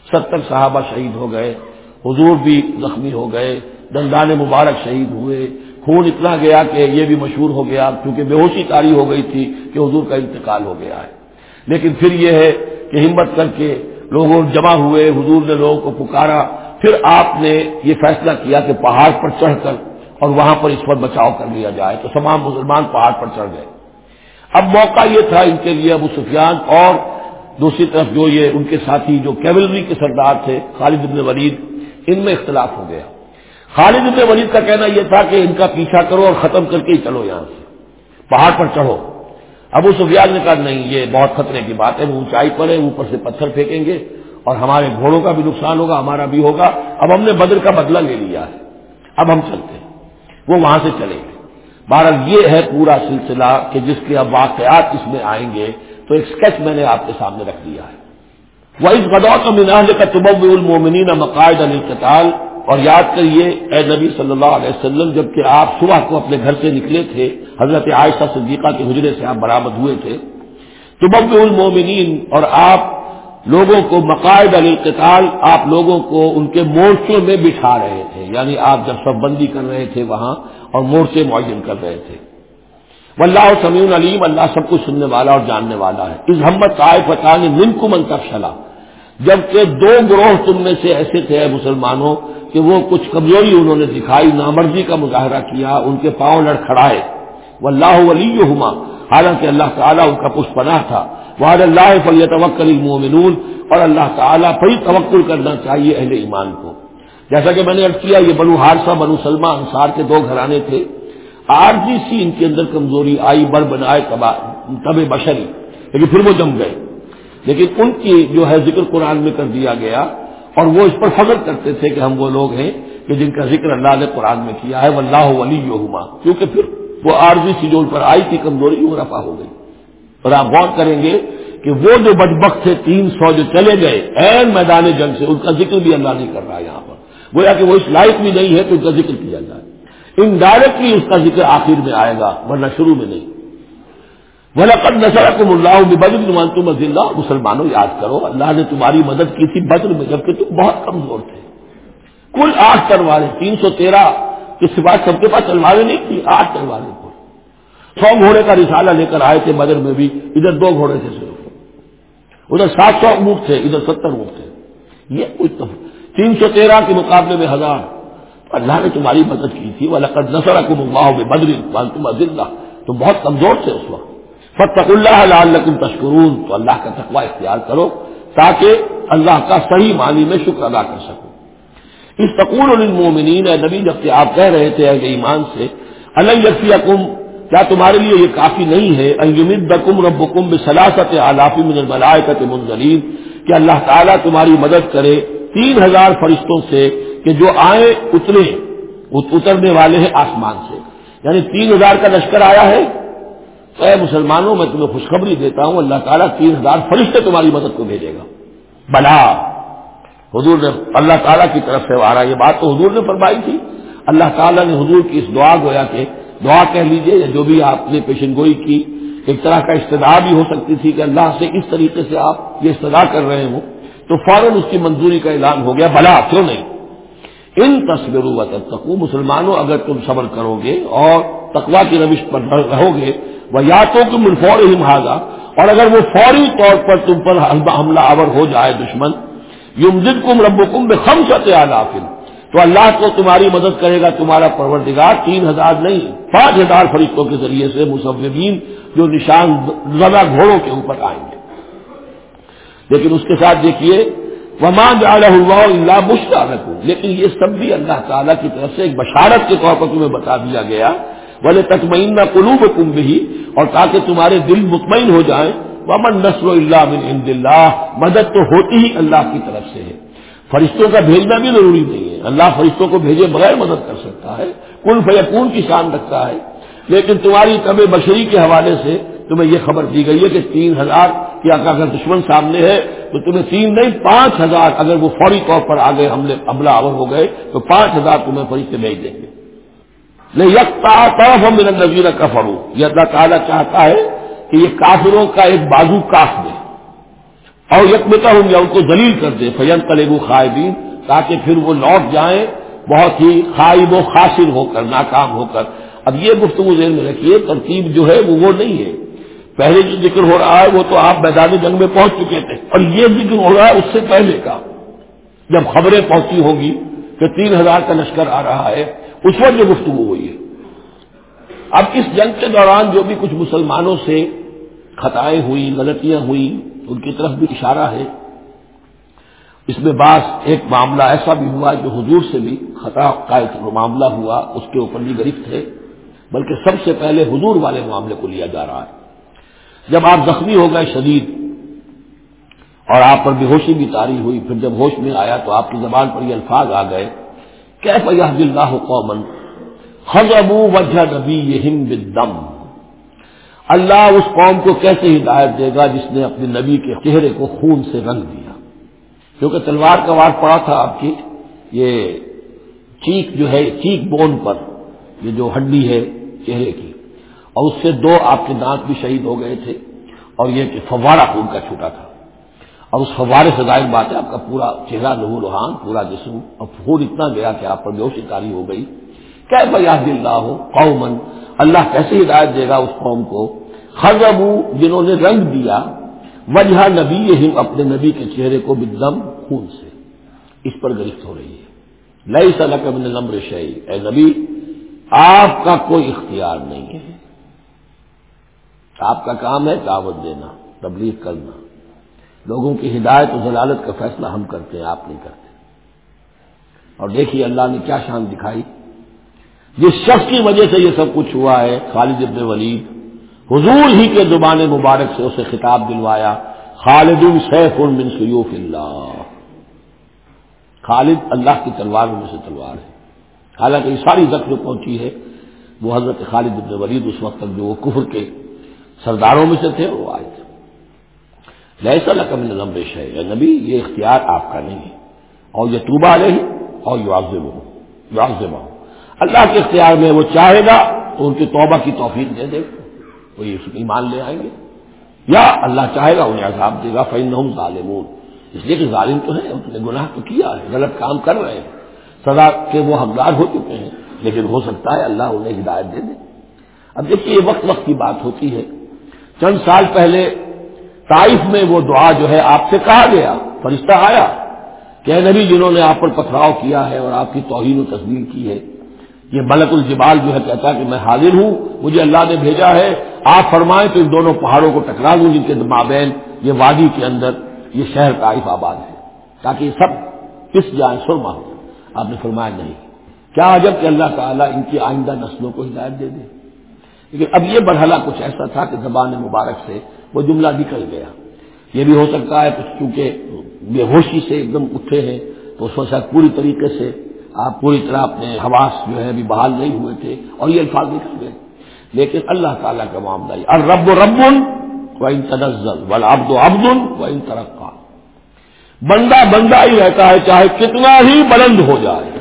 ستر صحابہ شہید ہو گئے۔ حضور بھی زخمی ہو گئے، دندان مبارک شہید ہوئے، خون اتنا گیا کہ یہ بھی مشہور ہو گیا، کیونکہ بے ہوشی تاری ہو گئی تھی کہ حضور کا انتقال ہو گیا ہے۔ لیکن پھر یہ ہے کہ ہمت کر کے لوگوں جمع ہوئے، حضور نے لوگوں کو پکارا، پھر آپ نے یہ فیصلہ کیا کہ پہاڑ پر چڑھ کر اور وہاں پر اس پر بچاؤ کر لیا جائے۔ تو تمام مسلمان پہاڑ پر چڑھ گئے۔ اب موقع یہ تھا ان کے لیے ابو سفیان اور دوسری طرف جو یہ ان کے ساتھی جو کیولری کے سردار تھے، خالد ابن ولید ان میں اختلاف ہو گیا۔ خالد ابن ولید کا کہنا یہ تھا کہ ان کا پیچھا کرو اور ختم کر کے ہی چلو یہاں سے۔ پہاڑ پر چڑھو۔ ابو سفیان نے کہا، نہیں، یہ بہت خطرے کی بات ہے، وہ اونچائی پر ہے، اوپر سے پتھر پھینکیں گے اور ہمارے گھوڑوں کا بھی نقصان ہوگا، ہمارا بھی ہوگا۔ اب ہم نے بدر کا بدلہ لے لیا ہے۔ اب ہم چلتے ہیں۔ وہ وہاں سے چلیں گے بہرحال یہ ہے پورا سلسلہ کہ جس کے اب واقعات اس میں آئیں گے، تو ایک اسکیچ میں نے آپ کے سامنے رکھ دیا ہے۔ وہ اس بدوت کا میناج کا تبب المومنین مقاعد القتال اور یاد کریے، اے نبی صلی اللہ علیہ وسلم جبکہ آپ صبح کو اپنے گھر سے نکلے تھے، حضرت عائشہ صدیقہ کے حجرے سے آپ برآمد ہوئے تھے تبب المومنین اور آپ لوگوں کو مقاعد القتال آپ لوگوں کو ان کے مورچوں میں بٹھا رہے تھے یعنی آپ جب سب بندی کر رہے تھے وہاں اور مورچے معین کر رہے تھے۔ واللہ سمیع علیم اللہ سب کچھ سننے والا اور جاننے والا ہے۔ اس ہمت آئے پتا نے من کو منتخب چلا جبکہ دو گروہ تم میں سے ایسے تھے مسلمانوں کہ وہ کچھ کمزوری انہوں نے دکھائی نامرضی کا مظاہرہ کیا، ان کے پاؤں لڑکھڑائے وہ اللہ ولی ہما حالانکہ اللہ تعالیٰ ان کا پش پناہ تھا۔ وہ اللہ فلی توکل المومنون اور اللہ تعالیٰ پر توکل کرنا چاہیے اہل ایمان کو۔ جیسا کہ میں نے ارد کیا، یہ بنو ہارسا بنو سلمہ انصار کے دو گھرانے تھے۔ آرزی سی ان کے اندر کمزوری آئی بڑھ بنائے تب بشری۔ لیکن پھر وہ جم گئے۔ لیکن ان کی جو ہے ذکر قرآن میں کر دیا گیا اور وہ اس پر فخر کرتے تھے کہ ہم وہ لوگ ہیں کہ جن کا ذکر اللہ نے قرآن میں کیا ہے وہ اللہ ولی یوہما کیونکہ پھر وہ آرزی سی جو ان پر آئی تھی، کمزوری وہ رفا ہو گئی۔ اور آپ غور کریں گے کہ وہ جو بدبخت تھے، تین سو جو چلے گئے این میدان جنگ سے، ان کا ذکر بھی اللہ نہیں کر رہا یہاں پر۔ گویا کہ وہ اس لائق بھی نہیں ہے تو ان کا ذکر کیا جائے۔ انڈائریکٹلی اس کا ذکر آخر میں آئے گا، ورنہ شروع میں نہیں۔ ولقد نصرکم اللہ بدر نمان تم مسلمانوں، یاد کرو، اللہ نے تمہاری مدد کی تھی بدر میں، جبکہ تم بہت کمزور تھے۔ کل آٹھ تلواریں، تین سو تیرہ کے سوا سب کے پاس تلواریں نہیں تھی آٹھ تلواریں کل۔ سو گھوڑے کا رسالہ لے کر آئے تھے بدر میں بھی، ادھر دو گھوڑے تھے صرف ادھر سات سو اونٹ تھے، ادھر ستر اونٹ تھے۔ یہ کچھ تو تین سو تیرہ کے مقابلے میں ہزار۔ اللہ نے تمہاری مدد کی تھی۔ وہ لقد نصرکم اللہ بدر تم اللہ تم بہت کمزور تھے اس وقت۔ فتق اللہ لعلکم تشکرون۔ تو اللہ کا تقوی اختیار کرو تاکہ اللہ کا صحیح معنی میں شکر ادا کر سکو۔ اس تقول المومنین اے نبی، جبکہ آپ کہہ رہے تھے اہل ایمان سے اللہ یقم کیا تمہارے لیے یہ کافی نہیں ہے؟ انجمدکم ربکم بسلاست علافی من الملائکت منزلین، کہ اللہ تعالیٰ تمہاری مدد کرے تین ہزار فرشتوں سے، کہ جو آئے اترے، اترنے والے ہیں آسمان سے۔ یعنی تین ہزار کا لشکر آیا ہے اے مسلمانوں، میں تمہیں خوشخبری دیتا ہوں، اللہ تعالیٰ تین ہزار فرشتے تمہاری مدد کو بھیجے گا۔ بلا۔ حضور نے اللہ تعالیٰ کی طرف سے آ رہا یہ بات تو حضور نے فرمائی تھی۔ اللہ تعالیٰ نے حضور کی اس دعا گویا کہ دعا کہہ لیجیے یا جو بھی آپ نے پیشن گوئی کی، ایک طرح کا استدا بھی ہو سکتی تھی کہ اللہ سے اس طریقے سے آپ یہ استدا کر رہے ہوں، تو فوراً اس کی منظوری کا اعلان ہو گیا۔ بلا، کیوں نہیں؟ ان تصویروں و تب مسلمانوں، اگر تم صبر کرو گے اور تقوا کی روش پر رہو گے وہ یا تو تم الفور ہماگا اور اگر وہ فوری طور پر تم پر حملہ آور ہو جائے دشمن یم جد کم رب کم بے خم تو اللہ کو تمہاری مدد کرے گا، تمہارا پروردگار تین ہزار نہیں، پانچ ہزار فرشتوں کے ذریعے سے مصوبین جو نشان زدہ گھوڑوں کے اوپر آئیں گے۔ لیکن اس کے ساتھ دیکھیے ومان ہوا اللہ مشکل لیکن یہ سب بھی اللہ تعالیٰ کی طرف سے ایک بشارت کے طور پر تمہیں بتا دیا گیا بولے تطمئنہ قلوب کم بھی اور تاکہ تمہارے دل مطمئن ہو جائیں ومن نسل اللہ من عند اللہ مدد تو ہوتی ہی اللہ کی طرف سے ہے۔ فرشتوں کا بھیجنا بھی ضروری نہیں ہے۔ اللہ فرشتوں کو بھیجے بغیر مدد کر سکتا ہے۔ کل فیقون کی شان رکھتا ہے۔ لیکن تمہاری طب بشری کے حوالے سے تمہیں یہ خبر دی گئی ہے کہ تین ہزار کی اگر دشمن سامنے ہے۔ تو تمہیں تین نہیں، پانچ ہزار اگر وہ فوری طور پر آگے حملے، حملہ آور ہو گئے، تو پانچ ہزار تمہیں فرشتے بھیج دیں گے۔ نہیں یکتا نظیر کا فرو یہ اللہ تعالیٰ چاہتا ہے کہ یہ کافروں کا ایک بازو کاف دے۔ اور یکمتا ہوں یا ان کو دلیل کر دے۔ فین کلیبو خائبین تاکہ پھر وہ لوٹ جائیں، بہت ہی خائب و خاصر ہو کر، ناکام ہو کر۔ اب یہ گفتگو ذہن میں رکھیے، ترتیب جو ہے وہ وہ نہیں ہے۔ پہلے جو ذکر ہو رہا ہے وہ تو آپ میدان جنگ میں پہنچ چکے تھے۔ اور یہ ذکر ہو رہا ہے، اس سے پہلے کا۔ جب خبریں پہنچی ہوگی کہ تین ہزار کا لشکر آ رہا ہے اس وقت جو گفتگو ہوئی ہے۔ اب اس جنگ کے دوران جو بھی کچھ مسلمانوں سے خطائیں ہوئی، غلطیاں ہوئی، ان کی طرف بھی اشارہ ہے۔ اس میں بعض ایک معاملہ ایسا بھی ہوا جو حضور سے بھی خطا کا ایک معاملہ ہوا، اس کے اوپر بھی گرفت ہے۔ بلکہ سب سے پہلے حضور والے معاملے کو لیا جا رہا ہے۔ جب آپ زخمی ہو گئے شدید اور آپ پر بے ہوشی بھی تاری ہوئی، پھر جب ہوش میں آیا تو آپ کی زبان پر یہ الفاظ آ گئے۔ کیف یہ اللہ قومن خزبو وجہ نبی یہ دم اللہ اس قوم کو کیسے ہدایت دے گا جس نے اپنے نبی کے چہرے کو خون سے رنگ دیا؟ کیونکہ تلوار کا وار پڑا تھا آپ کی، یہ چیک جو ہے چیک بون پر، یہ جو ہڈی ہے چہرے کی، اور اس سے دو آپ کے دانت بھی شہید ہو گئے تھے، اور یہ کہ فوارہ خون کا چھوٹا تھا۔ اور اس فوارے سے ظاہر بات ہے، آپ کا پورا چہرہ لہو لوہان پورا جسم اور خون اتنا گیا کہ آپ پر بے شکاری ہو گئی۔ کیا بیاض اللہ ہو قومن اللہ کیسے ہدایت دے گا اس قوم کو؟ خزب جنہوں نے رنگ دیا، وجہ نبی ہم اپنے نبی کے چہرے کو بدم خون سے۔ اس پر گرفت ہو رہی ہے۔ نئی سلک ابن نمر شہی اے نبی، آپ کا کوئی اختیار نہیں ہے۔ آپ کا کام ہے دعوت دینا، تبلیغ کرنا۔ لوگوں کی ہدایت و ضلالت کا فیصلہ ہم کرتے ہیں، آپ نہیں کرتے۔ اور دیکھیے اللہ نے کیا شان دکھائی۔ جس شخص کی وجہ سے یہ سب کچھ ہوا ہے، خالد ابن ولید، حضور ہی کے زبان مبارک سے اسے خطاب دلوایا خالد سیف من سیوف اللہ۔ خالد اللہ کی تلوار میں سے تلوار ہے۔ حالانکہ یہ ساری زخم پہنچی ہے۔ وہ حضرت خالد ابن ولید اس وقت تک جو وہ کفر کے سرداروں میں سے تھے، وہ آئے تھے۔ لہسا لکم لمبے شہ نبی، یہ اختیار آپ کا نہیں ہے. اور یہ توبہ رہی اور یو ہو ہو اللہ کے اختیار میں وہ چاہے گا، تو ان کی توبہ کی توفیق دے دے. گا کوئی ایمان لے آئیں گے. یا اللہ چاہے گا، انہیں عذاب دے گا فین ظالمون. اس لیے کہ ظالم تو ہے انہوں نے گناہ تو کیا ہے، غلط کام کر رہے ہیں. سزا کے وہ حقدار ہو چکے ہیں، لیکن ہو سکتا ہے اللہ انہیں ہدایت دے دے. اب دیکھیے، یہ وقت وقت کی بات ہوتی ہے. چند سال پہلے طائف میں وہ دعا جو ہے آپ سے کہا گیا، فرشتہ آیا، کہ نبی جنہوں نے آپ پر پتھراؤ کیا ہے اور آپ کی توہین و تصویر کی ہے، یہ ملک الجبال جو ہے کہتا ہے کہ میں حاضر ہوں، مجھے اللہ نے بھیجا ہے، آپ فرمائیں تو ان دونوں پہاڑوں کو ٹکرا دوں جن کے مابین یہ وادی کے اندر یہ شہر طائف آباد ہے، تاکہ یہ سب پس جائیں، سرما ہو آپ نے فرمایا نہیں۔ کیا عجب کہ اللہ تعالیٰ ان کی آئندہ نسلوں کو ہدایت دے دے۔ لیکن اب یہ مرحلہ کچھ ایسا تھا کہ زبان مبارک سے وہ جملہ نکل گیا۔ یہ بھی ہو سکتا ہے کچھ چونکہ بے ہوشی سے ایک دم اٹھے ہیں، تو اس وقت پوری طریقے سے آپ پوری طرح اپنے حواس جو ہے ابھی بحال نہیں ہوئے تھے اور یہ الفاظ نکل گئے۔ لیکن اللہ تعالیٰ کا معاملہ اور رب و رب و ان تنزل و ابد و ابد و ان ترقا۔ بندہ بندہ ہی رہتا ہے، چاہے کتنا ہی بلند ہو جائے۔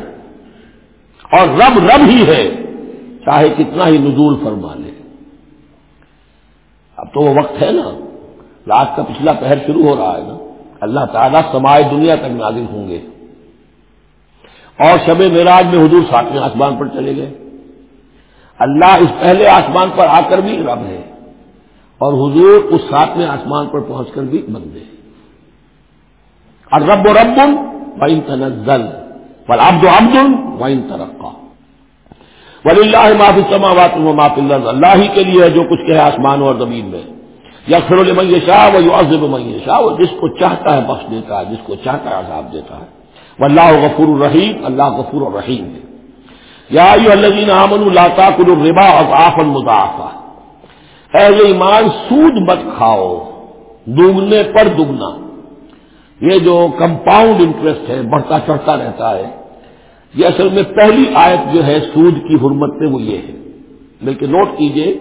اور رب رب ہی ہے، چاہے کتنا ہی نزول فرما لے۔ اب تو وہ وقت ہے نا۔ رات کا پچھلا پہر شروع ہو رہا ہے نا۔ اللہ تعالیٰ سمائے دنیا تک نازل ہوں گے۔ اور شب معراج میں حضور ساتویں آسمان پر چلے گئے۔ اللہ اس پہلے آسمان پر آ کر بھی رب ہے۔ اور حضور اس ساتویں آسمان پر پہنچ کر بھی بندے اور رب و رب وائن تنزل پر ابد و ابد وائن ترقا۔ ولی اللہ معافی سماوات و معاف اللہ اللہ ہی کے لیے جو کچھ کہ آسمان اور زمین میں۔ یا پھر میں شاہ وہ جو عزب شاہ وہ جس کو چاہتا ہے بخش دیتا ہے، جس کو چاہتا ہے عذاب دیتا ہے۔ وہ اللہ غفور الرحیم، اللہ غفور الرحیم ہے۔ یا الذین آمنوا لا تاکلوا الربا اضعافا مضاعفا۔ اہل ایمان سود مت کھاؤ دوگنے پر دگنا۔ یہ جو کمپاؤنڈ انٹرسٹ ہے، بڑھتا چڑھتا رہتا ہے یہ اصل میں پہلی آیت جو ہے سود کی حرمت میں وہ یہ ہے۔ بلکہ نوٹ کیجیے،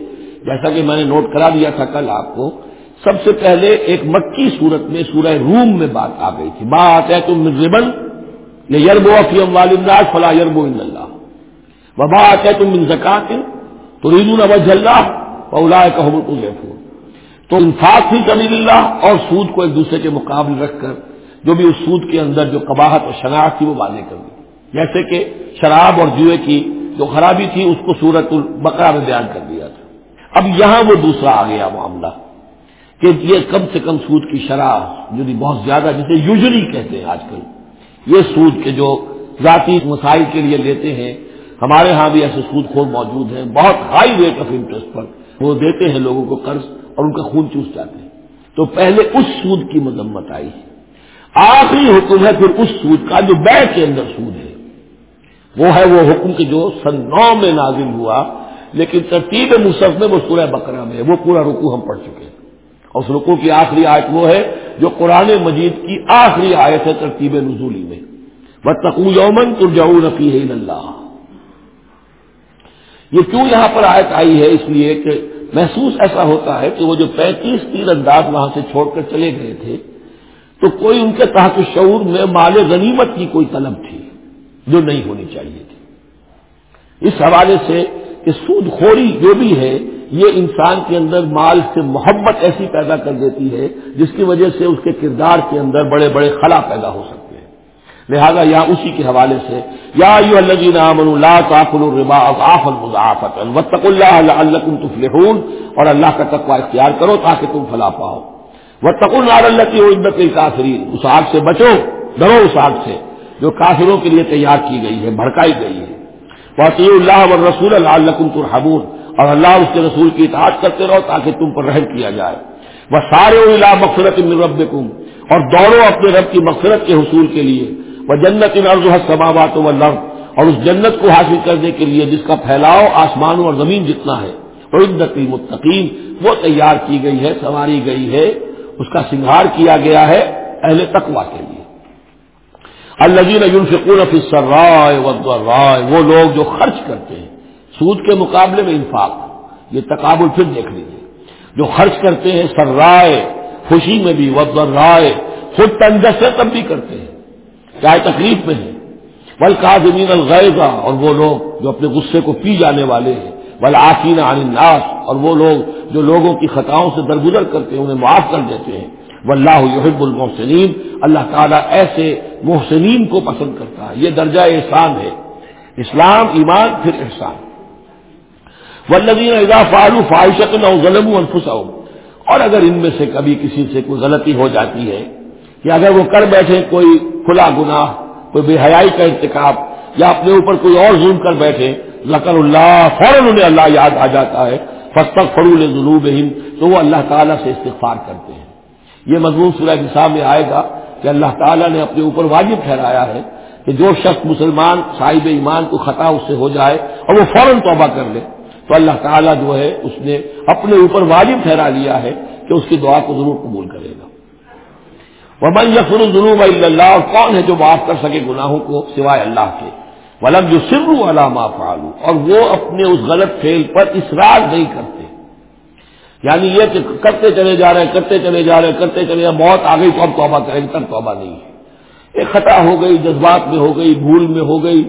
جیسا کہ میں نے نوٹ کرا دیا تھا کل آپ کو، سب سے پہلے ایک مکی صورت میں سورہ روم میں بات آ گئی تھی۔ بات ہے تم ربن یہ یرب و فیم والمراج فلاح یرب ان اللہ وبا ہے تم ان زکات تو ریدون وجہ اللہ اولا کہ تو انفاق ہی کبھی اللہ اور سود کو ایک دوسرے کے مقابلے رکھ کر، جو بھی اس سود کے اندر جو قباحت اور شناخت تھی وہ واضح کر دی۔ جیسے کہ شراب اور جوئے کی جو خرابی تھی، اس کو سورت البقرہ میں بیان کر دیا تھا۔ اب یہاں وہ دوسرا آ گیا معاملہ کہ یہ کم سے کم سود کی شرح جو بہت زیادہ جسے یوزلی کہتے ہیں آج کل، یہ سود کے جو ذاتی مسائل کے لیے لیتے ہیں، ہمارے ہاں بھی ایسے سود خور موجود ہیں، بہت ہائی ریٹ آف انٹرسٹ پر وہ دیتے ہیں لوگوں کو قرض اور ان کا خون چوس جاتے ہیں۔ تو پہلے اس سود کی مذمت آئی۔ ہے آخری حکم ہے پھر اس سود کا جو بیٹھ کے اندر سود ہے۔ وہ ہے وہ حکم کہ جو سن نو میں نازل ہوا، لیکن ترتیب مصحف میں وہ سورہ بکرا میں وہ پورا رکو ہم پڑھ چکے ہیں۔ اور اس رکو کی آخری آیت وہ ہے جو قرآن مجید کی آخری آیت ہے ترتیب نزولی میں۔ تقو یومن ترجاؤ رفیع اللہ۔ یہ کیوں یہاں پر آیت آئی ہے؟ اس لیے کہ محسوس ایسا ہوتا ہے کہ وہ جو پینتیس تیر انداز وہاں سے چھوڑ کر چلے گئے تھے، تو کوئی ان کے تحت شعور میں مال غنیمت کی کوئی طلب تھی۔ جو نہیں ہونی چاہیے تھی۔ اس حوالے سے کہ سود خوری جو بھی ہے، یہ انسان کے اندر مال سے محبت ایسی پیدا کر دیتی ہے، جس کی وجہ سے اس کے کردار کے اندر بڑے بڑے خلا پیدا ہو سکتے ہیں۔ لہذا یہاں اسی کے حوالے سے، یا یو اللہ اللہ تفلحون، اور اللہ کا تقوی اختیار کرو تاکہ تم فلا پاؤ۔ وہ تقل اللہ کی عدت کافرین اس آگ سے بچو، ڈرو اس آگ سے۔ جو کافروں کے لیے تیار کی گئی ہے، بھڑکائی گئی ہے۔ وہ اللہ اور رسول اللہ ترحبون اور اللہ اس کے رسول کی اطاعت کرتے رہو تاکہ تم پر رحم کیا جائے۔ وہ سارے اللہ مغفرت رب اور دوڑو اپنے رب کی مغفرت کے حصول کے لیے۔ وہ جنت ان عرض سماوات و لفظ اور اس جنت کو حاصل کرنے کے لیے جس کا پھیلاؤ آسمانوں اور زمین جتنا ہے۔ عدت المتقین وہ تیار کی گئی ہے، سنواری گئی ہے۔ اس کا سنگھار کیا گیا ہے اہل تقوا کے لیے۔ الزین یونفقون فی السرائے والضرائے وہ لوگ جو خرچ کرتے ہیں، سود کے مقابلے میں انفاق، یہ تقابل پھر دیکھ لیجیے جو خرچ کرتے ہیں سر رائے خوشی میں بھی وزر رائے خود تنجس سے تب بھی کرتے ہیں، چاہے تکلیف میں ہے بل کا زمین الغیزہ اور وہ لوگ جو اپنے غصے کو پی جانے والے ہیں۔ بل آسین عن الناس، اور وہ لوگ جو لوگوں کی خطاؤں سے درگزر کرتے ہیں، انہیں معاف کر دیتے ہیں۔ وہ اللہ یحب المحسنین۔ اللہ تعالیٰ ایسے محسنین کو پسند کرتا ہے۔ یہ درجہ احسان ہے۔ اسلام، ایمان، پھر احسان۔ ولدین اضا فالو فائشت نہ ظلم الفس اور اگر ان میں سے کبھی کسی سے کوئی غلطی ہو جاتی ہے کہ اگر وہ کر بیٹھے کوئی کھلا گناہ، کوئی بے حیائی کا انتخاب یا اپنے اوپر کوئی اور ظلم کر بیٹھے لکر اللہ، فوراً انہیں اللہ یاد آ جاتا ہے۔ فستق فرول ضلوب تو وہ اللہ تعالیٰ سے استغفار کرتے ہیں۔ یہ مضمون سورہ نصاب میں آئے گا کہ اللہ تعالیٰ نے اپنے اوپر واجب ٹھہرایا ہے کہ جو شخص مسلمان صاحب ایمان کو خطا اس سے ہو جائے اور وہ فوراً توبہ کر لے، تو اللہ تعالیٰ جو ہے اس نے اپنے اوپر واجب ٹھہرا لیا ہے کہ اس کی دعا کو ضرور قبول کرے گا۔ وہ من یقر الظلم اللہ اور کون ہے جو معاف کر سکے گناہوں کو سوائے اللہ کے؟ ولم جو سر علامہ فالو اور وہ اپنے اس غلط فیل پر اصرار نہیں کرتے۔ یعنی یہ کہ کرتے چلے جا رہے ہیں، کرتے چلے جا رہے ہیں، کرتے چلے جا بہت آگے تو اب توبہ کریں گے، تب توبہ نہیں ہے۔ ایک خطا ہو گئی، جذبات میں ہو گئی، بھول میں ہو گئی،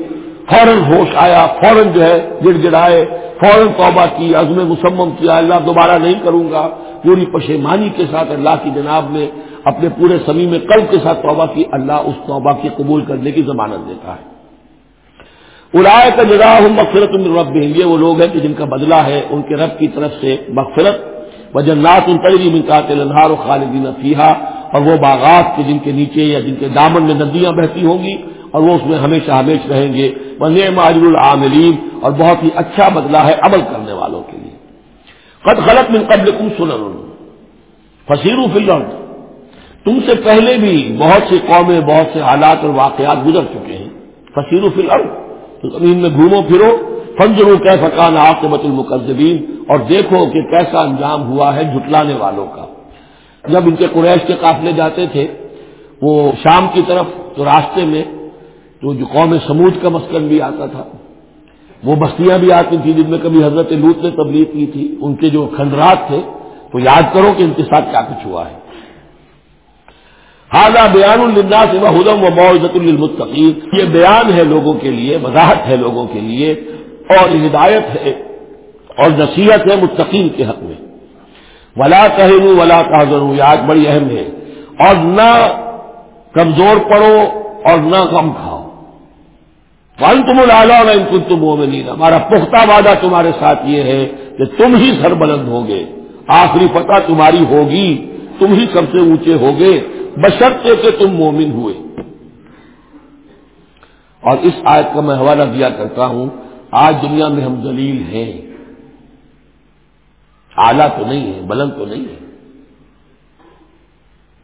فوراً ہوش آیا، فوراً جو ہے گڑ گڑائے فوراً توبہ کی، عزم مسمم کیا، اللہ دوبارہ نہیں کروں گا۔ پوری پشیمانی کے ساتھ اللہ کی جناب میں اپنے پورے سمی میں قلب کے ساتھ توبہ کی، اللہ اس توبہ کی قبول کرنے کی ضمانت دیتا ہے۔ ارائے کا جگہ ہوں مغفرت رب یہ وہ لوگ ہیں کہ جن کا بدلہ ہے، ان کے رب کی طرف سے مغفرت و جنات ان تجری من کا تلنہار و خالدین فیحا اور وہ باغات کے جن کے نیچے یا جن کے دامن میں ندیاں بہتی ہوں گی، اور وہ اس میں ہمیشہ ہمیش رہیں گے۔ وہ نعم العاملین اور بہت ہی اچھا بدلہ ہے عمل کرنے والوں کے لیے۔ قد غلط من قبل کم سنن فصیر فل تم سے پہلے بھی بہت سی قومیں، بہت سے حالات اور واقعات گزر چکے ہیں۔ فصیر فی الارض تو زمین میں گھومو پھرو۔ فنجرو کی فقان عاقبت المقدبین اور دیکھو کہ کیسا انجام ہوا ہے جھٹلانے والوں کا۔ جب ان کے قریش کے قافلے جاتے تھے، وہ شام کی طرف تو راستے میں تو جو قوم سمود کا مسکن بھی آتا تھا، وہ بستیاں بھی آتی تھیں جن میں کبھی حضرت لوت نے تبلیغ کی تھی۔ ان کے جو کھنڈرات تھے، تو یاد کرو کہ ان کے ساتھ کیا کچھ ہوا ہے۔ ہاضا بیان الناس و ہدم و معزت المتقین یہ بیان ہے لوگوں کے لیے، وضاحت ہے لوگوں کے لیے اور ہدایت ہے اور نصیحت ہے متقین کے حق میں۔ ولا کہوں ولا کا یہ آج بڑی اہم ہے۔ اور نہ کمزور پڑو اور نہ غم کھاؤ ون تم لالا ان کن تم مومنین ہمارا پختہ وعدہ تمہارے ساتھ یہ ہے کہ تم ہی سر بلند ہوگے۔ آخری فتح تمہاری ہوگی، تم ہی سب سے اونچے ہوگے۔ بشرطے کہ تم مومن ہوئے۔ اور اس آیت کا میں حوالہ دیا کرتا ہوں آج دنیا میں ہم دلیل ہیں۔ آلہ تو نہیں ہے، بلند تو نہیں ہے۔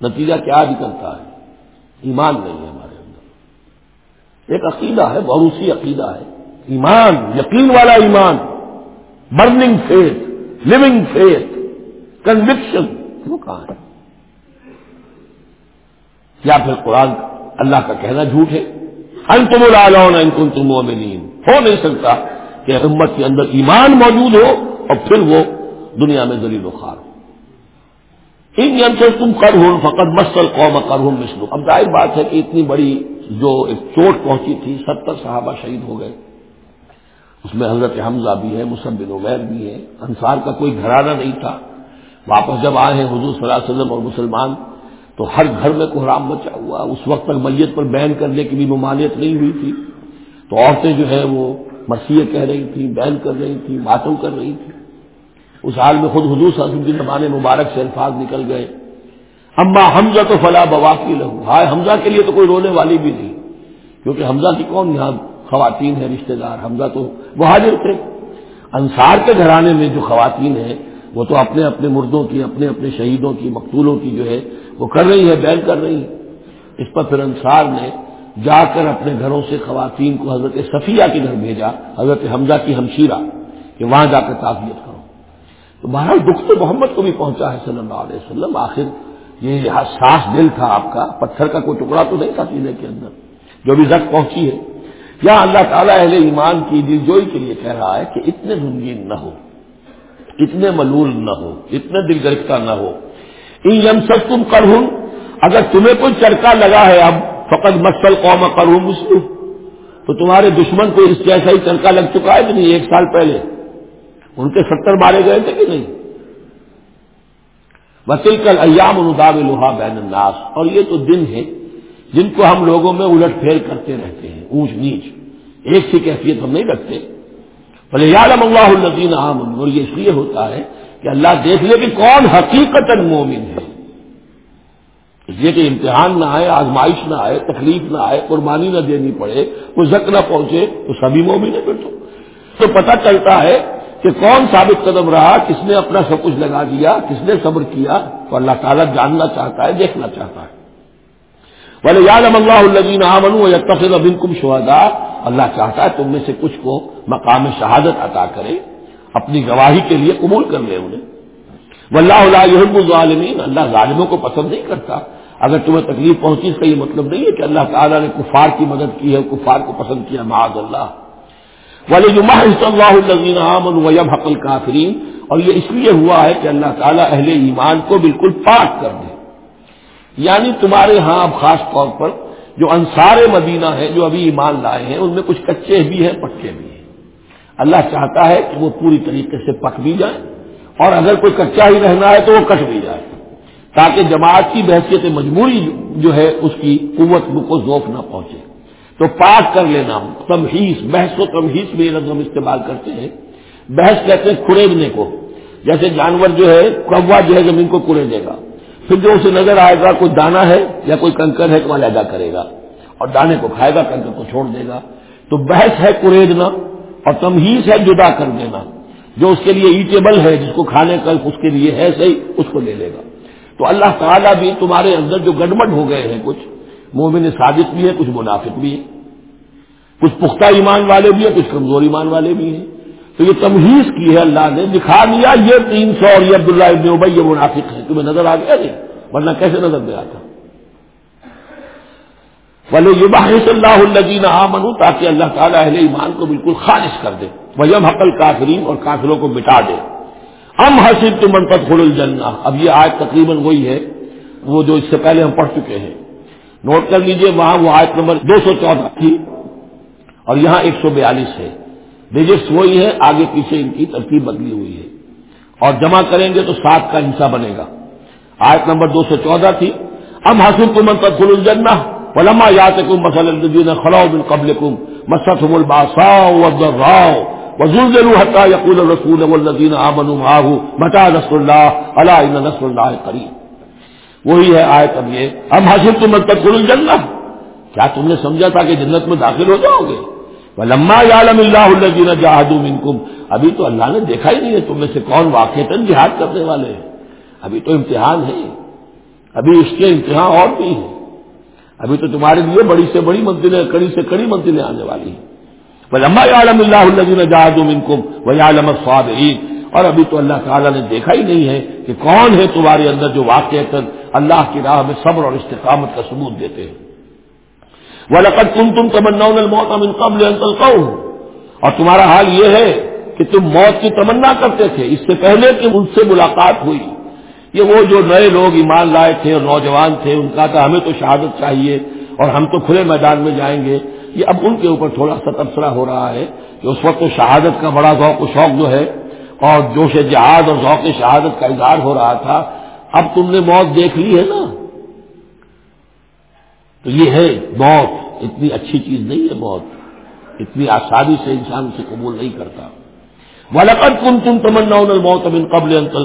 نتیجہ کیا نکلتا ہے؟ ایمان نہیں ہے ہمارے اندر۔ ایک عقیدہ ہے بروسی عقیدہ ہے۔ ایمان، یقین والا ایمان۔ Burning faith living faith, conviction. وہ کہاں ہے؟ یا پھر قرآن، اللہ کا کہنا جھوٹ ہے۔ ان تم ان کن تم مومنین ہو نہیں سکتا کہ امت کے اندر ایمان موجود ہو اور پھر وہ دنیا میں دلیل و خار ہو۔ ان یعنی یم سے تم کر ہو فقط مسل قوم کر ہوں مسلو اب ظاہر بات ہے کہ اتنی بڑی جو ایک چوٹ پہنچی تھی، ستر صحابہ شہید ہو گئے۔ اس میں حضرت حمزہ بھی ہے مصب بن عمیر بھی ہے انصار کا کوئی گھرانہ نہیں تھا۔ واپس جب آئے ہیں حضور صلی اللہ علیہ وسلم اور مسلمان، تو ہر گھر میں کوحرام بچا ہوا۔ اس وقت تک میت پر بین کرنے کی بھی ممانعت نہیں ہوئی تھی۔ تو عورتیں جو ہے وہ مرثیے کہہ رہی تھیں بین کر رہی تھیں ماتم کر رہی تھیں۔ اس حال میں خود حضور صلی اللہ علیہ وسلم کی زبان مبارک سے الفاظ نکل گئے۔ اما حمزہ تو فلاں بوا کی لہو۔ ہائے، حمزہ کے لیے تو کوئی رونے والی بھی نہیں، کیونکہ حمزہ کی کون یہاں خواتین ہے رشتہ دار۔ حمزہ تو وہ حاضر تھے۔ انصار کے گھرانے میں جو خواتین ہیں، وہ تو اپنے اپنے مردوں کی، اپنے اپنے شہیدوں کی، مقتولوں کی جو ہے، وہ کر رہی ہے بیل کر رہی ہے اس پر پھر انصار نے جا کر اپنے گھروں سے خواتین کو حضرت صفیہ کے گھر بھیجا، حضرت حمزہ کی ہمشیرہ، کہ وہاں جا کر تعبیت کرو۔ تو بہرحال دکھ تو محمد کو بھی پہنچا ہے صلی اللہ علیہ وسلم۔ آخر یہ حساس دل تھا آپ کا، پتھر کا کوئی ٹکڑا تو نہیں تھا سینے کے اندر، جو بھی زخ پہنچی ہے۔ یا اللہ تعالیٰ اہل ایمان کی دل جوئی کے لیے کہہ رہا ہے کہ اتنے رنگین نہ ہو، اتنے ملول نہ ہو، اتنے دل گرفتہ نہ ہو۔ ان یم سب تم کر اگر تمہیں کوئی چرکا لگا ہے اب فقط مسل قوم کر مسلم۔ تو تمہارے دشمن کو اس جیسا ہی چرکا لگ چکا ہے کہ نہیں ایک سال پہلے۔ ان کے ستر مارے گئے تھے کہ نہیں؟ وکیل کل ایام الداب لوہا بین الناس۔ اور یہ تو دن ہے جن کو ہم لوگوں میں الٹ پھیر کرتے رہتے ہیں، اونچ نیچ۔ ایک سی کیفیت ہم نہیں رکھتے۔ بھلے یاد اللہ الدین عام اور یہ اس لیے ہوتا ہے کہ اللہ دیکھ لے کہ کون حقیقت مومن ہے۔ اس لیے کہ امتحان نہ آئے، آزمائش نہ آئے، تکلیف نہ آئے، قربانی نہ دینی پڑے، کوئی زک نہ پہنچے، تو سبھی مومن ہے پھر تو تو پتہ چلتا ہے کہ کون ثابت قدم رہا، کس نے اپنا سب کچھ لگا دیا، کس نے صبر کیا، تو اللہ تعالیٰ جاننا چاہتا ہے، دیکھنا چاہتا ہے۔ بولے یاد اللہ الدین عامن یا تفصیل ابن کم شہدا اللہ چاہتا ہے تم میں سے کچھ کو مقام شہادت عطا کرے، اپنی گواہی کے لیے قبول کر لے انہیں۔ واللہ اللہ الظالمین، اللہ ظالموں کو پسند نہیں کرتا۔ اگر تمہیں تکلیف پہنچی اس کا یہ مطلب نہیں ہے کہ اللہ تعالیٰ نے کفار کی مدد کی ہے، کفار کو پسند کیا، معاذ اللہ۔ اللہ الزین عامن ویم حقل کافرین اور یہ اس لیے ہوا ہے کہ اللہ تعالیٰ اہل ایمان کو بالکل پاک کر دے۔ یعنی تمہارے ہاں اب خاص طور پر جو انصار مدینہ ہیں، جو ابھی ایمان لائے ہیں، ان میں کچھ کچے بھی ہیں، پکے بھی ہیں۔ اللہ چاہتا ہے کہ وہ پوری طریقے سے پک بھی جائیں۔ اور اگر کوئی کچا ہی رہنا ہے تو وہ کٹ بھی جائے۔ تاکہ جماعت کی بحثیت مجبوری جو ہے اس کی قوت کو ذوق نہ پہنچے۔ تو پاک کر لینا۔ تمہیس بحث و تمہیس میں یہ لفظ ہم استعمال کرتے ہیں۔ بحث کہتے ہیں کھڑیدنے کو۔ جیسے جانور جو ہے، کوا جو ہے، زمین کو کڑے دے گا۔ پھر جو اسے نظر آئے گا، کوئی دانا ہے یا کوئی کنکر ہے، تو وہ لہدا کرے گا۔ اور دانے کو کھائے گا، کنکر کو چھوڑ دے گا۔ تو بحث ہے کڑیدنا اور تمہیس ہے جدا کر دینا۔ جو اس کے لیے ایٹیبل ہے، جس کو کھانے کا اس کے لیے ہے صحیح، اس کو لے لے گا۔ تو اللہ تعالیٰ بھی تمہارے اندر جو گڑبڑ ہو گئے ہیں، کچھ مومن صادق بھی ہے کچھ منافق بھی ہے کچھ پختہ ایمان والے بھی ہیں، کچھ کمزور ایمان والے بھی ہیں۔ تو یہ تمہیز کی ہے اللہ نے، دکھا دیا، یہ تین سو اور یہ عبداللہ ابن ابئی یہ منافق ہے تمہیں نظر آ گیا نہیں ورنہ کیسے نظر دیا تھا بولے یہ باحث اللہ الدین عام تاکہ اللہ تعالیٰ اہل ایمان کو بالکل خارش کر دے۔ ویم حقل کافرین اور کافروں کو مٹا دے۔ ام حسب تو منفت خل الجنا اب یہ آج تقریباً وہی ہے۔ وہ جو اس سے پہلے ہم پڑھ چکے ہیں۔ نوٹ کر لیجیے، وہاں وہ آیت نمبر دو سو چودہ تھی۔ اور یہاں ایک سو بیالیس ہے۔ ڈیجٹس وہی ہے، آگے پیچھے ان کی ترتیب بدلی ہوئی ہے۔ اور جمع کریں گے تو سات کا حصہ بنے گا۔ آیت نمبر دو سو چودہ تھی۔ ام حسب تو منفت خل الجنا ولما یاتکم مثلا الذین خلو من قبلکم مستهم الباساء والضراء۔ وزلزلوا حتى يقول الرسول والذين آمنوا معه، متى نصر الله؟ الا ان نصر الله قریب وہی ہے آیت اب یہ ہم حاصل تم تدخل الجنہ. کیا تم نے سمجھا تھا کہ جنت میں داخل ہو جاؤ گے؟ لما یعلم اللہ الذین جاہدوا منکم ابھی تو اللہ نے دیکھا ہی نہیں ہے تم میں سے کون واقع جہاد کرنے والے ہیں۔ ابھی تو امتحان ہے۔ ابھی اس کے امتحان اور بھی ہیں۔ ابھی تو تمہارے لیے بڑی سے بڑی منزلیں، کڑی سے کڑی منزلیں آنے والی ہیں۔ لمبا عالم اللہ الدین جہاد منکم وہ عالم صابرین اور ابھی تو اللہ تعالیٰ نے دیکھا ہی نہیں ہے کہ کون ہے تمہارے اندر جو واقع اللہ کی راہ میں صبر اور استقامت کا ثبوت دیتے ہیں۔ وہ لقت تم تم تمنا موت امن قبل اور تمہارا حال یہ ہے کہ تم موت کی تمنا کرتے تھے۔ اس سے پہلے کہ ان سے ملاقات ہوئی۔ یہ وہ جو نئے لوگ ایمان لائے تھے اور نوجوان تھے، ان کا تھا ہمیں تو شہادت چاہیے اور ہم تو کھلے میدان میں جائیں گے۔ یہ اب ان کے اوپر تھوڑا سا تبصرہ ہو رہا ہے کہ اس وقت تو شہادت کا بڑا ذوق و شوق جو ہے اور جوش جہاد اور ذوق شہادت کا اظہار ہو رہا تھا، اب تم نے موت دیکھ لی ہے نا؟ تو یہ ہے، موت اتنی اچھی چیز نہیں ہے موت، اتنی آسانی سے انسان سے قبول نہیں کرتا۔ ولقت کن تم تمنا موت ابن قبل انتل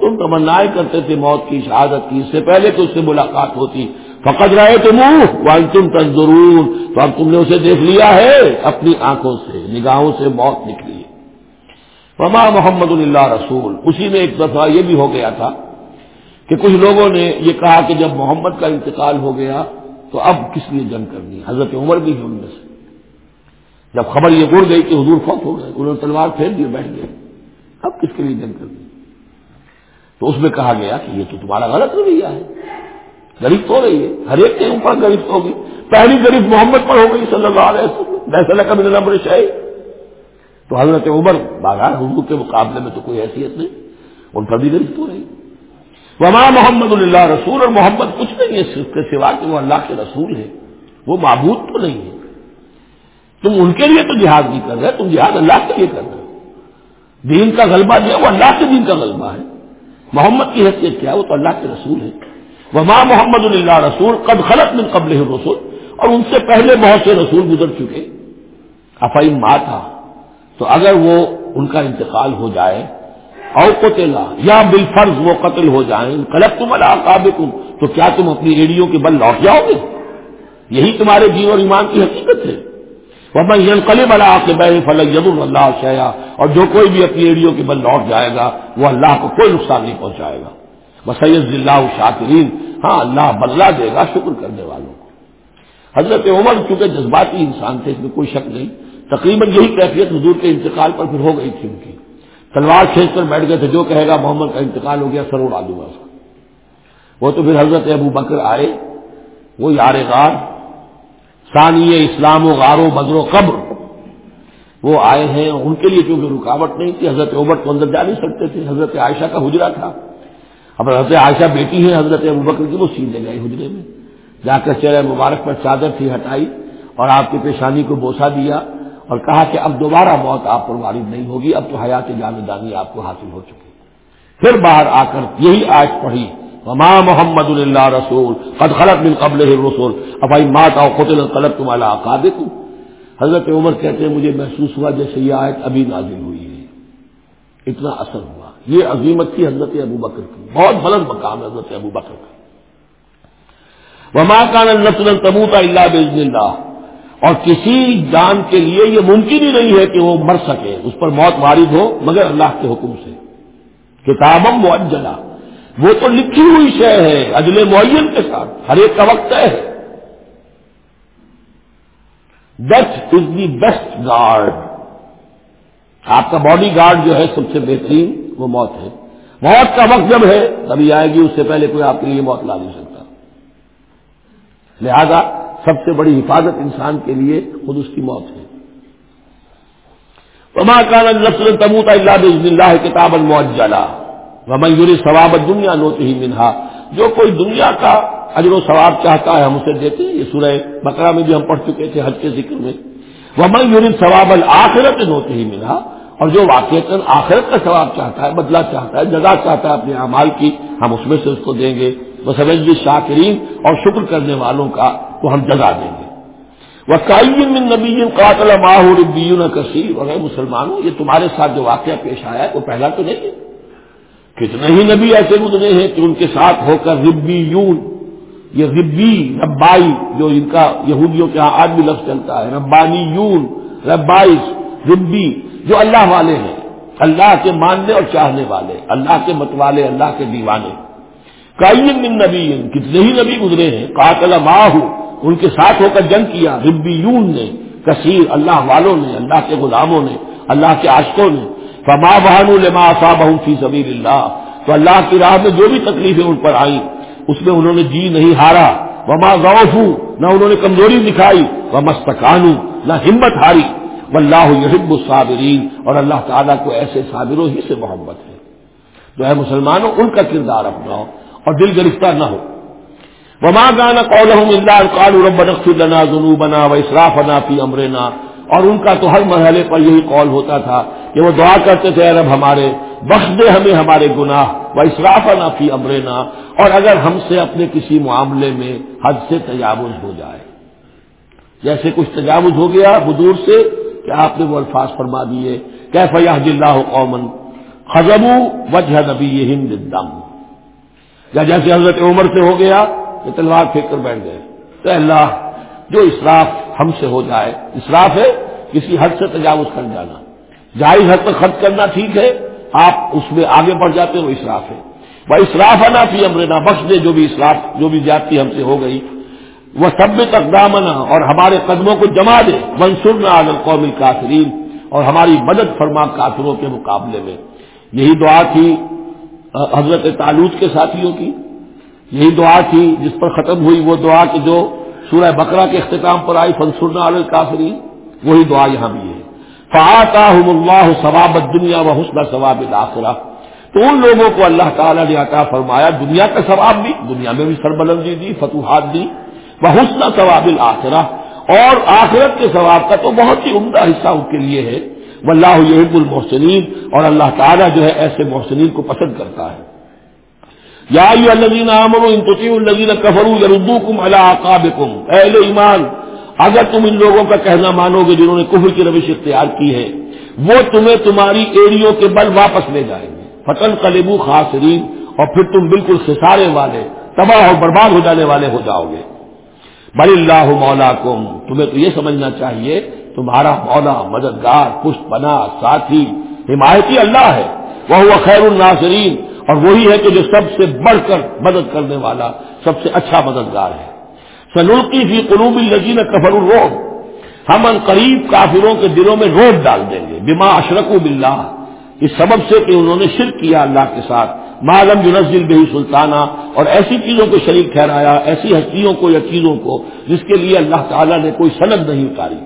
تم تمنا کرتے تھے موت کی شہادت کی، اس سے پہلے کہ اس سے ملاقات ہوتی۔ فقط رہے تم تم تنظرون، تو اب تم نے اسے دیکھ لیا ہے، اپنی آنکھوں سے، نگاہوں سے موت نکلی۔ وما محمد اللہ رسول، اسی میں ایک دفعہ یہ بھی ہو گیا تھا کہ کچھ لوگوں نے یہ کہا کہ جب محمد کا انتقال ہو گیا، تو اب کس لیے جنگ کرنی؟ حضرت عمر بھی ہے ان میں سے۔ جب خبر یہ اڑ گئی کہ حضور فوت ہو گئے، انہوں نے تلوار پھیر دیے بیٹھ گئے۔ اب کس کے لیے جنگ کرنی؟ تو اس میں کہا گیا کہ یہ تو تمہارا غلط رویہ ہے۔ غریب تو رہی ہے، ہر ایک کے اوپر غریب ہوگی۔ پہلی غریب محمد پر ہو گئی صلی اللہ علیہ وسلم ویسے کبھی نمبر شاہی۔ تو حضرت عمر باغار حضور کے مقابلے میں تو کوئی حیثیت نہیں، ان پر بھی غریب تو رہی وما محمد اللہ رسول، اور محمد کچھ نہیں ہے، اس کے سوا کہ وہ اللہ کے رسول ہے وہ معبود تو نہیں ہے۔ تم ان کے لیے تو جہاد نہیں کر رہے تم جہاد اللہ کے لیے کر رہے دین کا غلبہ جو ہے، وہ اللہ کے دین کا غلبہ ہے۔ محمد کی حیثیت کیا وہ تو اللہ کے رسول ہے وما محمد اللہ رسول قد خلط من قبل رسول اور ان سے پہلے بہت سے رسول گزر چکے۔ افعیم ماں تھا۔ تو اگر وہ ان کا انتقال ہو جائے او قتلا یا بالفرض وہ قتل ہو جائیں کلب تم اللہ تو کیا تم اپنی ایڈیوں کے بل لوٹ جاؤ گے؟ یہی تمہارے جین اور ایمان کی حقیقت ہے۔ وہ میں اللہ کے بین فلک ید اللہ اور جو کوئی بھی اپنی ایڈیوں کے بل لوٹ جائے گا، وہ اللہ کو کوئی نقصان نہیں پہنچائے گا۔ بسید اللہ شاکرین ہاں اللہ بدلا دے گا، شکر کرنے والوں کو۔ حضرت عمر چونکہ جذباتی انسان تھے، اس میں کوئی شک نہیں، تقریباً یہی کیفیت حضور کے انتقال پر پھر ہو گئی تھی ان کی۔ تلوار کھینچ کر بیٹھ گئے تھے، جو کہے گا محمد کا انتقال ہو گیا سرو دوں گا اس کا۔ وہ تو پھر حضرت ابو بکر آئے، وہ یار غار، ثانی اسلام و غار و بدر و قبر۔ وہ آئے ہیں، ان کے لیے چونکہ رکاوٹ نہیں تھی، حضرت عمر تو اندر جا نہیں سکتے تھے، حضرت عائشہ کا حجرا تھا۔ اب حضرت عائشہ بیٹی ہے حضرت ابوبکر کی وہ سیدھے گئے حجرے میں۔ جا کر چہرہ مبارک پر چادر تھی ہٹائی اور آپ کی پیشانی کو بوسا دیا اور کہا کہ اب دوبارہ موت آپ پر وارد نہیں ہوگی، اب تو حیات جاندانی آپ کو حاصل ہو چکی۔ پھر باہر آ کر یہی آج پڑھی، وما محمد اللہ رسول قد خلط من قبل رسول ابائی مات آؤ قطل قلب تمہارا آکاد حضرت عمر کہتے ہیں، مجھے محسوس ہوا جیسے یہ آیت ابھی نازل ہوئی ہے۔ اتنا اثر ہوا۔ یہ عظیمت کی حضرت ابو بکر کی۔ بہت بلند مقام ہے حضرت ابو بکر کا۔ وما کا نسل تبوتا اللہ بزن اللہ اور کسی جان کے لیے یہ ممکن ہی نہیں ہے کہ وہ مر سکے، اس پر موت وارد ہو، مگر اللہ کے حکم سے۔ کتابم معجلا وہ تو لکھی ہوئی شے ہے اجل معین کے ساتھ۔ ہر ایک کا وقت ہے۔ Death is the best guard آپ کا باڈی گارڈ جو ہے سب سے بہترین۔ وہ موت ہے۔ موت کا وقت جب ہے تبھی آئے گی، اس سے پہلے کوئی آپ کے لیے موت لا نہیں سکتا۔ لہذا سب سے بڑی حفاظت انسان کے لیے خود اس کی موت ہے۔ وما کان نسل تموتا اللہ بزن اللہ کتاب المعجلا ومن یوری ثواب دنیا نوتے ہی منہا جو کوئی دنیا کا اجر و ثواب چاہتا ہے، ہم اسے دیتے ہیں۔ یہ سورہ بکرا میں بھی ہم پڑھ چکے تھے، حج کے ذکر میں۔ ومن یوری ثواب الآخرت نوتے ہی منہا اور جو واقع آخرت کا ثواب چاہتا ہے، بدلہ چاہتا ہے جگہ چاہتا ہے اپنے اعمال کی، ہم اس میں سے اس کو دیں گے۔ بس شاکرین اور شکر کرنے والوں کا کو ہم جگہ دیں گے۔ وہ قائم نبی قاتل ماہور کثیر وغیرہ مسلمانوں، یہ تمہارے ساتھ جو واقعہ پیش آیا ہے، وہ پہلا تو نہیں ہے۔ کتنے ہی نبی ایسے گزرے ہیں کہ ان کے ساتھ ہو کر ربی یون یہ ربی، ربائی، جو ان کا یہودیوں کے ہاں آج بھی لفظ چلتا ہے ربانی یون ربائش ربی۔ جو اللہ والے ہیں، اللہ کے ماننے اور چاہنے والے، اللہ کے متوالے، اللہ کے دیوانے۔ کائین من نبی کتنے ہی نبی گزرے ہیں، قاتل ماہ ان کے ساتھ ہو کر جنگ کیا ربی یون نے، کثیر، اللہ والوں نے، اللہ کے غلاموں نے، اللہ کے عاشقوں نے۔ فما بہان الما صاحب فی سبیل اللہ تو اللہ کی راہ میں جو بھی تکلیفیں ان پر آئیں، اس میں انہوں نے جی نہیں ہارا۔ وما غوف نہ انہوں نے کمزوری دکھائی۔ وہ مستقانو نہ ہمت ہاری۔ و یحب الصابرین، اور اللہ تعالیٰ کو ایسے صابروں ہی سے محبت ہے۔ جو ہے مسلمانوں، ان کا کردار اپناؤ اور دل گرفتہ نہ ہو۔ وما گانا قول لنا ذنوبنا و اسرافنا فی امرنا۔ اور ان کا تو ہر مرحلے پر یہی قول ہوتا تھا کہ وہ دعا کرتے تھے رب ہمارے، بخش دے ہمیں ہمارے گناہ و اسرافنا فی امرنا۔ اور اگر ہم سے اپنے کسی معاملے میں حد سے تجاوز ہو جائے۔ جیسے کچھ تجاوز ہو گیا بدور سے کہ آپ نے وہ الفاظ فرما دیے کہ فیاح اللہ قومن خزم وجہ نبی ہند دم یا جیسے حضرت عمر سے ہو گیا کہ تلوار پھینک کر بیٹھ گئے۔ تو اللہ، جو اسراف ہم سے ہو جائے، اسراف ہے کسی حد سے تجاوز کر جانا۔ جائز حد تک خرچ کرنا ٹھیک ہے، آپ اس میں آگے بڑھ جاتے ہیں، وہ اسراف ہے۔ وہ اسراف ہے نا فی امرنا بخش دے جو بھی اسراف، جو بھی جاتی ہم سے ہو گئی وہ سب تقدامنا اور ہمارے قدموں کو جما دے۔ منصور نہ قومی کافرین اور ہماری مدد فرما کافروں کے مقابلے میں۔ یہی دعا تھی حضرت تعلق کے ساتھیوں کی۔ یہی دعا تھی جس پر ختم ہوئی وہ دعا کہ جو سورہ بکرا کے اختتام پر آئی فنسرنا عال کافرین وہی دعا یہاں بھی ہے۔ فعتا اللہ ثواب دنیا و حسن ثواب داخلہ تو ان لوگوں کو اللہ تعالیٰ نے عطا فرمایا، دنیا کا ثواب بھی، دنیا میں بھی سربلندی دی، فتوحات دی۔ حسن ثواب الآخرہ۔ اور آخرت کے ثواب کا تو بہت ہی عمدہ حصہ ان کے لیے ہے۔ واللہ یحب المحسنین۔ اور اللہ تعالیٰ جو ہے ایسے محسنین کو پسند کرتا ہے۔ یا الذین آمنوا ان تطیعوا الذین کفروا یردوکم علی اعقابکم۔ اہل ایمان، اگر تم ان لوگوں کا کہنا مانو گے جنہوں نے کفر کی روش اختیار کی ہے، وہ تمہیں تمہاری ایڑیوں کے بل واپس لے جائیں گے۔ فتن قلبو خاصرین اور پھر تم بالکل خسارے والے، تباہ اور برباد ہو جانے والے ہو جاؤ گے۔ بل اللہ مولا کم تمہیں تو یہ سمجھنا چاہیے، تمہارا مولا، مددگار، پشت بنا ساتھی، حمایتی اللہ ہے وہ خیر الناصرین اور وہی ہے کہ جو سب سے بڑھ کر مدد کرنے والا، سب سے اچھا مددگار ہے۔ سنلقی فی قلوب الجین کفر الروب ہم ان قریب کافروں کے دلوں میں روب ڈال دیں گے، بما اشرک باللہ، اس سبب سے کہ انہوں نے شرک کیا اللہ کے ساتھ۔ معلوم یونزل بہی سلطانہ اور ایسی چیزوں کو شریک ٹھہرایا، ایسی ہستیوں کو یا چیزوں کو جس کے لیے اللہ تعالیٰ نے کوئی سند نہیں اتاری۔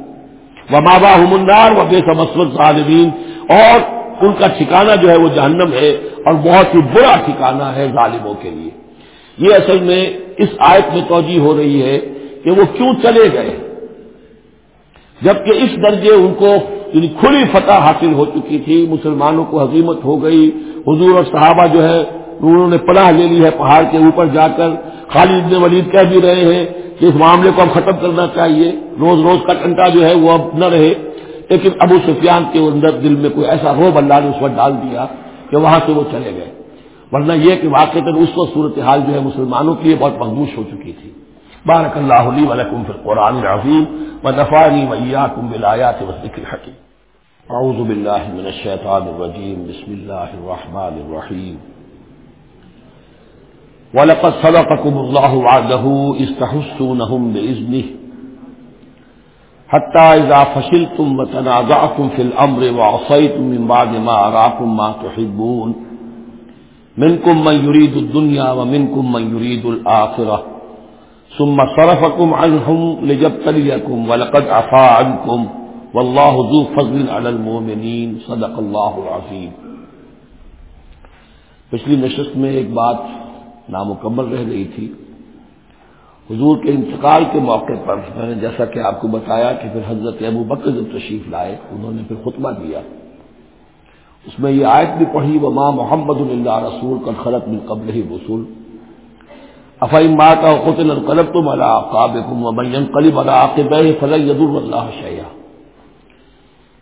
وہ مابا حمندار و بے سمسوت ظالمین اور ان کا ٹھکانا جو ہے وہ جہنم ہے اور بہت ہی برا ٹھکانا ہے ظالموں کے لیے۔ یہ اصل میں اس آیت میں توجہ ہو رہی ہے کہ وہ کیوں چلے گئے؟ جبکہ اس درجے ان کو یعنی کھلی فتح حاصل ہو چکی تھی، مسلمانوں کو حضیمت ہو گئی۔ حضور اور صحابہ جو ہے، انہوں نے پناہ لے لی ہے پہاڑ کے اوپر جا کر۔ خالد نے ولید کہہ بھی رہے ہیں کہ اس معاملے کو اب ختم کرنا چاہیے۔ روز روز کا ٹنٹا جو ہے وہ اب نہ رہے۔ لیکن ابو سفیان کے اندر دل میں کوئی ایسا روب اللہ نے اس وقت ڈال دیا کہ وہاں سے وہ چلے گئے۔ ورنہ یہ کہ واقع اس وقت صورتحال جو ہے مسلمانوں کی بہت مخدوش ہو چکی تھی۔ بارک اللہ علی ولکم فی القرآن العظیم و نفانی ویاکم بالآیات والذکر الحکیم. اعوذ باللہ من الشیطان الرجیم. بسم اللہ الرحمن الرحیم. وَلَقَدْ صَدَقَكُمُ اللَّهُ وَعْدَهُ إِسْتَحُسُّونَهُمْ بِإِذْنِهِ حَتَّى إِذَا فَشِلْتُمْ وَتَنَازَعْتُمْ فِي الْأَمْرِ وَعَصَيْتُمْ مِنْ بَعْدِ مَا أَرَاكُمْ مَا تُحِبُّونَ. مِنْكُمْ مَنْ يُرِيدُ الدُّنْيَا وَمِنْكُمْ مَنْ يُرِيدُ الْآخِرَةَ ثم صرفكم عنهم لجبتليكم ولقد عفا عنكم والله ذو فضل على المؤمنين. صدق الله العظيم. پچھلی نشست میں ایک بات نامکمل رہ گئی تھی. حضور کے انتقال کے موقع پر میں نے جیسا کہ آپ کو بتایا کہ پھر حضرت ابو بکر جب تشریف لائے، انہوں نے پھر خطبہ دیا۔ اس میں یہ آیت بھی پڑھی وہ ماں محمد اللہ رسول کا خلط من قبل ہی رسول افائی ماتا قتل القلب تم اللہ قاب قلب اللہ بے فلح ید اللہ شیا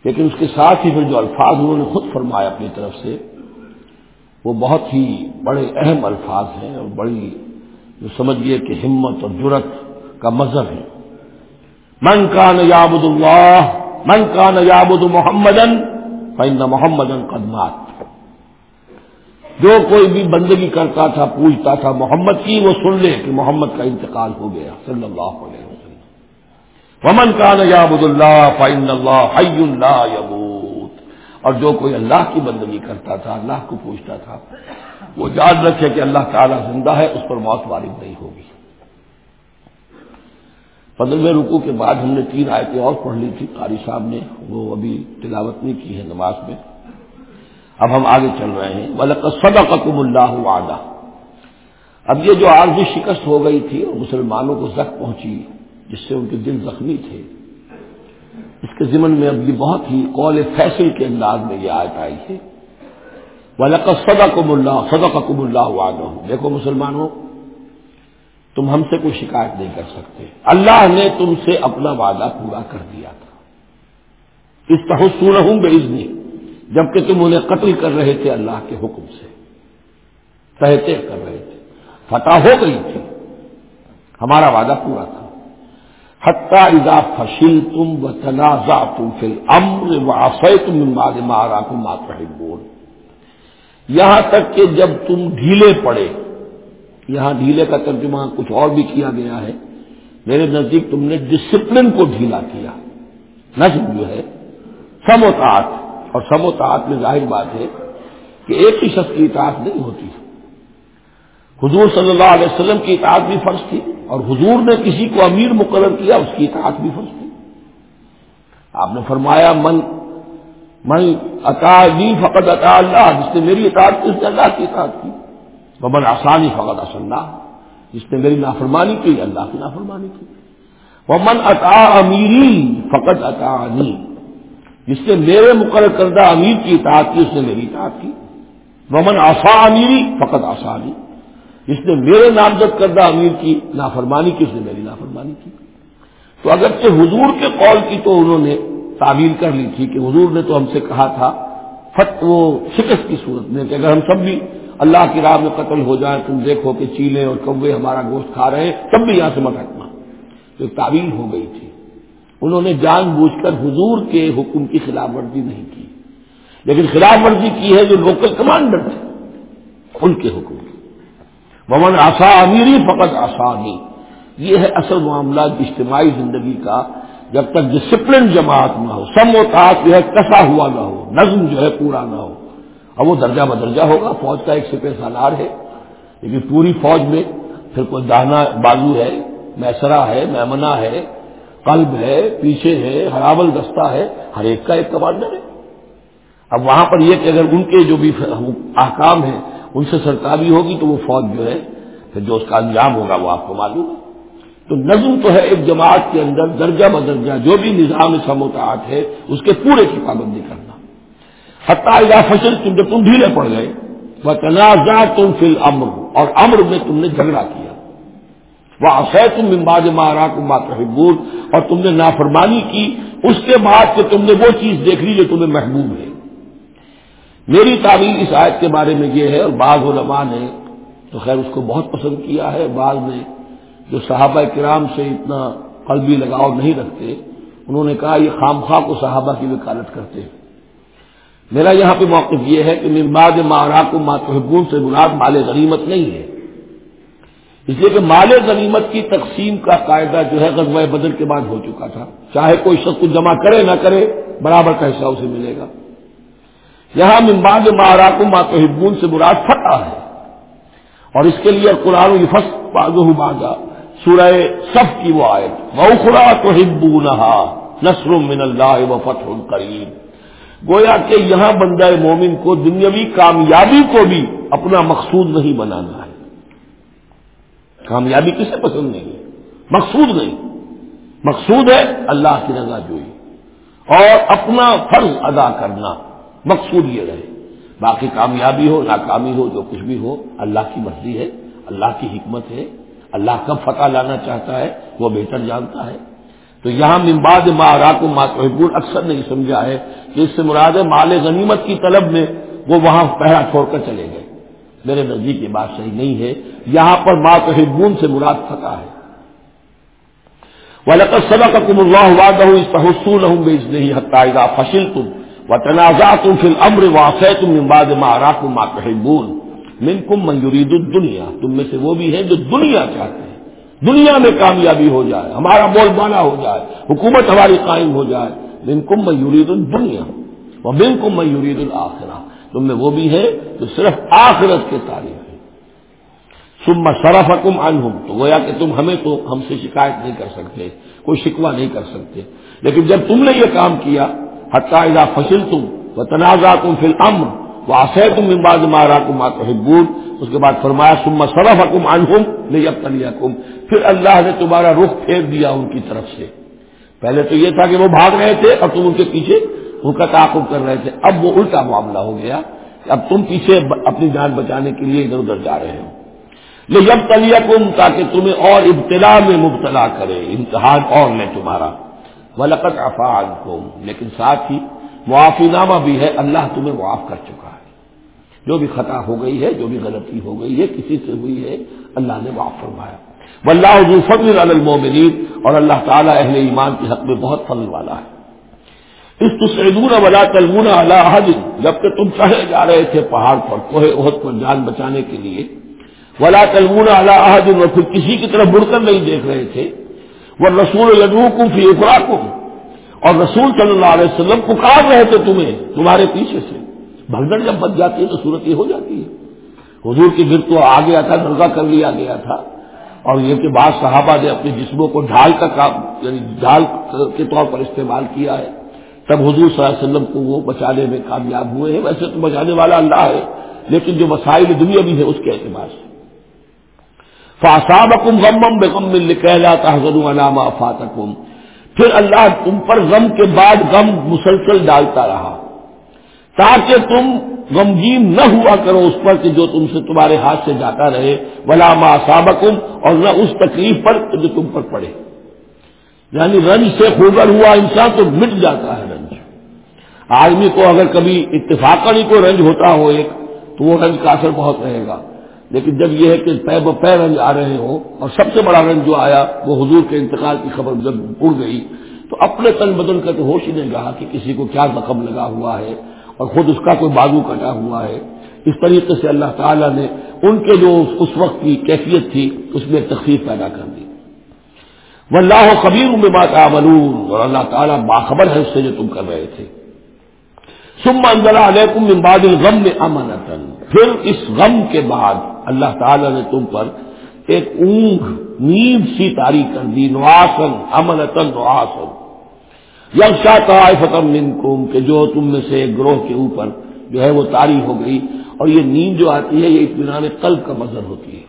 لیکن اس کے ساتھ ہی پھر جو الفاظ انہوں نے خود فرمایا اپنی طرف سے، وہ بہت ہی بڑے اہم الفاظ ہیں اور بڑی جو سمجھیے کہ ہمت اور جرت کا مذہب ہے من کا نیابد اللہ، من کا نیابد محمدن فن محمد قدمات جو کوئی بھی بندگی کرتا تھا، پوچھتا تھا محمد کی، وہ سن لے کہ محمد کا انتقال ہو گیا، صلی اللہ علیہ وسلم۔ ومن کا نیابد اللہ فعن اللہ حی اللہ یبوت اور جو کوئی اللہ کی بندگی کرتا تھا، اللہ کو پوچھتا تھا، وہ یاد رکھے کہ اللہ تعالیٰ زندہ ہے، اس پر موت وارد نہیں ہوگی۔ پندرہویں رکو کے بعد ہم نے تین آیتیں اور پڑھ لی تھی قاری صاحب نے وہ ابھی تلاوت نہیں کی ہے نماز میں۔ اب ہم آگے چل رہے ہیں۔ بلک سدا اللہ وعدہ اب یہ جو عارضی شکست ہو گئی تھی اور مسلمانوں کو زخم پہنچی، جس سے ان کے دل زخمی تھے۔ اس کے ضمن میں اب یہ بہت ہی قول فیصل کے انداز میں یہ آیت آئی ہے۔ بلک سدا کم اللہ سدا قطب اللہ وعدہ دیکھو مسلمانوں، تم ہم سے کوئی شکایت نہیں کر سکتے۔ اللہ نے تم سے اپنا وعدہ پورا کر دیا تھا۔ اس تحسون ہوں بے عزنی جبکہ تم انہیں قتل کر رہے تھے اللہ کے حکم سے کہتے کر رہے تھے۔ فتح ہو گئی تھی۔ ہمارا وعدہ پورا تھا۔ حتہ ادا فشل تم و تنازع تم فل امر و آفے تم مارا تم مات بول یہاں تک کہ جب تم ڈھیلے پڑے، یہاں ڈھیلے کا ترجمہ کچھ اور بھی کیا گیا ہے۔ میرے نزدیک تم نے ڈسپلن کو ڈھیلا کیا۔ نظم جو ہے سموتاط اور سموتاط میں ظاہر بات ہے کہ ایک ہی شخص کی اطاعت نہیں ہوتی۔ حضور صلی اللہ علیہ وسلم کی اطاعت بھی فرض تھی اور حضور نے کسی کو امیر مقرر کیا، اس کی اطاعت بھی فرض تھی۔ آپ نے فرمایا، من من عطا فقط عطا اللہ۔ جس نے میری اطاعت کی، اس نے اللہ کی اطاعت کی۔ ببن آسانی فقط اصلّہ جس نے میری نافرمانی کی، اللہ کی نافرمانی کی۔ ومن عطا امیری فقط عطانی جس نے میرے مقرر کردہ امیر کی اطاعت کی، اس نے میری اطاعت کی۔ ومن آسا امیری فقط آسانی جس نے میرے نامزد کردہ امیر کی نافرمانی کی، اس نے میری نافرمانی کی۔ تو اگرچہ حضور کے قول کی تو انہوں نے تعمیل کر لی تھی کہ حضور نے تو ہم سے کہا تھا فت وہ شکست کی صورت میں کہ اگر ہم سب بھی اللہ کی راہ میں قتل ہو جائے تم دیکھو کہ چیلے اور کوے ہمارا گوشت کھا رہے ہیں تب بھی یہاں سے مت ہٹنا تو تعویل ہو گئی تھی۔ انہوں نے جان بوجھ کر حضور کے حکم کی خلاف ورزی نہیں کی۔ لیکن خلاف ورزی کی ہے جو لوکل کمانڈر تھے ان کے حکم کی۔ ممن آسا امیری فقط آسانی یہ ہے اصل معاملہ اجتماعی زندگی کا۔ جب تک ڈسپلن جماعت نہ ہو، سم و تعت جو ہے کسا ہوا نہ ہو، نظم جو ہے پورا نہ ہو۔ اب وہ درجہ بدرجہ ہوگا، فوج کا ایک سپہ سالار ہے، لیکن پوری فوج میں پھر کوئی دانا بازو ہے، میسرا ہے میمنا ہے قلب ہے، پیچھے ہے ہراول دستہ ہے، ہر ایک کا ایک کمانڈر ہے۔ اب وہاں پر یہ کہ اگر ان کے جو بھی احکام ہیں، ان سے سرکاری ہوگی تو وہ فوج جو ہے، پھر جو اس کا انجام ہوگا وہ آپ کو معلوم ہے۔ تو نظم تو ہے ایک جماعت کے اندر، درجہ بدرجہ جو بھی نظام سموتاٹ ہے، اس کے پورے کی پابندی کرنا۔ حتیہ فصل تم جب تم ڈھیلے پڑ گئے وہ تنازع تم فل امر اور امر میں تم نے جھگڑا کیا۔ وہ افے تم امباد مارا تم بات اور تم نے نافرمانی کی، اس کے بعد کہ تم نے وہ چیز دیکھ لی جو تمہیں محبوب ہے۔ میری تعلیم اس آیت کے بارے میں یہ ہے، اور بعض علماء نے تو خیر اس کو بہت پسند کیا ہے، بعض نے جو صحابہ کرام سے اتنا قلبی لگاؤ نہیں رکھتے، انہوں نے کہا یہ خام خواہ کو صحابہ کی وکالت کرتے ہیں۔ میرا یہاں پہ موقف یہ ہے کہ ممباد مارا کو ماتحبون سے مراد مال غنیمت نہیں ہے۔ اس لیے کہ مال غنیمت کی تقسیم کا قاعدہ جو ہے غزوہ بدر کے بعد ہو چکا تھا۔ چاہے کوئی شخص کو جمع کرے نہ کرے، برابر کا حصہ اسے ملے گا۔ یہاں ممباد مارا کو ماتحبون سے مراد فتح ہے۔ اور اس کے لیے قرآن فس باغا سورہ سب کی وہ آئے وہ خرا تو ہبو نسر من اللہ و فتح القریب گویا کہ یہاں بندہ مومن کو دنیاوی کامیابی کو بھی اپنا مقصود نہیں بنانا ہے۔ کامیابی کسے پسند نہیں ہے؟ مقصود نہیں۔ مقصود ہے اللہ کی رضا جوئی۔ اور اپنا فرض ادا کرنا مقصود یہ رہے۔ باقی کامیابی ہو، ناکامی ہو، جو کچھ بھی ہو، اللہ کی مرضی ہے، اللہ کی حکمت ہے۔ اللہ کب فتح لانا چاہتا ہے، وہ بہتر جانتا ہے۔ تو یہاں ممباد ماراک ماتحبون اکثر نہیں سمجھا ہے کہ اس سے مراد مال غنیمت کی طلب میں وہ وہاں پہرا چھوڑ کر چلے گئے۔ میرے نزدیک یہ بات صحیح نہیں ہے۔ یہاں پر ماتحبون سے مراد فتح ہے۔ وَلَقَدْ صَدَقَكُمُ اللَّهُ وَعْدَهُ إِذْ تَحُسُّونَهُم بِإِذْنِهِ حَتَّىٰ إِذَا فَشِلْتُمْ وَتَنَازَعْتُمْ فِي الْأَمْرِ وَعَصَيْتُم مِّن بَعْدِ مَا أَرَاكُم مَّا تُحِبُّونَ۔ مِنكُم مَّن يُرِيدُ الدُّنْيَا۔ تم میں سے وہ بھی ہیں جو دنیا چاہتے ہیں۔ دنیا میں کامیابی ہو جائے، ہمارا بول بالا ہو جائے، حکومت ہماری قائم ہو جائے۔ بن کم میں یورید الدنیا وہ بن کم تم میں وہ بھی ہے جو صرف آخرت کے تعریف ہے سما شرف حکم انہم تو گویا کہ تم ہمیں تو ہم سے شکایت نہیں کر سکتے، کوئی شکوا نہیں کر سکتے۔ لیکن جب تم نے یہ کام کیا، حتیٰ فصل تم و تنازع تم فی الامر وہ آسے تم امباد مارا تم آبود اس کے بعد فرمایا سما سرف حکم انہم نہیں پھر اللہ نے تمہارا رخ پھیر دیا ان کی طرف سے۔ پہلے تو یہ تھا کہ وہ بھاگ رہے تھے اور تم ان کے پیچھے ان کا تعاقب کر رہے تھے۔ اب وہ الٹا معاملہ ہو گیا کہ اب تم پیچھے اپنی جان بچانے کے لیے ادھر ادھر جا رہے ہو۔ یہ جب تلیا کم تاکہ تمہیں اور ابتلا میں مبتلا کرے، امتحان اور لے تمہارا۔ ولقت افعال کم لیکن ساتھ ہی معافی نامہ بھی ہے، اللہ تمہیں معاف کر چکا ہے۔ جو بھی خطا ہو گئی ہے، جو بھی غلطی ہو گئی ہے، کسی سے ہوئی ہے، اللہ نے معاف فرمایا۔ واللہ فضل علی المومنین اور اللہ تعالیٰ اہل ایمان کے حق میں بہت فضل والا ہے۔ اس تسعدون ولا تلمون علی حد جبکہ تم چڑھے جا رہے تھے پہاڑ پر، کوہ عہد پر جان بچانے کے لیے۔ ولا تلمون علی حد اور پھر کسی کی طرف مڑ کر نہیں دیکھ رہے تھے۔ وہ رسول لدوکم فی اخراکم اور رسول صلی اللہ علیہ وسلم پکار رہے تھے تمہیں، تمہارے پیچھے سے۔ بھگدڑ جب بچ جاتی ہے تو صورت یہ ہو جاتی ہے۔ حضور کی گر تو آ گیا تھا درگاہ کر لیا گیا تھا۔ اور یہ کہ بعض صحابہ نے اپنے جسموں کو ڈھال کا کام یعنی ڈھال کے طور پر استعمال کیا ہے۔ تب حضور صلی اللہ علیہ وسلم کو وہ بچانے میں کامیاب ہوئے ہیں۔ ویسے تو بچانے والا اللہ ہے، لیکن جو مسائل دنیا بھی ہے اس کے اعتبار سے۔ فاساب کم غم بےکم کہلاتا حضر علامہ فاتکم پھر اللہ تم پر غم کے بعد غم مسلسل ڈالتا رہا۔ تاکہ تم غمگین نہ ہوا کرو اس پر کہ جو تم سے تمہارے ہاتھ سے جاتا رہے۔ ولا ما سابقم اور نہ اس تکلیف پر جو تم پر پڑے۔ یعنی رنج سے خوگر ہوا انسان تو مٹ جاتا ہے۔ رنج آدمی کو اگر کبھی اتفاق کو رنج ہوتا ہو ایک، تو وہ رنج کا اثر بہت رہے گا۔ لیکن جب یہ ہے کہ پے پے رنج آ رہے ہوں اور سب سے بڑا رنج جو آیا، وہ حضور کے انتقال کی خبر جب اڑ گئی، تو اپنے تن بدن کا تو ہوش ہی نہیں رہا کہ کسی کو کیا زخم لگا ہوا ہے اور خود اس کا کوئی بازو کٹا ہوا ہے۔ اس طریقے سے اللہ تعالیٰ نے ان کے جو اس وقت کی کیفیت تھی، اس میں تخفیف پیدا کر دی۔ وہ اللہ قبیر میں بات اور اللہ تعالیٰ باخبر ہے اس سے جو تم کر رہے تھے۔ سم اندرا علیکم امباد الغم میں امن پھر اس غم کے بعد اللہ تعالیٰ نے تم پر ایک اونگ نیند سی تاری کر دی نواسن امنتن نواسن یکشا فتم منکم، کہ جو تم میں سے گروہ کے اوپر جو ہے وہ تاری ہو گئی اور یہ نیند جو آتی ہے، یہ اطمینان قلب کا مظہر ہوتی ہے۔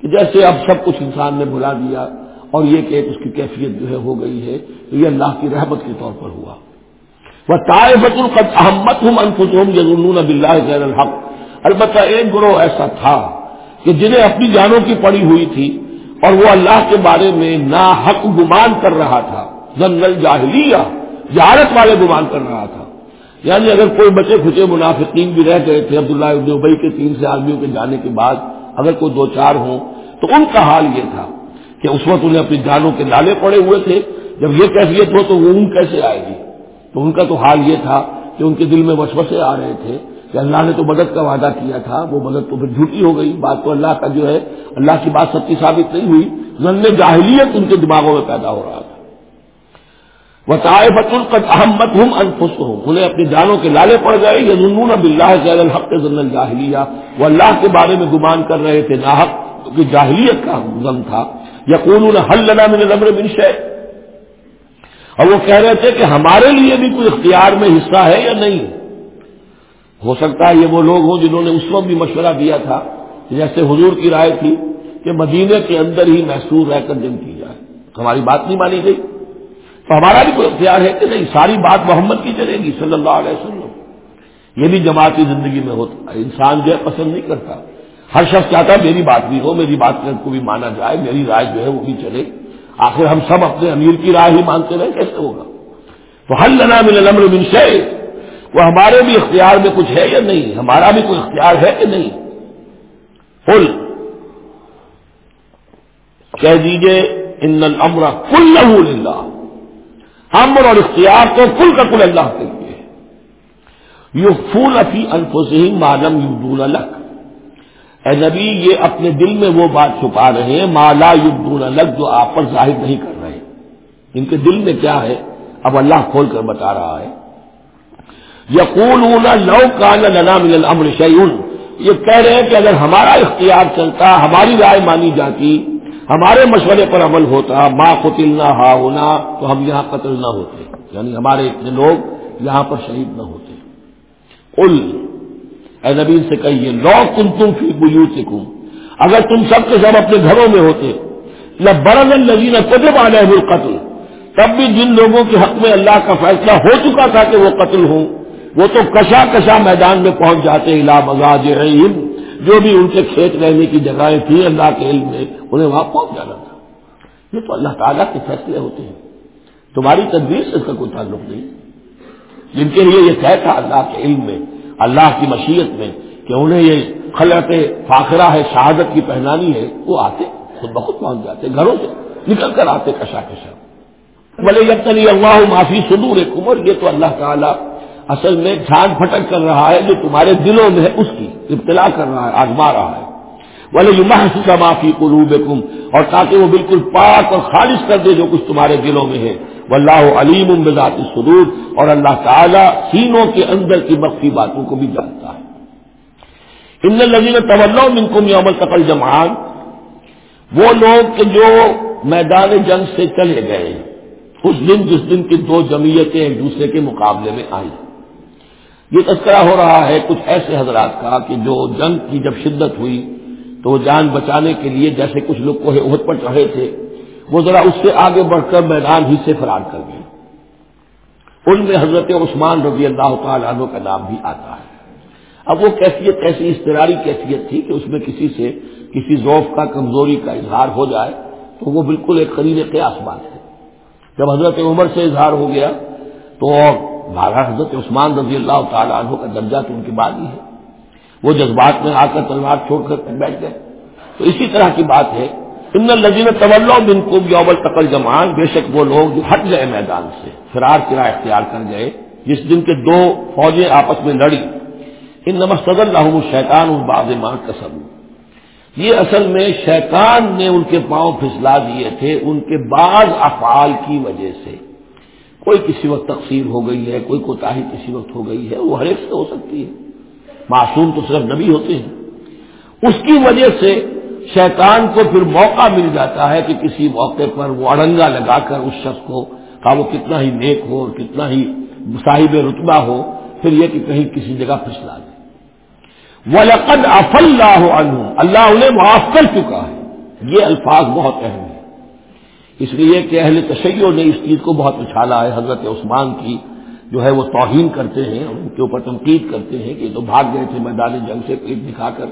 کہ جیسے اب سب کچھ انسان نے بلا دیا اور یہ کہ اس کی کیفیت جو ہے ہو گئی ہے، تو یہ اللہ کی رحمت کے طور پر ہوا۔ وہ طائفت القد احمد ہم انفت ہم بلّہ غیر الحق۔ البتہ ایک گروہ ایسا تھا کہ جنہیں اپنی جانوں کی پڑی ہوئی تھی اور وہ اللہ کے بارے میں نا حق گمان کر رہا تھا۔ زنگل جاہلیہ جہارت والے گمان کر رہا تھا یعنی اگر کوئی بچے کھچے منافقین بھی رہ گئے تھے عبداللہ ابن ابئی کے تین سے آدمیوں کے جانے کے بعد اگر کوئی دو چار ہوں تو ان کا حال یہ تھا کہ اس وقت انہیں اپنی جانوں کے لالے پڑے ہوئے تھے۔ جب یہ کیفیت ہو تو وہ اون کیسے آئے گی؟ تو ان کا تو حال یہ تھا کہ ان کے دل میں وسوسے آ رہے تھے کہ اللہ نے تو مدد کا وعدہ کیا تھا، وہ مدد تو پھر جھوٹی ہو گئی۔ بات تو اللہ کا جو ہے، اللہ کی بات سچی ثابت نہیں ہوئی ضن جاہلیت ان کے دماغوں میں پیدا ہو رہا تھا۔ وہ طائفت القد احمد ہوں انفس ہوں انہیں اپنی جانوں کے لالے پڑ گئے۔ یہ ضنون اب اللہ الحق ضن جاہلیہ وہ اللہ کے بارے میں گمان کر رہے تھے، ناحق، کیونکہ جاہلیت کا غم تھا۔ یا کون حل لنا من الامر من شے اور وہ کہہ رہے تھے کہ ہمارے لیے بھی کوئی اختیار میں حصہ ہے یا نہیں؟ ہو سکتا ہے یہ وہ لوگ ہوں جنہوں نے اس وقت بھی مشورہ دیا تھا جیسے حضور کی رائے تھی کہ مدینے کے اندر ہی محسوس رہ کر جنگ کی جائے۔ ہماری بات نہیں مانی گئی۔ تو ہمارا بھی کوئی اختیار ہے کہ نہیں؟ ساری بات محمد کی چلے گی صلی اللہ علیہ وسلم۔ یہ بھی جماعتی زندگی میں ہوتا ہے۔ انسان جو ہے پسند نہیں کرتا۔ ہر شخص چاہتا ہے میری بات بھی ہو، میری بات کو بھی مانا جائے، میری رائے جو ہے وہ بھی چلے۔ آخر ہم سب اپنے امیر کی رائے ہی مانتے رہے، کیسے ہوگا؟ تو حل لنا مل الامر من شے وہ ہمارے بھی اختیار میں کچھ ہے یا نہیں؟ ہمارا بھی کوئی اختیار ہے کہ نہیں؟ فل کہہ دیجیے ان الامر کل للہ امر اور اختیار تو کل کا کل اللہ کے لیے۔ یو پھول افی الفسین معلوم یو دون الگ اے نبی، یہ اپنے دل میں وہ بات چھپا رہے ہیں مالا یبدون الگ جو آپ پر ظاہر نہیں کر رہے۔ ان کے دل میں کیا ہے؟ اب اللہ کھول کر بتا رہا ہے۔ یقول لو کا لنا من الامر شیون یہ کہہ رہے ہیں کہ اگر ہمارا اختیار چلتا، ہماری رائے مانی جاتی، ہمارے مشورے پر عمل ہوتا ماں قتل نہ ہا ہونا تو ہم یہاں قتل نہ ہوتے۔ یعنی ہمارے اتنے لوگ یہاں پر شہید نہ ہوتے۔ ال اے نبی سے کہیے، لو کم تم فی بلو اگر تم سب کے سب اپنے گھروں میں ہوتے یا برن الزین قطب علیہ القتل۔ تب بھی جن لوگوں کے حق میں اللہ کا فیصلہ ہو چکا تھا کہ وہ قتل ہوں، وہ تو کشا کشا میدان میں پہنچ جاتے الا مزاج علم جو بھی ان کے کھیت رہنے کی جگہیں تھیں اللہ کے علم میں، انہیں وہاں پہنچ جانا تھا۔ یہ تو اللہ تعالیٰ کے فیصلے ہوتے ہیں۔ تمہاری تدبیر سے اس کا کوئی تعلق نہیں۔ جن کے لیے یہ طے تھا اللہ کے علم میں اللہ کی مشیت میں کہ انہیں یہ خلط فاخرہ ہے، شہادت کی پہنانی ہے، وہ آتے، خود بخود پہنچ جاتے، گھروں سے نکل کر آتے کشا کشا۔ بھلے جب تک اللہ معافی سدور کمر یہ تو اللہ تعالیٰ اصل میں جھان پھٹک کر رہا ہے، جو تمہارے دلوں میں ہے، اس کی ابتلا کر رہا ہے، آزما رہا ہے۔ بولے یہ محسوس معافی قلوب اور تاکہ وہ بالکل پاک اور خالص کر دے جو کچھ تمہارے دلوں میں ہے۔ واللہ علیم بذات الصدور، اور اللہ تعالیٰ سینوں کے اندر کی مخفی باتوں کو بھی جانتا ہے۔ ان الذین طلّہ منکم یوم التقل جمعان وہ لوگ کہ جو میدان جنگ سے چلے گئے، اس دن جس دن کی دو جمعیتیں ایک دوسرے کے مقابلے میں آئی یہ تذکرہ ہو رہا ہے کچھ ایسے حضرات کا کہ جو جنگ کی جب شدت ہوئی تو وہ جان بچانے کے لیے جیسے کچھ لوگ کوہ عہد پر چڑھے تھے، وہ ذرا اس سے آگے بڑھ کر میدان ہی سے فرار کر گئے۔ ان میں حضرت عثمان رضی اللہ تعالیٰ عنہ کا نام بھی آتا ہے۔ اب وہ کیفیت ایسی استراری کیفیت تھی کہ اس میں کسی سے کسی ذوف کا، کمزوری کا اظہار ہو جائے تو وہ بالکل ایک قریب قیاس بات ہے۔ جب حضرت عمر سے اظہار ہو گیا تو بارہ حضرت عثمان رضی اللہ تعالیٰ عنہ کا درجہ تو ان کی بات ہی ہے۔ وہ جذبات میں آ کر تلوار چھوڑ کر بیٹھ گئے۔ تو اسی طرح کی بات ہے، ان لذین طول بن کو یوبل تقل جمان بے شک وہ لوگ جو ہٹ گئے میدان سے، فرار کرا اختیار کر گئے، جس دن کے دو فوجیں آپس میں لڑی ان نمس صدر اللہ شیطان ان باز ماں کسب یہ اصل میں شیطان نے ان کے پاؤں پھسلا دیے تھے ان کے بعض افعال کی وجہ سے۔ کوئی کسی وقت تقسیم ہو گئی ہے، کوئی کوتا کسی وقت ہو گئی ہے، وہ ہر ایک سے ہو سکتی ہے۔ معصوم تو صرف نبی ہوتے ہیں۔ اس کی وجہ سے شیطان کو پھر موقع مل جاتا ہے کہ کسی موقع پر وہ اڑنگا لگا کر اس شخص کو کا وہ کتنا ہی نیک ہو کتنا ہی صاحب رتبہ ہو، پھر یہ کہ کہیں کسی جگہ پھسلا دے۔ وہ لقد اف اللہ اللہ انہیں معاف کر چکا ہے۔ یہ الفاظ بہت اہم ہے اس لیے کہ اہل تشیع نے اس چیز کو بہت اچھالا ہے، حضرت عثمان کی جو ہے وہ توہین کرتے ہیں ان کے اوپر تنقید کرتے ہیں کہ یہ تو بھاگ گئے تھے میدان جنگ سے پیٹ دکھا کر۔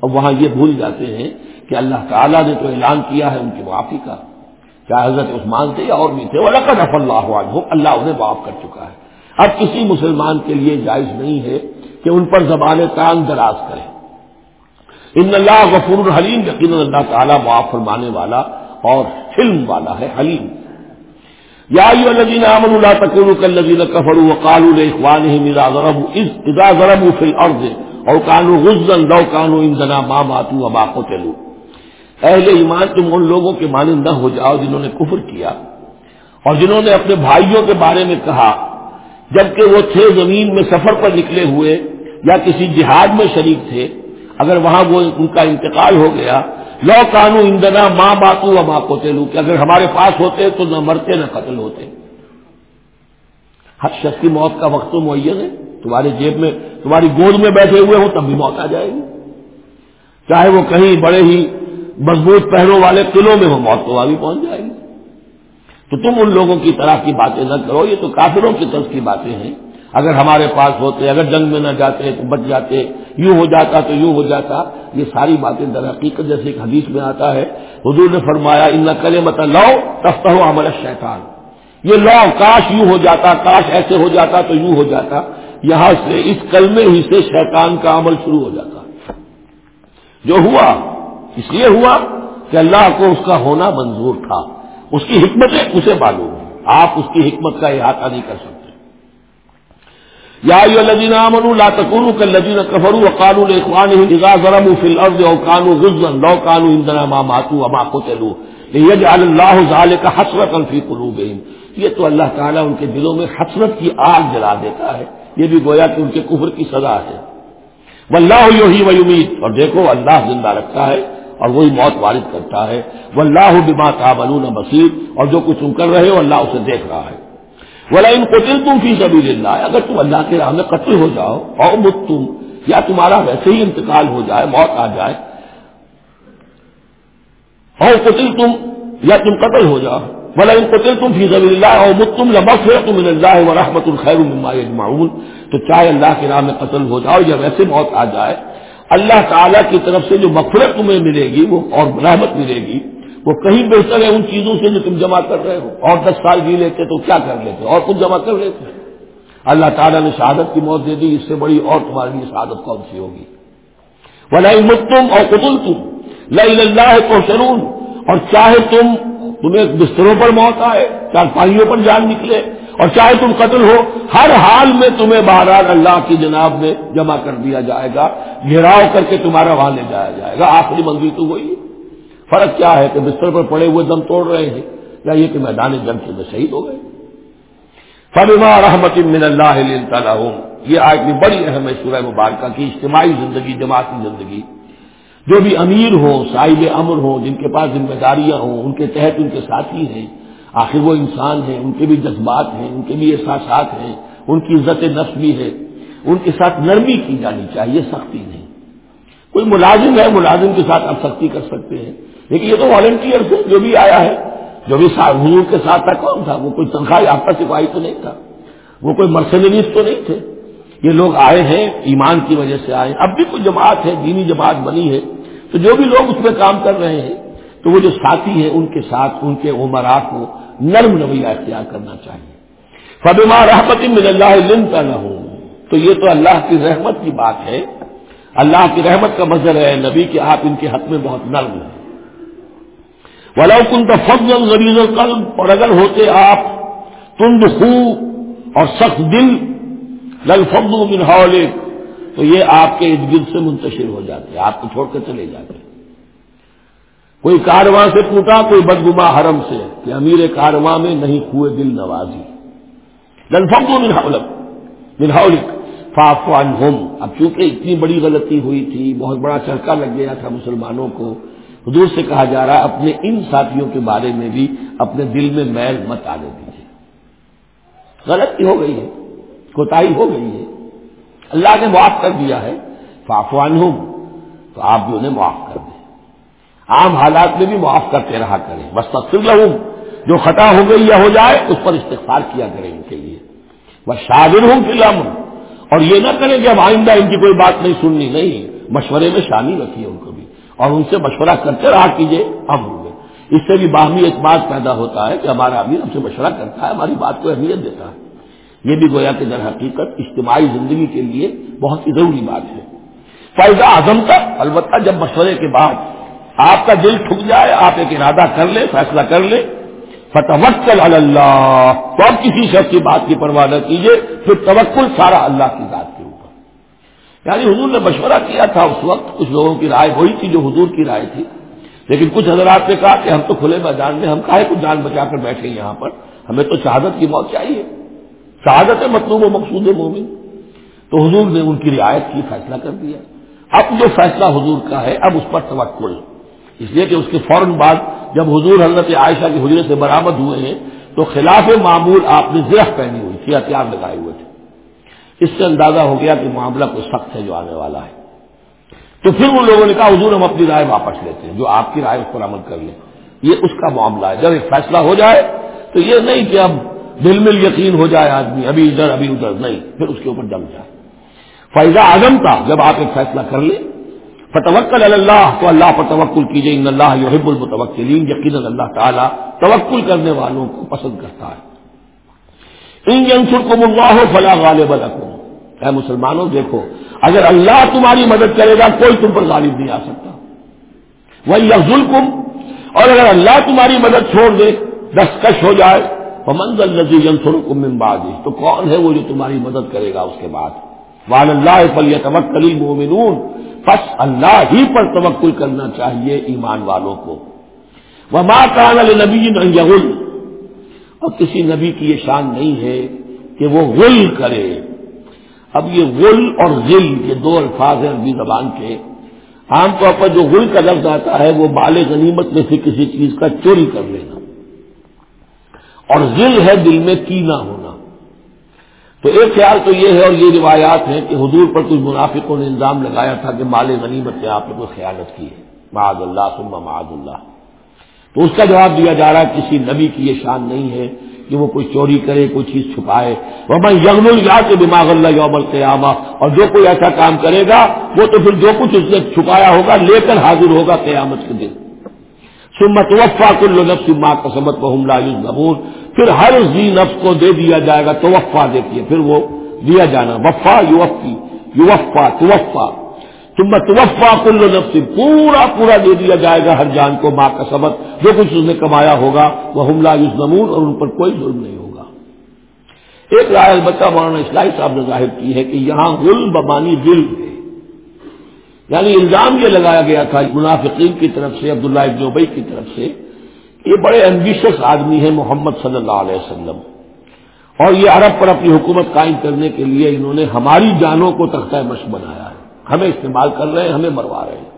اور وہاں یہ بھول جاتے ہیں کہ اللہ تعالیٰ نے تو اعلان کیا ہے ان کی معافی کا۔ کیا حضرت عثمان تھے یا اور بھی تھے وہ رف اللہ عنہ اللہ انہیں معاف کر چکا ہے۔ اب کسی مسلمان کے لیے جائز نہیں ہے کہ ان پر زبان کان دراز کرے۔ ان اللہ غفور الحلیم یقین اللہ تعالیٰ معاف فرمانے والا اور حلم والا ہے، حلیم۔ یا ایو الذین آمنوا لا تکونوا كالذین کفروا وقالوا لاخوانهم اذا ضربوا اذا ضربوا في الارض او کانو غزن لو کانو اندنا ماں ماتو ابا کو چلو اہل ایمان، تم ان لوگوں کے مانند نہ ہو جاؤ جنہوں نے کفر کیا۔ اور جنہوں نے اپنے بھائیوں کے بارے میں کہا، جبکہ وہ تھے زمین میں سفر پر نکلے ہوئے یا کسی جہاد میں شریک تھے، اگر وہاں وہ ان کا انتقال ہو گیا لو کانو اندنا ماں باتو ابا کو چلو کہ اگر ہمارے پاس ہوتے تو نہ مرتے نہ قتل ہوتے۔ ہر شخص کی موت کا وقت تو معین ہے۔ تمہاری جیب میں، تمہاری گود میں بیٹھے ہوئے ہوں، تب بھی موت آ جائے گی۔ چاہے وہ کہیں بڑے ہی مضبوط پہروں والے قلعوں میں ہو موت تو بھی پہنچ جائے گی۔ تو تم ان لوگوں کی طرح کی باتیں نہ کرو، یہ تو کافروں کی طرف کی باتیں ہیں۔ اگر ہمارے پاس ہوتے، اگر جنگ میں نہ جاتے، تو بچ جاتے، یوں ہو جاتا تو یوں ہو جاتا، یہ ساری باتیں در حقیقت جیسے ایک حدیث میں آتا ہے۔ حضور نے فرمایا، ان نقل مت لو تفت ہو ہمارا شیطان یہ لو، کاش یوں ہو جاتا، کاش ایسے ہو جاتا تو یوں ہو جاتا۔ یہاں سے اس کلمے ہی سے شیطان کا عمل شروع ہو جاتا۔ جو ہوا، اس لیے ہوا کہ اللہ کو اس کا ہونا منظور تھا۔ اس کی حکمتیں اسے معلوم آپ اس کی حکمت کا احاطہ نہیں کر سکتے۔ یا لدین امن لا تکون کل لدین کفرو وقانو اخوان اذا ضربوا في الارض او كانوا غزا لو كانوا عندنا ما ماتوا وما قتلوا ليجعل الله ذلك حسرة في قلوبهم یہ تو اللہ تعالیٰ ان کے دلوں میں حسرت کی آگ جلا دیتا ہے یہ بھی گویا کہ ان کے کفر کی سزا ہے واللہ یحیی و یمیت اور دیکھو اللہ زندہ رکھتا ہے اور وہی موت وارد کرتا ہے واللہ بما تعملون بصیر اور جو کچھ تم کر رہے ہو اللہ اسے دیکھ رہا ہے بولا ان قتل تم فی سبیل اللہ اگر تم اللہ کے راہ میں قتل ہو جاؤ اور مت تم یا تمہارا ویسے ہی انتقال ہو جائے، موت آ جائے، اور قتل تم یا تم قتل ہو جاؤ بولا ان قتل تم فی سبیل اللہ اور مت تم لبف ہے تم اللہ و رحمت الخیر معاون تو چاہے اللہ کے راہ میں قتل ہو جاؤ یا ویسے موت آ جائے، اللہ تعالیٰ کی طرف سے جو مغفرت تمہیں ملے گی، وہ اور رحمت ملے گی۔ وہ کہیں بہتر ہے ان چیزوں سے جو تم جمع کر رہے ہو۔ اور دس سال جی لیتے تو کیا کر لیتے؟ اور کچھ جمع کر لیتے۔ اللہ تعالیٰ نے شہادت کی موت دے دی، اس سے بڑی اور تمہارے لیے شہادت کون سی ہوگی؟ وہ لئی متم اور قتل تم لئی اللہ کو شرون اور چاہے تم تمہیں بستروں پر موت آئے، چار پائیوں پر جان نکلے، اور چاہے تم قتل ہو، ہر حال میں تمہیں بہرحال اللہ کی جناب میں جمع کر دیا جائے گا، گھیراؤ کر کے تمہارا وہاں لے جایا جائے گا۔ آخری منزل تو وہی فرق کیا ہے کہ بستر پر پڑے ہوئے دم توڑ رہے ہیں؟ یا یہ کہ میدان جنگ سے میں شہید ہو گئے۔ فلما رحمت من اللہ تعالیٰ یہ آج بھی بڑی اہم ہے سورہ مبارکہ کی، اجتماعی زندگی، جماعتی زندگی۔ جو بھی امیر ہوں، صاحب امر ہوں، جن کے پاس ذمہ داریاں ہوں، ان کے تحت ان کے ساتھی ہیں، آخر وہ انسان ہیں، ان کے بھی جذبات ہیں، ان کے بھی احساسات ہیں، ان کی عزت نفس بھی ہے۔ ان کے ساتھ نرمی کی جانی چاہیے، سختی نہیں۔ کوئی ملازم ہے، ملازم کے ساتھ آپ سختی کر سکتے ہیں۔ لیکن یہ تو والنٹیئر سے جو بھی آیا ہے، جو بھی حضور کے ساتھ تھا، کون تھا؟ وہ کوئی تنخواہ آپ کا سپاہی تو نہیں تھا، وہ کوئی مرسنریز تو نہیں تھے۔ یہ لوگ آئے ہیں، ایمان کی وجہ سے آئے اب بھی کوئی جماعت ہے، دینی جماعت بنی ہے، تو جو بھی لوگ اس میں کام کر رہے ہیں، تو وہ جو ساتھی ہیں، ان کے ساتھ ان کے عمرا کو نرم رویہ اختیار کرنا چاہیے۔ فبما رحمت مل اللہ علم کا نہ ہوں تو یہ تو اللہ کی رحمت کی بات ہے۔ اللہ کی رحمت کا مظہر ہے، نبی کہ آپ ان کے حق میں بہت نرم ہیں ولا کن کا فضل غریض القلب اور اگر ہوتے آپ تند خو اور سخت دل لل من حولک تو یہ آپ کے ارد گرد سے منتشر ہو جاتے آپ کو چھوڑ کر چلے جاتے کوئی کارواں سے ٹوٹا، کوئی بدگما حرم سے، کہ امیر کارواں میں نہیں کھوئے دل نوازی۔ لل فضل من حولک من حولک فاف ہوم اب چونکہ اتنی بڑی غلطی ہوئی تھی، بہت بڑا چرکا لگ گیا تھا مسلمانوں کو حضور سے کہا جا رہا اپنے ان ساتھیوں کے بارے میں بھی اپنے دل میں میل مت آنے دیجیے غلطی ہو گئی ہے کوتا ہو گئی ہے۔ اللہ نے معاف کر دیا ہے۔ فافوان ہوں تو آپ بھی انہیں معاف کر دیں۔ عام حالات میں بھی معاف کرتے رہا کریں۔ بس تفصیل ہوں جو خطا ہو گئی یا ہو جائے، اس پر استغفار کیا کریں ان کے لیے۔ بس شادر ہوں فی اور یہ نہ کریں کہ اب آئندہ ان کی کوئی بات نہیں، سننی نہیں، مشورے میں شامل رکھیے ان کو۔ بھی اور ان سے مشورہ کرتے رہا کیجیے اب ہوئے اس سے بھی باہمی اعتماد پیدا ہوتا ہے کہ ہمارا امیر ہم سے مشورہ کرتا ہے، ہماری بات کو اہمیت دیتا ہے۔ یہ بھی گویا کہ در حقیقت اجتماعی زندگی کے لیے بہت ہی ضروری بات ہے۔ فائدہ اعظم کا، البتہ جب مشورے کے بعد آپ کا دل ٹھک جائے، آپ ایک ارادہ کر لیں فیصلہ کر لیں فتوکل اللہ۔ تو اب کسی شخص کی بات کی پرواہ نہ کیجیے پھر توکل سارا اللہ کی ذات۔ کے اوپر یعنی حضور نے مشورہ کیا تھا اس وقت، کچھ لوگوں کی رائے وہی تھی جو حضور کی رائے تھی۔ لیکن کچھ حضرات نے کہا کہ ہم تو کھلے میدان میں، ہم کہے کچھ جان بچا کر بیٹھے یہاں پر؟ ہمیں تو شہادت کی موت چاہیے۔ شہادت مطلوب و مقصود مومن۔ تو حضور نے ان کی رعایت کی، فیصلہ کر دیا۔ اب جو فیصلہ حضور کا ہے، اب اس پر توکل۔ اس لیے کہ اس کے فوراً بعد جب حضور حضرت عائشہ کے حجرے سے برآمد ہوئے ہیں، تو خلاف معمول آپ نے زرخ پہنی ہوئی تھی، ہتھیار لگائے ہوئے تھے۔ اس سے اندازہ ہو گیا کہ معاملہ کوئی سخت ہے جو آنے والا ہے۔ تو پھر ان لوگوں نے کہا، حضور ہم اپنی رائے واپس لیتے ہیں، جو آپ کی رائے اس پر عمل کر لیں۔ یہ اس کا معاملہ ہے۔ جب ایک فیصلہ ہو جائے تو یہ نہیں کہ اب دل میں یقین ہو جائے آدمی، ابھی ادھر ابھی ادھر، نہیں، پھر اس کے اوپر جم جائے۔ فائدہ اعظم تھا جب آپ ایک فیصلہ کر لیں، فتوکل اللہ تو اللہ پر توکل کیجیے ان اللہ یحب المتوکلین یقین اللہ تعالیٰ توکل کرنے والوں کو پسند کرتا ہے۔ ان جنسر کو منگوا ہو فلاں غالب اے مسلمانوں، دیکھو، اگر اللہ تمہاری مدد کرے گا، کوئی تم پر غالب نہیں آ سکتا۔ وہی افضل کم اور اگر اللہ تمہاری مدد چھوڑ دے، دستکش ہو جائے منزل نزی کم ممبادی تو کون ہے وہ جو تمہاری مدد کرے گا اس کے بعد؟ وال اللہ پل توکلی مومنون بس اللہ ہی پر توکل کرنا چاہیے ایمان والوں کو۔ وہ ماں کان نبی اور کسی نبی کی یہ شان نہیں ہے کہ وہ غل کرے۔ اب یہ غل اور غل یہ دو الفاظ ہیں عربی زبان کے۔ عام طور پر جو غل کا لفظ آتا ہے وہ بال غنیمت میں سے کسی چیز کا چوری کر لینا۔ اور غل ہے دل میں کینا ہونا۔ تو ایک خیال تو یہ ہے اور یہ روایات ہیں کہ حضور پر کچھ منافقوں نے الزام لگایا تھا کہ مال غنیمت سے آپ نے کوئی خیالت کی ہے۔ معاذ اللہ سما معاذ اللہ۔ تو اس کا جواب دیا جا رہا ہے کسی نبی کی یہ شان نہیں ہے۔ کہ وہ کوئی چوری کرے، کوئی چیز چھپائے۔ وہ میں یغم الجا کے دماغ اللہ یوم القیامہ اور جو کوئی ایسا کام کرے گا، وہ تو پھر جو کچھ اس نے چھپایا ہوگا، لے کر حاضر ہوگا قیامت کے دن۔ سمت وفا کل نفس ما قسمت و حملہ زبون پھر ہر زی جی نفس کو دے دیا جائے گا تو وفا دیکھیے، پھر وہ دیا جانا۔ وفا یوفی یوفا توفا تم توفا کل نفس، پورا پورا دے دیا جائے گا ہر جان کو، ماں کا سبق، جو کچھ اس نے کمایا ہوگا وہ حملہ یوز نمون اور ان پر کوئی ظلم نہیں ہوگا۔ ایک رائے البتہ مولانا اسلائی صاحب نے ظاہر کی ہے کہ یہاں غل بمانی دل ہے۔ یعنی الزام یہ لگایا گیا تھا منافقین کی طرف سے، عبداللہ ابن ابئی کی طرف سے یہ بڑے امبیشس آدمی ہیں محمد صلی اللہ علیہ وسلم۔ اور یہ عرب پر اپنی حکومت قائم کرنے کے لیے انہوں نے ہماری جانوں کو تختہ مشق بنایا ہے۔ ہمیں استعمال کر رہے ہیں، ہمیں مروا رہے ہیں۔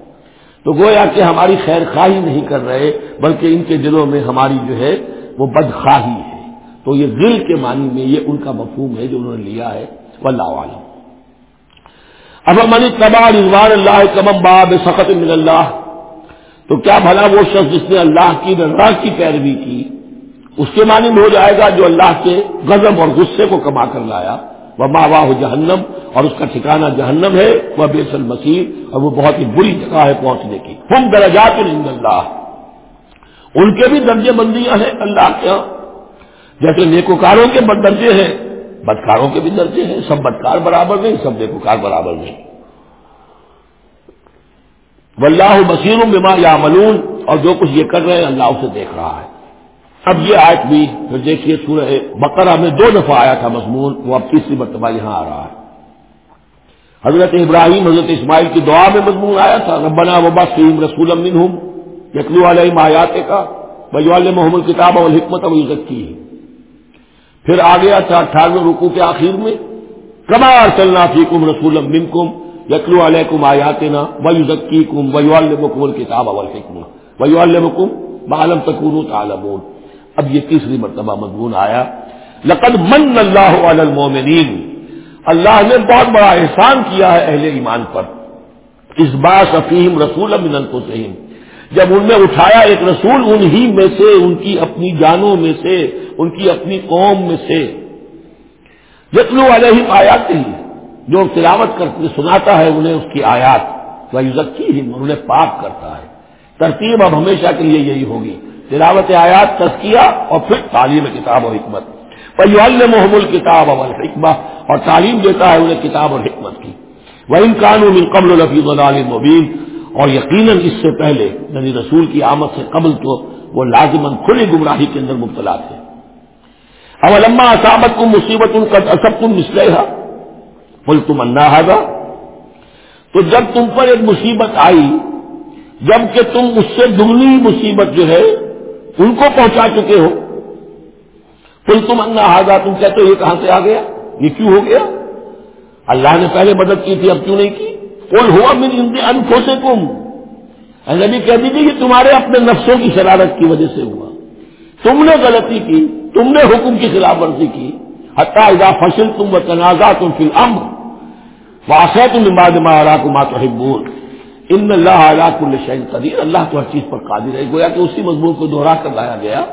تو گویا کہ ہماری خیر خواہی نہیں کر رہے، بلکہ ان کے دلوں میں ہماری جو ہے وہ بدخواہی ہے۔ تو یہ دل کے معنی میں یہ ان کا مفہوم ہے جو انہوں نے لیا ہے، واللہ عالم۔ اب من تبا رضوان اللہ کمم باب سخت من اللہ، تو کیا بھلا وہ شخص جس نے اللہ کی رضا کی پیروی کی، اس کے معنی میں ہو جائے گا جو اللہ کے غضب اور غصے کو کما کر لایا۔ وہ ماں واہ جہنم اور اس کا ٹھکانہ جہنم ہے، وہ بیسل مسیح اور وہ بہت ہی بری جگہ ہے پہنچنے کی۔ ہم درجات اللہ۔ ان کے بھی درجے بندیاں ہیں اللہ کے یہاں جیسے نیکوکاروں کے درجے ہیں، بدکاروں کے بھی درجے ہیں۔ سب بدکار برابر نہیں، سب نیکوکار برابر نہیں۔ واللہ بصیر بما یا اور جو کچھ یہ کر رہے ہیں، اللہ اسے دیکھ رہا ہے۔ اب یہ آیت بھی پھر دیکھیے سورہ بقرہ میں دو دفعہ آیا تھا مضمون، وہ اب تیسری مرتبہ یہاں آ رہا ہے۔ حضرت ابراہیم، حضرت اسماعیل کی دعا میں مضمون آیا تھا، ربنا وبا سیم رسول ہوں یقلو علیہ آیات کا بجوال محمد کتاب اور حکمت اب عزت کی ہے پھر آ گیا تھا اٹھارہویں رکو کے آخر میں کمار چلنا فی کم رسول من کم یقلو علیہ کم آیات نا وزکی کم ویوال مکمل کتاب اول حکم ویوال مکم بالم تکون تعلمون۔ اب یہ تیسری مرتبہ مضمون آیا۔ لقد من اللہ علی المومنین اللہ نے بہت بڑا احسان کیا ہے اہل ایمان پر۔ اس بار سفیم رسول من القسین جب ان میں اٹھایا ایک رسول، انہی میں سے، ان کی اپنی جانوں میں سے، ان کی اپنی قوم میں سے۔ یتلو علیہ آیات ہی جو تلاوت کر سناتا ہے، انہیں اس کی آیات۔ وہ یوزکی ہی انہیں پاک کرتا ہے۔ ترتیب اب ہمیشہ کے لیے یہی ہوگی۔ تلاوت آیات تسکیہ اور پھر تعلیم کتاب و حکمت۔ محمول کتاب اول حکمہ اور تعلیم دیتا ہے انہیں کتاب اور حکمت کی۔ وہ ان قانون قبل الفیظ مبین اور یقیناً اس سے پہلے یعنی رسول کی آمد سے قبل تو وہ لازمن کھلی گمراہی کے اندر مبتلا تھے۔ اب علما اسامت کو مصیبت ان کا اصب تم مسلح بول تم تو جب تم پر ایک مصیبت آئی جبکہ تم اس سے دگنی مصیبت جو ہے ان کو پہنچا چکے ہو۔ پھر تم انا ہاگا تم کہتے ہو یہ کہاں سے آ گیا؟ یہ کیوں ہو گیا؟ اللہ نے پہلے مدد کی تھی، اب کیوں نہیں کی؟ کون ہوا میری انفو سے کم نبی کہہ دیجیے کہ تمہارے اپنے نفسوں کی شرارت کی وجہ سے ہوا۔ تم نے غلطی کی، تم نے حکم کی خلاف ورزی کی۔ حتیٰ اذا فصل تم و تنازع تم فی الامر واسع تم اماد مارا کو مات ان اللہ علیہ کل شعین قدیر، اللہ تو ہر چیز پر قادر ہے۔ گویا کہ اسی مضمون کو دوہرا کر لایا گیا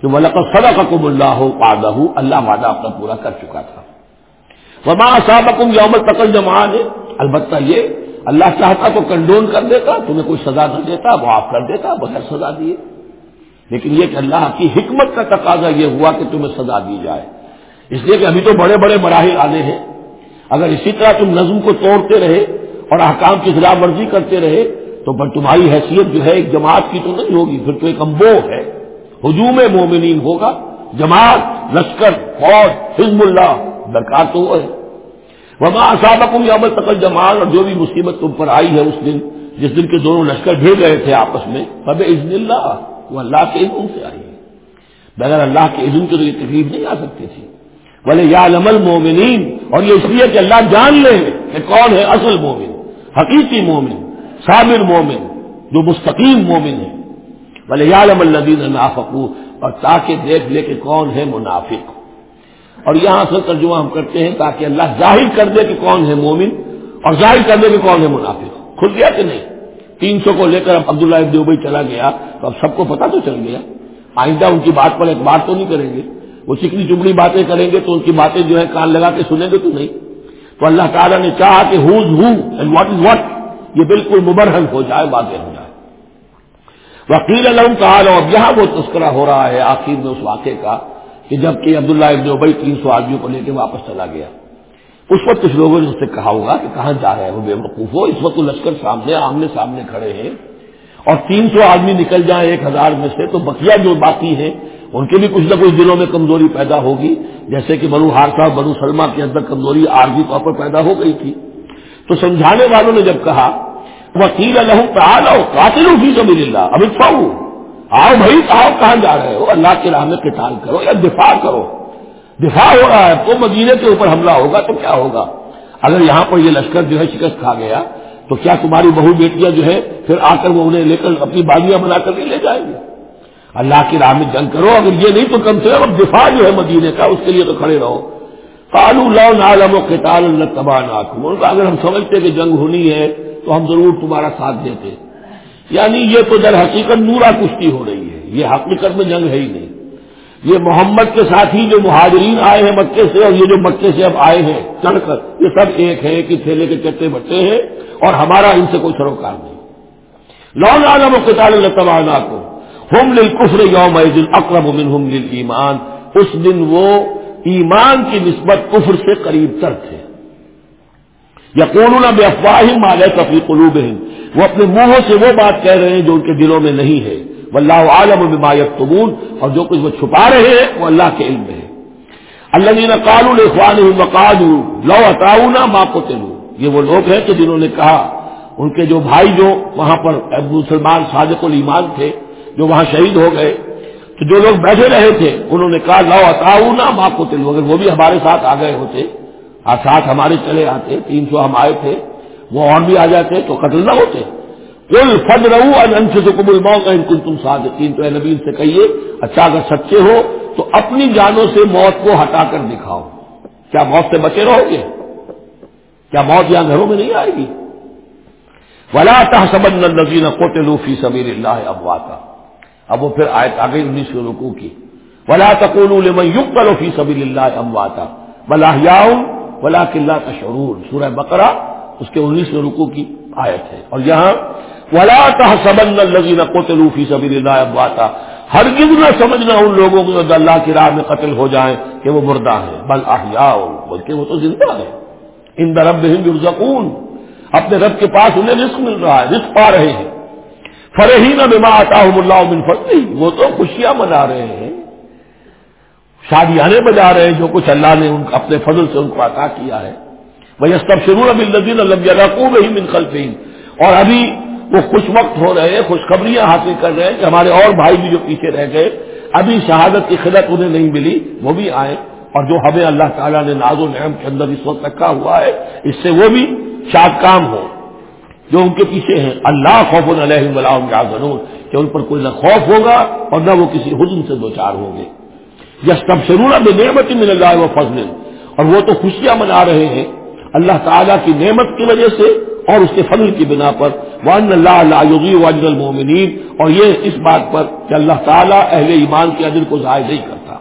کہ ملک سدا کا کم اللہ پادہ اللہ وعدہ اپنا پورا کر چکا تھا۔ وما صابقم یوم تقل جمان ہے البتہ یہ اللہ چاہتا تو کنڈون کر دیتا، تمہیں کوئی سزا نہ دیتا، معاف کر دیتا، بغیر سزا دیے۔ لیکن یہ کہ اللہ کی حکمت کا تقاضا یہ ہوا کہ تمہیں سزا دی جائے۔ اس لیے کہ ابھی تو بڑے بڑے مراحل آنے ہیں۔ اگر اسی طرح تم نظم کو توڑتے رہے اور احکام کی خلاف ورزی کرتے رہے تو پر تمہاری حیثیت جو ہے ایک جماعت کی تو نہیں ہوگی، پھر تو ایک امبو ہے۔ ہجوم مومنین ہوگا، جماعت، لشکر، فوج، حزب اللہ، درکار تو وہ ہے۔ وما صابقم یوم تقل جمال اور جو بھی مصیبت تم پر آئی ہے اس دن، جس دن کے دونوں لشکر بھیج گئے تھے آپس میں بب عزن اللہ وہ اللہ کے عزم سے آئی ہے۔ بغیر اللہ کے عزم کے تو یہ تکلیف نہیں آ سکتی تھی۔ بولے یا لمل مومنین اور یہ اس لیے کہ اللہ جان لے کہ کون ہے اصل مومن۔ حقیقی مومن شامر مومن، جو مستقیم مومن ہے۔ بولے یا لم الدین نافقو اور تاکہ دیکھ لے کہ کون ہے منافق۔ اور یہاں اصل ترجمہ ہم کرتے ہیں تاکہ اللہ ظاہر کر دے کہ کون ہے مومن اور ظاہر کر دے کہ کون ہے منافق۔ کھل گیا کہ نہیں؟ تین سو کو لے کر اب عبداللہ دیوبئی چلا گیا، تو اب سب کو پتا تو چل گیا۔ آئندہ ان کی بات پر ایک بات تو نہیں کریں گے۔ وہ چکنی چمڑی باتیں کریں گے تو ان کی باتیں جو ہے کان لگا کے سنیں گے تو نہیں۔ تو اللہ تعالیٰ نے چاہا کہ who's who and what is what یہ بالکل مبرہن ہو جائے باتیں ہو جائے۔ وکیل علم کہا لو اب یہاں وہ تذکرہ ہو رہا ہے آخر میں اس واقعے کا کہ جبکہ عبداللہ ابن ابئی تین سو آدمیوں کو لے کے واپس چلا گیا۔ اس وقت کچھ لوگوں نے اس سے کہا ہوگا کہ کہاں جا رہے ہیں وہ بے وقوف ہو؟ اس وقت لشکر سامنے، آمنے سامنے کھڑے ہیں۔ اور تین سو آدمی نکل جائیں ایک ہزار میں سے تو بقیہ جو باقی ہیں ان کے بھی کچھ نہ کچھ دلوں میں کمزوری پیدا ہوگی، جیسے کہ بنو ہارسا بنو سلما کے اندر کمزوری عارضی طور پر پیدا ہو گئی تھی۔ تو سمجھانے والوں نے جب کہا وکیل الحم پہ آ قاتل بھی سبھی اللہ اب اتفاؤ آؤ بھائی، آؤ، کہاں جا رہے ہو؟ اللہ کے راہ میں کٹان کرو یا دفاع کرو۔ دفاع ہو رہا ہے، تو مدینے کے اوپر حملہ ہوگا تو کیا ہوگا؟ اگر یہاں پر یہ لشکر جو ہے شکست کھا گیا، تو کیا تمہاری بہو بیٹیاں جو ہے پھر آ کر وہ انہیں لے کر اپنی باغیاں بنا کر نہیں لے جائیں گے اللہ کی راہ میں جنگ کرو، اگر یہ نہیں تو کم سے کم اب دفاع جو ہے مدینے کا، اس کے لیے تو کھڑے رہو۔ کالو لو نالم و کتال اللہ تباہ ناکم اگر ہم سمجھتے کہ جنگ ہونی ہے تو ہم ضرور تمہارا ساتھ دیتے۔ یعنی یہ تو در حقیقت نورا کشتی ہو رہی ہے، یہ حقیقت میں جنگ ہے ہی نہیں۔ یہ محمد کے ساتھ ہی جو مہاجرین آئے ہیں مکے سے اور یہ جو مکے سے اب آئے ہیں، چڑھ کر، یہ سب ایک ہے کہ تھیلے کے چٹے بٹے ہیں اور ہمارا ان سے کوئی سروکار نہیں۔ لون عالم و کتال اللہ کو ہوم لل کفر یوم اکرم ہم لل ایمان اس دن وہ ایمان کی نسبت کفر سے قریب تر تھے۔ یا کون بے افواہ مالے کفی قلوب وہ اپنے منہوں سے وہ بات کہہ رہے ہیں جو ان کے دلوں میں نہیں ہے۔ اللہ عالم و بایت اور جو کچھ وہ چھپا رہے ہیں وہ اللہ کے علم میں ہے۔ اللہ جین کالو اخوان لو اطاؤنا ماں کو یہ وہ لوگ ہیں کہ جنہوں نے کہا، ان کے جو بھائی جو وہاں پر مسلمان صادق الایمان تھے جو وہاں شہید ہو گئے، تو جو لوگ بیٹھے رہے تھے، انہوں نے کہا، لو اطاؤنا ماں کو تلو اگر وہ بھی ہمارے ساتھ آ گئے ہوتے، اور ساتھ ہمارے چلے آتے، تین سو ہم آئے تھے، وہ اور بھی آ جاتے تو قتل نہ ہوتے۔ کل فد رہو انش سے قبول موت کل تم صادقین، تو نبی سے کہیے اچھا اگر سچے ہو تو اپنی جانوں سے موت کو ہٹا کر دکھاؤ۔ کیا موت سے بچے رہو گے؟ کیا موت یہاں گھروں میں نہیں آئے گی؟ ولا تحسبن الذين قتلوا في سبيل الله امواتا اب وہ پھر آیت آ گئی انیس رکوع کی۔ ولا تقولوا لمن يقتل في سبيل الله امواتا بل احياء ولكن لا تشعرون۔ سورہ بقرہ اس کے انیس رکوع کی آیت ہے۔ اور یہاں ولا تحسبن الذين قتلوا في سبيل الله امواتا ہرگز نہ سمجھنا ان لوگوں کو جو اللہ کی راہ میں قتل ہو جائیں کہ وہ مردہ ہیں۔ بل احیاء بلکہ وہ تو زندہ ہے ان ربهم يرزقون۔ اپنے رب کے پاس انہیں رزق مل رہا ہے، رزق پا رہے ہیں۔ فرحین بما آتاہم اللہ من فضل وہ تو خوشیاں منا رہے ہیں۔ شادیانے بجا رہے ہیں جو کچھ اللہ نے ان اپنے فضل سے ان کو عطا کیا ہے۔ وہ سب شرور اب الدین اللہ کو ہی من خلفین اور ابھی وہ خوش وقت ہو رہے ہیں، خوشخبریاں حاصل کر رہے ہیں کہ ہمارے اور بھائی بھی جو پیچھے رہ گئے، ابھی شہادت کی خدت انہیں نہیں ملی، وہ بھی آئے اور جو ہمیں اللہ تعالیٰ نے ناز و نعم کے اندر اس وقت رکھا ہوا ہے، اس سے وہ بھی شاد کام ہو جو ان کے پیچھے ہیں. اللہ خوف علیہ ضرور کہ ان پر کوئی نہ خوف ہوگا اور نہ وہ کسی حزن سے دو چار ہوں گے. یس تب شرور بے نعمت مل اللہ و فضل. اور وہ تو خوشیاں منا رہے ہیں اللہ تعالیٰ کی نعمت کی وجہ سے اور اس کے فضل کی بنا پر. ون اللہ اللہ واجد المومنین اور یہ اس بات پر کہ اللہ تعالیٰ اہل ایمان کے عدل کو ضائع نہیں کرتا.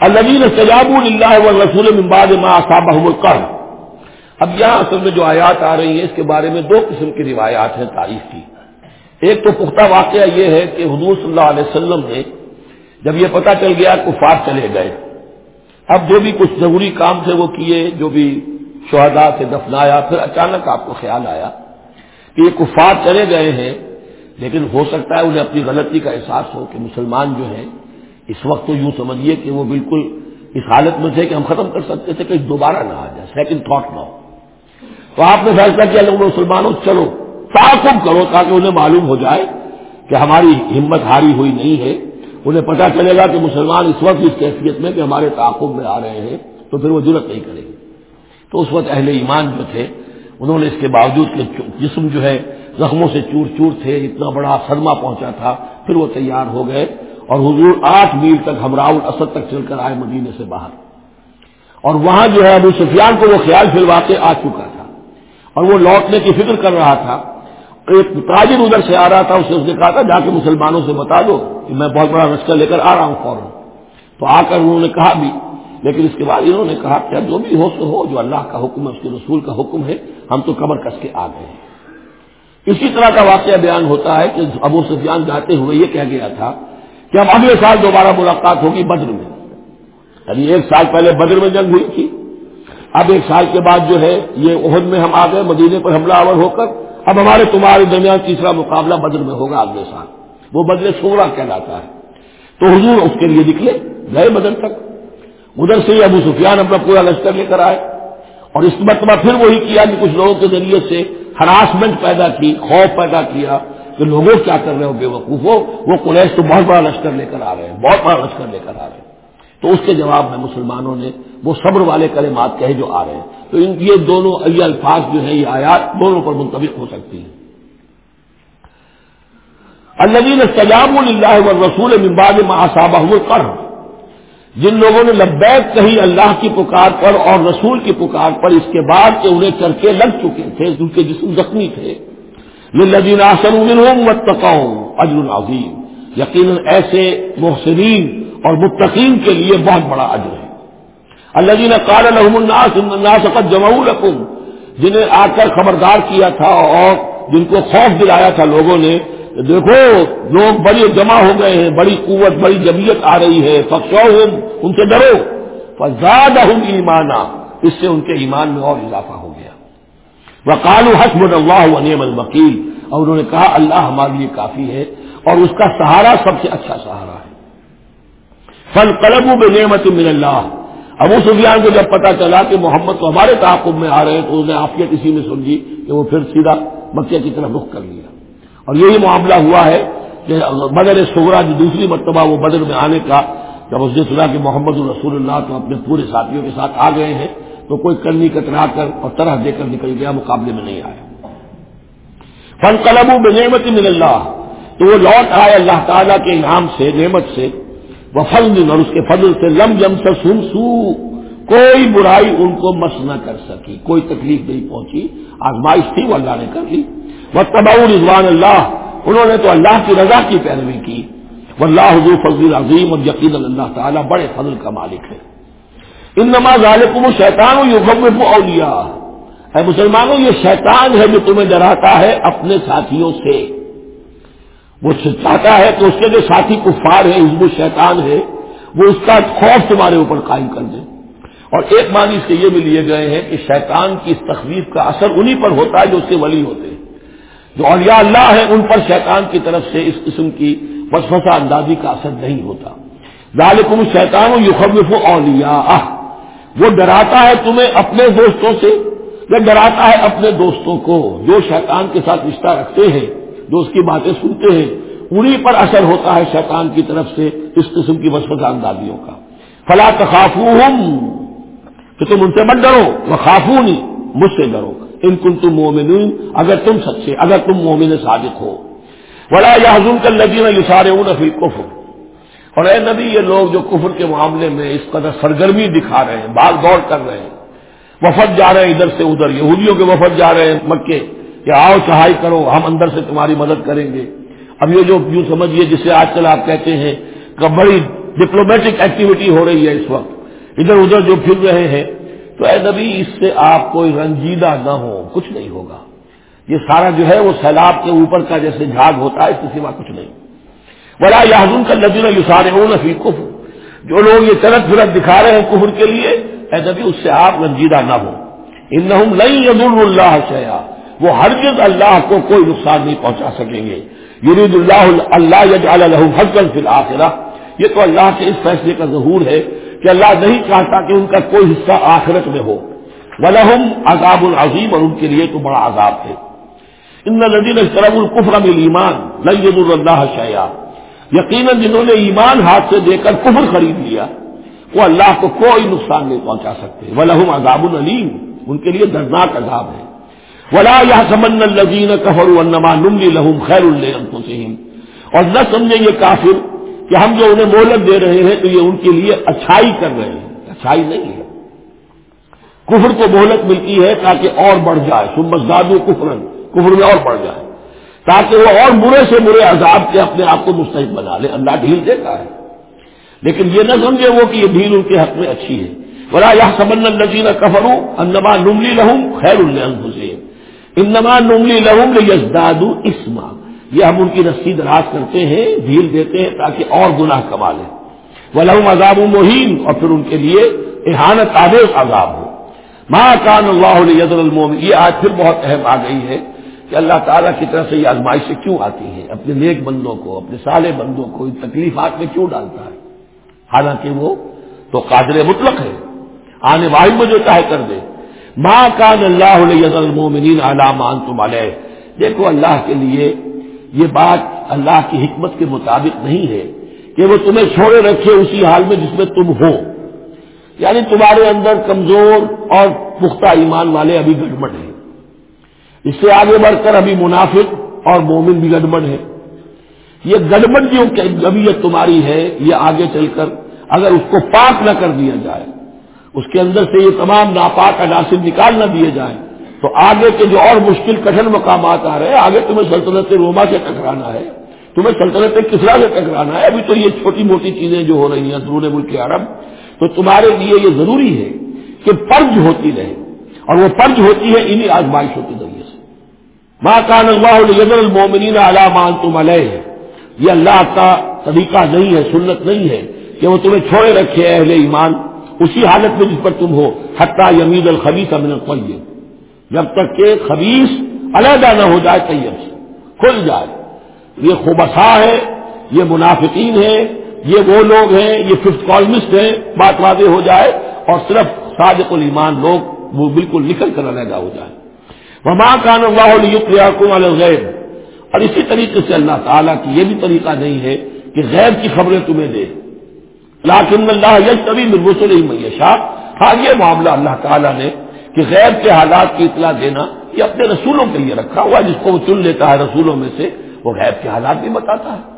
النبین سجاب اللہ و رسول ممباد ما صابہ القر اب یہاں اصل میں جو آیات آ رہی ہیں، اس کے بارے میں دو قسم کی روایات ہیں تاریخ کی۔ ایک تو پختہ واقعہ یہ ہے کہ حضور صلی اللہ علیہ وسلم نے جب یہ پتا چل گیا کفار چلے گئے۔ اب جو بھی کچھ ضروری کام تھے وہ کیے، جو بھی شہدا سے دفنایا، پھر اچانک آپ کو خیال آیا کہ یہ کفار چلے گئے ہیں، لیکن ہو سکتا ہے انہیں اپنی غلطی کا احساس ہو کہ مسلمان جو ہیں، اس وقت تو یوں سمجھیے کہ وہ بالکل اس حالت میں تھے کہ ہم ختم کر سکتے تھے کہ دوبارہ نہ آ جائے۔ سیکنڈ تھاٹ نہ ہو تو آپ نے فیصلہ کیا لوگ مسلمانوں چلو، تعاقب کرو تاکہ انہیں معلوم ہو جائے کہ ہماری ہمت ہاری ہوئی نہیں ہے۔ انہیں پتا چلے گا کہ مسلمان اس وقت اس کیفیت میں کہ ہمارے تعاقب میں آ رہے ہیں، تو پھر وہ ضرورت نہیں کرے گی تو اس وقت اہل ایمان جو تھے، انہوں نے اس کے باوجود کہ جسم جو ہے زخموں سے چور چور تھے، اتنا بڑا صدمہ پہنچا تھا، پھر وہ تیار ہو گئے۔ اور حضور آٹھ میل تک ہمراؤ اسد تک چل کر آئے مدینے سے باہر۔ اور وہاں جو ہے ابو سفیان کو وہ خیال پھر واقع آ چکا تھا۔ اور وہ لوٹنے کی فکر کر رہا تھا ایک تاجر ادھر سے آ رہا تھا، اسے اس نے کہا تھا، جا کے مسلمانوں سے بتا دو کہ میں بہت بڑا رشکہ لے کر آ رہا ہوں فوراً۔ تو آ کر انہوں نے کہا بھی، لیکن اس کے بعد انہوں نے کہا، کیا جو بھی ہو سو ہو، جو اللہ کا حکم ہے، اس کے رسول کا حکم ہے، ہم تو کمر کس کے آ گئے ہیں۔ اسی طرح کا واقعہ بیان ہوتا ہے کہ ابو سفیان جاتے ہوئے یہ کہہ گیا تھا کہ اب اگلے سال دوبارہ ملاقات ہوگی بدر میں۔ یعنی ایک سال پہلے بدر میں جنگ ہوئی تھی۔ اب ایک سال کے بعد جو ہے، یہ عہد میں ہم آ گئے، مدینے پر حملہ آور ہو کر، اب ہمارے تمہارے درمیان تیسرا مقابلہ بدر میں ہوگا اگلے سال۔ وہ بدلے سوڑا کہلاتا ہے۔ تو حضور اس کے لیے نکلے، گئے بدر تک۔ ادھر سے ہی ابو سفیان اپنا پورا لشکر لے کر آئے۔ اور اس مرتبہ پھر وہی کیا کہ کچھ لوگوں کے ذریعے سے ہراسمنٹ پیدا کی، خوف پیدا کیا کہ لوگوں کیا کر رہے ہو، بے وقوف ہو۔ وہ قریش تو بہت بڑا لشکر لے کر آ رہے ہیں، بہت بڑا لشکر لے کر آ رہے ہیں۔ تو اس کے جواب میں مسلمانوں نے وہ صبر والے کلمات کہے جو آ رہے ہیں۔ تو ان یہ دونوں یہ الفاظ جو ہیں، یہ آیات دونوں پر منتبق ہو سکتی ہیں۔ النبین سجاب اللہ رسول ممباد محاسابہ کر جن لوگوں نے لبیک کہی اللہ کی پکار پر اور رسول کی پکار پر، اس کے بعد کہ انہیں چرکے لگ چکے تھے، ان کے جسم زخمی تھے۔ لدین آسن متقاؤں اجر العظیم یقیناً ایسے محسرین اور متقین کے لیے بہت بڑا اجر ہے۔ اللہ جی نے کال الناس الناس قد جمع رقم جنہیں آ کر خبردار کیا تھا اور جن کو خوف دلایا تھا لوگوں نے، دیکھو لوگ بڑی جمع ہو گئے ہیں، بڑی قوت، بڑی جمعیت آ رہی ہے فخو ان سے ڈرو۔ فزاد ہوں ایمانا، اس سے ان کے ایمان میں اور اضافہ ہو گیا۔ وہ کالو حسب اللہ ونیم الوکیل، اور انہوں نے کہا اللہ ہمارے لیے کافی ہے اور اس کا سہارا سب سے اچھا سہارا ہے۔ فل قلب بے نعمت من اللہ ابو سفیان کو جب پتا چلا کہ محمد تو ہمارے تعاقب میں آ رہے ہیں تو انہوں نے آفیت اسی میں سمجھی کہ وہ پھر سیدھا مکے کی طرف رخ کر لیا۔ اور یہی معاملہ ہوا ہے کہ بدر سورا جو دوسری مرتبہ وہ بدر میں آنے کا، جب اس نے سنا کہ محمد الرسول اللہ تو اپنے پورے ساتھیوں کے ساتھ آ گئے ہیں، تو کوئی کرنی کترا کر اور طرح دے کر نکل گیا، مقابلے میں نہیں آیا۔ فن قلم و نعمت من اللہ تو وہ لوٹ آئے اللہ تعالیٰ کے انعام سے، نعمت سے وہ فضل اور اس کے فضل سے لم جم سے سن سو کوئی برائی ان کو مس نہ کر سکی، کوئی تکلیف نہیں پہنچی، آزمائش تھی وہ اللہ نے کر لی۔ وہ تباؤ رضوان اللہ، انہوں نے تو اللہ کی رضا کی پیروی کی۔ وہ اللہ حضور فضل عظیم اور یقین اللہ تعالیٰ بڑے فضل کا مالک ہے۔ ان نماز عالم شیطان یو اولیا اے مسلمانوں، یہ شیطان ہے جو تمہیں ڈراتا ہے اپنے ساتھیوں سے۔ وہ چاہتا ہے کہ اس کے جو ساتھی کفار ہے حزب الشیطان ہے وہ اس کا خوف تمہارے اوپر قائم کر دے اور ایک معنی اس کے یہ بھی لیے گئے ہیں کہ شیطان کی اس تخلیف کا اثر انہی پر ہوتا ہے جو اس کے ولی ہوتے ہیں۔ جو اولیاء اللہ ہے ان پر شیطان کی طرف سے اس قسم کی وسفسا اندازی کا اثر نہیں ہوتا۔ ذالکم شیطان و یخوف اولیاء وہ ڈراتا ہے تمہیں اپنے دوستوں سے یا ڈراتا ہے اپنے دوستوں کو، جو شیطان کے ساتھ رشتہ رکھتے ہیں۔ جو اس کی باتیں سنتے ہیں انہیں پر اثر ہوتا ہے شیطان کی طرف سے اس قسم کی وسفت اندازیوں کا۔ فلا تخافو کہ تم ان سے مت ڈرو وہ خافو نہیں مجھ سے ڈرو۔ ان کن تم مومن اگر تم سچے، اگر تم مومن صادق ہو۔ بڑا یا حضم کر لگی میں اشارے ہوں کفر اور اے نبی، یہ لوگ جو کفر کے معاملے میں اس قدر سرگرمی دکھا رہے ہیں باغ دوڑ کر رہے ہیں۔ وفد جا رہے ہیں ادھر سے ادھر، یہودیوں کے وفد جا رہے ہیں مکے۔ کہ آؤ چہائی کرو، ہم اندر سے تمہاری مدد کریں گے۔ اب یہ جو یوں سمجھیے جسے آج کل آپ کہتے ہیں کہ بڑی ڈپلومیٹک ایکٹیویٹی ہو رہی ہے اس وقت۔ ادھر ادھر جو پھر رہے ہیں، تو اے نبی، اس سے آپ کوئی رنجیدہ نہ ہو، کچھ نہیں ہوگا۔ یہ سارا جو ہے وہ سیلاب کے اوپر کا جیسے جھاگ ہوتا ہے، اس کے سوا کچھ نہیں۔ بڑا یادون کا لذیذ یسارے ہوں نفی کفر جو لوگ یہ چلت پھرت دکھا رہے ہیں کفر کے لیے، اے نبی، اس سے آپ رنجیدہ نہ ہو۔ ان نہیں عدل اللہ شیا وہ ہرگز اللہ کو کوئی نقصان نہیں پہنچا سکیں گے۔ یرید اللہ اللہ حضل فی الآخرہ یہ تو اللہ کے اس فیصلے کا ظہور ہے کہ اللہ نہیں چاہتا کہ ان کا کوئی حصہ آخرت میں ہو۔ ولہم عذاب العظیم اور ان کے لیے تو بڑا عذاب ہے۔ ان ندین طرف القفر میں ایمان لید اللہ شیا یقیناً جنہوں نے ایمان ہاتھ سے دے کر کفر خرید لیا، وہ اللہ کو کوئی نقصان نہیں پہنچا سکتے۔ ولہم عذاب العلیم ان کے لیے دردناک عذاب ہے۔ ولا یا سمن الزین کفر النما نملی لہم خیر الحم اور نہ سمجھیں یہ کافر کہ ہم جو انہیں مہلت دے رہے ہیں تو یہ ان کے لیے اچھائی کر رہے ہیں۔ اچھائی نہیں ہے۔ کفر کو مہلت ملتی ہے تاکہ اور بڑھ جائے۔ سمبس دادو کفرن۔ کفر میں اور بڑھ جائے۔ تاکہ وہ اور برے سے برے عذاب کے اپنے آپ کو مستحق بنا لے۔ اللہ ڈھیل دیتا ہے۔ لیکن یہ نہ سمجھے وہ کہ یہ ڈھیل ان کے حق میں اچھی ہے۔ بلا یہ سمن الزین کفروں انما نملی لہوں خیر الحسین انما نملی لہم یزداد اسما۔ یہ ہم ان کی رسی دراز کرتے ہیں، ڈھیل دیتے ہیں تاکہ اور گناہ کما لیں وہ لہم عذاب مہین اور پھر ان کے لیے احانت آدیش عذاب ہو۔ ماں کان اللہ علیہ المومن یہ آج پھر بہت اہم آ گئی ہے کہ اللہ تعالیٰ کی طرف سے یہ آزمائشیں کیوں آتی ہیں؟ اپنے نیک بندوں کو، اپنے سالے بندوں کو ان تکلیفات میں کیوں ڈالتا ہے؟ حالانکہ وہ تو قادر مطلق ہے۔ آنے واحد میں جو چاہے کر دے۔ ماں کان اللہ علیہ المومنین علامان تم علیہ دیکھو اللہ کے لیے یہ بات اللہ کی حکمت کے مطابق نہیں ہے کہ وہ تمہیں چھوڑے رکھے اسی حال میں جس میں تم ہو یعنی تمہارے اندر کمزور اور پختہ ایمان والے ابھی گڑبڑ ہیں۔ اس سے آگے بڑھ کر ابھی منافق اور مومن بھی گڑبڑ ہے یہ گڑبڑ جو جبیت تمہاری ہے، یہ آگے چل کر اگر اس کو پاک نہ کر دیا جائے اس کے اندر سے یہ تمام ناپاک عناصر نکال نہ دیے جائیں۔ تو آگے کے جو اور مشکل کٹن مقامات آ رہے ہیں، آگے تمہیں سلطنت روما سے ٹکرانا ہے، تمہیں سلطنت کسرا سے ٹکرانا ہے۔ ابھی تو یہ چھوٹی موٹی چیزیں جو ہو رہی ہیں درون ملک عرب، تو تمہارے لیے یہ ضروری ہے کہ فرض ہوتی رہے۔ اور وہ فرض ہوتی ہے انہیں آزمائشوں کے ذریعے سے۔ ماں کان اللہ المومنین علام تم علیہ یہ اللہ کا طریقہ نہیں ہے، سنت نہیں ہے کہ وہ تمہیں چھوڑے رکھے اہل ایمان۔ اسی حالت میں جس پر تم ہو، حتیٰ یمید الخبیس امن الطیب۔ جب تک کہ خبیص علیحدہ نہ ہو جائے، طیب سے کھل جائے۔ یہ خوبصا ہے، یہ منافقین ہے یہ وہ لوگ ہیں، یہ ففتھ کالمسٹ ہیں، بات واضح ہو جائے اور صرف صادق الایمان لوگ وہ بالکل نکل کر علیحدہ ہو جائے وہ ماں کان اللہ الغیب۔ اور اسی طریقے سے اللہ تعالیٰ کی یہ بھی طریقہ نہیں ہے کہ غیر کی خبریں تمہیں دے۔ لاکن اللہ یش کبھی رسول میشا ہاں یہ معاملہ اللہ تعالیٰ نے کہ غیر کے حالات کی اطلاع دینا، یہ اپنے رسولوں کے لیے رکھا ہوا جس کو وہ چن لیتا ہے رسولوں میں سے، وہ غیب کے حالات بھی بتاتا ہے۔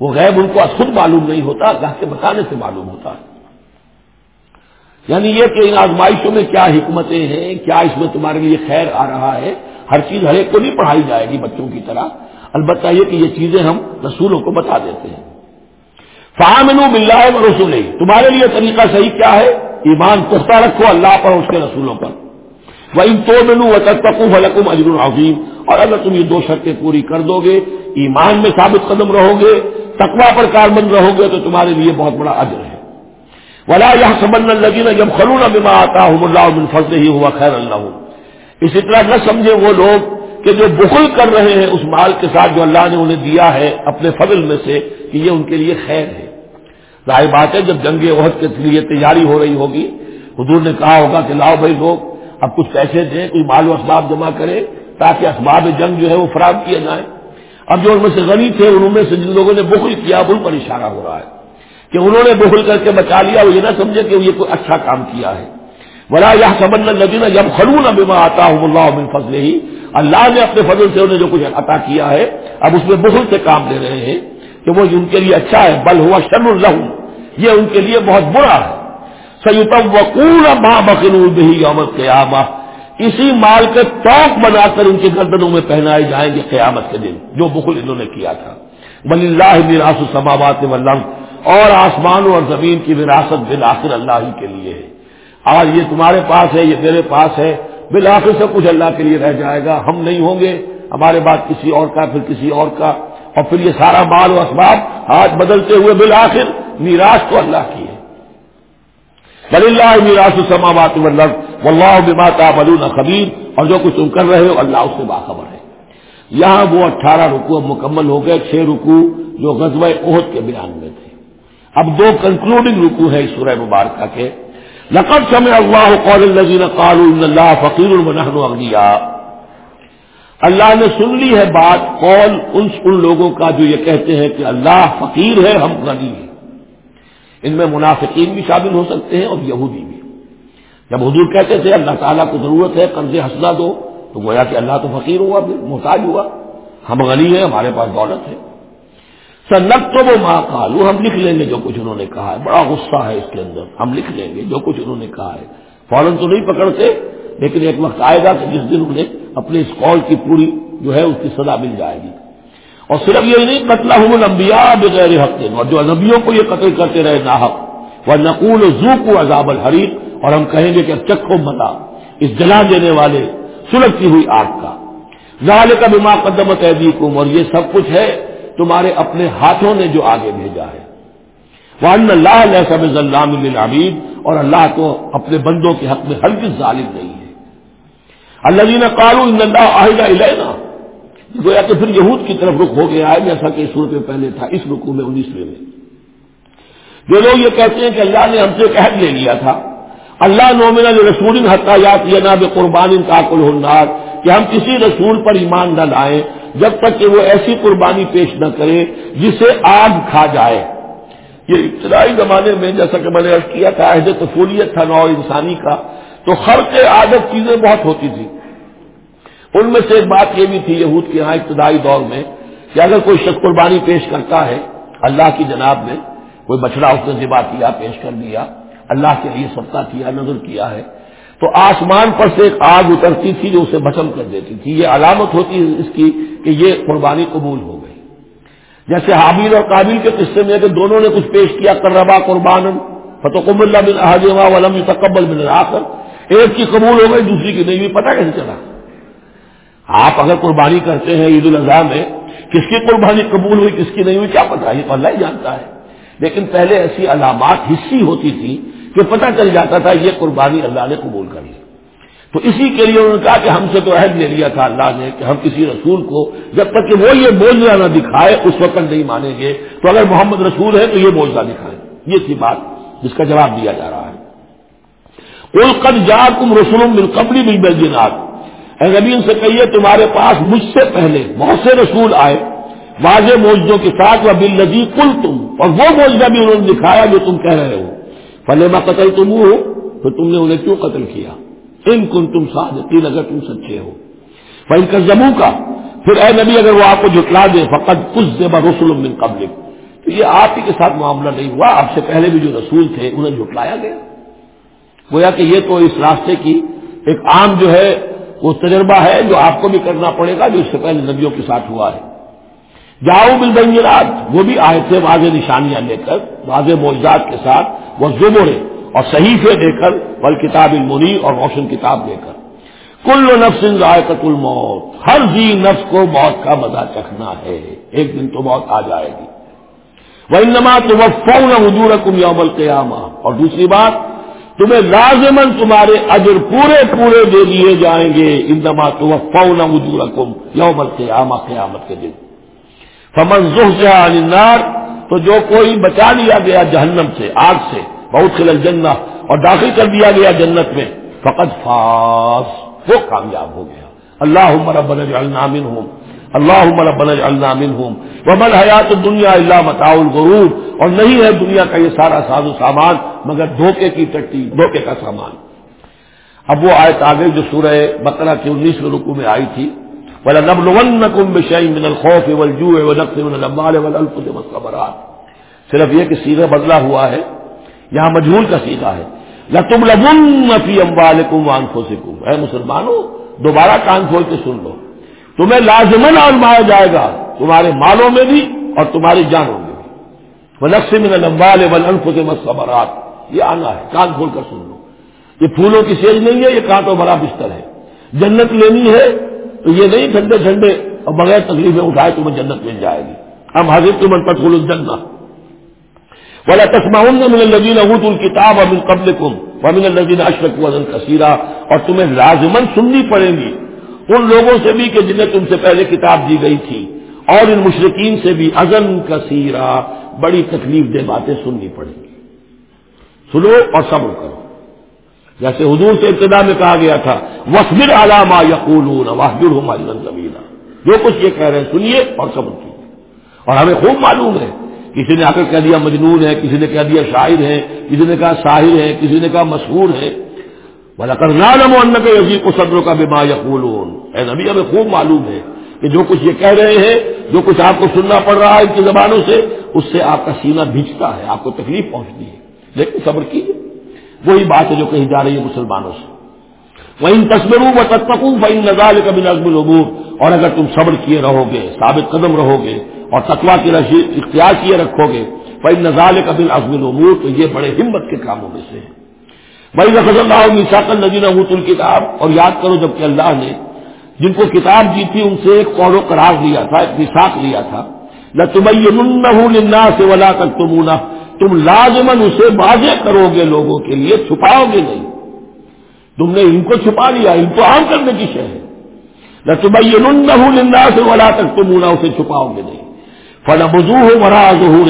وہ غیب ان کو خود معلوم نہیں ہوتا، اللہ کے بتانے سے معلوم ہوتا ہے۔ یعنی یہ کہ ان آزمائشوں میں کیا حکمتیں ہیں، کیا اس میں تمہارے لیے خیر آ رہا ہے؟ ہر چیز ہر ایک کو نہیں پڑھائی جائے گی بچوں کی طرح۔ البتہ یہ کہ یہ چیزیں ہم رسولوں کو بتا دیتے ہیں۔ فامن مل رہا ہے وہ رسول تمہارے لیے طریقہ صحیح کیا ہے؟ ایمان پختہ رکھو اللہ پر اس کے رسولوں پر۔ وہ ان تو ملو و اجر العظیم اور اگر تم یہ دو شرطیں پوری کر دو گے، ایمان میں ثابت قدم رہو گے تقوا پر کاربند رہو گے، تو تمہارے لیے بہت بڑا اجر ہے۔ ولا یہ سمن الگین جب خلون بما آتا ہوں اللہ بن فضل ہی ہوا خیر اللہ اسی طرح نہ سمجھے وہ لوگ کہ جو بخل کر رہے ہیں اس مال کے ساتھ جو اللہ نے انہیں دیا ہے اپنے فضل میں سے، کہ یہ ان کے لیے خیر ہے۔ ظاہر بات ہے، جب جنگ عہد کے لیے تیاری ہو رہی ہوگی، حضور نے کہا ہوگا کہ لاؤ بھائی لوگ، اب کچھ پیسے دیں، کوئی مال و اسباب جمع کرے، تاکہ اسباب جنگ جو ہے وہ فراہم کیا جائے اب جو ان میں سے غنی تھے، انہوں میں سے جن لوگوں نے بخل کیا ان پر اشارہ ہو رہا ہے کہ انہوں نے بخل کر کے بچا لیا، وہ یہ نہ سمجھے کہ یہ کوئی اچھا کام کیا ہے۔ بلا یہ سبن لگینا جب خلون بیما آتا ہوں اللہ بن فضل ہی اللہ نے اپنے فضل سے انہیں جو کچھ عطا کیا ہے، اب اس میں بخل سے کام لے رہے ہیں کہ وہ ان کے لیے اچھا ہے۔ بل ہوا شر الرحم یہ ان کے لیے بہت برا ہے۔ سیت وقول ماں بخر بہی یومت قیامہ اسی مال کے توق بنا کر ان کے گردنوں میں پہنائے جائیں گے قیامت کے دن، جو بخل انہوں نے کیا تھا۔ بل اللہ میراث سماوات ولم اور آسمانوں اور زمین کی وراثت بالآخر اللہ ہی کے لیے ہے۔ آج یہ تمہارے پاس ہے، یہ میرے پاس ہے۔ بالآخر سے کچھ اللہ کے لیے رہ جائے گا۔ ہم نہیں ہوں گے۔ ہمارے بعد کسی اور کا، پھر کسی اور کا۔ اور پھر یہ سارا مال و اسباب ہاتھ بدلتے ہوئے بالآخر میراث تو اللہ کی ہے۔ بل اللہ میراث سماوات ولم واللہ بما تعملون خبیر۔ اور جو کچھ تم کر رہے ہو، اللہ اس سے باخبر ہے۔ یہاں وہ اٹھارہ رکو اب مکمل ہو گئے، چھ رکو جو غزوہ عہد کے بیان میں تھے۔ اب دو کنکلوڈنگ رکو ہے اس سورہ مبارکہ کے۔ لقب سمع اللہ قول الذین قالوا ان اللہ فقیر ونحن اغنیاء۔ اللہ نے سن لی ہے بات، قول ان ان لوگوں کا جو یہ کہتے ہیں کہ اللہ فقیر ہے، ہم غنی ہیں۔ ان میں منافقین بھی شامل ہو سکتے ہیں اور یہودی بھی۔ جب حضور کہتے تھے اللہ تعالیٰ کو ضرورت ہے قرض حسنا دو، تو گویا کہ اللہ تو فقیر ہوا، پھر محتاج ہوا۔ ہم غنی ہیں، ہمارے پاس دولت ہے۔ سنت تو وہ ماں کالو ہم لکھ لیں گے جو کچھ انہوں نے کہا ہے۔ بڑا غصہ ہے اس کے اندر۔ ہم لکھ لیں گے جو کچھ انہوں نے کہا ہے۔ فوراً تو نہیں پکڑتے، لیکن ایک وقت آئے گا کہ جس دن انہیں اپنے اس قول کی پوری جو ہے، اس کی سزا مل جائے گی۔ اور صرف یہ نہیں قتل ہوں لمبیا بغیر حق اور جو نبیوں کو یہ قتل کرتے رہے ناحق وہ نقول زو کو عذاب الحریق اور ہم کہیں گے کہ چکھو متا، اس جلا دینے والے سلگتی ہوئی آگ کا۔ ظاہر کا بیما قدمت عیدیکم اور یہ سب کچھ ہے تمہارے اپنے ہاتھوں نے جو آگے بھیجا ہے۔ وہ اللہ علیہ سب ضلع اور اللہ کو اپنے بندوں کے حق میں ہلکی ظالم نہیں ہے۔ اللہ جی نے کالو اللہ عہدہ علینا گویا کہ پھر یہود کی طرف رخ ہو گیا ہے جیسا کہ صورت میں پہلے تھا، اس رکو میں انیسویں میں۔ جو لوگ یہ کہتے ہیں کہ اللہ نے ہم سے ایک عہد لے لیا تھا، اللہ نومن رسول حتیات یہ ناب قربان کاکل ہنار کہ ہم کسی رسول پر ایمان نہ لائیں، جب تک کہ وہ ایسی قربانی پیش نہ کرے جسے آگ کھا جائے۔ یہ ابتدائی زمانے میں جیسا کہ میں نے ارد کیا تھا، عہد طفولیت تھا نو انسانی کا، تو ہر کے عادت چیزیں بہت ہوتی تھی ان میں سے ایک بات یہ بھی تھی یہود کے یہاں ابتدائی دور میں کہ اگر کوئی شخص قربانی پیش کرتا ہے اللہ کی جناب میں، کوئی بچڑا اس نے ذبح کیا، پیش کر دیا، اللہ کے لیے سبتا کیا نظر کیا ہے، تو آسمان پر سے ایک آگ اترتی تھی جو اسے بچم کر دیتی تھی۔ یہ علامت ہوتی ہے اس کی کہ یہ قربانی قبول ہو گئی۔ جیسے حابیل اور قابل کے قصے میں کہ دونوں نے کچھ پیش کیا کربا قربان فتح اللہ بن حاجمہ ولم تقبل بن آخر ایک کی قبول ہو گئی، دوسری کی نہیں ہوئی پتہ کیسے چلا؟ آپ اگر قربانی کرتے ہیں عید الاضحیٰ میں، کس کی قربانی قبول ہوئی، کس کی نہیں ہوئی، کیا پتا یہ تو اللہ ہی جانتا ہے۔ لیکن پہلے ایسی علامات حصی ہوتی تھی کہ پتہ چل جاتا تھا یہ قربانی اللہ نے قبول کر لی۔ تو اسی کے لیے انہوں نے کہا کہ ہم سے تو عہد لے لیا تھا اللہ نے کہ ہم کسی رسول کو جب تک کہ وہ یہ بوجھنا نہ دکھائے، اس وقت نہیں مانیں گے۔ تو اگر محمد رسول ہے تو یہ بوجھنا دکھائیں۔ یہ تھی بات جس کا جواب دیا جا رہا ہے۔ القد جا تم رسول بالقبری بالبینات اے نبی ان سے کہیے، تمہارے پاس مجھ سے پہلے بہت سے رسول آئے. واضح موجودوں کے ساتھ وہ بل نزی کل تم اور وہ موجودہ بھی انہوں نے دکھایا جو تم کہہ رہے ہو. فلیما قتل تم ہو تو تم نے انہیں کیوں قتل کیا؟ ان کن تم صادقین، اگر تم سچے ہو. فن کا زمو کا پھر اے نبی اگر وہ آپ کو جٹلا دے فقط کچھ دے رسول من قبل تو یہ آپ ہی کے ساتھ معاملہ نہیں ہوا. آپ سے پہلے بھی جو رسول تھے، انہیں جٹلایا گیا. گویا کہ یہ تو اس راستے کی ایک عام جو ہے وہ تجربہ ہے جو آپ کو بھی کرنا پڑے گا جو اس سے پہلے نبیوں کے ساتھ ہوا ہے۔ جاؤ بل وہ بھی آئے تھے واضح نشانیاں لے کر، واضح معجزات کے ساتھ، وہ زبرے اور صحیفے دے کر بل کتاب المنی اور روشن کتاب دے کر۔ کل نفس رائے کا کل موت ہر جی نفس کو موت کا مزہ چکھنا ہے، ایک دن تو موت آ جائے گی۔ وہ انما تو وہ فون حضور کم یوم القیامہ اور دوسری بات تمہیں لازمن تمہارے اجر پورے پورے دے دیے جائیں گے۔ انما تو فون حضور کم یوم القیامہ، قیامت کے دن۔ فمن النار، تو جو کوئی بچا لیا گیا جہنم سے، آگ سے، بہت خلل جنت اور داخل کر دیا گیا جنت میں فقط فاس وہ کامیاب ہو گیا۔ اللہ ربنا اجعلنا منہم۔ اللہ ربنا اجعلنا منہم ومن حیات دنیا اللہ متاع الغرور اور نہیں ہے دنیا کا یہ سارا ساز و سامان مگر دھوکے کی ٹٹی دھوکے کا سامان۔ اب وہ آیت آگے جو سورہ بقرہ کے انیسویں رکو میں آئی تھی بلا نب لکم بشئی من الخوف والجوع ونقص من الاموال والانفس والثمرات۔ صرف یہ کہ سیدھا بدلا ہوا ہے، یہاں مجھول کا سیکھا ہے۔ لتم لبن فی اموال کم اے مسلمانوں، دوبارہ کان کھول کے سن لو۔ تمہیں لازمن آزمایا جائے گا، تمہارے مالوں میں بھی اور تمہاری جانوں میں بھی۔ وہ نقصے میں ولنف سے مسبرات یہ آنا ہے، کان کھول کر سن لو۔ یہ پھولوں کی سیج نہیں ہے، یہ کانٹوں بڑا بستر ہے۔ جنت لینی ہے تو یہ نہیں ٹھنڈے ٹھنڈے اور بغیر تکلیفیں اٹھائے تمہیں جنت مل جائے گی۔ ہم حاضر تمن پر کھول جنت بولا تسما من الزین ابوت الکتاب امن قبل کم ومن الزین اشرف وزن کثیرہ اور تمہیں لازمن سننی پڑے گی۔ ان لوگوں سے بھی کہ جنہیں تم سے پہلے کتاب دی گئی تھی اور ان مشرقین سے بھی ازن کثیرہ بڑی تکلیف دہ باتیں سننی پڑیں گی۔ سنو اور صبر کرو۔ جیسے حضور سے ابتدا میں کہا گیا تھا وسبر علامہ یقول واحجر ہماری زمینہ جو کچھ یہ کہہ رہے ہیں سنیے اور صبر کیجیے۔ اور ہمیں خوب معلوم ہے، کسی نے آ کر کہہ دیا مجنون ہے، کسی نے کہہ دیا شاعر ہے، کسی نے کہا شاہر ہے، کسی نے کہا مشہور ہے۔ بلا کر نالم ان کے یزیق و صدر کا بیما یقول اے نبی، ہمیں خوب معلوم ہے کہ جو کچھ یہ کہہ رہے ہیں، جو کچھ آپ کو سننا پڑ رہا ہے ان کی زبانوں سے، اس سے آپ کا سینہ بھیجتا ہے، آپ کو تکلیف پہنچتی ہے۔ لیکن صبر کیجیے وہی بات ہے جو کہی جا رہی ہے مسلمانوں سے۔ وہ ان تصویروں و تتقوں وہ ان نظال کبھی نظم العبور اور اگر تم صبر کیے رہو گے ثابت قدم رہو گے اور تقوا کی رشید اختیار کیے رکھو گے بھائی نظال قبل عزم العمور۔ تو یہ بڑے ہمت کے کاموں میں سے ہے بھائی رفظ اللہ مساکل نجین ابوت الکتاب اور یاد کرو جبکہ اللہ نے جن کو کتاب دی تھی، ان سے ایک قور و قرار لیا تھا، ایک مساق لیا تھا۔ نہ تمہیں سے ولا کر تم تم لازمن اسے واضح کرو گے لوگوں کے لیے چھپاؤ گے نہیں۔ تم نے ان کو چھپا لیا، ان کو عام کرنے کی شہ ہے۔ نہ تمہیں نندا سے ولا تک تم اسے چھپاؤ گے نہیں۔ فن بزو ہو مراض ہو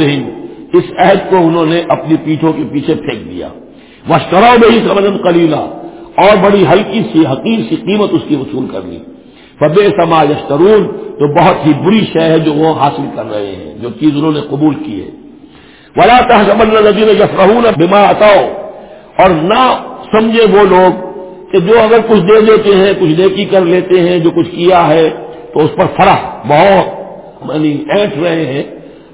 اس عہد کو انہوں نے اپنی پیٹھوں کے پیچھے پھینک دیا۔ وشکرا میں ہی سمجھ کلیلہ اور بڑی ہلکی سی حقیر سی قیمت اس کی وصول کر لی۔ فب سما یشترون، تو بہت ہی بری شے ہے جو وہ حاصل کر رہے ہیں، جو چیز انہوں نے قبول کی ہے۔ ولا تحمل نبی نے یفرحون بما اتاؤ اور نہ سمجھے وہ لوگ کہ جو اگر کچھ دے دیتے ہیں، کچھ نیکی کر لیتے ہیں، جو کچھ کیا ہے، تو اس پر فرح بہت یعنی اینٹ رہے ہیں،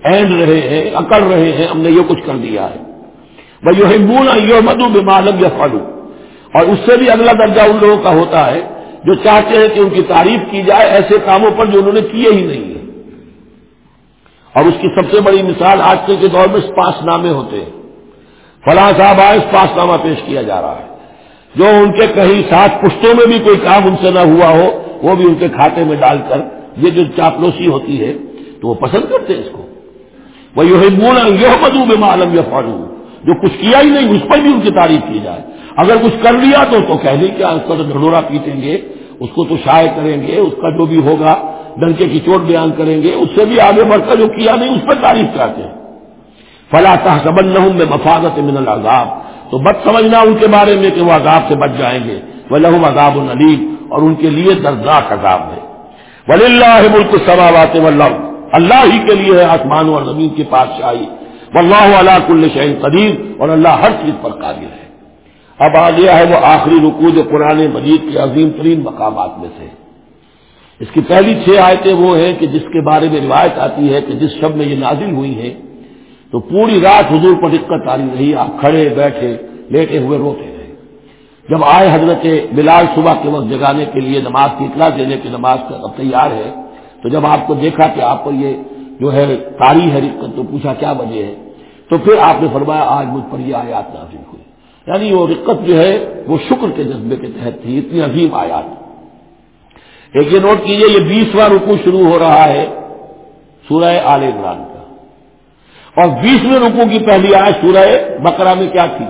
اینڈ رہے ہیں، اکڑ رہے ہیں، ہم نے یہ کچھ کر دیا ہے۔ بھائی یہ بونا یہ مدو بمالم یا اور اس سے بھی اگلا درجہ ان لوگوں کا ہوتا ہے جو چاہتے ہیں کہ ان کی تعریف کی جائے، ایسے کاموں پر جو انہوں نے کیے ہی نہیں ہے اور اس کی سب سے بڑی مثال آج کل کے دور میں اسپاس نامے ہوتے ہیں۔ فلاں صاحب آئے اسپاس نامہ پیش کیا جا رہا ہے۔ جو ان کے کہیں سات پشتوں میں بھی کوئی کام ان سے نہ ہوا ہو، وہ بھی ان کے کھاتے میں ڈال کر یہ جو چاپلوسی ہوتی ہے، تو وہ پسند کرتے ہیں اس کو۔ وہ یہ بولا یہ مدو بے معلوم یا فارو جو کچھ کیا ہی نہیں، اس پر بھی ان کی تعریف کی جائے۔ اگر کچھ کر لیا تو تو کہہ دیں کیا اس کا تو ڈھڈورا پیٹیں گے، اس کو تو شائع کریں گے، اس کا جو بھی ہوگا، ڈنکے کی چوٹ بیان کریں گے، اس سے بھی آگے بڑھ کر جو کیا نہیں، اس پر تعریف کرتے ہیں۔ فلاں سبن نہ میں مفادت من العذاب۔ تو بد سمجھنا ان کے بارے میں کہ وہ عذاب سے بچ جائیں گے۔ وہ لہم عذاب العلیم اور ان کے لیے دردناک عذاب ہے۔ ولی اللہ ملک سماوات والارض اللہ ہی کے لیے ہے آسمان اور زمین کی بادشاہی واللہ علا کل شہین قدیر اور اللہ ہر چیز پر قابل ہے۔ اب آ گیا ہے وہ آخری رکو جو قرآن مجید کے عظیم ترین مقامات میں سے۔ اس کی پہلی چھ آیتیں وہ ہیں کہ جس کے بارے میں روایت آتی ہے کہ جس شب میں یہ نازل ہوئی ہیں، تو پوری رات حضور پر دقت آ رہی رہی، آپ کھڑے بیٹھے، لیٹے ہوئے روتے رہے۔ جب آئے حضرت بلال صبح کے وقت جگانے کے لیے، نماز کی اطلاع دینے کی نماز کا اب تیار ہے، تو جب آپ کو دیکھا کہ آپ کو یہ جو ہے تاری ہے رقت تو پوچھا کیا وجہ ہے، تو پھر آپ نے فرمایا، آج مجھ پر یہ آیات نازل ہوئی۔ یعنی وہ رقت جو ہے وہ شکر کے جذبے کے تحت تھی، اتنی عظیم آیات۔ ایک یہ نوٹ کیجیے، یہ بیسواں رکو شروع ہو رہا ہے سورہ آل عمران کا۔ اور بیسویں رکو کی پہلی آج سورہ بکرا میں کیا تھی؟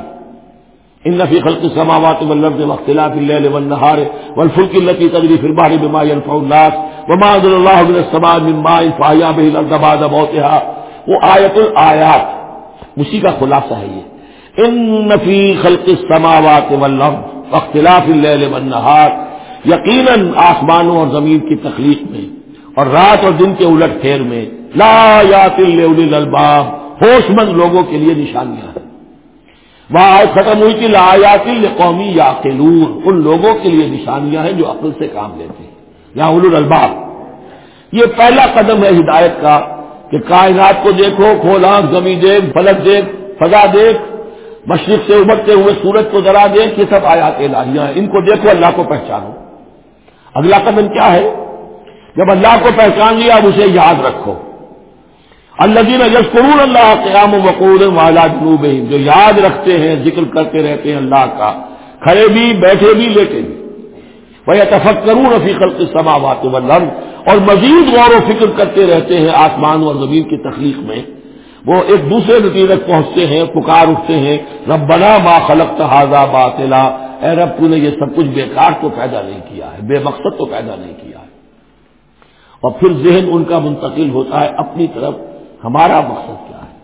ان نفی خلق السماوات والارض واختلاف الليل والنهار والفلك التي تجري في البحر بما ينفع الناس وما انزل الله من السماء من ماء فاحيا به الارض بعد موتها۔ وہ آیت الآیات۔ اسی کا خلاصہ ہے یہ۔ ان نفی خلق السماوات والارض واختلاف الليل والنهار. یقیناً آسمانوں اور زمین کی تخلیق میں اور رات اور دن کے الٹ پھیر میں لا یات الباب ہوش مند لوگوں کے لیے نشانیاں ہیں۔ وہاں آج ختم ہوئی تھی لایاتی قومی یا ان لوگوں کے لیے نشانیاں ہیں جو عقل سے کام لیتے ہیں۔ یا اول الباب یہ پہلا قدم ہے ہدایت کا کہ کائنات کو دیکھو، کھول آنکھ، زمین دیکھ، فلک دیکھ، فضا دیکھ مشرق سے ابھرتے ہوئے سورج کو ذرا دیں کہ سب آیات الہیاں ہیں۔ ان کو دیکھو اللہ کو پہچانو۔ اگلا قدم کیا ہے؟ جب اللہ کو پہچان لیا، اب اسے یاد رکھو۔ اللہ دین یسکرون اللہ قیام و وقور والا جنوب جو یاد رکھتے ہیں، ذکر کرتے رہتے ہیں اللہ کا۔ کھڑے بھی، بیٹھے بھی، لیٹے بھی۔ وہ تفق کروں رفیقل کے سماوات اور مزید غور و فکر کرتے رہتے ہیں آسمان اور زمین کی تخلیق میں۔ وہ ایک دوسرے نتیجے تک پہنچتے ہیں، پکار اٹھتے ہیں رب بنا ما خلق تحاظہ باطلا۔ اے رب، تو نے یہ سب کچھ بیکار تو پیدا نہیں کیا ہے، بے مقصد تو پیدا نہیں کیا ہے۔ اور پھر ذہن ان کا منتقل ہوتا ہے، اپنی طرف ہمارا مقصد کیا ہے؟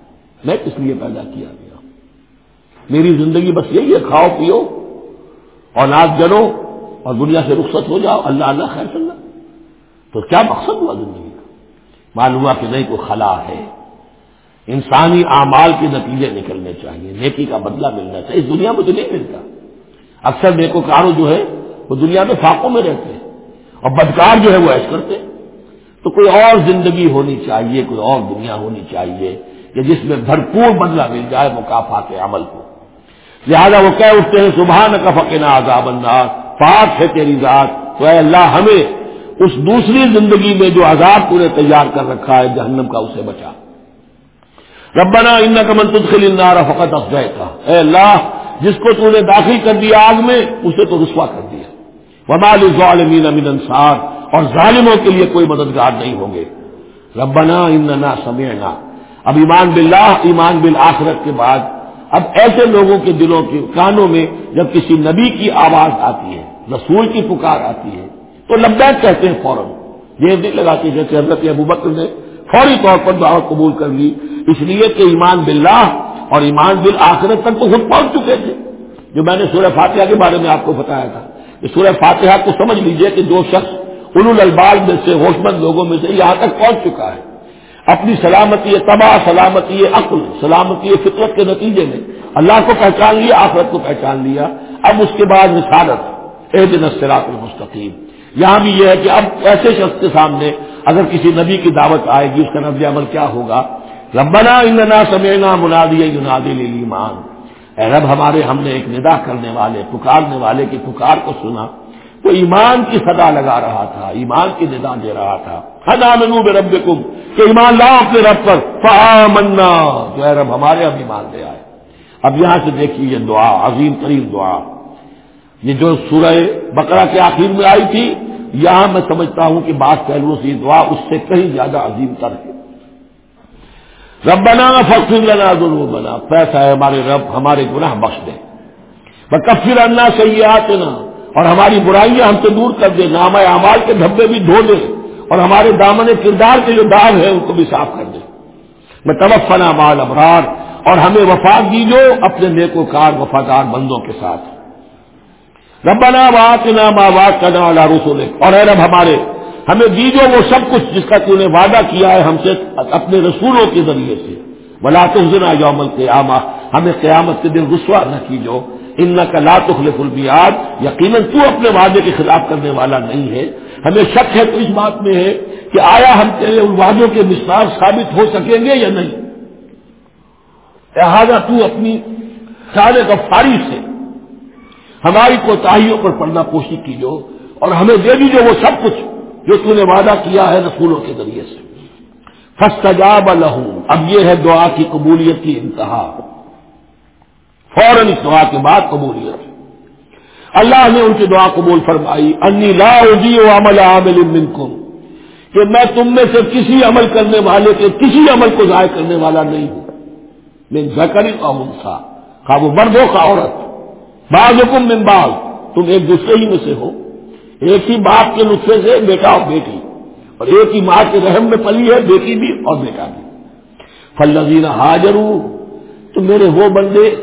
میں کس لیے پیدا کیا گیا؟ میری زندگی بس یہی ہے، کھاؤ، پیو۔ اور ناچ جلو اور دنیا سے رخصت ہو جاؤ۔ اللہ اللہ، خیر چلنا تو کیا مقصد ہوا زندگی کا؟ معلوم ہوا کہ نہیں، کوئی خلا ہے۔ انسانی اعمال کے نتیجے نکلنے چاہیے، نیکی کا بدلہ ملنا چاہیے۔ اس دنیا میں تو نہیں ملتا۔ اکثر نیکوکاروں جو ہے، وہ دنیا میں فاقوں میں رہتے ہیں اور بدکار جو ہے، وہ ایش کرتے تو کوئی اور زندگی ہونی چاہیے، کوئی اور دنیا ہونی چاہیے کہ جس میں بھرپور بدلہ مل جائے مقافات عمل کو۔ لہذا وہ کہہ اٹھتے ہیں صبح نہ کفق نہ آزاد انداز پاک ہے تیری ذات۔ تو اے اللہ، ہمیں اس دوسری زندگی میں جو عذاب پورے تیار کر رکھا ہے، جہنم کا اسے بچا۔ ربنا ان کا منتخل النار فقط افزائے اے اللہ، جس کو تو نے داخل کر دیا آگ میں، اسے تو رسوا کر دیا. ومال ظالمین امین انصار، اور ظالموں کے لیے کوئی مددگار نہیں ہوں گے. ربنا اننا سمعنا. اب ایمان باللہ، ایمان بالآخرت کے بعد، اب ایسے لوگوں کے دلوں کے کانوں میں جب کسی نبی کی آواز آتی ہے، رسول کی پکار آتی ہے، تو لبیک کہتے ہیں فوراً. یہ نہیں لگاتے جیسے حضرت ابو بکر نے فوری طور پر دعوت قبول کر لی۔ اس لیے کہ ایمان باللہ اور ایمان بل آخرت تک تو خود پہنچ چکے تھے۔ جو میں نے سورہ فاتحہ کے بارے میں آپ کو بتایا تھا۔ کہ سورہ فاتحہ کو سمجھ لیجیے کہ جو شخص ان البال میں سے ہوش مند لوگوں میں سے یہاں تک پہنچ چکا ہے۔ اپنی سلامتی تباہ، سلامتی عقل، سلامتی فطرت کے نتیجے میں اللہ کو پہچان لیا، آخرت کو پہچان لیا۔ اب اس کے بعد رسالت اے دن المستقیم۔ یہاں بھی یہ ہے کہ اب ایسے شخص کے سامنے اگر کسی نبی کی دعوت آئے گی، اس کا نبی عمل کیا ہوگا؟ ربنا اننا سمینا منادی ینادی ایمان اے رب، ہمارے، ہم نے ایک ندا کرنے والے، پکارنے والے کی پکار کو سنا۔ تو ایمان کی صدا لگا رہا تھا، ایمان کی ندا دے رہا تھا۔ حدا منو بے رب کہ ایمان لا اپنے رب پر۔ فآمنا۔ جو اے رب، ہمارے اب ایمان دے آئے۔ اب یہاں سے دیکھیے یہ دعا، عظیم ترین دعا۔ یہ جو سورہ بقرہ کے آخر میں آئی تھی یہاں میں سمجھتا ہوں کہ بات پہلوؤں سے دعا اس سے کہیں زیادہ عظیم تر ہے۔ رب فخر لنا ضرور بنا پیسہ ہے ہمارے رب، ہمارے گناہ بخش دے۔ کفر انا سیاحت نا اور ہماری برائیاں ہم سے دور کر دے۔ نام اعمال کے دھبے بھی دھو دے۔ اور ہمارے دامن کردار کے جو داغ ہے ان کو بھی صاف کر دے۔ میں توفنا مال ابرار اور ہمیں وفات دیجو اپنے نیکو کار وفادار بندوں کے ساتھ۔ ربنا بات نام آواز کرنا والا اور اے رب ہمارے، ہمیں دیجو وہ سب کچھ جس کا تو نے وعدہ کیا ہے ہم سے اپنے رسولوں کے ذریعے سے۔ بلا تخنا یوم القیامہ۔ ہمیں قیامت کے دن رسوا نہ کیجو۔ ان کا لا تخلف البیاد یقیناً تو اپنے وعدے کے خلاف کرنے والا نہیں ہے۔ ہمیں شک ہے تو اس بات میں ہے کہ آیا ہم تیرے ان وعدوں کے مثال ثابت ہو سکیں گے یا نہیں؟ لہٰذا تو اپنی سارے غفاری سے ہماری کوتاہیوں پر پردہ پوشی کیجو اور ہمیں دے دیجیے وہ سب کچھ جو تم نے وعدہ کیا ہے رسولوں کے ذریعے سے۔ فستجاب لہوں اب یہ ہے دعا کی قبولیت کی انتہا۔ فوراً اس دعا کے بعد قبولیت۔ اللہ نے ان کی دعا قبول فرمائی۔ انی لا و عمل عامل منکم۔ کہ میں تم میں سے کسی عمل کرنے والے کے کسی عمل کو ضائع کرنے والا نہیں ہوں۔ میں زکری کا تھا۔ خواہ وہ مرد ہو کا عورت۔ بعض حکم من بعض، تم ایک دوسرے ہی میں سے ہو۔ ایک ہی باپ کے نسخے سے بیٹا اور بیٹی۔ اور ایک ہی ماں کے رحم میں پلی ہے، بیٹی بھی اور بیٹا بھی۔ فلزین حاضر تو میرے وہ بندے،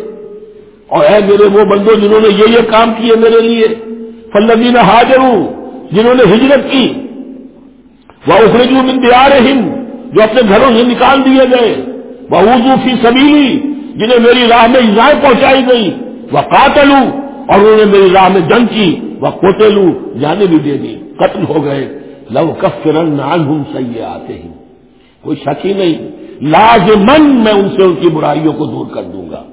اور اے میرے وہ بندوں جنہوں نے یہ یہ کام کیے میرے لیے۔ فلزین حاضر جنہوں نے ہجرت کی۔ وہ اخرجو من دیار ہند جو اپنے گھروں سے نکال دیے گئے۔ وہ اردو فی سبیلی جنہیں میری راہ میں ایزائیں پہنچائی گئی وہ قاتلوں اور انہوں نے میری راہ میں جنگ کی وہ کوٹلو جانے بھی دے دی، قتل ہو گئے۔ لو کفرن نان ہوں آتے ہی کوئی شک ہی نہیں لازمن میں ان سے ان کی برائیوں کو دور کر دوں گا۔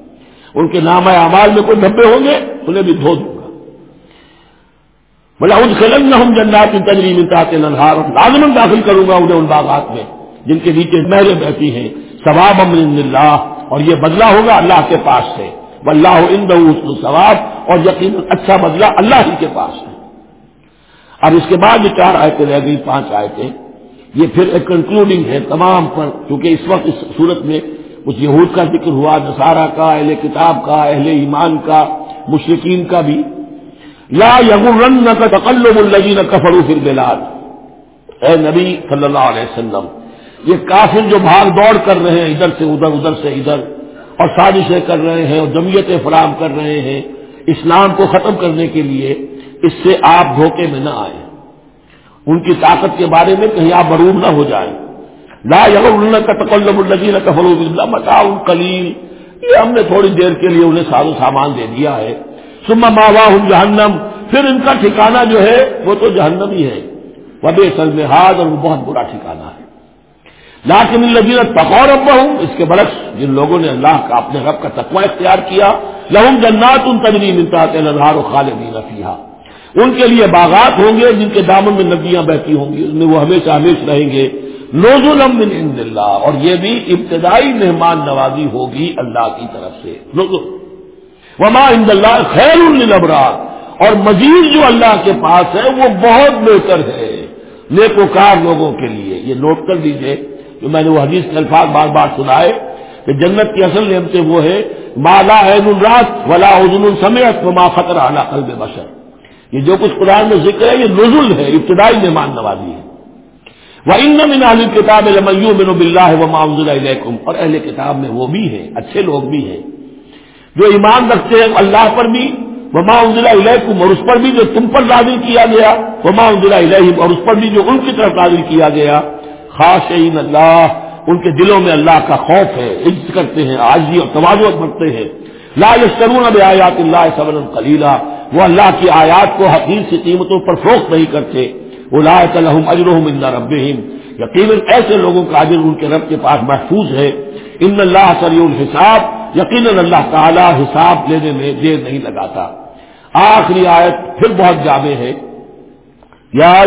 ان کے نام اعمال میں کوئی دھبے ہوں گے، انہیں بھی دھو دوں گا۔ بلا ان خلن نہ ہم جنات کی تجریب انتہتے ننہار لازمن داخل کروں گا انہیں ان باغات میں، جن کے نیچے محریں بہتی ہیں۔ ثواب امن اللہ، اور یہ بدلہ ہوگا اللہ کے پاس سے۔ اللہ ان ثواب اور یقین اچھا بدلہ اللہ ہی کے پاس ہے۔ اب اس کے بعد یہ چار آیتیں رہ گئی، پانچ آیتیں۔ یہ پھر ایک کنکلوڈنگ ہے تمام پر، کیونکہ اس وقت اس صورت میں کچھ یہود کا ذکر ہوا، نصارہ کا، اہل کتاب کا، اہل ایمان کا مشرقین کا بھی۔ لا یغرن کا تقلب الزین کفرو فر بلاد اے نبی صلی اللہ علیہ وسلم، یہ کافر جو بھاگ دوڑ کر رہے ہیں، ادھر سے ادھر ادھر سے ادھر۔ اور سازشیں کر رہے ہیں اور جمعیتیں فراہم کر رہے ہیں اسلام کو ختم کرنے کے لیے، اس سے آپ دھوکے میں نہ آئیں۔ ان کی طاقت کے بارے میں کہیں آپ بروب نہ ہو جائیں۔ لا یغر کا تقلب النزین کا فروغ متا کلیل یہ ہم نے تھوڑی دیر کے لیے انہیں سارو سامان دے دیا ہے۔ سما ماوا ہوں جہنم۔ پھر ان کا ٹھکانہ جو ہے وہ تو جہنم ہی ہے۔ وب سلم ہاتھ اور وہ بہت برا ٹھکانہ ہے۔ لاکن الزین تقور اب ہوں اس کے برعکس جن لوگوں نے اللہ کا اپنے رب کا تقوی اختیار کیا، لہم جنات ان تجری ملتا نظار و خالدین ان کے لیے باغات ہوں گے، جن کے دامن میں ندیاں بہتی ہوں گی، ان میں وہ ہمیشہ ہمیشہ رہیں گے۔ نوز من عند اللہ، اور یہ بھی ابتدائی مہمان نوازی ہوگی اللہ کی طرف سے۔ وما عند اللہ خیر البرار اور مزید جو اللہ کے پاس ہے، وہ بہت بہتر ہے۔ نیکوکار لوگوں کے لیے، یہ نوٹ کر دیجیے جو میں نے وہ حدیث کے الفاظ بار بار سنائے کہ جنت کی اصل نعمتیں وہ ہے مالا عین الرات ولا حضن السمیت و ما فطر اعلیٰ قلب بشر۔ یہ جو کچھ قرآن میں ذکر ہے، یہ نزل ہے، ابتدائی مہمان نوازی ہے۔ وہ ان من اہل کتاب لمیو بن بلّہ و معذ علیکم اور اہل کتاب میں وہ بھی ہیں، اچھے لوگ بھی ہیں۔ جو ایمان رکھتے ہیں، اللہ پر بھی وہ معذلہ علیکم اور اس پر بھی جو تم پر نازل کیا گیا وہ معذلہ علیہم اور اس پر بھی جو ان کی طرف نازل کیا گیا۔ خاص اللہ، ان کے دلوں میں اللہ کا خوف ہے، عزت کرتے ہیں آجی اور توازت بڑھتے ہیں۔ لا یشترون اب آیات اللہ صبر کلیلہ وہ اللہ کی آیات کو حقیق سی قیمتوں پر فروخت نہیں کرتے۔ وہ لا الحم اجرحم اللہ رب یقیناً ایسے لوگوں کا اجر ان کے رب کے پاس محفوظ ہے۔ ان اللہ سری الحساب، یقیناً اللہ تعالی حساب لینے میں دیر نہیں لگاتا۔ آخری آیت پھر بہت جامع ہے۔ یا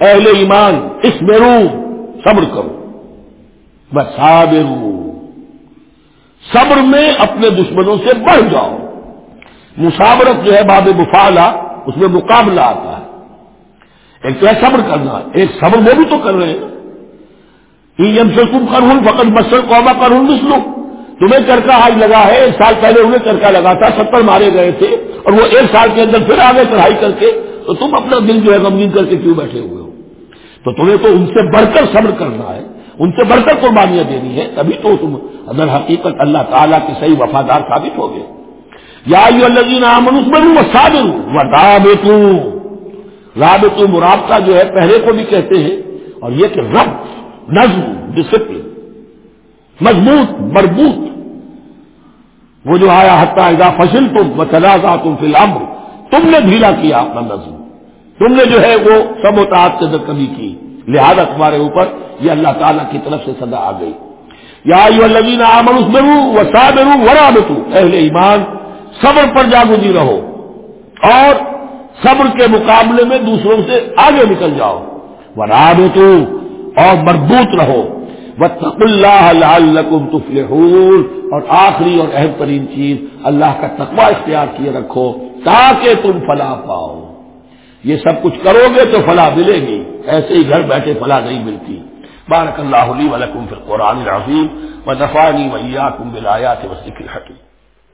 اہل ایمان اس میرو صبر کرو۔ بس صبر میں اپنے دشمنوں سے بڑھ جاؤ۔ مسابرت جو ہے باب مفالا، اس میں مقابلہ آتا ہے۔ ایک تو ہے صبر کرنا، ایک صبر وہ بھی تو کر رہے ہیں۔ یم سے تم کروں فقط مسل قوما کروں مسلو تمہیں چرکا آج لگا ہے، ایک سال پہلے انہیں چرکا لگا تھا، ستر مارے گئے تھے۔ اور وہ ایک سال کے اندر پھر آگے چڑھائی کر کے، تو تم اپنا دل جو ہے غمگین کر کے کیوں بیٹھے ہوئے؟ تو تمہیں تو ان سے بڑھ کر صبر کرنا ہے، ان سے بڑھ کر قربانیاں دینی ہے تبھی تو تم اگر حقیقت اللہ تعالیٰ کے صحیح وفادار ثابت ہوگے یا رابطوں رابط مرابطہ جو ہے، پہلے کو بھی کہتے ہیں، اور یہ کہ رب، نظم ڈسپلن مضبوط، مربوط۔ وہ جو آیا حتہ ادا فصل تم و تنازع تم فی الحال تم نے ڈھیلا کیا اپنا نظم۔ تم نے جو ہے وہ سب و وتاعت سے اندر کمی کی۔ لہذا تمہارے اوپر یہ اللہ تعالیٰ کی طرف سے صدا آ گئی۔ یا لگین آمن اس برو و سابرو ورا بتو اہل ایمان، صبر پر جاگودی رہو۔ اور صبر کے مقابلے میں دوسروں سے آگے نکل جاؤ۔ ورا بتو اور مربوط رہو۔ وطق اللہ تفل اور آخری اور اہم ترین چیز، اللہ کا تقوی اختیار کیے رکھو تاکہ تم فلاح پاؤ۔ یہ سب کچھ کرو گے تو فلاح ملے گی۔ ایسے ہی گھر بیٹھے فلاح نہیں ملتی۔ بارک اللہ علی ولکم فی القرآن العظیم و دفاع ویا کم بلایا حکیم